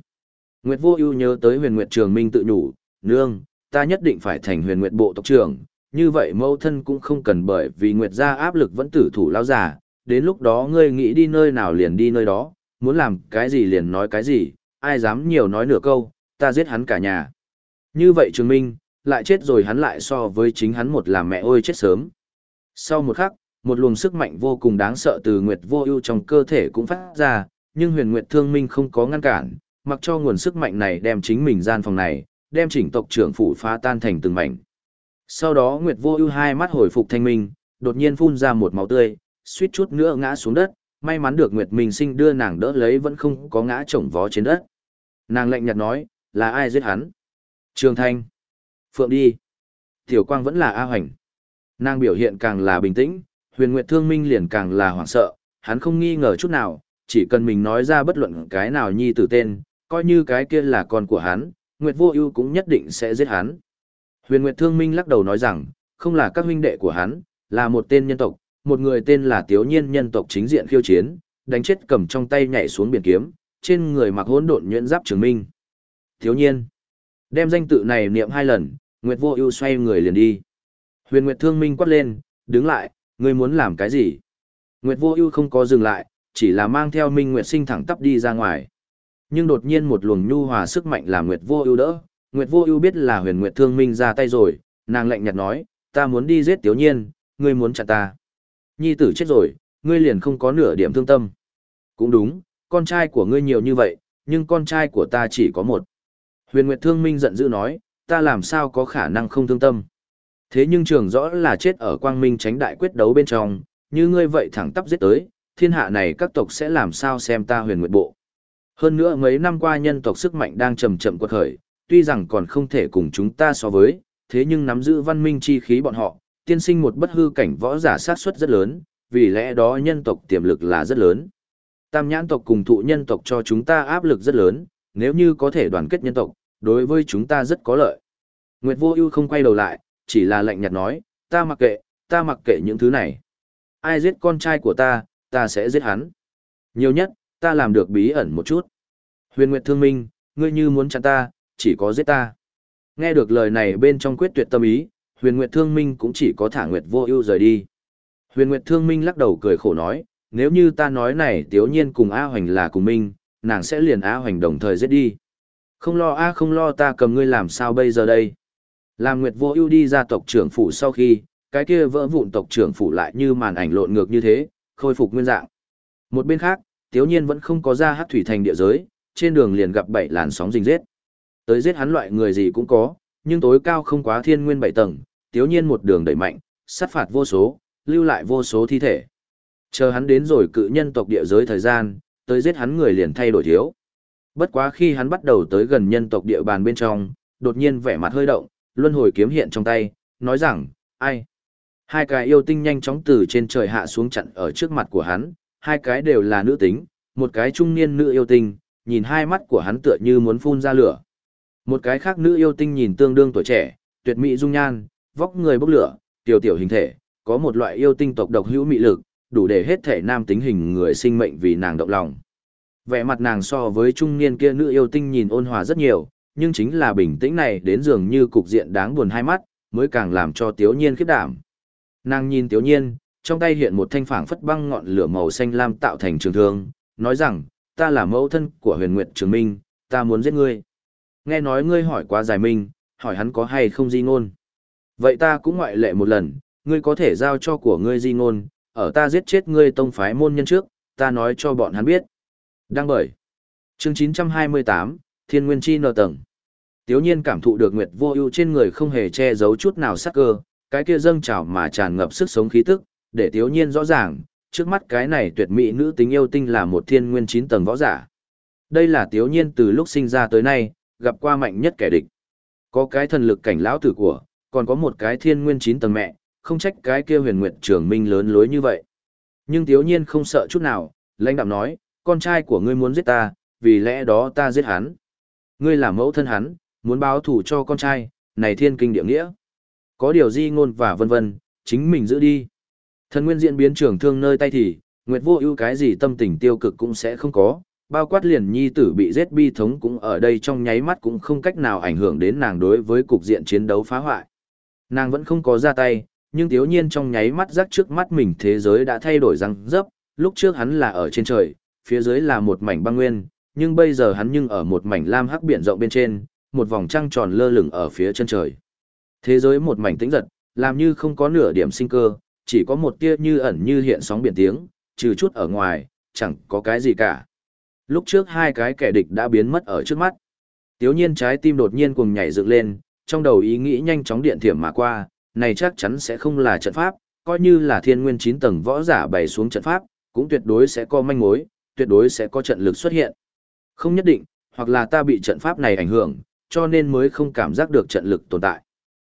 Nguyệt Vô Ưu nhớ tới Huyền Nguyệt Trường Minh tự nhủ, "Nương, ta nhất định phải thành Huyền Nguyệt bộ tộc trưởng, như vậy mẫu thân cũng không cần bởi vì Nguyệt gia áp lực vẫn tử thủ lão già, đến lúc đó ngươi nghĩ đi nơi nào liền đi nơi đó, muốn làm cái gì liền nói cái gì, ai dám nhiều nói nửa câu, ta giết hắn cả nhà." Như vậy Trường Minh, lại chết rồi hắn lại so với chính hắn một làm mẹ ôi chết sớm. Sau một khắc, một luồng sức mạnh vô cùng đáng sợ từ Nguyệt Vô Ưu trong cơ thể cũng phát ra, nhưng Huyền Nguyệt Thương Minh không có ngăn cản, mặc cho nguồn sức mạnh này đem chính mình gian phòng này, đem chỉnh tộc trưởng phủ phá tan thành từng mảnh. Sau đó Nguyệt Vô Ưu hai mắt hồi phục thanh minh, đột nhiên phun ra một máu tươi, suýt chút nữa ngã xuống đất, may mắn được Nguyệt Minh Sinh đưa nàng đỡ lấy vẫn không có ngã chồng vó trên đất. Nàng lạnh nhạt nói, là ai giết hắn? Trường Thanh. Phượng đi. Tiểu Quang vẫn là A Hoành. Nàng biểu hiện càng là bình tĩnh, Huyền Nguyệt Thương Minh liền càng là hoảng sợ, hắn không nghi ngờ chút nào, chỉ cần mình nói ra bất luận cái nào nhi tử tên, coi như cái kia là con của hắn, Nguyệt Vô Ưu cũng nhất định sẽ giết hắn. Huyền Nguyệt Thương Minh lắc đầu nói rằng, không là các huynh đệ của hắn, là một tên nhân tộc, một người tên là Tiếu Nhiên nhân tộc chính diện khiêu chiến, đánh chết cầm trong tay nhảy xuống biển kiếm, trên người mặc hỗn độn nhuyễn giáp trường minh. Tiếu Nhiên. Đem danh tự này niệm hai lần, Nguyệt Vô Ưu xoay người liền đi. Huyền Nguyệt Thương Minh quát lên, đứng lại, ngươi muốn làm cái gì? Nguyệt Vô Ưu không có dừng lại, chỉ là mang theo Minh Nguyệt Sinh thẳng tắp đi ra ngoài nhưng đột nhiên một luồng nhu hòa sức mạnh làm Nguyệt Vô Ưu đỡ. Nguyệt Vô Ưu biết là Huyền Nguyệt Thương Minh ra tay rồi, nàng lạnh nhạt nói, "Ta muốn đi giết Tiểu Nhiên, ngươi muốn chặn ta?" Nhi tử chết rồi, ngươi liền không có nửa điểm thương tâm. Cũng đúng, con trai của ngươi nhiều như vậy, nhưng con trai của ta chỉ có một. Huyền Nguyệt Thương Minh giận dữ nói, ta làm sao có khả năng không thương tâm. Thế nhưng trường rõ là chết ở quang minh tránh đại quyết đấu bên trong, như ngươi vậy thẳng tắp giết tới, thiên hạ này các tộc sẽ làm sao xem ta huyền nguyệt bộ. Hơn nữa mấy năm qua nhân tộc sức mạnh đang chậm chậm quật khởi, tuy rằng còn không thể cùng chúng ta so với, thế nhưng nắm giữ văn minh chi khí bọn họ, tiên sinh một bất hư cảnh võ giả sát suất rất lớn, vì lẽ đó nhân tộc tiềm lực là rất lớn. Tam nhãn tộc cùng thụ nhân tộc cho chúng ta áp lực rất lớn, nếu như có thể đoàn kết nhân tộc, đối với chúng ta rất có lợi. Nguyệt Vô Ưu không quay đầu lại, chỉ là lạnh nhạt nói, ta mặc kệ, ta mặc kệ những thứ này. Ai giết con trai của ta, ta sẽ giết hắn. Nhiều nhất, ta làm được bí ẩn một chút. Huyền Nguyệt Thương Minh, ngươi như muốn chặn ta, chỉ có giết ta. Nghe được lời này bên trong quyết tuyệt tâm ý, Huyền Nguyệt Thương Minh cũng chỉ có thả Nguyệt Vô Ưu rời đi. Huyền Nguyệt Thương Minh lắc đầu cười khổ nói, nếu như ta nói này Tiếu Nhiên cùng A Hoành là cùng Minh, nàng sẽ liền A Hoành đồng thời giết đi. Không lo A không lo ta cầm ngươi làm sao bây giờ đây. Làm Nguyệt Vô Ưu đi ra tộc trưởng phủ sau khi, cái kia vỡ vụn tộc trưởng phủ lại như màn ảnh lộn ngược như thế, khôi phục nguyên dạng. Một bên khác, Tiếu Nhiên vẫn không có ra Hắc thủy thành địa giới, trên đường liền gặp bảy làn sóng rình giết. Tới giết hắn loại người gì cũng có, nhưng tối cao không quá thiên nguyên bảy tầng, Tiếu Nhiên một đường đẩy mạnh, sát phạt vô số, lưu lại vô số thi thể. Chờ hắn đến rồi cự nhân tộc địa giới thời gian, tới giết hắn người liền thay đổi thiếu. Bất quá khi hắn bắt đầu tới gần nhân tộc địa bàn bên trong, đột nhiên vẻ mặt hơi động, luân hồi kiếm hiện trong tay, nói rằng, ai? Hai cái yêu tinh nhanh chóng từ trên trời hạ xuống chặn ở trước mặt của hắn, hai cái đều là nữ tính, một cái trung niên nữ yêu tinh, nhìn hai mắt của hắn tựa như muốn phun ra lửa. Một cái khác nữ yêu tinh nhìn tương đương tuổi trẻ, tuyệt mỹ dung nhan, vóc người bốc lửa, tiểu tiểu hình thể, có một loại yêu tinh tộc độc hữu mị lực, đủ để hết thể nam tính hình người sinh mệnh vì nàng động lòng. Vẻ mặt nàng so với trung niên kia nữ yêu tinh nhìn ôn hòa rất nhiều, nhưng chính là bình tĩnh này đến dường như cục diện đáng buồn hai mắt, mới càng làm cho Tiếu Nhiên khiếp đảm. Nàng nhìn Tiếu Nhiên, trong tay hiện một thanh phảng phất băng ngọn lửa màu xanh lam tạo thành trường thương, nói rằng, ta là mẫu thân của huyền nguyệt trường minh, ta muốn giết ngươi. Nghe nói ngươi hỏi quá giải minh, hỏi hắn có hay không di ngôn. Vậy ta cũng ngoại lệ một lần, ngươi có thể giao cho của ngươi di ngôn, ở ta giết chết ngươi tông phái môn nhân trước, ta nói cho bọn hắn biết. Đăng bởi. Chương 928, Thiên Nguyên Chi nờ tầng. Tiếu nhiên cảm thụ được Nguyệt vô ưu trên người không hề che giấu chút nào sắc cơ, cái kia dâng trào mà tràn ngập sức sống khí tức, để Tiếu nhiên rõ ràng, trước mắt cái này tuyệt mỹ nữ tính yêu tinh là một thiên nguyên 9 tầng võ giả. Đây là Tiếu nhiên từ lúc sinh ra tới nay, gặp qua mạnh nhất kẻ địch. Có cái thần lực cảnh lão tử của, còn có một cái thiên nguyên 9 tầng mẹ, không trách cái kia huyền nguyệt trường minh lớn lối như vậy. Nhưng Tiếu nhiên không sợ chút nào, lãnh đạm nói, con trai của ngươi muốn giết ta, vì lẽ đó ta giết hắn. Ngươi là mẫu thân hắn, muốn báo thủ cho con trai, này thiên kinh địa nghĩa. Có điều di ngôn và vân vân, chính mình giữ đi. Thần nguyên diễn biến trưởng thương nơi tay thì, Nguyệt vô ưu cái gì tâm tình tiêu cực cũng sẽ không có, bao quát liền nhi tử bị giết bi thống cũng ở đây trong nháy mắt cũng không cách nào ảnh hưởng đến nàng đối với cục diện chiến đấu phá hoại. Nàng vẫn không có ra tay, nhưng thiếu nhiên trong nháy mắt rắc trước mắt mình thế giới đã thay đổi răng dấp, lúc trước hắn là ở trên trời, phía dưới là một mảnh băng nguyên, nhưng bây giờ hắn nhưng ở một mảnh lam hắc biển rộng bên trên, một vòng trăng tròn lơ lửng ở phía chân trời. Thế giới một mảnh tĩnh giật, làm như không có nửa điểm sinh cơ, chỉ có một tia như ẩn như hiện sóng biển tiếng, trừ chút ở ngoài, chẳng có cái gì cả. Lúc trước hai cái kẻ địch đã biến mất ở trước mắt. Tiếu nhiên trái tim đột nhiên cuồng nhảy dựng lên, trong đầu ý nghĩ nhanh chóng điện thiểm mà qua, này chắc chắn sẽ không là trận pháp, coi như là thiên nguyên 9 tầng võ giả bày xuống trận pháp, cũng tuyệt đối sẽ có manh mối, tuyệt đối sẽ có trận lực xuất hiện. Không nhất định, hoặc là ta bị trận pháp này ảnh hưởng, cho nên mới không cảm giác được trận lực tồn tại.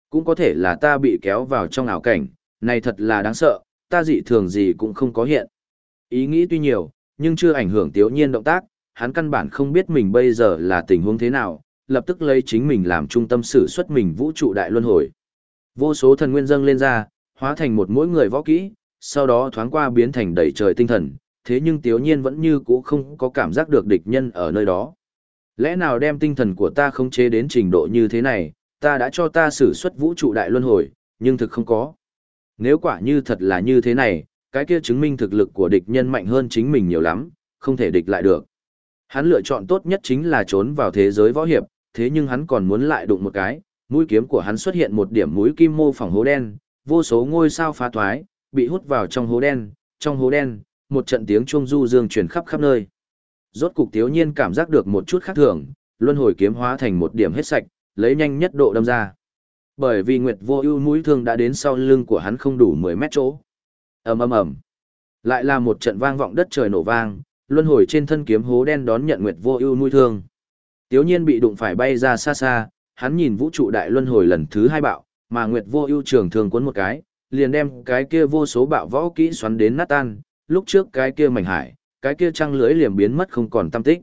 Cũng có thể là ta bị kéo vào trong ảo cảnh, này thật là đáng sợ, ta dị thường gì cũng không có hiện. Ý nghĩ tuy nhiều, nhưng chưa ảnh hưởng tiếu nhiên động tác, hắn căn bản không biết mình bây giờ là tình huống thế nào, lập tức lấy chính mình làm trung tâm sử xuất mình vũ trụ đại luân hồi. Vô số thần nguyên dâng lên ra, hóa thành một mỗi người võ kỹ, sau đó thoáng qua biến thành đầy trời tinh thần, thế nhưng tiếu nhiên vẫn như cũ không có cảm giác được địch nhân ở nơi đó. Lẽ nào đem tinh thần của ta không chế đến trình độ như thế này, ta đã cho ta sử xuất vũ trụ đại luân hồi, nhưng thực không có. Nếu quả như thật là như thế này, cái kia chứng minh thực lực của địch nhân mạnh hơn chính mình nhiều lắm, không thể địch lại được. Hắn lựa chọn tốt nhất chính là trốn vào thế giới võ hiệp, thế nhưng hắn còn muốn lại đụng một cái, mũi kiếm của hắn xuất hiện một điểm mũi kim mô phỏng hố đen, vô số ngôi sao phá thoái, bị hút vào trong hố đen, trong hố đen, một trận tiếng chuông du dương truyền khắp khắp nơi. Rốt cục Tiếu Nhiên cảm giác được một chút khác thường, luân hồi kiếm hóa thành một điểm hết sạch, lấy nhanh nhất độ đâm ra. Bởi vì Nguyệt Vô Ưu mũi thương đã đến sau lưng của hắn không đủ 10 mét chỗ. Ầm ầm ầm. Lại là một trận vang vọng đất trời nổ vang, luân hồi trên thân kiếm hố đen đón nhận Nguyệt Vô Ưu mũi thương. Tiếu Nhiên bị đụng phải bay ra xa xa, hắn nhìn vũ trụ đại luân hồi lần thứ hai bạo, mà Nguyệt Vô Ưu trường thương cuốn một cái, liền đem cái kia vô số bạo võ kỹ xoắn đến nát tan, lúc trước cái kia mảnh hải, cái kia trăng lưới liềm biến mất không còn tâm tích.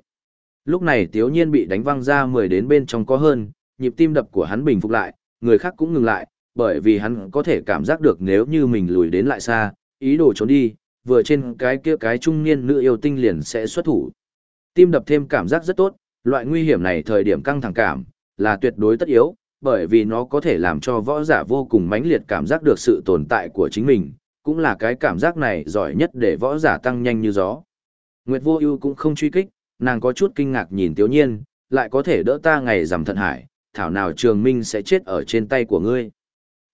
Lúc này Tiếu Nhiên bị đánh văng ra 10 đến bên trong có hơn, nhịp tim đập của hắn bình phục lại, người khác cũng ngừng lại, bởi vì hắn có thể cảm giác được nếu như mình lùi đến lại xa, ý đồ trốn đi, vừa trên cái kia cái trung niên nữ yêu tinh liền sẽ xuất thủ. Tim đập thêm cảm giác rất tốt, loại nguy hiểm này thời điểm căng thẳng cảm, là tuyệt đối tất yếu, bởi vì nó có thể làm cho võ giả vô cùng mãnh liệt cảm giác được sự tồn tại của chính mình, cũng là cái cảm giác này giỏi nhất để võ giả tăng nhanh như gió. Nguyệt Vô Ưu cũng không truy kích, nàng có chút kinh ngạc nhìn Tiểu Nhiên, lại có thể đỡ ta ngày rằm thận hải, thảo nào Trường Minh sẽ chết ở trên tay của ngươi.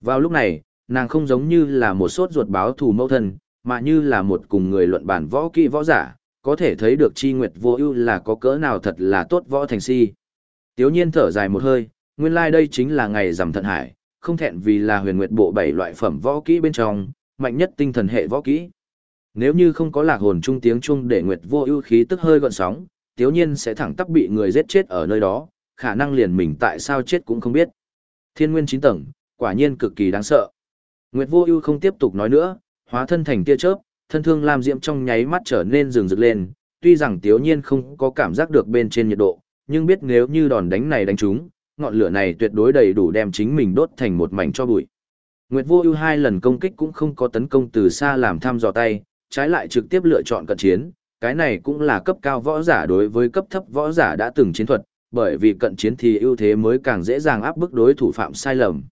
Vào lúc này, nàng không giống như là một sốt ruột báo thù mẫu thân, mà như là một cùng người luận bản võ kỹ võ giả, có thể thấy được chi nguyệt vô ưu là có cỡ nào thật là tốt võ thành si. Tiếu nhiên thở dài một hơi, nguyên lai like đây chính là ngày rằm thận hải, không thẹn vì là huyền nguyệt bộ bảy loại phẩm võ kỹ bên trong, mạnh nhất tinh thần hệ võ kỹ. Nếu như không có lạc hồn trung tiếng trung để nguyệt vô ưu khí tức hơi gọn sóng, tiếu nhiên sẽ thẳng tắp bị người giết chết ở nơi đó, khả năng liền mình tại sao chết cũng không biết. Thiên nguyên chín tầng, quả nhiên cực kỳ đáng sợ. Nguyệt vô ưu không tiếp tục nói nữa, hóa thân thành tia chớp, thân thương lam diễm trong nháy mắt trở nên rừng rực lên, tuy rằng tiếu nhiên không có cảm giác được bên trên nhiệt độ, nhưng biết nếu như đòn đánh này đánh trúng, ngọn lửa này tuyệt đối đầy đủ đem chính mình đốt thành một mảnh cho bụi. Nguyệt Vô Ưu hai lần công kích cũng không có tấn công từ xa làm thăm dò tay, trái lại trực tiếp lựa chọn cận chiến, cái này cũng là cấp cao võ giả đối với cấp thấp võ giả đã từng chiến thuật, bởi vì cận chiến thì ưu thế mới càng dễ dàng áp bức đối thủ phạm sai lầm.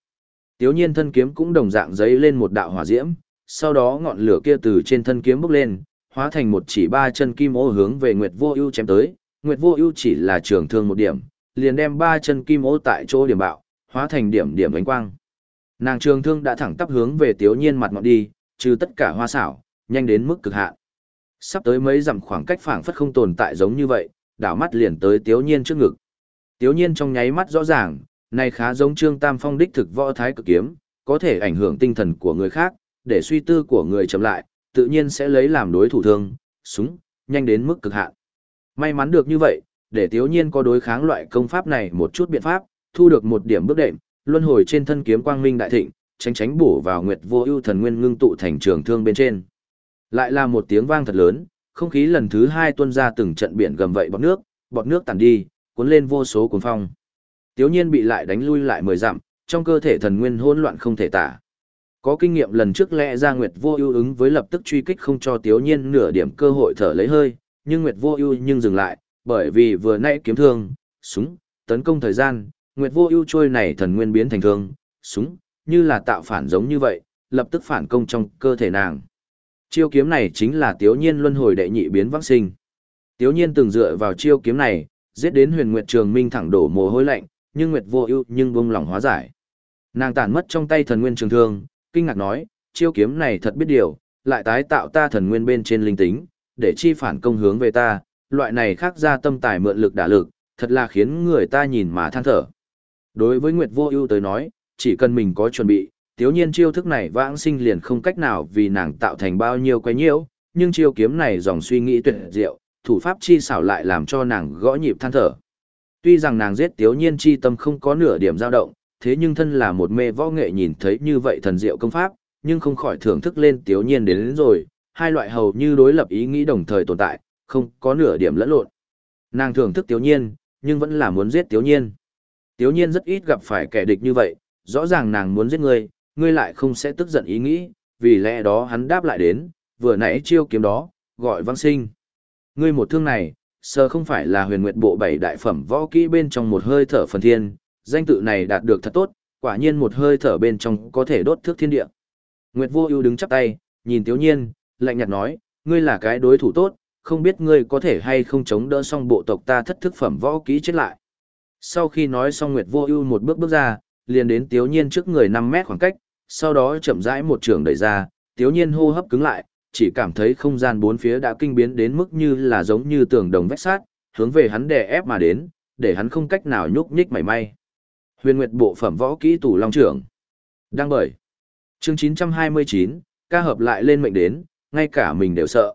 Tiếu nhiên thân kiếm cũng đồng dạng giấy lên một đạo hỏa diễm, sau đó ngọn lửa kia từ trên thân kiếm bốc lên, hóa thành một chỉ ba chân kim ô hướng về Nguyệt Vô Ưu chém tới. Nguyệt Vô Ưu chỉ là trường thương một điểm, liền đem ba chân kim ô tại chỗ điểm bạo, hóa thành điểm điểm ánh quang. Nàng trường thương đã thẳng tắp hướng về Tiếu Nhiên mặt ngọn đi, trừ tất cả hoa xảo, nhanh đến mức cực hạn. Sắp tới mấy dặm khoảng cách phảng phất không tồn tại giống như vậy, đảo mắt liền tới Tiếu Nhiên trước ngực. Tiếu Nhiên trong nháy mắt rõ ràng, này khá giống Trương Tam Phong đích thực võ thái cực kiếm, có thể ảnh hưởng tinh thần của người khác, để suy tư của người chậm lại, tự nhiên sẽ lấy làm đối thủ thương, súng, nhanh đến mức cực hạn. May mắn được như vậy, để Tiếu Nhiên có đối kháng loại công pháp này một chút biện pháp, thu được một điểm bước đệm, luân hồi trên thân kiếm quang minh đại thịnh, tránh tránh bổ vào Nguyệt Vô Ưu thần nguyên ngưng tụ thành trường thương bên trên. Lại là một tiếng vang thật lớn, không khí lần thứ hai tuôn ra từng trận biển gầm vậy bọt nước, bọt nước tản đi, cuốn lên vô số cuồng phong. Tiếu Nhiên bị lại đánh lui lại mười dặm, trong cơ thể thần nguyên hỗn loạn không thể tả. Có kinh nghiệm lần trước lẽ ra Nguyệt Vô Ưu ứng với lập tức truy kích không cho Tiếu Nhiên nửa điểm cơ hội thở lấy hơi, nhưng Nguyệt Vô Ưu nhưng dừng lại, bởi vì vừa nãy kiếm thương, súng, tấn công thời gian, Nguyệt Vô Ưu trôi này thần nguyên biến thành thương, súng, như là tạo phản giống như vậy, lập tức phản công trong cơ thể nàng. Chiêu kiếm này chính là Tiếu Nhiên luân hồi đệ nhị biến vãng sinh. Tiếu Nhiên từng dựa vào chiêu kiếm này, giết đến Huyền Nguyệt Trường Minh thẳng đổ mồ hôi lạnh, nhưng Nguyệt Vô Ưu nhưng buông lòng hóa giải. Nàng tản mất trong tay thần nguyên trường thương, kinh ngạc nói, chiêu kiếm này thật biết điều, lại tái tạo ta thần nguyên bên trên linh tính, để chi phản công hướng về ta, loại này khác ra tâm tài mượn lực đả lực, thật là khiến người ta nhìn mà than thở. Đối với Nguyệt Vô Ưu tới nói, chỉ cần mình có chuẩn bị, tiếu nhiên chiêu thức này vãng sinh liền không cách nào vì nàng tạo thành bao nhiêu quấy nhiễu, nhưng chiêu kiếm này dòng suy nghĩ tuyệt diệu, thủ pháp chi xảo lại làm cho nàng gõ nhịp than thở. Tuy rằng nàng giết tiếu nhiên chi tâm không có nửa điểm dao động, thế nhưng thân là một mê võ nghệ nhìn thấy như vậy thần diệu công pháp, nhưng không khỏi thưởng thức lên tiếu nhiên đến, đến rồi, hai loại hầu như đối lập ý nghĩ đồng thời tồn tại, không có nửa điểm lẫn lộn. Nàng thưởng thức tiếu nhiên, nhưng vẫn là muốn giết tiếu nhiên. Tiếu nhiên rất ít gặp phải kẻ địch như vậy, rõ ràng nàng muốn giết ngươi, ngươi lại không sẽ tức giận ý nghĩ, vì lẽ đó hắn đáp lại đến, vừa nãy chiêu kiếm đó, gọi văng sinh. Ngươi một thương này, sơ không phải là huyền nguyệt bộ bảy đại phẩm võ kỹ bên trong một hơi thở phần thiên, danh tự này đạt được thật tốt, quả nhiên một hơi thở bên trong có thể đốt thước thiên địa. Nguyệt vô ưu đứng chắp tay, nhìn tiếu nhiên, lạnh nhạt nói, ngươi là cái đối thủ tốt, không biết ngươi có thể hay không chống đỡ xong bộ tộc ta thất thức phẩm võ kỹ chết lại. Sau khi nói xong Nguyệt Vô Ưu một bước bước ra, liền đến Tiếu Nhiên trước người 5 mét khoảng cách, sau đó chậm rãi một trường đẩy ra, Tiếu Nhiên hô hấp cứng lại, chỉ cảm thấy không gian bốn phía đã kinh biến đến mức như là giống như tường đồng vách sát, hướng về hắn đè ép mà đến, để hắn không cách nào nhúc nhích mảy may. Huyền Nguyệt bộ phẩm võ kỹ tủ long trưởng. Đang bởi. Chương 929, ca hợp lại lên mệnh đến, ngay cả mình đều sợ.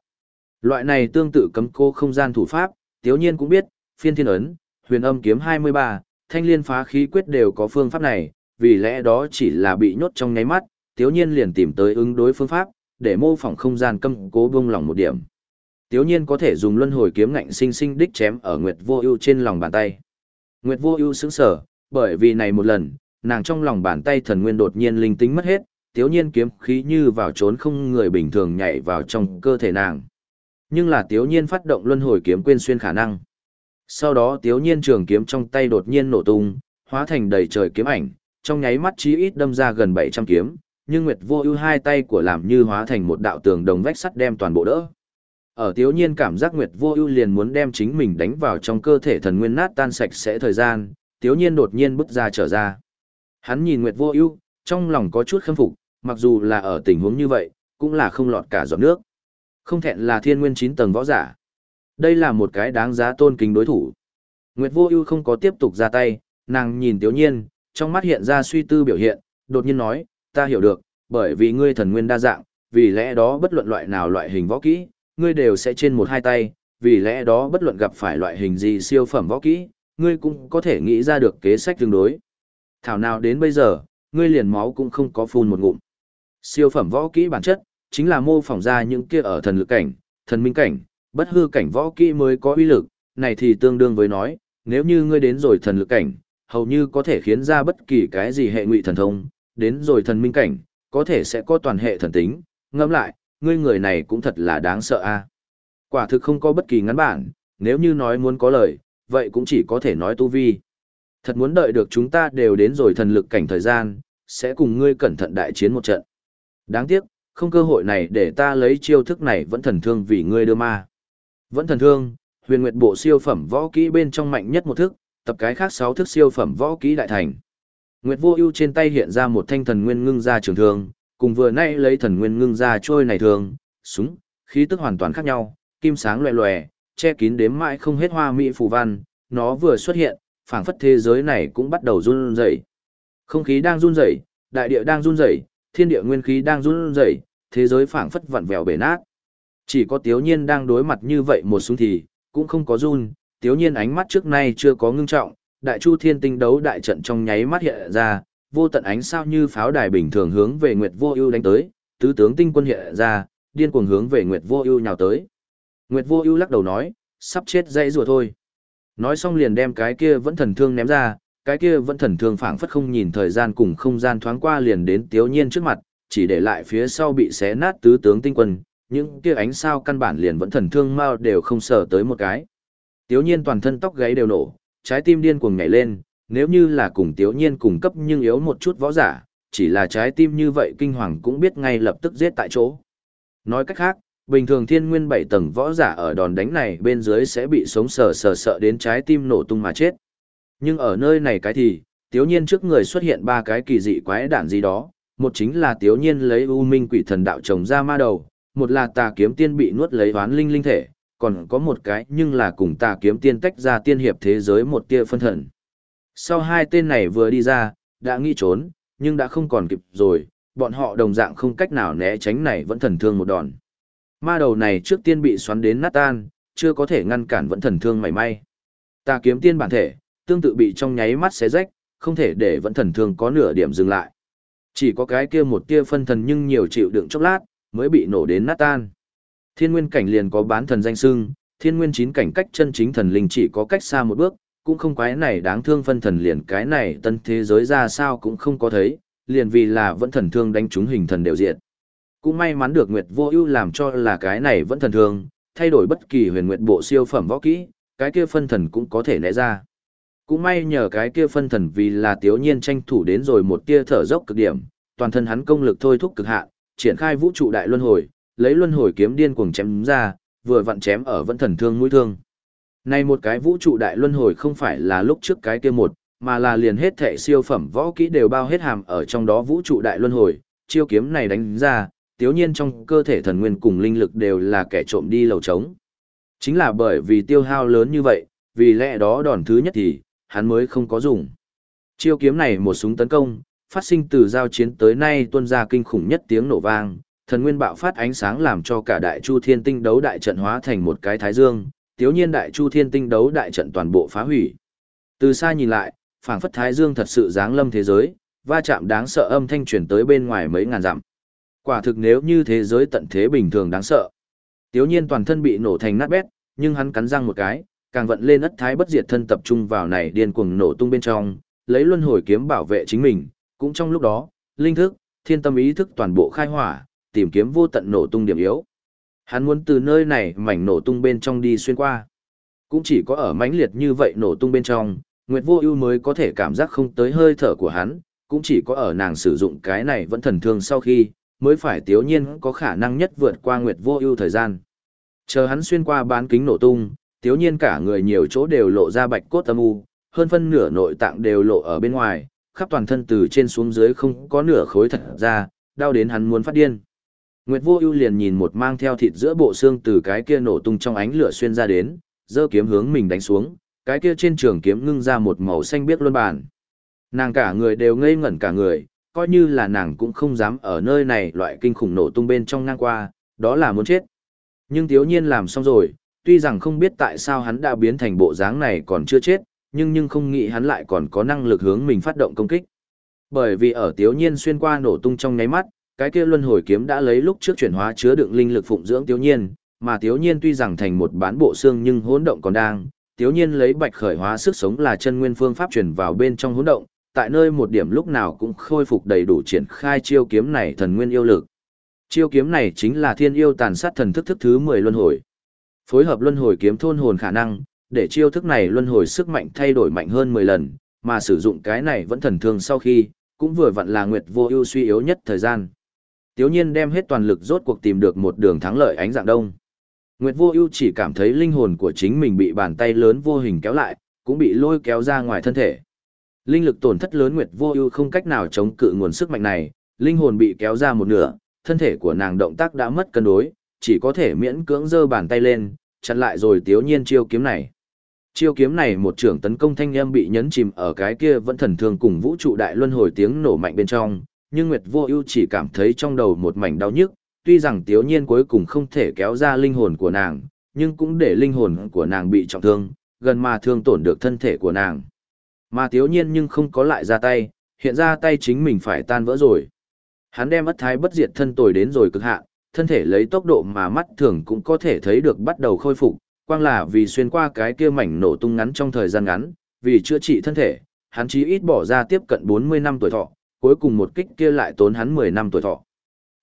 Loại này tương tự cấm cô không gian thủ pháp, Tiếu Nhiên cũng biết, phiên thiên ấn, huyền âm kiếm 23, thanh liên phá khí quyết đều có phương pháp này, vì lẽ đó chỉ là bị nhốt trong nháy mắt, Tiếu Nhiên liền tìm tới ứng đối phương pháp, để mô phỏng không gian cấm cố bông lòng một điểm. Tiếu Nhiên có thể dùng luân hồi kiếm ngạnh sinh sinh đích chém ở Nguyệt Vô Ưu trên lòng bàn tay. Nguyệt Vô Ưu sững sờ, bởi vì này một lần, nàng trong lòng bàn tay thần nguyên đột nhiên linh tính mất hết, Tiếu Nhiên kiếm khí như vào trốn không người bình thường nhảy vào trong cơ thể nàng. Nhưng là Tiếu Nhiên phát động luân hồi kiếm quên xuyên khả năng. Sau đó Tiếu Nhiên trường kiếm trong tay đột nhiên nổ tung, hóa thành đầy trời kiếm ảnh, trong nháy mắt chí ít đâm ra gần 700 kiếm, nhưng Nguyệt Vô Ưu hai tay của làm như hóa thành một đạo tường đồng vách sắt đem toàn bộ đỡ. Ở Tiếu Nhiên cảm giác Nguyệt Vô Ưu liền muốn đem chính mình đánh vào trong cơ thể thần nguyên nát tan sạch sẽ thời gian, Tiếu Nhiên đột nhiên bước ra trở ra. Hắn nhìn Nguyệt Vô Ưu, trong lòng có chút khâm phục, mặc dù là ở tình huống như vậy, cũng là không lọt cả giọt nước. Không thẹn là thiên nguyên 9 tầng võ giả. Đây là một cái đáng giá tôn kính đối thủ. Nguyệt Vô Ưu không có tiếp tục ra tay, nàng nhìn Tiểu Nhiên, trong mắt hiện ra suy tư biểu hiện, đột nhiên nói, "Ta hiểu được, bởi vì ngươi thần nguyên đa dạng, vì lẽ đó bất luận loại nào loại hình võ kỹ, ngươi đều sẽ trên một hai tay, vì lẽ đó bất luận gặp phải loại hình gì siêu phẩm võ kỹ, ngươi cũng có thể nghĩ ra được kế sách tương đối. Thảo nào đến bây giờ, ngươi liền máu cũng không có phun một ngụm. Siêu phẩm võ kỹ bản chất, chính là mô phỏng ra những kia ở thần lực cảnh, thần minh cảnh, bất hư cảnh võ kỹ mới có uy lực, này thì tương đương với nói, nếu như ngươi đến rồi thần lực cảnh, hầu như có thể khiến ra bất kỳ cái gì hệ ngụy thần thông, đến rồi thần minh cảnh, có thể sẽ có toàn hệ thần tính, ngẫm lại, ngươi người này cũng thật là đáng sợ a. Quả thực không có bất kỳ ngắn bản, nếu như nói muốn có lời, vậy cũng chỉ có thể nói tu vi. Thật muốn đợi được chúng ta đều đến rồi thần lực cảnh thời gian, sẽ cùng ngươi cẩn thận đại chiến một trận. Đáng tiếc, không cơ hội này để ta lấy chiêu thức này vẫn thần thương vì ngươi đưa ma. Vẫn thần thương, huyền nguyệt bộ siêu phẩm võ kỹ bên trong mạnh nhất một thức, tập cái khác sáu thức siêu phẩm võ kỹ đại thành. Nguyệt vô ưu trên tay hiện ra một thanh thần nguyên ngưng ra trường thương, cùng vừa nãy lấy thần nguyên ngưng ra trôi này thường, súng, khí tức hoàn toàn khác nhau, kim sáng loè loè, che kín đếm mãi không hết hoa mỹ phù văn, nó vừa xuất hiện, phảng phất thế giới này cũng bắt đầu run rẩy. Không khí đang run rẩy, đại địa đang run rẩy, thiên địa nguyên khí đang run rẩy, thế giới phảng phất vặn vẹo bể nát. Chỉ có Tiếu Nhiên đang đối mặt như vậy một súng thì, cũng không có run, Tiếu Nhiên ánh mắt trước nay chưa có ngưng trọng, đại chu thiên tinh đấu đại trận trong nháy mắt hiện ra, vô tận ánh sao như pháo đài bình thường hướng về Nguyệt Vô Ưu đánh tới, tứ tướng tinh quân hiện ra, điên cuồng hướng về Nguyệt Vô Ưu nhào tới. Nguyệt Vô Ưu lắc đầu nói, sắp chết dãy rùa thôi. Nói xong liền đem cái kia vẫn thần thương ném ra, cái kia vẫn thần thương phảng phất không nhìn thời gian cùng không gian thoáng qua liền đến Tiếu Nhiên trước mặt, chỉ để lại phía sau bị xé nát tứ tướng tinh quân, những kia ánh sao căn bản liền vẫn thần thương mao đều không sờ tới một cái. Tiếu Nhiên toàn thân tóc gáy đều nổ, trái tim điên cuồng nhảy lên, nếu như là cùng Tiếu Nhiên cùng cấp nhưng yếu một chút võ giả, chỉ là trái tim như vậy kinh hoàng cũng biết ngay lập tức giết tại chỗ. Nói cách khác, bình thường thiên nguyên bảy tầng võ giả ở đòn đánh này bên dưới sẽ bị sống sờ sờ sợ đến trái tim nổ tung mà chết. Nhưng ở nơi này cái thì, tiếu nhiên trước người xuất hiện ba cái kỳ dị quái đản gì đó, một chính là tiếu nhiên lấy u minh quỷ thần đạo trồng ra ma đầu, một là tà kiếm tiên bị nuốt lấy oán linh linh thể, còn có một cái nhưng là cùng tà kiếm tiên tách ra tiên hiệp thế giới một tia phân thần. Sau hai tên này vừa đi ra, đã nghĩ trốn, nhưng đã không còn kịp rồi, bọn họ đồng dạng không cách nào né tránh này vẫn thần thương một đòn. Ma đầu này trước tiên bị xoắn đến nát tan, chưa có thể ngăn cản vẫn thần thương mảy may. Tà kiếm tiên bản thể, tương tự bị trong nháy mắt xé rách, không thể để vẫn thần thương có nửa điểm dừng lại. Chỉ có cái kia một tia phân thần nhưng nhiều chịu đựng chốc lát, mới bị nổ đến nát tan. Thiên nguyên cảnh liền có bán thần danh sưng, thiên nguyên chín cảnh cách chân chính thần linh chỉ có cách xa một bước, cũng không quái này đáng thương phân thần liền cái này tân thế giới ra sao cũng không có thấy, liền vì là vẫn thần thương đánh trúng hình thần đều diệt. Cũng may mắn được Nguyệt Vô Ưu làm cho là cái này vẫn thần thương, thay đổi bất kỳ huyền nguyệt bộ siêu phẩm võ kỹ, cái kia phân thần cũng có thể né ra. Cũng may nhờ cái kia phân thần vì là Tiếu Nhiên tranh thủ đến rồi một tia thở dốc cực điểm, toàn thân hắn công lực thôi thúc cực hạn, triển khai vũ trụ đại luân hồi, lấy luân hồi kiếm điên cuồng chém ra, vừa vặn chém ở vẫn thần thương mũi thương. Này một cái vũ trụ đại luân hồi không phải là lúc trước cái kia một, mà là liền hết thệ siêu phẩm võ kỹ đều bao hết hàm ở trong đó vũ trụ đại luân hồi, chiêu kiếm này đánh ra, tiếu nhiên trong cơ thể thần nguyên cùng linh lực đều là kẻ trộm đi lầu trống. Chính là bởi vì tiêu hao lớn như vậy, vì lẽ đó đòn thứ nhất thì, hắn mới không có dùng. Chiêu kiếm này một súng tấn công, phát sinh từ giao chiến tới nay tuôn ra kinh khủng nhất tiếng nổ vang, thần nguyên bạo phát ánh sáng làm cho cả đại chu thiên tinh đấu đại trận hóa thành một cái thái dương, tiếu nhiên đại chu thiên tinh đấu đại trận toàn bộ phá hủy. Từ xa nhìn lại, phảng phất thái dương thật sự giáng lâm thế giới, va chạm đáng sợ âm thanh truyền tới bên ngoài mấy ngàn dặm. Quả thực nếu như thế giới tận thế bình thường đáng sợ. Tiếu nhiên toàn thân bị nổ thành nát bét, nhưng hắn cắn răng một cái, càng vận lên ất thái bất diệt thân tập trung vào này điên cuồng nổ tung bên trong, lấy luân hồi kiếm bảo vệ chính mình, cũng trong lúc đó, linh thức, thiên tâm ý thức toàn bộ khai hỏa, tìm kiếm vô tận nổ tung điểm yếu. Hắn muốn từ nơi này mảnh nổ tung bên trong đi xuyên qua. Cũng chỉ có ở mãnh liệt như vậy nổ tung bên trong, Nguyệt Vô Ưu mới có thể cảm giác không tới hơi thở của hắn, cũng chỉ có ở nàng sử dụng cái này vẫn thần thương sau khi, mới phải tiếu nhiên có khả năng nhất vượt qua Nguyệt Vô Ưu thời gian. Chờ hắn xuyên qua bán kính nổ tung, tiếu nhiên cả người nhiều chỗ đều lộ ra bạch cốt âm u, hơn phân nửa nội tạng đều lộ ở bên ngoài, khắp toàn thân từ trên xuống dưới không có nửa khối thật ra, đau đến hắn muốn phát điên. Nguyệt Vô Ưu liền nhìn một mang theo thịt giữa bộ xương từ cái kia nổ tung trong ánh lửa xuyên ra đến, giơ kiếm hướng mình đánh xuống, cái kia trên trường kiếm ngưng ra một màu xanh biếc luân bản. Nàng cả người đều ngây ngẩn cả người, coi như là nàng cũng không dám ở nơi này loại kinh khủng nổ tung bên trong ngang qua, đó là muốn chết. Nhưng Tiếu Nhiên làm xong rồi, tuy rằng không biết tại sao hắn đã biến thành bộ dáng này còn chưa chết, nhưng nhưng không nghĩ hắn lại còn có năng lực hướng mình phát động công kích. Bởi vì ở Tiếu Nhiên xuyên qua nổ tung trong nháy mắt, cái kia luân hồi kiếm đã lấy lúc trước chuyển hóa chứa đựng linh lực phụng dưỡng Tiếu Nhiên, mà Tiếu Nhiên tuy rằng thành một bán bộ xương nhưng hỗn động còn đang, Tiếu Nhiên lấy bạch khởi hóa sức sống là chân nguyên phương pháp truyền vào bên trong hỗn động, tại nơi một điểm lúc nào cũng khôi phục đầy đủ triển khai chiêu kiếm này thần nguyên yêu lực. Chiêu kiếm này chính là thiên yêu tàn sát thần thức thức thứ 10 luân hồi. Phối hợp luân hồi kiếm thôn hồn khả năng, để chiêu thức này luân hồi sức mạnh thay đổi mạnh hơn 10 lần, mà sử dụng cái này vẫn thần thương sau khi, cũng vừa vặn là Nguyệt Vô Ưu suy yếu nhất thời gian. Tiếu Nhiên đem hết toàn lực rốt cuộc tìm được một đường thắng lợi ánh dạng đông. Nguyệt Vô Ưu chỉ cảm thấy linh hồn của chính mình bị bàn tay lớn vô hình kéo lại, cũng bị lôi kéo ra ngoài thân thể. Linh lực tổn thất lớn Nguyệt Vô Ưu không cách nào chống cự nguồn sức mạnh này, linh hồn bị kéo ra một nửa, thân thể của nàng động tác đã mất cân đối, chỉ có thể miễn cưỡng giơ bàn tay lên, chặn lại rồi Tiếu Nhiên chiêu kiếm này. Chiêu kiếm này một trưởng tấn công thanh âm bị nhấn chìm ở cái kia vẫn thần thương cùng vũ trụ đại luân hồi tiếng nổ mạnh bên trong, nhưng Nguyệt Vô Ưu chỉ cảm thấy trong đầu một mảnh đau nhức, tuy rằng Tiếu Nhiên cuối cùng không thể kéo ra linh hồn của nàng, nhưng cũng để linh hồn của nàng bị trọng thương, gần mà thương tổn được thân thể của nàng. Mà Tiếu Nhiên nhưng không có lại ra tay, hiện ra tay chính mình phải tan vỡ rồi. Hắn đem ất thái bất diệt thân tồi đến rồi cực hạn, thân thể lấy tốc độ mà mắt thường cũng có thể thấy được bắt đầu khôi phục, quang là vì xuyên qua cái kia mảnh nổ tung ngắn trong thời gian ngắn, vì chữa trị thân thể, hắn chí ít bỏ ra tiếp cận 40 năm tuổi thọ, cuối cùng một kích kia lại tốn hắn 10 năm tuổi thọ.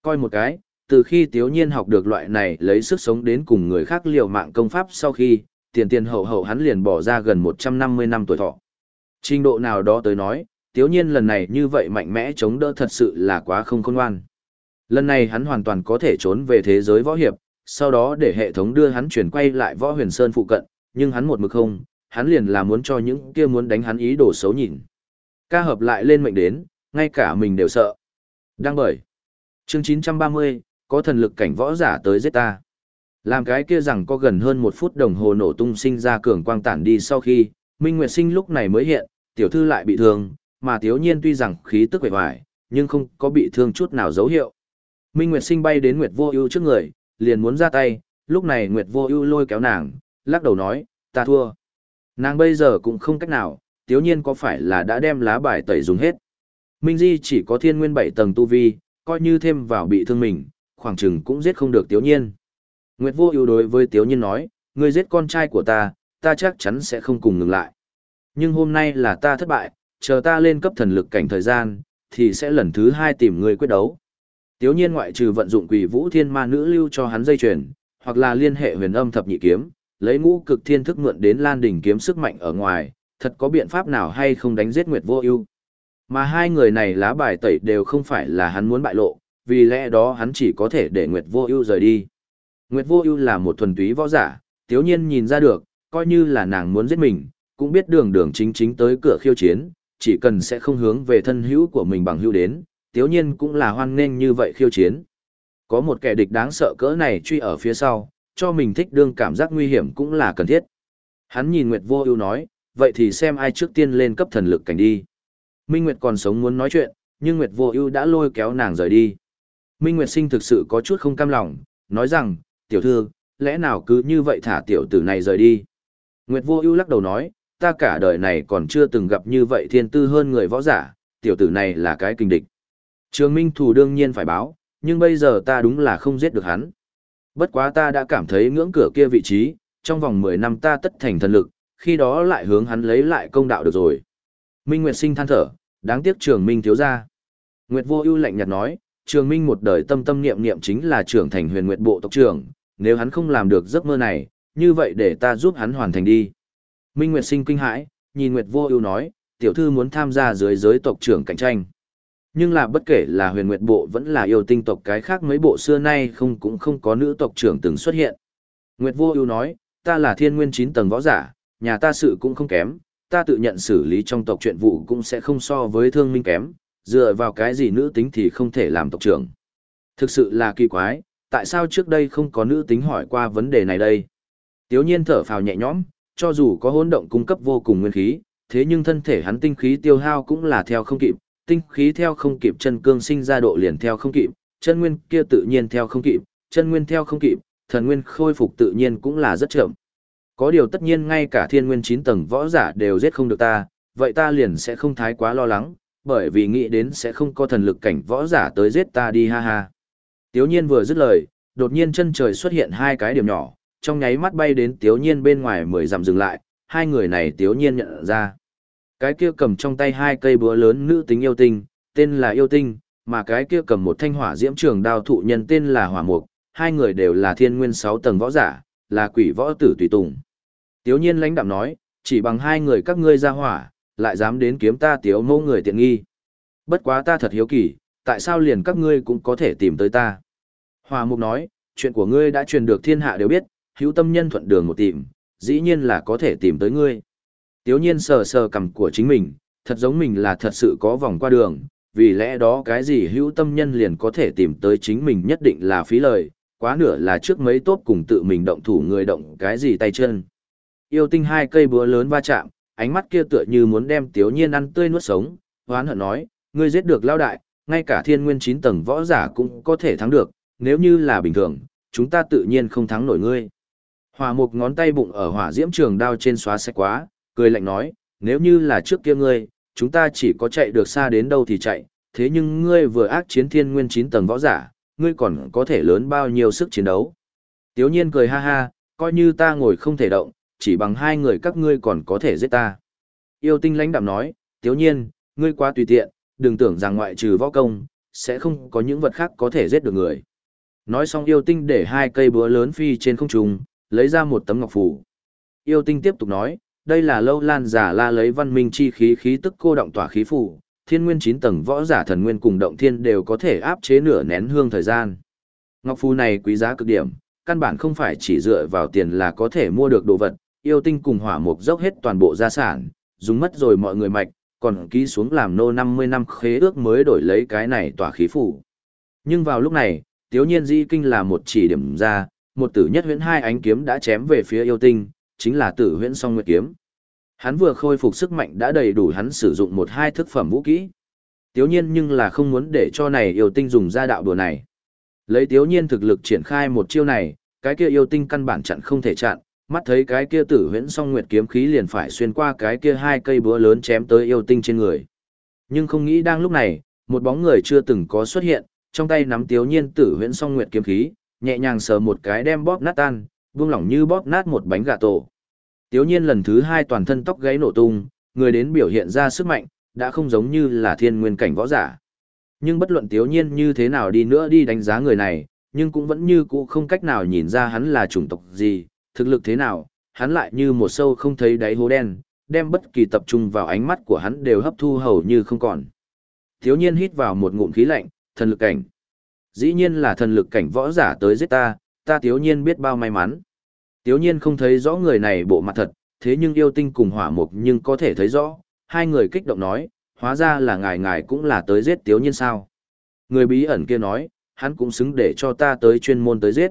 Coi một cái, từ khi Tiếu Nhiên học được loại này lấy sức sống đến cùng người khác liều mạng công pháp sau khi, tiền tiền hậu hậu hắn liền bỏ ra gần 150 năm tuổi thọ. Trình độ nào đó tới nói, Tiếu Nhiên lần này như vậy mạnh mẽ chống đỡ thật sự là quá không khôn ngoan. Lần này hắn hoàn toàn có thể trốn về thế giới võ hiệp, sau đó để hệ thống đưa hắn chuyển quay lại võ huyền sơn phụ cận, nhưng hắn một mực không, hắn liền là muốn cho những kia muốn đánh hắn ý đồ xấu nhìn. Ca hợp lại lên mệnh đến, ngay cả mình đều sợ. Đang bởi. Chương 930, có thần lực cảnh võ giả tới giết ta. Làm cái kia rằng có gần hơn một phút đồng hồ nổ tung sinh ra cường quang tản đi sau khi, Minh Nguyệt Sinh lúc này mới hiện, tiểu thư lại bị thương, mà thiếu nhiên tuy rằng khí tức vẻ vải, nhưng không có bị thương chút nào dấu hiệu. Minh Nguyệt Sinh bay đến Nguyệt Vô Ưu trước người, liền muốn ra tay, lúc này Nguyệt Vô Ưu lôi kéo nàng, lắc đầu nói, "Ta thua." Nàng bây giờ cũng không cách nào, Tiếu Nhiên có phải là đã đem lá bài tẩy dùng hết. Minh Di chỉ có thiên nguyên Bảy tầng tu vi, coi như thêm vào bị thương mình, khoảng chừng cũng giết không được Tiếu Nhiên. Nguyệt Vô Ưu đối với Tiếu Nhiên nói, "Ngươi giết con trai của ta, ta chắc chắn sẽ không cùng ngừng lại. Nhưng hôm nay là ta thất bại, chờ ta lên cấp thần lực cảnh thời gian, thì sẽ lần thứ hai tìm ngươi quyết đấu." Tiếu nhiên ngoại trừ vận dụng quỷ vũ thiên ma nữ lưu cho hắn dây chuyền, hoặc là liên hệ huyền âm thập nhị kiếm, lấy ngũ cực thiên thức mượn đến lan đỉnh kiếm sức mạnh ở ngoài, thật có biện pháp nào hay không đánh giết Nguyệt Vô Ưu. Mà hai người này lá bài tẩy đều không phải là hắn muốn bại lộ, vì lẽ đó hắn chỉ có thể để Nguyệt Vô Ưu rời đi. Nguyệt Vô Ưu là một thuần túy võ giả, Tiếu Nhiên nhìn ra được, coi như là nàng muốn giết mình, cũng biết đường đường chính chính tới cửa khiêu chiến, chỉ cần sẽ không hướng về thân hữu của mình bằng hữu đến, tiếu nhiên cũng là hoan nghênh như vậy khiêu chiến. Có một kẻ địch đáng sợ cỡ này truy ở phía sau, cho mình thích đương cảm giác nguy hiểm cũng là cần thiết. Hắn nhìn Nguyệt Vô Ưu nói, vậy thì xem ai trước tiên lên cấp thần lực cảnh đi. Minh Nguyệt còn sống muốn nói chuyện, nhưng Nguyệt Vô Ưu đã lôi kéo nàng rời đi. Minh Nguyệt Sinh thực sự có chút không cam lòng, nói rằng, "Tiểu thư, lẽ nào cứ như vậy thả tiểu tử này rời đi?" Nguyệt Vô Ưu lắc đầu nói, "Ta cả đời này còn chưa từng gặp như vậy thiên tư hơn người võ giả, tiểu tử này là cái kinh địch." Trường Minh Thù đương nhiên phải báo, nhưng bây giờ ta đúng là không giết được hắn. Bất quá ta đã cảm thấy ngưỡng cửa kia vị trí, trong vòng 10 năm ta tất thành thần lực, khi đó lại hướng hắn lấy lại công đạo được rồi. Minh Nguyệt sinh than thở, đáng tiếc Trường Minh thiếu ra. Nguyệt vô ưu lạnh nhạt nói, Trường Minh một đời tâm tâm niệm niệm chính là trưởng thành huyền nguyệt bộ tộc trưởng, nếu hắn không làm được giấc mơ này, như vậy để ta giúp hắn hoàn thành đi. Minh Nguyệt sinh kinh hãi, nhìn Nguyệt vô ưu nói, tiểu thư muốn tham gia dưới giới tộc trưởng cạnh tranh. Nhưng là bất kể là huyền nguyệt bộ vẫn là yêu tinh tộc cái khác mấy bộ xưa nay không cũng không có nữ tộc trưởng từng xuất hiện. Nguyệt vô ưu nói, ta là thiên nguyên Chín tầng võ giả, nhà ta sự cũng không kém, ta tự nhận xử lý trong tộc chuyện vụ cũng sẽ không so với thương minh kém, dựa vào cái gì nữ tính thì không thể làm tộc trưởng. Thực sự là kỳ quái, tại sao trước đây không có nữ tính hỏi qua vấn đề này đây? Tiếu nhiên thở phào nhẹ nhõm, cho dù có hỗn động cung cấp vô cùng nguyên khí, thế nhưng thân thể hắn tinh khí tiêu hao cũng là theo không kịp, tinh khí theo không kịp chân cương sinh ra độ liền theo không kịp, chân nguyên kia tự nhiên theo không kịp, chân nguyên theo không kịp, thần nguyên khôi phục tự nhiên cũng là rất chậm. Có điều tất nhiên ngay cả thiên nguyên 9 tầng võ giả đều giết không được ta, vậy ta liền sẽ không thái quá lo lắng, bởi vì nghĩ đến sẽ không có thần lực cảnh võ giả tới giết ta đi ha ha. Tiếu nhiên vừa dứt lời, đột nhiên chân trời xuất hiện hai cái điểm nhỏ, trong nháy mắt bay đến tiếu nhiên bên ngoài mười dặm dừng lại, hai người này tiếu nhiên nhận ra. Cái kia cầm trong tay hai cây búa lớn nữ tính yêu tinh, tên là yêu tinh, mà cái kia cầm một thanh hỏa diễm trường đao thụ nhân tên là hỏa mục, hai người đều là thiên nguyên sáu tầng võ giả, là quỷ võ tử tùy tùng. Tiếu nhiên lãnh đạm nói, chỉ bằng hai người các ngươi ra hỏa, lại dám đến kiếm ta tiếu mẫu người tiện nghi. Bất quá ta thật hiếu kỳ, tại sao liền các ngươi cũng có thể tìm tới ta? Hòa mục nói, chuyện của ngươi đã truyền được thiên hạ đều biết, hữu tâm nhân thuận đường một tìm, dĩ nhiên là có thể tìm tới ngươi. Tiếu nhiên sờ sờ cằm của chính mình, thật giống mình là thật sự có vòng qua đường, vì lẽ đó cái gì hữu tâm nhân liền có thể tìm tới chính mình nhất định là phí lời, quá nửa là trước mấy tốt cùng tự mình động thủ người động cái gì tay chân. Yêu tinh hai cây búa lớn va chạm, ánh mắt kia tựa như muốn đem tiếu nhiên ăn tươi nuốt sống, hoán hận nói, ngươi giết được lao đại, ngay cả thiên nguyên 9 tầng võ giả cũng có thể thắng được, nếu như là bình thường, chúng ta tự nhiên không thắng nổi ngươi. Hỏa mục ngón tay bụng ở hỏa diễm trường đao trên xóa xe quá, cười lạnh nói, nếu như là trước kia ngươi, chúng ta chỉ có chạy được xa đến đâu thì chạy, thế nhưng ngươi vừa ác chiến thiên nguyên 9 tầng võ giả, ngươi còn có thể lớn bao nhiêu sức chiến đấu. Tiếu nhiên cười ha ha, coi như ta ngồi không thể động, chỉ bằng hai người các ngươi còn có thể giết ta. Yêu tinh lãnh đạm nói, tiếu nhiên, ngươi quá tùy tiện, đừng tưởng rằng ngoại trừ võ công, sẽ không có những vật khác có thể giết được người. Nói xong yêu tinh để hai cây búa lớn phi trên không trung, lấy ra một tấm ngọc phủ. Yêu tinh tiếp tục nói, đây là lâu lan giả la lấy văn minh chi khí khí tức cô động tỏa khí phủ, thiên nguyên chín tầng võ giả thần nguyên cùng động thiên đều có thể áp chế nửa nén hương thời gian. Ngọc phù này quý giá cực điểm, căn bản không phải chỉ dựa vào tiền là có thể mua được đồ vật, yêu tinh cùng hỏa mục dốc hết toàn bộ gia sản, dùng mất rồi mọi người mạch, còn ký xuống làm nô 50 năm khế ước mới đổi lấy cái này tỏa khí phủ. Nhưng vào lúc này, tiếu nhiên di kinh là một chỉ điểm ra, một tử nhất huyễn hai ánh kiếm đã chém về phía yêu tinh, chính là tử huyễn song nguyệt kiếm. Hắn vừa khôi phục sức mạnh đã đầy đủ hắn sử dụng một hai thức phẩm vũ kỹ. Tiếu nhiên nhưng là không muốn để cho này yêu tinh dùng ra đạo đùa này. Lấy tiếu nhiên thực lực triển khai một chiêu này, cái kia yêu tinh căn bản chặn không thể chặn, mắt thấy cái kia tử huyễn song nguyệt kiếm khí liền phải xuyên qua cái kia hai cây búa lớn chém tới yêu tinh trên người. Nhưng không nghĩ đang lúc này, một bóng người chưa từng có xuất hiện, trong tay nắm tiếu nhiên tử huyễn song nguyệt kiếm khí, nhẹ nhàng sờ một cái đem bóp nát tan, buông lỏng như bóp nát một bánh gà tổ. Tiếu nhiên lần thứ hai toàn thân tóc gáy nổ tung, người đến biểu hiện ra sức mạnh, đã không giống như là thiên nguyên cảnh võ giả. Nhưng bất luận tiếu nhiên như thế nào đi nữa đi đánh giá người này, nhưng cũng vẫn như cũ không cách nào nhìn ra hắn là chủng tộc gì, thực lực thế nào, hắn lại như một sâu không thấy đáy hố đen, đem bất kỳ tập trung vào ánh mắt của hắn đều hấp thu hầu như không còn. Tiếu nhiên hít vào một ngụm khí lạnh, thần lực cảnh. Dĩ nhiên là thần lực cảnh võ giả tới giết ta, ta tiếu nhiên biết bao may mắn. Tiếu nhiên không thấy rõ người này bộ mặt thật, thế nhưng yêu tinh cùng hỏa mục nhưng có thể thấy rõ, hai người kích động nói, hóa ra là ngài ngài cũng là tới giết tiếu nhiên sao. Người bí ẩn kia nói, hắn cũng xứng để cho ta tới chuyên môn tới giết.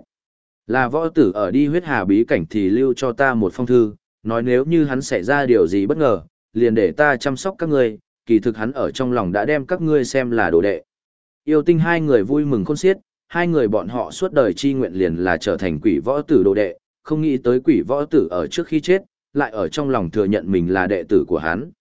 Là võ tử ở đi huyết hà bí cảnh thì lưu cho ta một phong thư, nói nếu như hắn xảy ra điều gì bất ngờ, liền để ta chăm sóc các ngươi, kỳ thực hắn ở trong lòng đã đem các ngươi xem là đồ đệ. Yêu tinh hai người vui mừng khôn xiết, hai người bọn họ suốt đời chi nguyện liền là trở thành quỷ võ tử đồ đệ, không nghĩ tới quỷ võ tử ở trước khi chết, lại ở trong lòng thừa nhận mình là đệ tử của hắn.